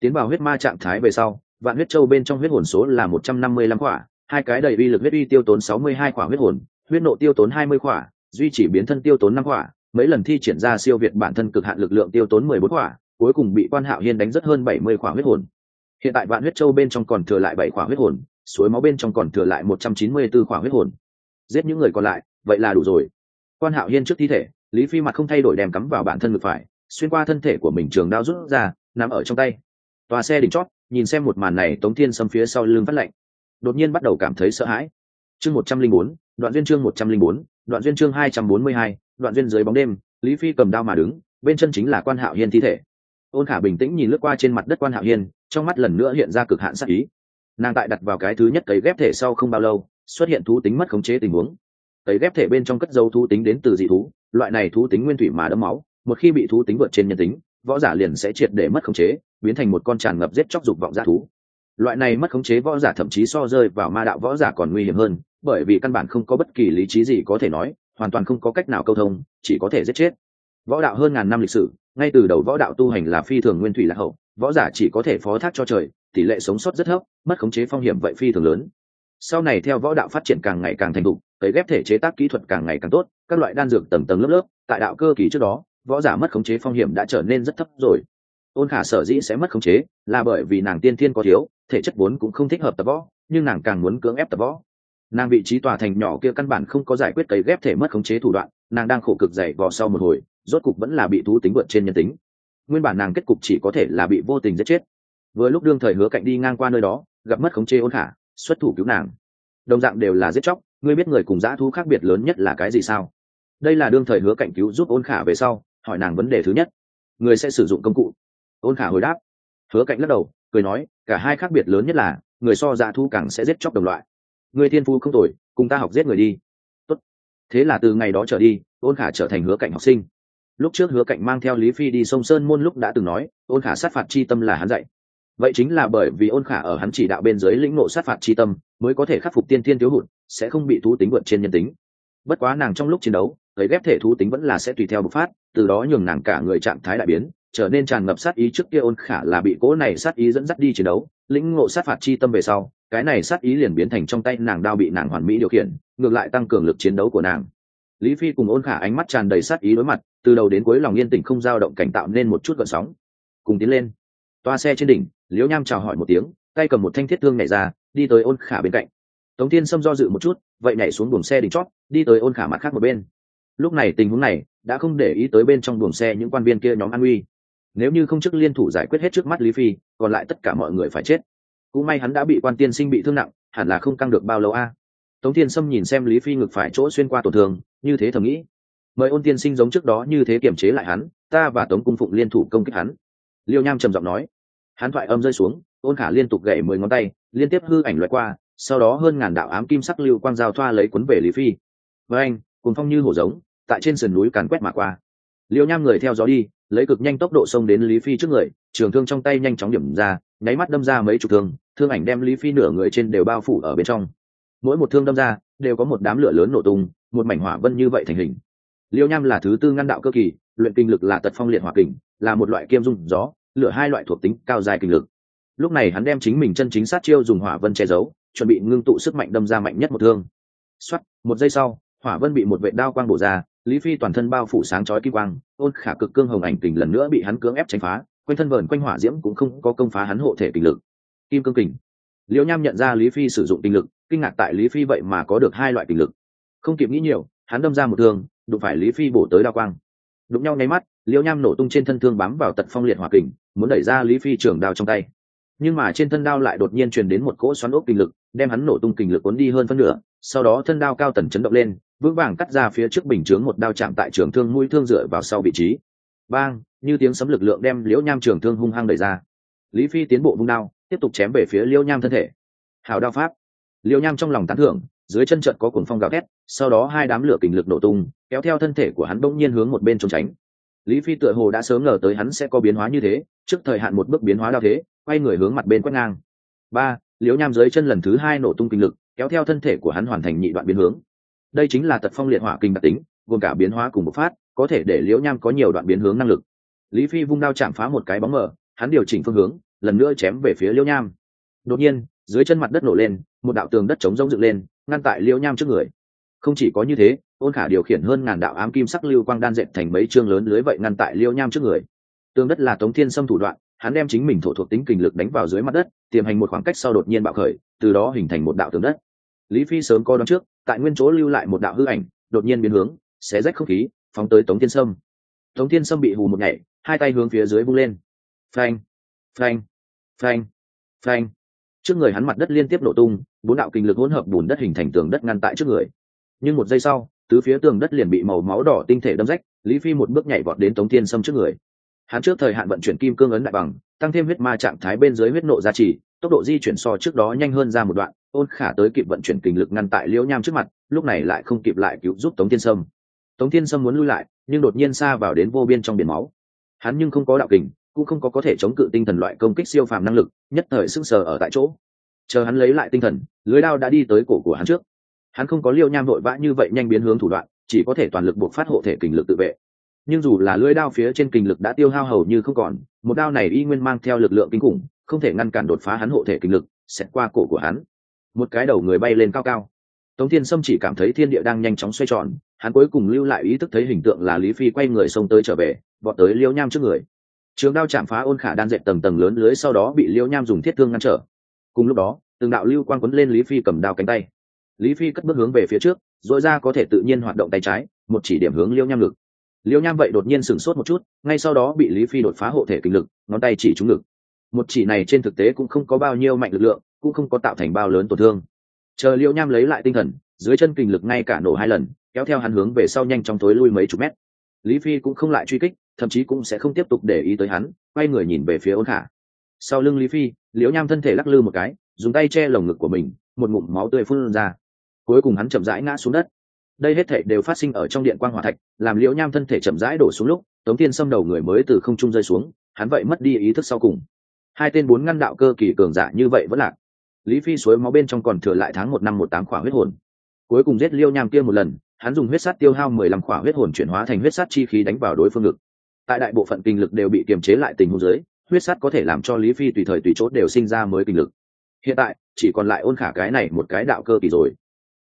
Tiến vào huyết ma trạng thái về sau, vạn huyết châu bên trong huyết hồn số là một trăm năm mươi lăm quả hai cái đầy uy lực huyết uy tiêu tốn sáu mươi hai quả huyết hồn, huyết nộ tiêu tốn hai mươi quả duy chỉ biến thân tiêu tốn năm quả mấy lần thi triển ra siêu việt bản thân cực hạn lực lượng tiêu tốn mười bốn quả cuối cùng bị quan hạo hiên đánh rất hơn bảy mươi quả huyết hồn. Hiện tại vạn huyết châu bên trong còn thừa lại bảy quả huyết hồn suối máu bên trong còn thừa lại một trăm chín mươi b ố huyết hồn. Giết những người còn lại, vậy là đủ rồi. Quan hạo hiên trước thi thể, lý phi mặt không thay đổi đem cắm vào bản thân ngực phải, xuyên qua thân thể của mình trường đao rút ra nằm ở trong tay. Tòa xe đỉnh chót, nhìn xem một màn này, tống thiên sâm phía sau lưng phát lạnh. Đột nhiên bắt đầu cảm thấy sợ hãi. Chương một trăm linh bốn, đoạn duyên chương một trăm linh bốn, đoạn duyên chương hai trăm bốn mươi hai, đoạn duyên dưới bóng đêm, lý phi cầm đao mà đứng, bên chân chính là quan hạo hiên thi thể. Ôn khả bình tĩnh nhìn lướt qua trên mặt đất quan hạo hiên, trong mắt lần nữa hiện ra cực hạn sát ý nàng tại đặt vào cái thứ nhất cấy ghép thể sau không bao lâu, xuất hiện thú tính mất khống chế tình huống. Cấy ghép thể bên trong cất dấu thú tính đến từ dị thú, loại này thú tính nguyên thủy mà đấm máu, một khi bị thú tính vượt trên nhân tính, võ giả liền sẽ triệt để mất khống chế, biến thành một con tràn ngập giết chóc dục vọng giả thú. Loại này mất khống chế võ giả thậm chí so rơi vào ma đạo võ giả còn nguy hiểm hơn, bởi vì căn bản không có bất kỳ lý trí gì có thể nói, hoàn toàn không có cách nào câu thông, chỉ có thể giết chết. Võ đạo hơn ngàn năm lịch sử, ngay từ đầu võ đạo tu hành là phi thường nguyên thủy lạc hậu, võ giả chỉ có thể phó thác cho trời tỷ lệ sống sót rất thấp, mất khống chế phong hiểm vậy phi thường lớn. Sau này theo võ đạo phát triển càng ngày càng thành thục, cấy ghép thể chế tác kỹ thuật càng ngày càng tốt, các loại đan dược tầng tầng lớp lớp, tại đạo cơ kỳ trước đó, võ giả mất khống chế phong hiểm đã trở nên rất thấp rồi. Ôn khả sở dĩ sẽ mất khống chế là bởi vì nàng tiên thiên có thiếu, thể chất vốn cũng không thích hợp tập võ, nhưng nàng càng muốn cưỡng ép tập võ. Nàng vị trí tòa thành nhỏ kia căn bản không có giải quyết cấy ghép thể mất khống chế thủ đoạn, nàng đang khổ cực dày vò sau một hồi, rốt cục vẫn là bị thú tính vượt trên nhân tính. Nguyên bản nàng kết cục chỉ có thể là bị vô tình giết chết vừa lúc đương thời hứa cạnh đi ngang qua nơi đó, gặp mất khống chế ôn khả, xuất thủ cứu nàng. Đồng dạng đều là giết chóc, ngươi biết người cùng dã thú khác biệt lớn nhất là cái gì sao? Đây là đương thời hứa cạnh cứu giúp ôn khả về sau, hỏi nàng vấn đề thứ nhất. Người sẽ sử dụng công cụ? Ôn khả hồi đáp. Hứa cạnh lắc đầu, cười nói, cả hai khác biệt lớn nhất là, người so dã thú càng sẽ giết chóc đồng loại. Người thiên phu không tội cùng ta học giết người đi. Tốt. thế là từ ngày đó trở đi, ôn khả trở thành hứa cạnh học sinh. Lúc trước hứa cạnh mang theo lý phi đi sông sơn môn lúc đã từng nói, ôn khả sát phạt chi tâm là hắn dạy vậy chính là bởi vì ôn khả ở hắn chỉ đạo bên dưới lĩnh ngộ sát phạt chi tâm, mới có thể khắc phục tiên tiên thiếu hụt, sẽ không bị thú tính vượt trên nhân tính. Bất quá nàng trong lúc chiến đấu thấy ghép thể thú tính vẫn là sẽ tùy theo bộc phát, từ đó nhường nàng cả người trạng thái đại biến, trở nên tràn ngập sát ý trước kia ôn khả là bị cố này sát ý dẫn dắt đi chiến đấu, lĩnh ngộ sát phạt chi tâm về sau, cái này sát ý liền biến thành trong tay nàng đao bị nàng hoàn mỹ điều khiển, ngược lại tăng cường lực chiến đấu của nàng. Lý phi cùng ôn khả ánh mắt tràn đầy sát ý đối mặt, từ đầu đến cuối lòng yên tĩnh không dao động cảnh tạo nên một chút gợn sóng. Cùng tiến lên toa xe trên đỉnh, liễu nham chào hỏi một tiếng, tay cầm một thanh thiết thương nhảy ra, đi tới ôn khả bên cạnh. Tống thiên sâm do dự một chút, vậy nhảy xuống buồng xe đỉnh chót, đi tới ôn khả mặt khác một bên. Lúc này tình huống này, đã không để ý tới bên trong buồng xe những quan viên kia nhóm an uy. Nếu như không chức liên thủ giải quyết hết trước mắt lý phi, còn lại tất cả mọi người phải chết. Cũng may hắn đã bị quan tiên sinh bị thương nặng, hẳn là không căng được bao lâu a. Tống thiên sâm nhìn xem lý phi ngực phải chỗ xuyên qua tổn thương, như thế thầm nghĩ. Mời ôn tiên sinh giống trước đó như thế kiểm chế lại hắn, ta và tống cung phụng liên thủ công kích hắn. Liêu nham trầm giọng nói hắn thoại âm rơi xuống, ôn khả liên tục gậy mười ngón tay, liên tiếp hư ảnh loại qua, sau đó hơn ngàn đạo ám kim sắc lưu quang giao thoa lấy cuốn về lý phi. Với anh cùng phong như hổ giống, tại trên sườn núi càn quét mà qua. Liêu nham người theo gió đi, lấy cực nhanh tốc độ xông đến lý phi trước người, trường thương trong tay nhanh chóng điểm ra, nháy mắt đâm ra mấy chục thương thương ảnh đem lý phi nửa người trên đều bao phủ ở bên trong. Mỗi một thương đâm ra, đều có một đám lửa lớn nổ tung, một mảnh hỏa vân như vậy thành hình. Liêu nham là thứ tư ngăn đạo cơ kỳ, luyện kinh lực là tật phong liệt hỏa kình, là một loại kiêm dung gió lựa hai loại thuộc tính cao dài kinh lực. Lúc này hắn đem chính mình chân chính sát chiêu dùng hỏa vân che giấu, chuẩn bị ngưng tụ sức mạnh đâm ra mạnh nhất một thương. Xoắt một giây sau, hỏa vân bị một vệ đao quang bổ ra, lý phi toàn thân bao phủ sáng chói kim quang, ôn khả cực cương hồng ảnh kình lần nữa bị hắn cưỡng ép tránh phá, quanh thân vờn quanh hỏa diễm cũng không có công phá hắn hộ thể kình lực. Kim cương kình. Liễu nham nhận ra lý phi sử dụng kình lực, kinh ngạc tại lý phi vậy mà có được hai loại kình lực. Không kịp nghĩ nhiều, hắn đâm ra một thương, đụng phải lý phi bổ tới đao quang đụng nhau nháy mắt liễu nham nổ tung trên thân thương bám vào tật phong liệt hỏa kình, muốn đẩy ra lý phi trường đao trong tay. Nhưng mà trên thân đao lại đột nhiên truyền đến một cỗ xoắn ốc kinh lực, đem hắn nổ tung kinh lực cuốn đi hơn phân nửa, sau đó thân đao cao tần chấn động lên, vững vàng cắt ra phía trước bình chướng một đao chạm tại trường thương mũi thương dựa vào sau vị trí. Bang, như tiếng sấm lực lượng đem liễu nham trường thương hung hăng đẩy ra. Lý phi tiến bộ vung đao, tiếp tục chém về phía liễu nham thân thể. Hào đao pháp. Liễu nham trong lòng tán thưởng dưới chân trận có cuồng phong gào thét sau đó hai đám lửa kình lực nổ tung kéo theo thân thể của hắn bỗng nhiên hướng một bên trốn tránh. Lý phi tựa hồ đã sớm ngờ tới hắn sẽ có biến hóa như thế trước thời hạn một bước biến hóa đao thế quay người hướng mặt bên quét ngang. Ba liễu nham dưới chân lần thứ hai nổ tung kinh lực kéo theo thân thể của hắn hoàn thành nhị đoạn biến hướng. Đây chính là tật phong liệt hỏa kinh đặc tính gồm cả biến hóa cùng một phát có thể để liễu nham có nhiều đoạn biến hướng năng lực. Lý phi vung đao chạm phá một cái bóng mờ, hắn điều chỉnh phương hướng lần nữa chém về phía liễu nham. Đột nhiên dưới chân mặt đất nổ lên một đạo tường đất chống rông dựng lên ngăn tại liễu nham trước người. Không chỉ có như thế, ôn khả điều khiển hơn ngàn đạo ám kim sắc lưu quang đan dệt thành mấy chương lớn lưới vậy ngăn tại liễu nham trước người. Tương đất là tống thiên xâm thủ đoạn, hắn đem chính mình thổ thuộc tính kình lực đánh vào dưới mặt đất, tiềm hành một khoảng cách sau đột nhiên bạo khởi, từ đó hình thành một đạo tường đất. Lý phi sớm coi đón trước, tại nguyên chỗ lưu lại một đạo hư ảnh, đột nhiên biến hướng, xé rách không khí, phóng tới tống thiên sâm. Tống thiên sâm bị hù một nhảy, hai tay hướng phía dưới bung lên. Phanh phanh phanh phanh trước người hắn mặt đất liên tiếp nổ tung, bốn đạo kinh lực hỗn hợp bùn đất hình thành tường đất ngăn tại trước người. Nhưng một giây sau, tứ phía tường đất liền bị màu máu đỏ tinh thể đâm rách, lý phi một bước nhảy vọt đến tống thiên sâm trước người. Hắn trước thời hạn vận chuyển kim cương ấn đại bằng, tăng thêm huyết ma trạng thái bên dưới huyết nộ gia trì, tốc độ di chuyển so trước đó nhanh hơn ra một đoạn, ôn khả tới kịp vận chuyển kinh lực ngăn tại liễu nham trước mặt, lúc này lại không kịp lại cứu giúp tống thiên sâm. Tống thiên sâm muốn lui lại, nhưng đột nhiên xa vào đến vô biên trong biển máu. Hắn nhưng không có đạo kình cũng không có có thể chống cự tinh thần loại công kích siêu phàm năng lực, nhất thời sưng sờ ở tại chỗ. Chờ hắn lấy lại tinh thần, lưới đao đã đi tới cổ của hắn trước. Hắn không có liêu nham vội vã như vậy nhanh biến hướng thủ đoạn, chỉ có thể toàn lực buộc phát hộ thể kình lực tự vệ. Nhưng dù là lưới đao phía trên kình lực đã tiêu hao hầu như không còn, một đao này y nguyên mang theo lực lượng kinh khủng, không thể ngăn cản đột phá hắn hộ thể kình lực, xẹt qua cổ của hắn. Một cái đầu người bay lên cao cao. Tống thiên sâm chỉ cảm thấy thiên địa đang nhanh chóng xoay tròn, hắn cuối cùng lưu lại ý thức thấy hình tượng là lý phi quay người xông tới trở về bọn tới liêu nham trước người trường đao chạm phá ôn khả đan dệt tầng tầng lớn lưới sau đó bị liêu nham dùng thiết thương ngăn trở. Cùng lúc đó, từng đạo lưu quang quấn lên lý phi cầm đao cánh tay. Lý phi cất bước hướng về phía trước dội ra có thể tự nhiên hoạt động tay trái, một chỉ điểm hướng liêu nham ngực. Liêu nham vậy đột nhiên sửng sốt một chút, ngay sau đó bị lý phi đột phá hộ thể kinh lực, ngón tay chỉ trúng ngực. Một chỉ này trên thực tế cũng không có bao nhiêu mạnh lực lượng, cũng không có tạo thành bao lớn tổn thương. Chờ liêu nham lấy lại tinh thần, dưới chân kinh lực ngay cả nổ hai lần, kéo theo hắn hướng về sau nhanh trong tối lui mấy chục mét. Lý phi cũng không lại truy kích thậm chí cũng sẽ không tiếp tục để ý tới hắn, quay người nhìn về phía ôn khả. Sau lưng lý phi, liễu nham thân thể lắc lư một cái, dùng tay che lồng ngực của mình, một ngụm máu tươi phun ra. Cuối cùng hắn chậm rãi ngã xuống đất. Đây hết thể đều phát sinh ở trong điện quan hòa thạch, làm liễu nham thân thể chậm rãi đổ xuống lúc, tống thiên xâm đầu người mới từ không trung rơi xuống, hắn vậy mất đi ý thức sau cùng. Hai tên bốn ngăn đạo cơ kỳ cường giả như vậy vẫn lạc. Lý phi suối máu bên trong còn thừa lại tháng một năm một tám khỏa huyết hồn. Cuối cùng giết liêu nham kia một lần, hắn dùng huyết sát tiêu hao mười lăm khỏa huyết hồn chuyển hóa thành huyết sát chi khí đánh vào đối phương ngực tại đại bộ phận kinh lực đều bị kiềm chế lại tình huống dưới, huyết sát có thể làm cho lý phi tùy thời tùy chốt đều sinh ra mới kinh lực. Hiện tại, chỉ còn lại ôn khả cái này một cái đạo cơ kỳ rồi.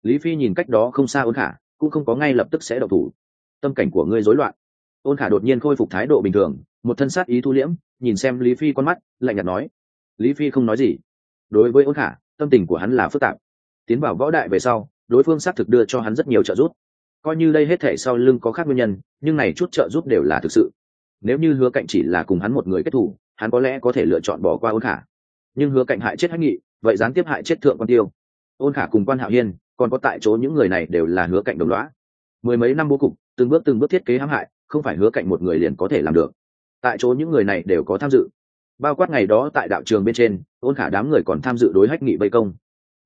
Lý phi nhìn cách đó không xa ôn khả, cũng không có ngay lập tức sẽ độc thủ. Tâm cảnh của ngươi rối loạn. Ôn khả đột nhiên khôi phục thái độ bình thường, một thân sát ý thu liễm, nhìn xem lý phi con mắt, lạnh nhạt nói. Lý phi không nói gì. Đối với ôn khả, tâm tình của hắn là phức tạp. Tiến vào võ đại về sau, đối phương xác thực đưa cho hắn rất nhiều trợ giúp. Coi như đây hết thể sau lưng có khác nguyên nhân, nhưng này chút trợ giúp đều là thực sự nếu như hứa cạnh chỉ là cùng hắn một người kết thủ hắn có lẽ có thể lựa chọn bỏ qua ôn khả. Nhưng hứa cạnh hại chết hách nghị, vậy gián tiếp hại chết thượng quan tiêu. Ôn khả cùng quan hạo hiên, còn có tại chỗ những người này đều là hứa cạnh đồng loã mười mấy năm bố cục, từng bước từng bước thiết kế hãm hại, không phải hứa cạnh một người liền có thể làm được. Tại chỗ những người này đều có tham dự. Bao quát ngày đó tại đạo trường bên trên, ôn khả đám người còn tham dự đối hách nghị vây công.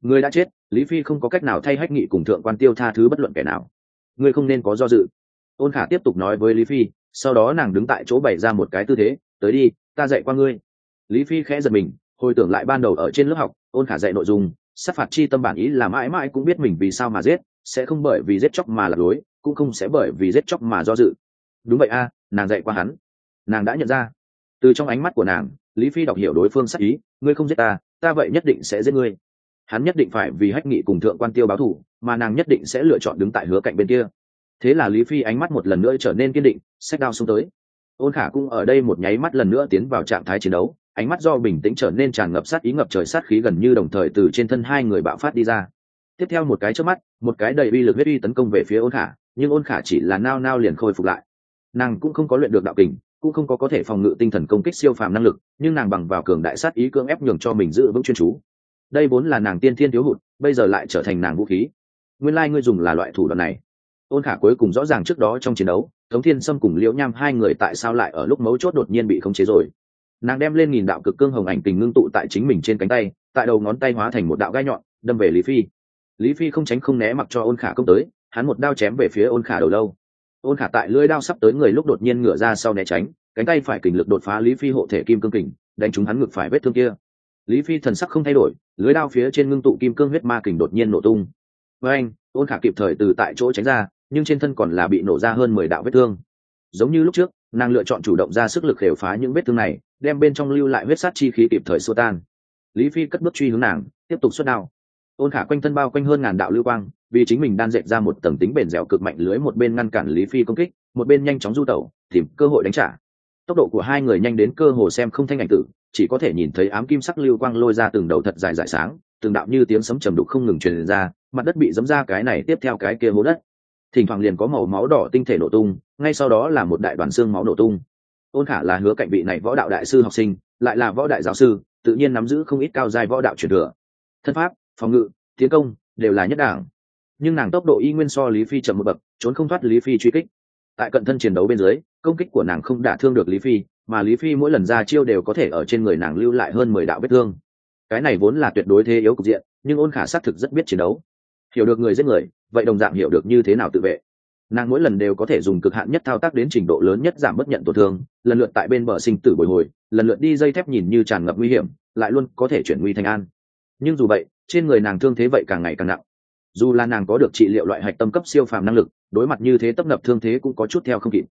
Người đã chết, lý phi không có cách nào thay hách nghị cùng thượng quan tiêu tha thứ bất luận kẻ nào. Ngươi không nên có do dự. Ôn khả tiếp tục nói với lý phi sau đó nàng đứng tại chỗ bày ra một cái tư thế, tới đi, ta dạy qua ngươi. Lý phi khẽ giật mình, hồi tưởng lại ban đầu ở trên lớp học, ôn khả dạy nội dung, sát phạt chi tâm bản ý là mãi mãi cũng biết mình vì sao mà giết, sẽ không bởi vì giết chóc mà lạc lối, cũng không sẽ bởi vì giết chóc mà do dự. Đúng vậy a, nàng dạy qua hắn. Nàng đã nhận ra. Từ trong ánh mắt của nàng, lý phi đọc hiểu đối phương sắc ý, ngươi không giết ta ta vậy nhất định sẽ giết ngươi. Hắn nhất định phải vì hách nghị cùng thượng quan tiêu báo thù mà nàng nhất định sẽ lựa chọn đứng tại hứa cạnh bên kia thế là lý phi ánh mắt một lần nữa trở nên kiên định sách đao xuống tới. Ôn khả cũng ở đây một nháy mắt lần nữa tiến vào trạng thái chiến đấu, ánh mắt do bình tĩnh trở nên tràn ngập sát ý ngập trời sát khí gần như đồng thời từ trên thân hai người bạo phát đi ra. Tiếp theo một cái trước mắt, một cái đầy uy lực huyết uy tấn công về phía ôn khả, nhưng ôn khả chỉ là nao nao liền khôi phục lại. Nàng cũng không có luyện được đạo kình, cũng không có có thể phòng ngự tinh thần công kích siêu phàm năng lực, nhưng nàng bằng vào cường đại sát ý cưỡng ép nhường cho mình giữ vững chuyên chú. Đây vốn là nàng tiên thiên thiếu hụt, bây giờ lại trở thành nàng vũ khí. Nguyên lai、like、ngươi dùng là loại thủ đoạn này ôn khả cuối cùng rõ ràng trước đó trong chiến đấu thống thiên sâm cùng liễu nham hai người tại sao lại ở lúc mấu chốt đột nhiên bị khống chế rồi. Nàng đem lên nghìn đạo cực cương hồng ảnh tình ngưng tụ tại chính mình trên cánh tay, tại đầu ngón tay hóa thành một đạo gai nhọn, đâm về lý phi. Lý phi không tránh không né mặc cho ôn khả công tới, hắn một đao chém về phía ôn khả đầu lâu. Ôn khả tại lưỡi đao sắp tới người lúc đột nhiên ngửa ra sau né tránh, cánh tay phải kình lực đột phá lý phi hộ thể kim cương kình, đánh trúng hắn ngực phải vết thương kia. Lý phi thần sắc không thay đổi lưới đao phía trên ngưng tụ kim cương huyết ma kình đột nhiên nổ tung. Với anh ôn khả kịp thời từ tại chỗ tránh ra nhưng trên thân còn là bị nổ ra hơn mười đạo vết thương. Giống như lúc trước, nàng lựa chọn chủ động ra sức lực khều phá những vết thương này, đem bên trong lưu lại huyết sát chi khí kịp thời xua tan. Lý phi cất bước truy hướng nàng, tiếp tục xuất đao. Ôn khả quanh thân bao quanh hơn ngàn đạo lưu quang, vì chính mình đan dệt ra một tầng tính bền dẻo cực mạnh lưới một bên ngăn cản lý phi công kích, một bên nhanh chóng du tẩu, tìm cơ hội đánh trả. Tốc độ của hai người nhanh đến cơ hồ xem không thanh ảnh tử, chỉ có thể nhìn thấy ám kim sắc lưu quang lôi ra từng đầu thật dài dài sáng, từng đạo như tiếng sấm trầm đục không ngừng truyền ra, mặt đất bị dấm ra cái này tiếp theo cái kia hố đất thỉnh thoảng liền có màu máu đỏ tinh thể nổ tung, ngay sau đó là một đại đoàn xương máu nổ tung. Ôn khả là hứa cạnh vị này võ đạo đại sư học sinh, lại là võ đại giáo sư, tự nhiên nắm giữ không ít cao giai võ đạo truyền thừa. Thân pháp, phòng ngự, tiến công đều là nhất đảng nhưng nàng tốc độ y nguyên so lý phi chậm một bậc, trốn không thoát lý phi truy kích. Tại cận thân chiến đấu bên dưới, công kích của nàng không đả thương được lý phi, mà lý phi mỗi lần ra chiêu đều có thể ở trên người nàng lưu lại hơn mười đạo vết thương. Cái này vốn là tuyệt đối thế yếu cục diện, nhưng ôn khả xác thực rất biết chiến đấu. Hiểu được người giết người vậy đồng dạng hiểu được như thế nào tự vệ. Nàng mỗi lần đều có thể dùng cực hạn nhất thao tác đến trình độ lớn nhất giảm bất nhận tổn thương, lần lượt tại bên bờ sinh tử bồi hồi, lần lượt đi dây thép nhìn như tràn ngập nguy hiểm, lại luôn có thể chuyển nguy thành an. Nhưng dù vậy, trên người nàng thương thế vậy càng ngày càng nặng. Dù là nàng có được trị liệu loại hạch tâm cấp siêu phàm năng lực, đối mặt như thế tấp nập thương thế cũng có chút theo không kịp.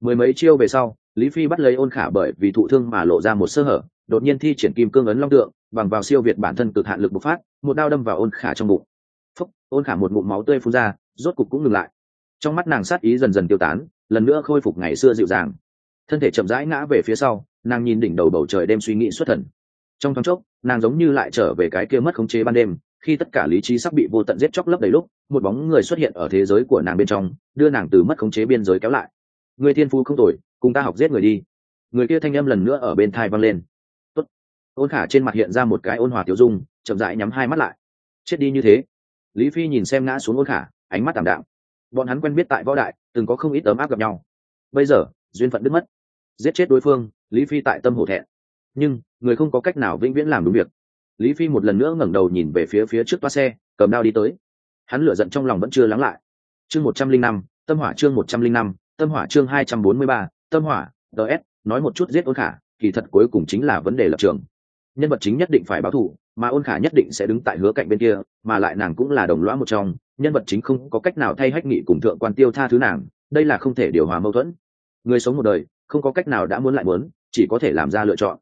Mười mấy chiêu về sau, lý phi bắt lấy ôn khả bởi vì thụ thương mà lộ ra một sơ hở, đột nhiên thi triển kim cương ấn long tượng, bằng vào siêu việt bản thân cực hạn lực bộc phát, một đao đâm vào ôn khả trong bụng phúc, ôn khả một ngụm máu tươi phun ra, rốt cục cũng ngừng lại. Trong mắt nàng sát ý dần dần tiêu tán, lần nữa khôi phục ngày xưa dịu dàng. Thân thể chậm rãi ngã về phía sau, nàng nhìn đỉnh đầu bầu trời đêm suy nghĩ xuất thần. Trong thoáng chốc, nàng giống như lại trở về cái kia mất khống chế ban đêm, khi tất cả lý trí sắp bị vô tận giết chóc lấp đầy lúc, một bóng người xuất hiện ở thế giới của nàng bên trong, đưa nàng từ mất khống chế biên giới kéo lại. Người thiên phu không tội cùng ta học giết người đi. Người kia thanh âm lần nữa ở bên thai văng lên. Tốt. ôn khả trên mặt hiện ra một cái ôn hòa tiêu dung, chậm rãi nhắm hai mắt lại. Chết đi như thế lý phi nhìn xem ngã xuống ôn khả, ánh mắt tảm đạm. Bọn hắn quen biết tại võ đại, từng có không ít ấm áp gặp nhau. Bây giờ, duyên phận đứt mất. Giết chết đối phương, lý phi tại tâm hổ thẹn. Nhưng, người không có cách nào vĩnh viễn làm đúng việc. Lý phi một lần nữa ngẩng đầu nhìn về phía phía trước toa xe, cầm đao đi tới. Hắn lửa giận trong lòng vẫn chưa lắng lại. Chương một trăm linh năm, tâm hỏa chương một trăm linh năm, tâm hỏa chương hai trăm bốn mươi ba, tâm hỏa ts nói một chút giết ôn khả, kỳ thật cuối cùng chính là vấn đề lập trường. Nhân vật chính nhất định phải báo thù mà ôn khả nhất định sẽ đứng tại hứa cạnh bên kia, mà lại nàng cũng là đồng lõa một trong, nhân vật chính không có cách nào thay hách nghị cùng thượng quan tiêu tha thứ nàng, đây là không thể điều hòa mâu thuẫn. Người sống một đời, không có cách nào đã muốn lại muốn, chỉ có thể làm ra lựa chọn.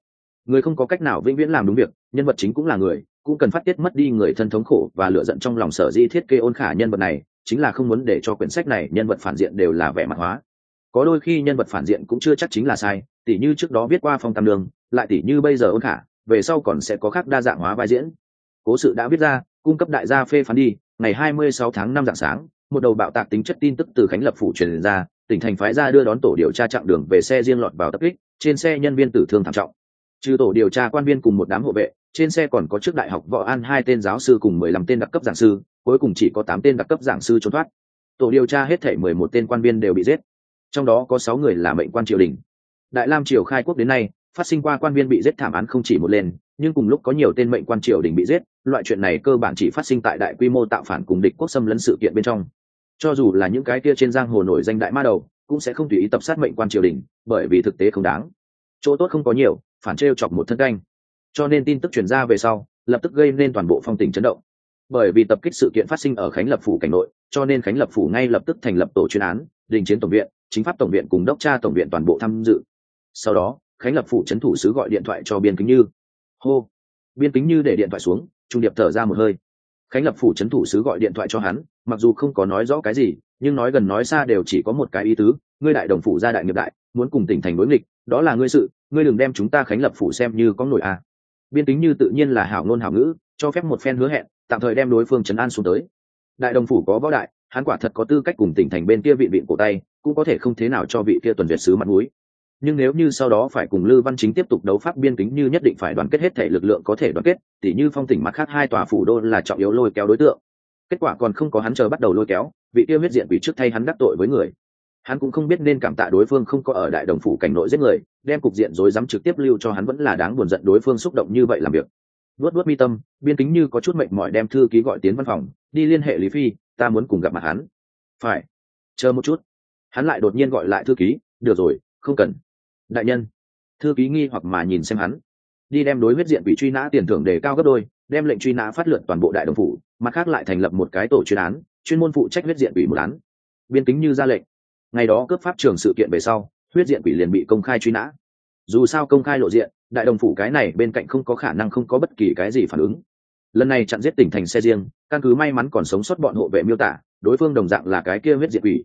Người không có cách nào vĩnh viễn làm đúng việc, nhân vật chính cũng là người, cũng cần phát tiết mất đi người thân thống khổ và lựa giận trong lòng sở di thiết kế ôn khả nhân vật này, chính là không muốn để cho quyển sách này nhân vật phản diện đều là vẻ mặt hóa. Có đôi khi nhân vật phản diện cũng chưa chắc chính là sai, tỉ như trước đó viết qua phong tam đường, lại tỉ như bây giờ ôn khả về sau còn sẽ có khác đa dạng hóa vai diễn. Cố sự đã viết ra, cung cấp đại gia phê phán đi, ngày 26 tháng 5 dạng sáng, một đầu bạo tạc tính chất tin tức từ khánh lập phủ truyền ra, tỉnh thành phái ra đưa đón tổ điều tra chặng đường về xe riêng lọt vào tập kích, trên xe nhân viên tử thương thảm trọng. Trừ tổ điều tra quan viên cùng một đám hộ vệ, trên xe còn có trước đại học võ an hai tên giáo sư cùng mười lăm tên đặc cấp giảng sư, cuối cùng chỉ có tám tên đặc cấp giảng sư trốn thoát. Tổ điều tra hết thể mười một tên quan viên đều bị giết. Trong đó có sáu người là mệnh quan triều đình. Đại lam triều khai quốc đến nay phát sinh qua quan viên bị giết thảm án không chỉ một lên, nhưng cùng lúc có nhiều tên mệnh quan triều đình bị giết, loại chuyện này cơ bản chỉ phát sinh tại đại quy mô tạo phản cùng địch quốc xâm lấn sự kiện bên trong. Cho dù là những cái kia trên giang hồ nổi danh đại ma đầu, cũng sẽ không tùy ý tập sát mệnh quan triều đình, bởi vì thực tế không đáng. Chỗ tốt không có nhiều, phản trêu chọc một thân canh. Cho nên tin tức truyền ra về sau, lập tức gây nên toàn bộ phong tình chấn động. Bởi vì tập kích sự kiện phát sinh ở khánh lập phủ cảnh nội, cho nên khánh lập phủ ngay lập tức thành lập tổ chuyên án, đình chiến tổng viện, chính pháp tổng viện cùng đốc tra tổng viện toàn bộ tham dự. Sau đó khánh lập phủ trấn thủ sứ gọi điện thoại cho biên kính như. Hô. Biên kính như để điện thoại xuống, trung điệp thở ra một hơi. Khánh lập phủ trấn thủ sứ gọi điện thoại cho hắn, mặc dù không có nói rõ cái gì, nhưng nói gần nói xa đều chỉ có một cái ý tứ, ngươi đại đồng phủ gia đại nghiệp đại, muốn cùng tỉnh thành đối nghịch, đó là ngươi sự, ngươi đừng đem chúng ta khánh lập phủ xem như có nổi a à. biên kính như tự nhiên là hảo ngôn hảo ngữ, cho phép một phen hứa hẹn, tạm thời đem đối phương trấn an xuống tới. Đại đồng phủ có võ đại, hắn quả thật có tư cách cùng tỉnh thành bên kia vị vịn cổ tay, cũng có thể không thế nào cho vị kia tuần việt sứ mặt mũi nhưng nếu như sau đó phải cùng lư văn chính tiếp tục đấu pháp biên kính như nhất định phải đoàn kết hết thể lực lượng có thể đoàn kết, tỉ như phong tỉnh mặt khác hai tòa phủ đô là trọng yếu lôi kéo đối tượng. Kết quả còn không có hắn chờ bắt đầu lôi kéo, vị tiêu huyết diện vì trước thay hắn đắc tội với người. Hắn cũng không biết nên cảm tạ đối phương không có ở đại đồng phủ cảnh nội giết người, đem cục diện rối rắm trực tiếp lưu cho hắn vẫn là đáng buồn giận đối phương xúc động như vậy làm việc. Luốt luốt mi tâm, biên kính như có chút mệnh mỏi đem thư ký gọi tiến văn phòng, đi liên hệ lý phi, ta muốn cùng gặp mặt hắn. Phải, chờ một chút. Hắn lại đột nhiên gọi lại thư ký, được rồi, không cần đại nhân, thư ký nghi hoặc mà nhìn xem hắn. Đi đem đối huyết diện bị truy nã tiền thưởng đề cao gấp đôi, đem lệnh truy nã phát lượn toàn bộ đại đồng phủ, mặt khác lại thành lập một cái tổ chuyên án, chuyên môn phụ trách huyết diện ủy một án. Biên kính như ra lệnh. Ngày đó cướp pháp trường sự kiện về sau, huyết diện quỷ liền bị công khai truy nã. Dù sao công khai lộ diện, đại đồng phủ cái này bên cạnh không có khả năng không có bất kỳ cái gì phản ứng. Lần này chặn giết tỉnh thành xe riêng, căn cứ may mắn còn sống sót bọn hộ vệ miêu tả, đối phương đồng dạng là cái kia huyết diện quỷ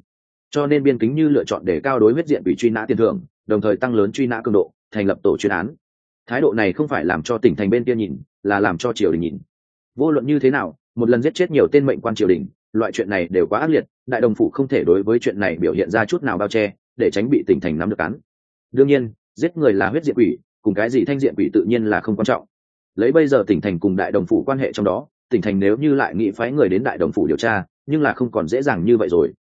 cho nên biên kính như lựa chọn để cao đối huyết diện bị truy nã tiền thưởng, đồng thời tăng lớn truy nã cường độ, thành lập tổ chuyên án. Thái độ này không phải làm cho tỉnh thành bên kia nhìn, là làm cho triều đình nhìn. Vô luận như thế nào, một lần giết chết nhiều tên mệnh quan triều đình, loại chuyện này đều quá ác liệt, đại đồng phủ không thể đối với chuyện này biểu hiện ra chút nào bao che, để tránh bị tỉnh thành nắm được án. Đương nhiên, giết người là huyết diện quỷ, cùng cái gì thanh diện quỷ tự nhiên là không quan trọng. Lấy bây giờ tỉnh thành cùng đại đồng phủ quan hệ trong đó, tỉnh thành nếu như lại nghĩ phái người đến đại đồng phủ điều tra, nhưng là không còn dễ dàng như vậy rồi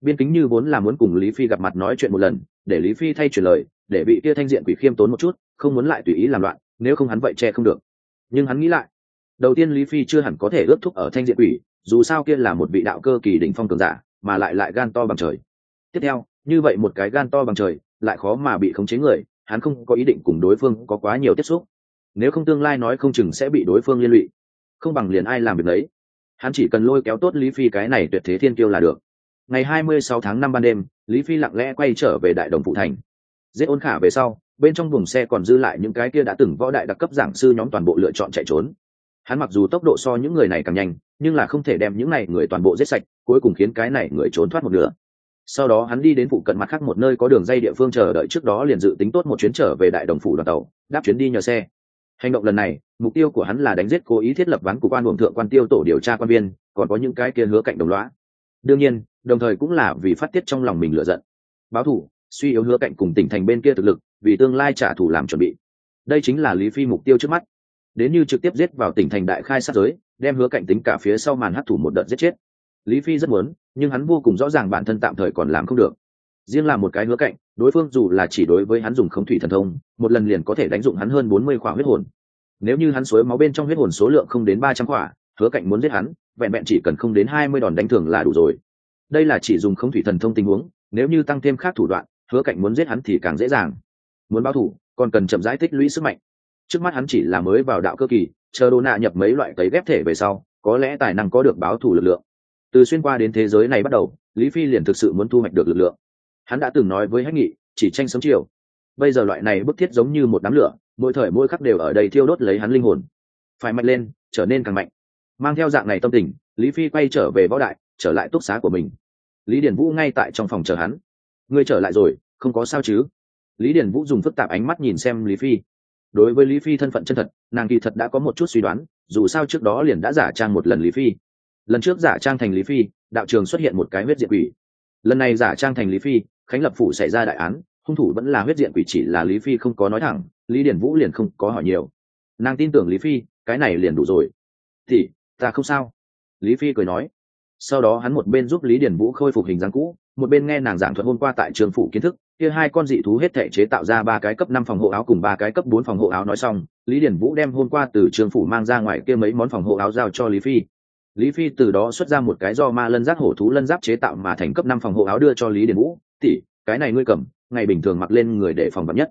biên kính như vốn là muốn cùng lý phi gặp mặt nói chuyện một lần, để lý phi thay chuyển lời, để bị kia thanh diện quỷ khiêm tốn một chút, không muốn lại tùy ý làm loạn, nếu không hắn vậy che không được. Nhưng hắn nghĩ lại, đầu tiên lý phi chưa hẳn có thể ước thúc ở thanh diện quỷ, dù sao kia là một vị đạo cơ kỳ đỉnh phong cường giả, mà lại lại gan to bằng trời. Tiếp theo, như vậy một cái gan to bằng trời, lại khó mà bị khống chế người, hắn không có ý định cùng đối phương có quá nhiều tiếp xúc. Nếu không tương lai nói không chừng sẽ bị đối phương liên lụy. Không bằng liền ai làm việc đấy. Hắn chỉ cần lôi kéo tốt lý phi cái này tuyệt thế thiên kiêu là được ngày hai mươi sáu tháng năm ban đêm, lý phi lặng lẽ quay trở về đại đồng phụ thành. Giết ôn khả về sau, bên trong buồng xe còn dư lại những cái kia đã từng võ đại đặc cấp giảng sư nhóm toàn bộ lựa chọn chạy trốn. Hắn mặc dù tốc độ so những người này càng nhanh, nhưng là không thể đem những này người toàn bộ giết sạch, cuối cùng khiến cái này người trốn thoát một nửa. Sau đó hắn đi đến phụ cận mặt khác một nơi có đường dây địa phương chờ đợi trước đó liền dự tính tốt một chuyến trở về đại đồng phủ đoàn tàu, đáp chuyến đi nhờ xe. Hành động lần này, mục tiêu của hắn là đánh giết cố ý thiết lập ván của quan buồng thượng quan tiêu tổ điều tra quan viên, còn có những cái kia hứa cạnh đồng loá đương nhiên, đồng thời cũng là vì phát tiết trong lòng mình lựa giận. Báo thủ, suy yếu hứa cạnh cùng tỉnh thành bên kia thực lực, vì tương lai trả thù làm chuẩn bị. Đây chính là lý phi mục tiêu trước mắt. Đến như trực tiếp giết vào tỉnh thành đại khai sát giới, đem hứa cạnh tính cả phía sau màn hấp thủ một đợt giết chết. Lý phi rất muốn, nhưng hắn vô cùng rõ ràng bản thân tạm thời còn làm không được. Riêng là một cái hứa cạnh, đối phương dù là chỉ đối với hắn dùng khống thủy thần thông, một lần liền có thể đánh dụng hắn hơn bốn mươi khỏa huyết hồn. Nếu như hắn suối máu bên trong huyết hồn số lượng không đến ba trăm khỏa hứa cạnh muốn giết hắn vẹn vẹn chỉ cần không đến hai mươi đòn đánh thường là đủ rồi. Đây là chỉ dùng không thủy thần thông tình huống, nếu như tăng thêm khác thủ đoạn, hứa cạnh muốn giết hắn thì càng dễ dàng. Muốn báo thủ, còn cần chậm rãi tích lũy sức mạnh. Trước mắt hắn chỉ là mới vào đạo cơ kỳ, chờ đồ nạ nhập mấy loại cấy ghép thể về sau, có lẽ tài năng có được báo thủ lực lượng. Từ xuyên qua đến thế giới này bắt đầu, lý phi liền thực sự muốn thu hoạch được lực lượng. Hắn đã từng nói với hách nghị, chỉ tranh sống chiều. Bây giờ loại này bức thiết giống như một đám lửa, mỗi thời mỗi khắc đều ở đây thiêu đốt lấy hắn linh hồn. Phải mạnh lên, trở nên càng mạnh mang theo dạng này tâm tình, lý phi quay trở về võ đại, trở lại túc xá của mình. Lý điển vũ ngay tại trong phòng chờ hắn. Ngươi trở lại rồi, không có sao chứ? Lý điển vũ dùng phức tạp ánh mắt nhìn xem lý phi. Đối với lý phi thân phận chân thật, nàng kỳ thật đã có một chút suy đoán, dù sao trước đó liền đã giả trang một lần lý phi. Lần trước giả trang thành lý phi, đạo trường xuất hiện một cái huyết diện quỷ. Lần này giả trang thành lý phi, khánh lập phủ xảy ra đại án, hung thủ vẫn là huyết diện quỷ chỉ là lý phi không có nói thẳng, lý điển vũ liền không có hỏi nhiều. Nàng tin tưởng lý phi, cái này liền đủ rồi. Thì ta không sao. Lý phi cười nói. Sau đó hắn một bên giúp lý điển vũ khôi phục hình dáng cũ, một bên nghe nàng giảng thuật hôm qua tại trường phủ kiến thức, kia hai con dị thú hết thể chế tạo ra ba cái cấp năm phòng hộ áo cùng ba cái cấp bốn phòng hộ áo nói xong, lý điển vũ đem hôm qua từ trường phủ mang ra ngoài kia mấy món phòng hộ áo giao cho lý phi. Lý phi từ đó xuất ra một cái do ma lân giáp hổ thú lân giáp chế tạo mà thành cấp năm phòng hộ áo đưa cho lý điển vũ. Tỷ, cái này ngươi cầm, ngày bình thường mặc lên người để phòng vật nhất.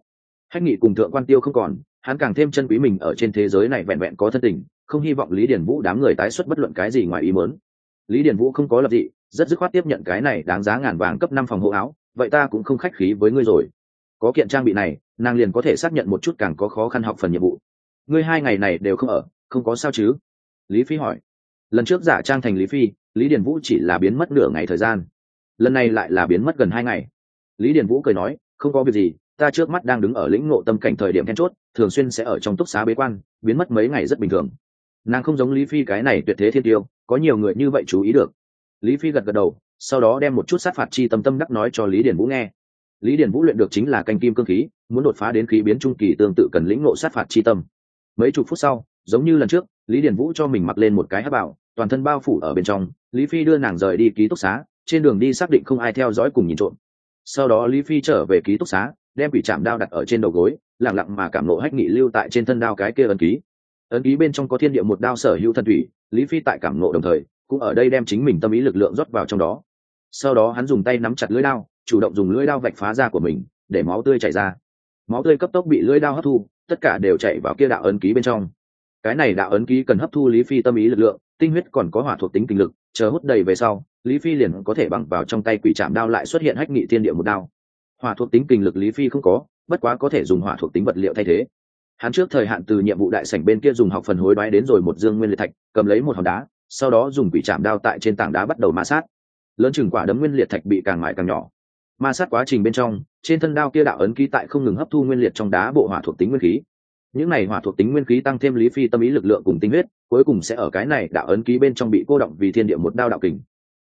Hách nghị cùng thượng quan tiêu không còn hắn càng thêm chân quý mình ở trên thế giới này vẹn vẹn có thân tình, không hy vọng lý điển vũ đám người tái xuất bất luận cái gì ngoài ý mớn lý điển vũ không có lập dị, rất dứt khoát tiếp nhận cái này đáng giá ngàn vàng cấp năm phòng hộ áo, vậy ta cũng không khách khí với ngươi rồi. Có kiện trang bị này, nàng liền có thể xác nhận một chút càng có khó khăn học phần nhiệm vụ. Ngươi hai ngày này đều không ở, không có sao chứ? Lý phi hỏi. Lần trước giả trang thành lý phi, lý điền vũ chỉ là biến mất nửa ngày thời gian. Lần này lại là biến mất gần hai ngày. Lý điền vũ cười nói, không có việc gì ta trước mắt đang đứng ở lĩnh ngộ tâm cảnh thời điểm then chốt, thường xuyên sẽ ở trong túc xá bế quan, biến mất mấy ngày rất bình thường. Nàng không giống lý phi cái này tuyệt thế thiên tiêu, có nhiều người như vậy chú ý được. Lý phi gật gật đầu, sau đó đem một chút sát phạt chi tâm tâm đắc nói cho lý điền vũ nghe. Lý điền vũ luyện được chính là canh kim cương khí, muốn đột phá đến khí biến trung kỳ tương tự cần lĩnh ngộ sát phạt chi tâm. Mấy chục phút sau, giống như lần trước, lý điền vũ cho mình mặc lên một cái hát bảo, toàn thân bao phủ ở bên trong, lý phi đưa nàng rời đi ký túc xá, trên đường đi xác định không ai theo dõi cùng nhìn trộm. Sau đó lý phi trở về ký túc xá đem quỷ chạm đao đặt ở trên đầu gối lẳng lặng mà cảm nộ hách nghị lưu tại trên thân đao cái kia ấn ký. Ấn ký bên trong có thiên địa một đao sở hữu thần thủy, lý phi tại cảm nộ đồng thời, cũng ở đây đem chính mình tâm ý lực lượng rót vào trong đó. Sau đó hắn dùng tay nắm chặt lưỡi đao, chủ động dùng lưỡi đao vạch phá ra của mình, để máu tươi chảy ra. Máu tươi cấp tốc bị lưỡi đao hấp thu, tất cả đều chạy vào kia đạo ấn ký bên trong. Cái này đạo ấn ký cần hấp thu lý phi tâm ý lực lượng, tinh huyết còn có hỏa thuộc tính kinh lực, chờ hút đầy về sau, lý phi liền có thể bằng vào trong tay quỷ chạm đao lại xuất hiện hách nghị thiên địa một đao hỏa thuộc tính kinh lực lý phi không có, bất quá có thể dùng hỏa thuộc tính vật liệu thay thế. Hắn trước thời hạn từ nhiệm vụ đại sảnh bên kia dùng học phần hối đoái đến rồi một dương nguyên liệt thạch, cầm lấy một hòn đá, sau đó dùng quỷ chạm đao tại trên tảng đá bắt đầu ma sát. Lớn chừng quả đấm nguyên liệt thạch bị càng mãi càng nhỏ. Ma sát quá trình bên trong, trên thân đao kia đạo ấn ký tại không ngừng hấp thu nguyên liệt trong đá bộ hỏa thuộc tính nguyên khí. Những này hỏa thuộc tính nguyên khí tăng thêm lý phi tâm ý lực lượng cùng tinh huyết, cuối cùng sẽ ở cái này đạo ấn ký bên trong bị cô động vì thiên địa một đao đạo kình.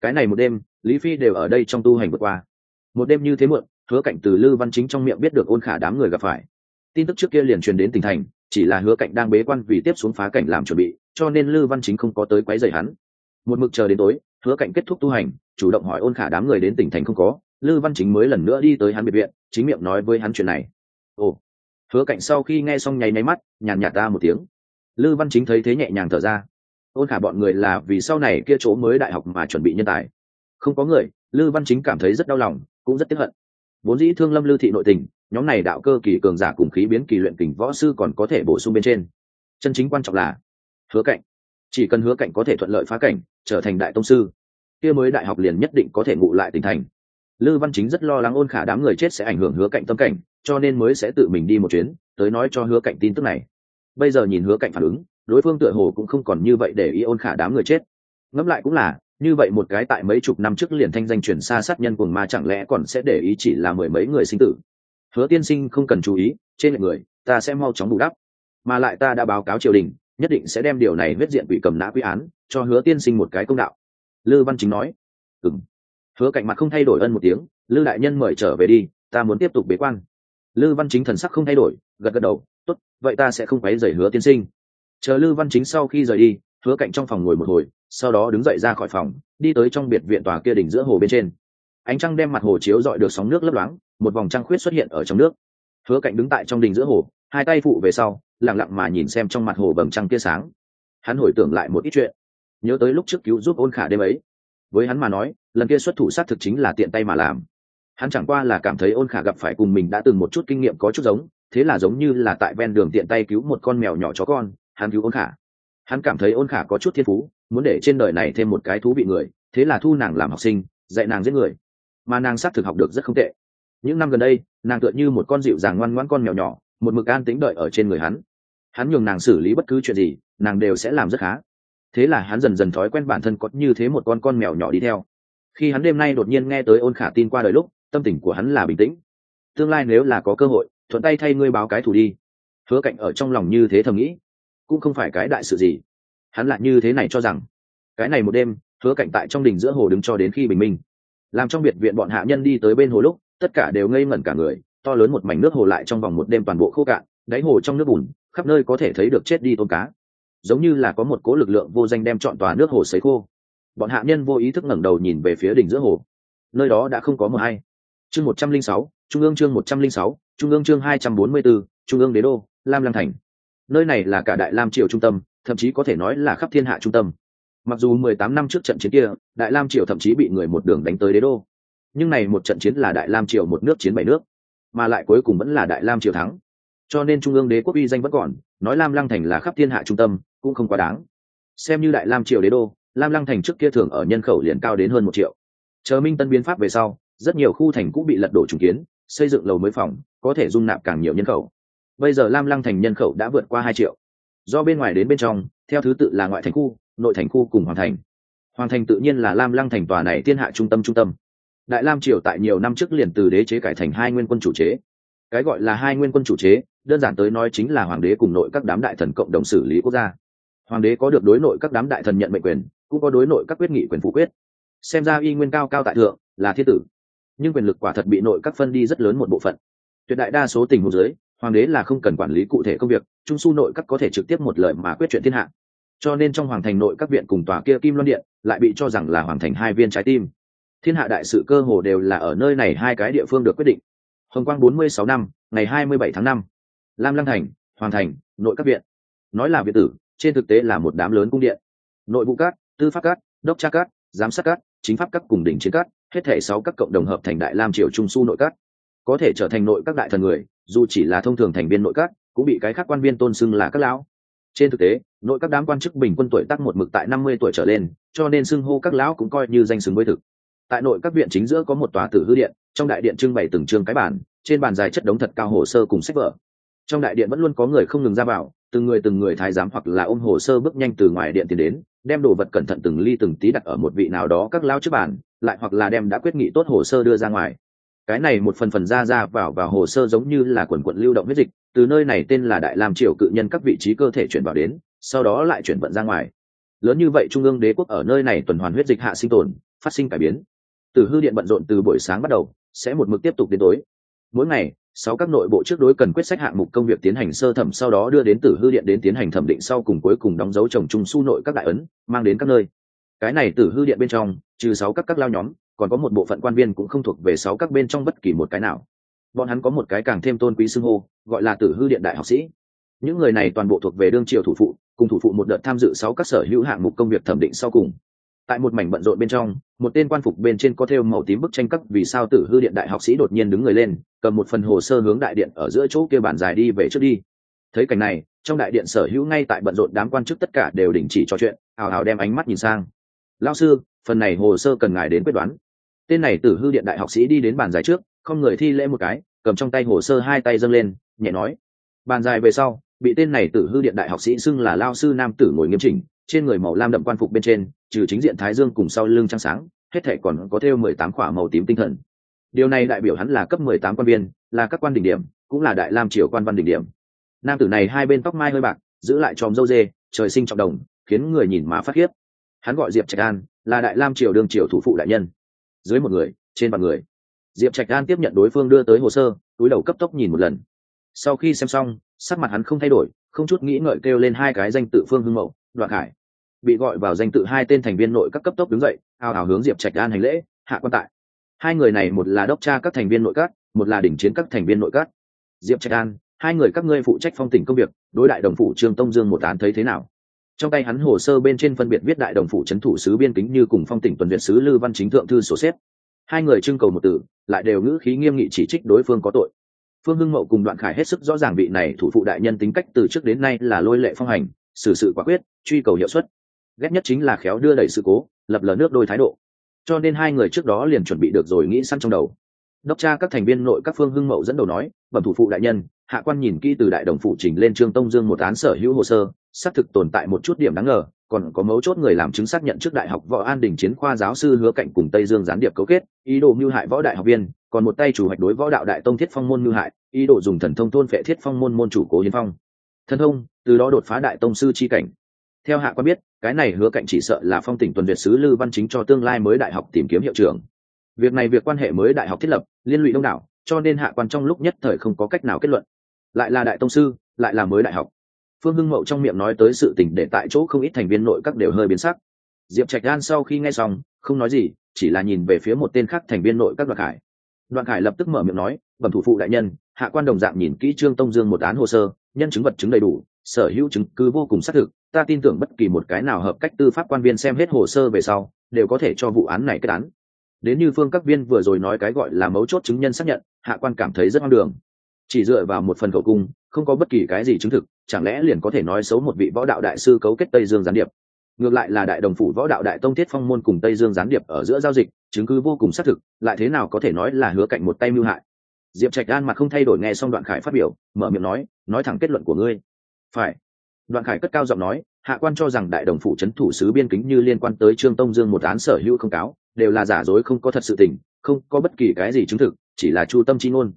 Cái này một đêm, lý phi đều ở đây trong tu hành vượt qua. Một đêm như thế muộn hứa cạnh từ lư văn chính trong miệng biết được ôn khả đám người gặp phải. Tin tức trước kia liền truyền đến tỉnh thành, chỉ là hứa cạnh đang bế quan vì tiếp xuống phá cảnh làm chuẩn bị, cho nên lư văn chính không có tới quấy rầy hắn. Một mực chờ đến tối, hứa cạnh kết thúc tu hành, chủ động hỏi ôn khả đám người đến tỉnh thành không có, lư văn chính mới lần nữa đi tới hắn biệt viện, chính miệng nói với hắn chuyện này. Ồ. Hứa cạnh sau khi nghe xong nháy máy mắt, nhàn nhạt ra một tiếng. Lư văn chính thấy thế nhẹ nhàng thở ra. Ôn khả bọn người là vì sau này kia chỗ mới đại học mà chuẩn bị nhân tài. Không có người, lư văn chính cảm thấy rất đau lòng, cũng rất tiếc hận vốn dĩ thương lâm lưu thị nội tình, nhóm này đạo cơ kỳ cường giả cùng khí biến kỳ luyện kình võ sư còn có thể bổ sung bên trên. Chân chính quan trọng là, hứa cạnh. Chỉ cần hứa cạnh có thể thuận lợi phá cảnh, trở thành đại tông sư, kia mới đại học liền nhất định có thể ngụ lại tỉnh thành. Lư văn chính rất lo lắng ôn khả đám người chết sẽ ảnh hưởng hứa cạnh tâm cảnh, cho nên mới sẽ tự mình đi một chuyến, tới nói cho hứa cạnh tin tức này. Bây giờ nhìn hứa cạnh phản ứng, đối phương tựa hồ cũng không còn như vậy để ý ôn khả đám người chết. Ngẫm lại cũng là như vậy một cái tại mấy chục năm trước liền thanh danh chuyển xa sát nhân cuồng ma chẳng lẽ còn sẽ để ý chỉ là mười mấy người sinh tử? Hứa tiên sinh không cần chú ý, trên người, ta sẽ mau chóng bù đắp. Mà lại ta đã báo cáo triều đình, nhất định sẽ đem điều này huyết diện bị cầm nã quy án, cho hứa tiên sinh một cái công đạo. Lư văn chính nói. Ừng hứa cạnh mặt không thay đổi ân một tiếng, lư đại nhân mời trở về đi, ta muốn tiếp tục bế quan. Lư văn chính thần sắc không thay đổi, gật gật đầu, tốt, vậy ta sẽ không quấy rầy hứa tiên sinh. Chờ lư văn chính sau khi rời đi hứa cạnh trong phòng ngồi một hồi, sau đó đứng dậy ra khỏi phòng, đi tới trong biệt viện tòa kia đỉnh giữa hồ bên trên. Ánh trăng đem mặt hồ chiếu dọi được sóng nước lấp loáng, một vòng trăng khuyết xuất hiện ở trong nước. Hứa cạnh đứng tại trong đình giữa hồ, hai tay phụ về sau, lặng lặng mà nhìn xem trong mặt hồ bầm trăng tia sáng. Hắn hồi tưởng lại một ít chuyện, nhớ tới lúc trước cứu giúp ôn khả đêm ấy. Với hắn mà nói, lần kia xuất thủ sát thực chính là tiện tay mà làm. Hắn chẳng qua là cảm thấy ôn khả gặp phải cùng mình đã từng một chút kinh nghiệm có chút giống, thế là giống như là tại ven đường tiện tay cứu một con mèo nhỏ chó con, hắn cứu ôn khả hắn cảm thấy ôn khả có chút thiên phú, muốn để trên đời này thêm một cái thú vị người, thế là thu nàng làm học sinh, dạy nàng giết người. Mà nàng xác thực học được rất không tệ. Những năm gần đây, nàng tựa như một con dịu dàng ngoan ngoãn con mèo nhỏ, một mực an tính đợi ở trên người hắn. Hắn nhường nàng xử lý bất cứ chuyện gì, nàng đều sẽ làm rất khá. Thế là hắn dần dần thói quen bản thân có như thế một con con mèo nhỏ đi theo. Khi hắn đêm nay đột nhiên nghe tới ôn khả tin qua đời lúc, tâm tình của hắn là bình tĩnh. Tương lai nếu là có cơ hội, thuận tay thay ngươi báo cái thủ đi. Hứa cạnh ở trong lòng như thế thầm nghĩ cũng không phải cái đại sự gì. Hắn lại như thế này cho rằng, cái này một đêm, hứa cạnh tại trong đình giữa hồ đứng cho đến khi bình minh. Làm trong biệt viện bọn hạ nhân đi tới bên hồ lúc, tất cả đều ngây ngẩn cả người, to lớn một mảnh nước hồ lại trong vòng một đêm toàn bộ khô cạn, đáy hồ trong nước bùn, khắp nơi có thể thấy được chết đi tôm cá. Giống như là có một cố lực lượng vô danh đem chọn tòa nước hồ sấy khô. Bọn hạ nhân vô ý thức ngẩng đầu nhìn về phía đỉnh giữa hồ. Nơi đó đã không có mờ hay. Chương một trăm linh sáu, trung ương chương một trăm linh sáu, trung ương chương hai trăm bốn mươi b ố trung ương đế đô, lam lăng thành nơi này là cả đại lam triều trung tâm, thậm chí có thể nói là khắp thiên hạ trung tâm. Mặc dù mười tám năm trước trận chiến kia, đại lam triều thậm chí bị người một đường đánh tới đế đô. Nhưng này một trận chiến là đại lam triều một nước chiến bảy nước, mà lại cuối cùng vẫn là đại lam triều thắng. Cho nên trung ương đế quốc uy danh vẫn còn, nói lam lăng thành là khắp thiên hạ trung tâm, cũng không quá đáng. Xem như đại lam triều đế đô, lam lăng thành trước kia thường ở nhân khẩu liền cao đến hơn một triệu. Chờ minh tân biến pháp về sau, rất nhiều khu thành cũng bị lật đổ trùng kiến, xây dựng lầu mới phòng, có thể dung nạp càng nhiều nhân khẩu bây giờ lam lăng thành nhân khẩu đã vượt qua hai triệu. Do bên ngoài đến bên trong, theo thứ tự là ngoại thành khu, nội thành khu cùng hoàng thành. Hoàng thành tự nhiên là lam lăng thành tòa này thiên hạ trung tâm trung tâm. Đại lam triều tại nhiều năm trước liền từ đế chế cải thành hai nguyên quân chủ chế. Cái gọi là hai nguyên quân chủ chế, đơn giản tới nói chính là hoàng đế cùng nội các đám đại thần cộng đồng xử lý quốc gia. Hoàng đế có được đối nội các đám đại thần nhận mệnh quyền, cũng có đối nội các quyết nghị quyền phủ quyết. Xem ra y nguyên cao cao tại thượng, là thiết tử. Nhưng quyền lực quả thật bị nội các phân đi rất lớn một bộ phận. Tuyệt đại đa số tình huống giới hoàng đế là không cần quản lý cụ thể công việc, trung su nội các có thể trực tiếp một lời mà quyết chuyện thiên hạ. Cho nên trong hoàng thành nội các viện cùng tòa kia kim loan điện lại bị cho rằng là hoàng thành hai viên trái tim. Thiên hạ đại sự cơ hồ đều là ở nơi này hai cái địa phương được quyết định. Hồng quang bốn mươi sáu năm, ngày hai mươi bảy tháng năm. Lam lăng thành, hoàng thành, nội các viện. Nói là viện tử, trên thực tế là một đám lớn cung điện. Nội vụ cát tư pháp cát đốc tra cát giám sát cát chính pháp các cùng đỉnh chiến cát hết thể sáu các cộng đồng hợp thành đại lam triều trung su nội các. Có thể trở thành nội các đại thần người dù chỉ là thông thường thành viên nội các, cũng bị cái khác quan viên tôn xưng là các lão. Trên thực tế, nội các đám quan chức bình quân tuổi tác một mực tại năm mươi tuổi trở lên, cho nên xưng hô các lão cũng coi như danh xứng với thực. Tại nội các viện chính giữa có một tòa tử hư điện, trong đại điện trưng bày từng chương cái bản trên bàn dài chất đống thật cao hồ sơ cùng sách vở. Trong đại điện vẫn luôn có người không ngừng ra vào, từng người từng người thái giám hoặc là ôm hồ sơ bước nhanh từ ngoài điện tiến đến, đem đồ vật cẩn thận từng ly từng tí đặt ở một vị nào đó các lao trước bàn, lại hoặc là đem đã quyết nghị tốt hồ sơ đưa ra ngoài cái này một phần phần ra ra vào vào hồ sơ giống như là quần quận lưu động huyết dịch, từ nơi này tên là đại lam triều cự nhân các vị trí cơ thể chuyển vào đến, sau đó lại chuyển vận ra ngoài. Lớn như vậy trung ương đế quốc ở nơi này tuần hoàn huyết dịch hạ sinh tồn, phát sinh cải biến. Từ hư điện bận rộn từ buổi sáng bắt đầu, sẽ một mực tiếp tục đến tối. Mỗi ngày, sáu các nội bộ trước đối cần quyết sách hạng mục công việc tiến hành sơ thẩm, sau đó đưa đến tử hư điện đến tiến hành thẩm định, sau cùng cuối cùng đóng dấu trồng trung su nội các đại ấn, mang đến các nơi. Cái này tử hư điện bên trong, trừ sáu các các lao nhóm còn có một bộ phận quan viên cũng không thuộc về sáu các bên trong bất kỳ một cái nào. Bọn hắn có một cái càng thêm tôn quý xưng hô, gọi là tử hư điện đại học sĩ. Những người này toàn bộ thuộc về đương triều thủ phụ, cùng thủ phụ một đợt tham dự sáu các sở hữu hạng mục công việc thẩm định sau cùng. Tại một mảnh bận rộn bên trong, một tên quan phục bên trên có thêu màu tím bức tranh cấp vì sao tử hư điện đại học sĩ đột nhiên đứng người lên, cầm một phần hồ sơ hướng đại điện ở giữa chỗ kia bản dài đi về trước đi. Thấy cảnh này, trong đại điện sở hữu ngay tại bận rộn đám quan chức tất cả đều đình chỉ trò chuyện hào hào đem ánh mắt nhìn sang. Lao sư, phần này hồ sơ cần ngài đến quyết đoán tên này tử hư điện đại học sĩ đi đến bàn dài trước, không người thi lễ một cái, cầm trong tay hồ sơ hai tay dâng lên, nhẹ nói. Bàn dài về sau, bị tên này tử hư điện đại học sĩ xưng là lao sư nam tử ngồi nghiêm chỉnh, trên người màu lam đậm quan phục bên trên, trừ chính diện thái dương cùng sau lưng trăng sáng, hết thể còn có thêu mười tám khỏa màu tím tinh thần. Điều này đại biểu hắn là cấp mười tám quan viên, là các quan đỉnh điểm, cũng là đại lam triều quan văn đỉnh điểm. Nam tử này hai bên tóc mai hơi bạc, giữ lại tròm dâu dê, trời sinh trọng đồng, khiến người nhìn mà phát khiếp. Hắn gọi diệp trạch an, là đại lam triều đương triều thủ phụ đại nhân dưới một người, trên vạn người. Diệp trạch an tiếp nhận đối phương đưa tới hồ sơ, túi đầu cấp tốc nhìn một lần. Sau khi xem xong, sắc mặt hắn không thay đổi, không chút nghĩ ngợi kêu lên hai cái danh tự phương hưng mậu, đoạn khải bị gọi vào danh tự hai tên thành viên nội các cấp tốc đứng dậy, hào hào hướng diệp trạch an hành lễ, hạ quan tại. Hai người này một là đốc tra các thành viên nội các, một là đỉnh chiến các thành viên nội các. Diệp trạch an, hai người các ngươi phụ trách phong tỉnh công việc, đối đại đồng phủ trương tông dương một án thấy thế nào? Trong tay hắn hồ sơ bên trên phân biệt viết đại đồng phủ trấn thủ sứ biên kính như cùng phong tỉnh tuần việt sứ lư văn chính thượng thư sổ xếp. Hai người trưng cầu một tử lại đều ngữ khí nghiêm nghị chỉ trích đối phương có tội. Phương hưng mậu cùng đoạn khải hết sức rõ ràng vị này thủ phụ đại nhân tính cách từ trước đến nay là lôi lệ phong hành, xử sự quả quyết, truy cầu hiệu suất. Ghét nhất chính là khéo đưa đẩy sự cố, lập lờ nước đôi thái độ. Cho nên hai người trước đó liền chuẩn bị được rồi nghĩ săn trong đầu. Đốc tra các thành viên nội các phương hưng mậu dẫn đầu nói bẩm thủ phụ đại nhân, hạ quan nhìn kỹ từ đại đồng phụ trình lên trương tông dương một án sở hữu hồ sơ, xác thực tồn tại một chút điểm đáng ngờ, còn có mấu chốt người làm chứng xác nhận trước đại học võ an đình chiến khoa giáo sư hứa cạnh cùng tây dương gián điệp cấu kết, ý đồ mưu hại võ đại học viên, còn một tay chủ hoạch đối võ đạo đại tông thiết phong môn mưu hại, ý đồ dùng thần thông thôn phệ thiết phong môn môn chủ cố hiến phong. Thần thông, từ đó đột phá đại tông sư chi cảnh. Theo hạ quan biết, cái này hứa cạnh chỉ sợ là phong tỉnh tuần việt sứ lư văn chính cho tương lai mới đại học tìm kiếm hiệu trưởng. Việc này việc quan hệ mới đại học thiết lập, liên lụy đông đảo cho nên hạ quan trong lúc nhất thời không có cách nào kết luận. Lại là đại tông sư, lại là mới đại học. Phương hưng mậu trong miệng nói tới sự tình để tại chỗ không ít thành viên nội các đều hơi biến sắc. Diệp trạch gan sau khi nghe xong, không nói gì, chỉ là nhìn về phía một tên khác thành viên nội các đoạn khải. Đoạn khải lập tức mở miệng nói, bẩm thủ phụ đại nhân, hạ quan đồng dạng nhìn kỹ trương tông dương một án hồ sơ, nhân chứng vật chứng đầy đủ, sở hữu chứng cứ vô cùng xác thực, ta tin tưởng bất kỳ một cái nào hợp cách tư pháp quan viên xem hết hồ sơ về sau, đều có thể cho vụ án này kết án đến như phương các viên vừa rồi nói cái gọi là mấu chốt chứng nhân xác nhận, hạ quan cảm thấy rất hoang đường. Chỉ dựa vào một phần khẩu cung, không có bất kỳ cái gì chứng thực, chẳng lẽ liền có thể nói xấu một vị võ đạo đại sư cấu kết tây dương gián điệp? Ngược lại là đại đồng phủ võ đạo đại tông thiết phong môn cùng tây dương gián điệp ở giữa giao dịch, chứng cứ vô cùng xác thực, lại thế nào có thể nói là hứa cạnh một tay mưu hại? Diệp trạch đan mặt không thay đổi nghe xong đoạn khải phát biểu, mở miệng nói nói thẳng kết luận của ngươi. Phải. Đoạn khải cất cao giọng nói, hạ quan cho rằng đại đồng phủ c h ấ n thủ sứ biên kính như liên quan tới trương tông dương một án sở hữu không cáo đều là giả dối không có thật sự tình, không có bất kỳ cái gì chứng thực, chỉ là chu tâm chi ngôn.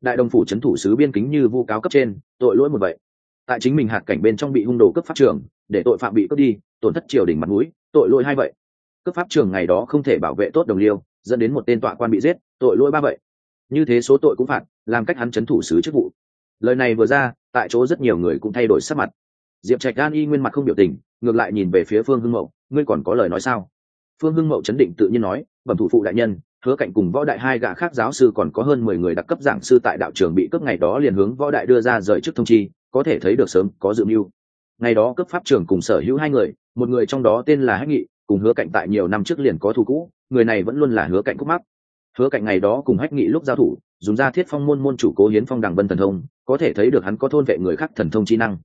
Đại đồng phủ c h ấ n thủ sứ biên kính như vu cáo cấp trên, tội lỗi một vậy. Tại chính mình hạt cảnh bên trong bị hung đồ cấp pháp trường, để tội phạm bị cướp đi, tổn thất triều đình mặt mũi, tội lỗi hai vậy. Cấp pháp trường ngày đó không thể bảo vệ tốt đồng liêu, dẫn đến một tên tọa quan bị giết, tội lỗi ba vậy. Như thế số tội cũng phạt, làm cách hắn c h ấ n thủ sứ chức vụ. Lời này vừa ra, tại chỗ rất nhiều người cũng thay đổi sắc mặt. Diệp trạch gan y nguyên mặt không biểu tình, ngược lại nhìn về phía phương hưng mậu, ngươi còn có lời nói sao? Phương hưng mậu chấn định tự nhiên nói, bẩm thủ phụ đại nhân, hứa cạnh cùng võ đại hai gã khác giáo sư còn có hơn mười người đặc cấp giảng sư tại đạo trường bị cướp ngày đó liền hướng võ đại đưa ra rời chức thông chi, có thể thấy được sớm, có dự mưu. Ngày đó cấp pháp trưởng cùng sở hữu hai người, một người trong đó tên là hách nghị, cùng hứa cạnh tại nhiều năm trước liền có thù cũ, người này vẫn luôn là hứa cạnh khúc mắc. Hứa cạnh ngày đó cùng hách nghị lúc giao thủ, dùng ra thiết phong môn môn chủ cố hiến phong đằng vân thần thông, có thể thấy được hắn có thôn vệ người khác thần thông chi năng.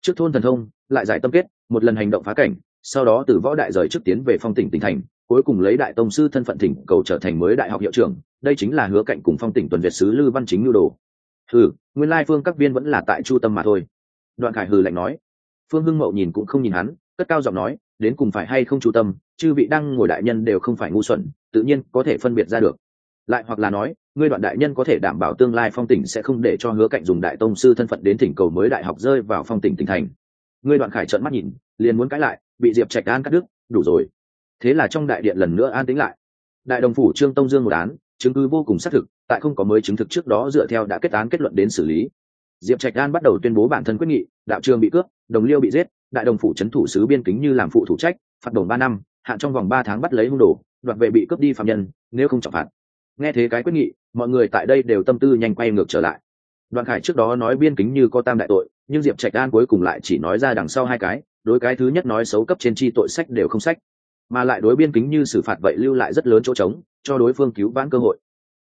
Trước thôn thần thông, lại giải tâm kết, một lần hành động phá cảnh sau đó từ võ đại rời trước tiến về phong tỉnh tỉnh thành, cuối cùng lấy đại tông sư thân phận thỉnh cầu trở thành mới đại học hiệu trưởng, đây chính là hứa cạnh cùng phong tỉnh tuần việt sứ lư văn chính nhu đồ. Hừ, nguyên lai phương các viên vẫn là tại chu tâm mà thôi. Đoạn khải hừ lạnh nói. Phương hưng mậu nhìn cũng không nhìn hắn, cất cao giọng nói, đến cùng phải hay không chu tâm, chư vị đăng ngồi đại nhân đều không phải ngu xuẩn, tự nhiên có thể phân biệt ra được. Lại hoặc là nói, ngươi đoạn đại nhân có thể đảm bảo tương lai phong tỉnh sẽ không để cho hứa cạnh dùng đại tông sư thân phận đến thỉnh cầu mới đại học rơi vào phong tỉnh tỉnh thành. Ngươi đoạn khải trợn mắt nhìn, liền muốn cãi lại bị diệp trạch an cắt đứt, đủ rồi. Thế là trong đại điện lần nữa an tính lại. Đại đồng phủ trương tông dương một án, chứng cứ vô cùng xác thực, tại không có mới chứng thực trước đó dựa theo đã kết án kết luận đến xử lý. Diệp trạch đan bắt đầu tuyên bố bản thân quyết nghị, đạo trường bị cướp, đồng liêu bị giết, đại đồng phủ trấn thủ sứ biên kính như làm phụ thủ trách, phạt đồng ba năm, hạn trong vòng ba tháng bắt lấy hung đồ, đoạt vệ bị cướp đi phạm nhân, nếu không trọng phạt. Nghe thế cái quyết nghị, mọi người tại đây đều tâm tư nhanh quay ngược trở lại. Đoàn khải trước đó nói biên kính như có tam đại tội, nhưng diệp trạch đan cuối cùng lại chỉ nói ra đằng sau hai cái đối cái thứ nhất nói xấu cấp trên chi tội sách đều không sách, mà lại đối biên kính như xử phạt vậy lưu lại rất lớn chỗ trống, cho đối phương cứu vãn cơ hội.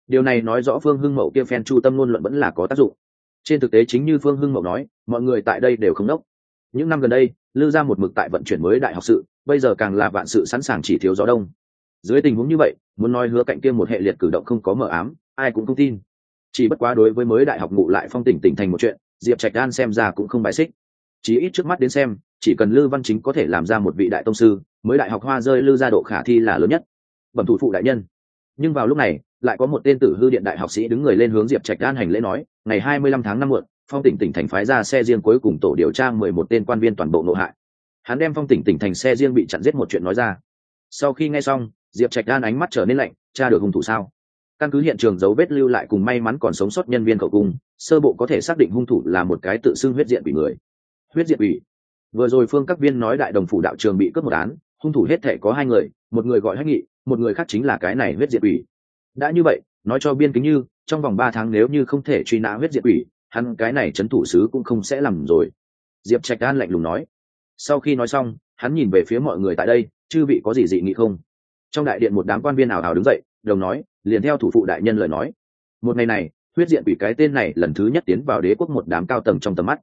Điều này nói rõ phương hưng mậu kia phen chu tâm ngôn luận vẫn là có tác dụng. Trên thực tế chính như phương hưng mậu nói, mọi người tại đây đều không đốc. Những năm gần đây lưu ra một mực tại vận chuyển mới đại học sự, bây giờ càng là vạn sự sẵn sàng chỉ thiếu gió đông. Dưới tình huống như vậy, muốn nói hứa cạnh kia một hệ liệt cử động không có mờ ám, ai cũng không tin. Chỉ bất quá đối với mới đại học ngụ lại phong tỉnh tỉnh thành một chuyện, diệp trạch đan xem ra cũng không bài xích. Chỉ ít trước mắt đến xem chỉ cần lư văn chính có thể làm ra một vị đại tông sư, mới đại học hoa rơi lư ra độ khả thi là lớn nhất. Bẩm thủ phụ đại nhân. Nhưng vào lúc này, lại có một tên tử hư điện đại học sĩ đứng người lên hướng diệp trạch đan hành lễ nói, ngày hai mươi lăm tháng năm muộn, phong tỉnh tỉnh thành phái ra xe riêng cuối cùng tổ điều tra mười một tên quan viên toàn bộ nội hại. Hắn đem phong tỉnh tỉnh thành xe riêng bị chặn giết một chuyện nói ra. Sau khi nghe xong, diệp trạch đan ánh mắt trở nên lạnh, cha được hung thủ sao? Căn cứ hiện trường dấu vết lưu lại cùng may mắn còn sống sót nhân viên cậu cung, sơ bộ có thể xác định hung thủ là một cái tự xưng huyết diện bị người. Huyết diện ủy vừa rồi phương các viên nói đại đồng phủ đạo trường bị cướp một án, hung thủ hết thể có hai người, một người gọi hách nghị, một người khác chính là cái này huyết diện ủy đã như vậy, nói cho biên kính như, trong vòng ba tháng nếu như không thể truy nã huyết diện ủy hắn cái này c h ấ n thủ sứ cũng không sẽ làm rồi. Diệp trạch đan lạnh lùng nói. Sau khi nói xong, hắn nhìn về phía mọi người tại đây, chư vị có gì dị nghị không? Trong đại điện một đám quan viên ảo hào đứng dậy, đồng nói, liền theo thủ phụ đại nhân lời nói. Một ngày này, huyết diện ủy cái tên này lần thứ nhất tiến vào đế quốc một đám cao tầng trong tầm mắt.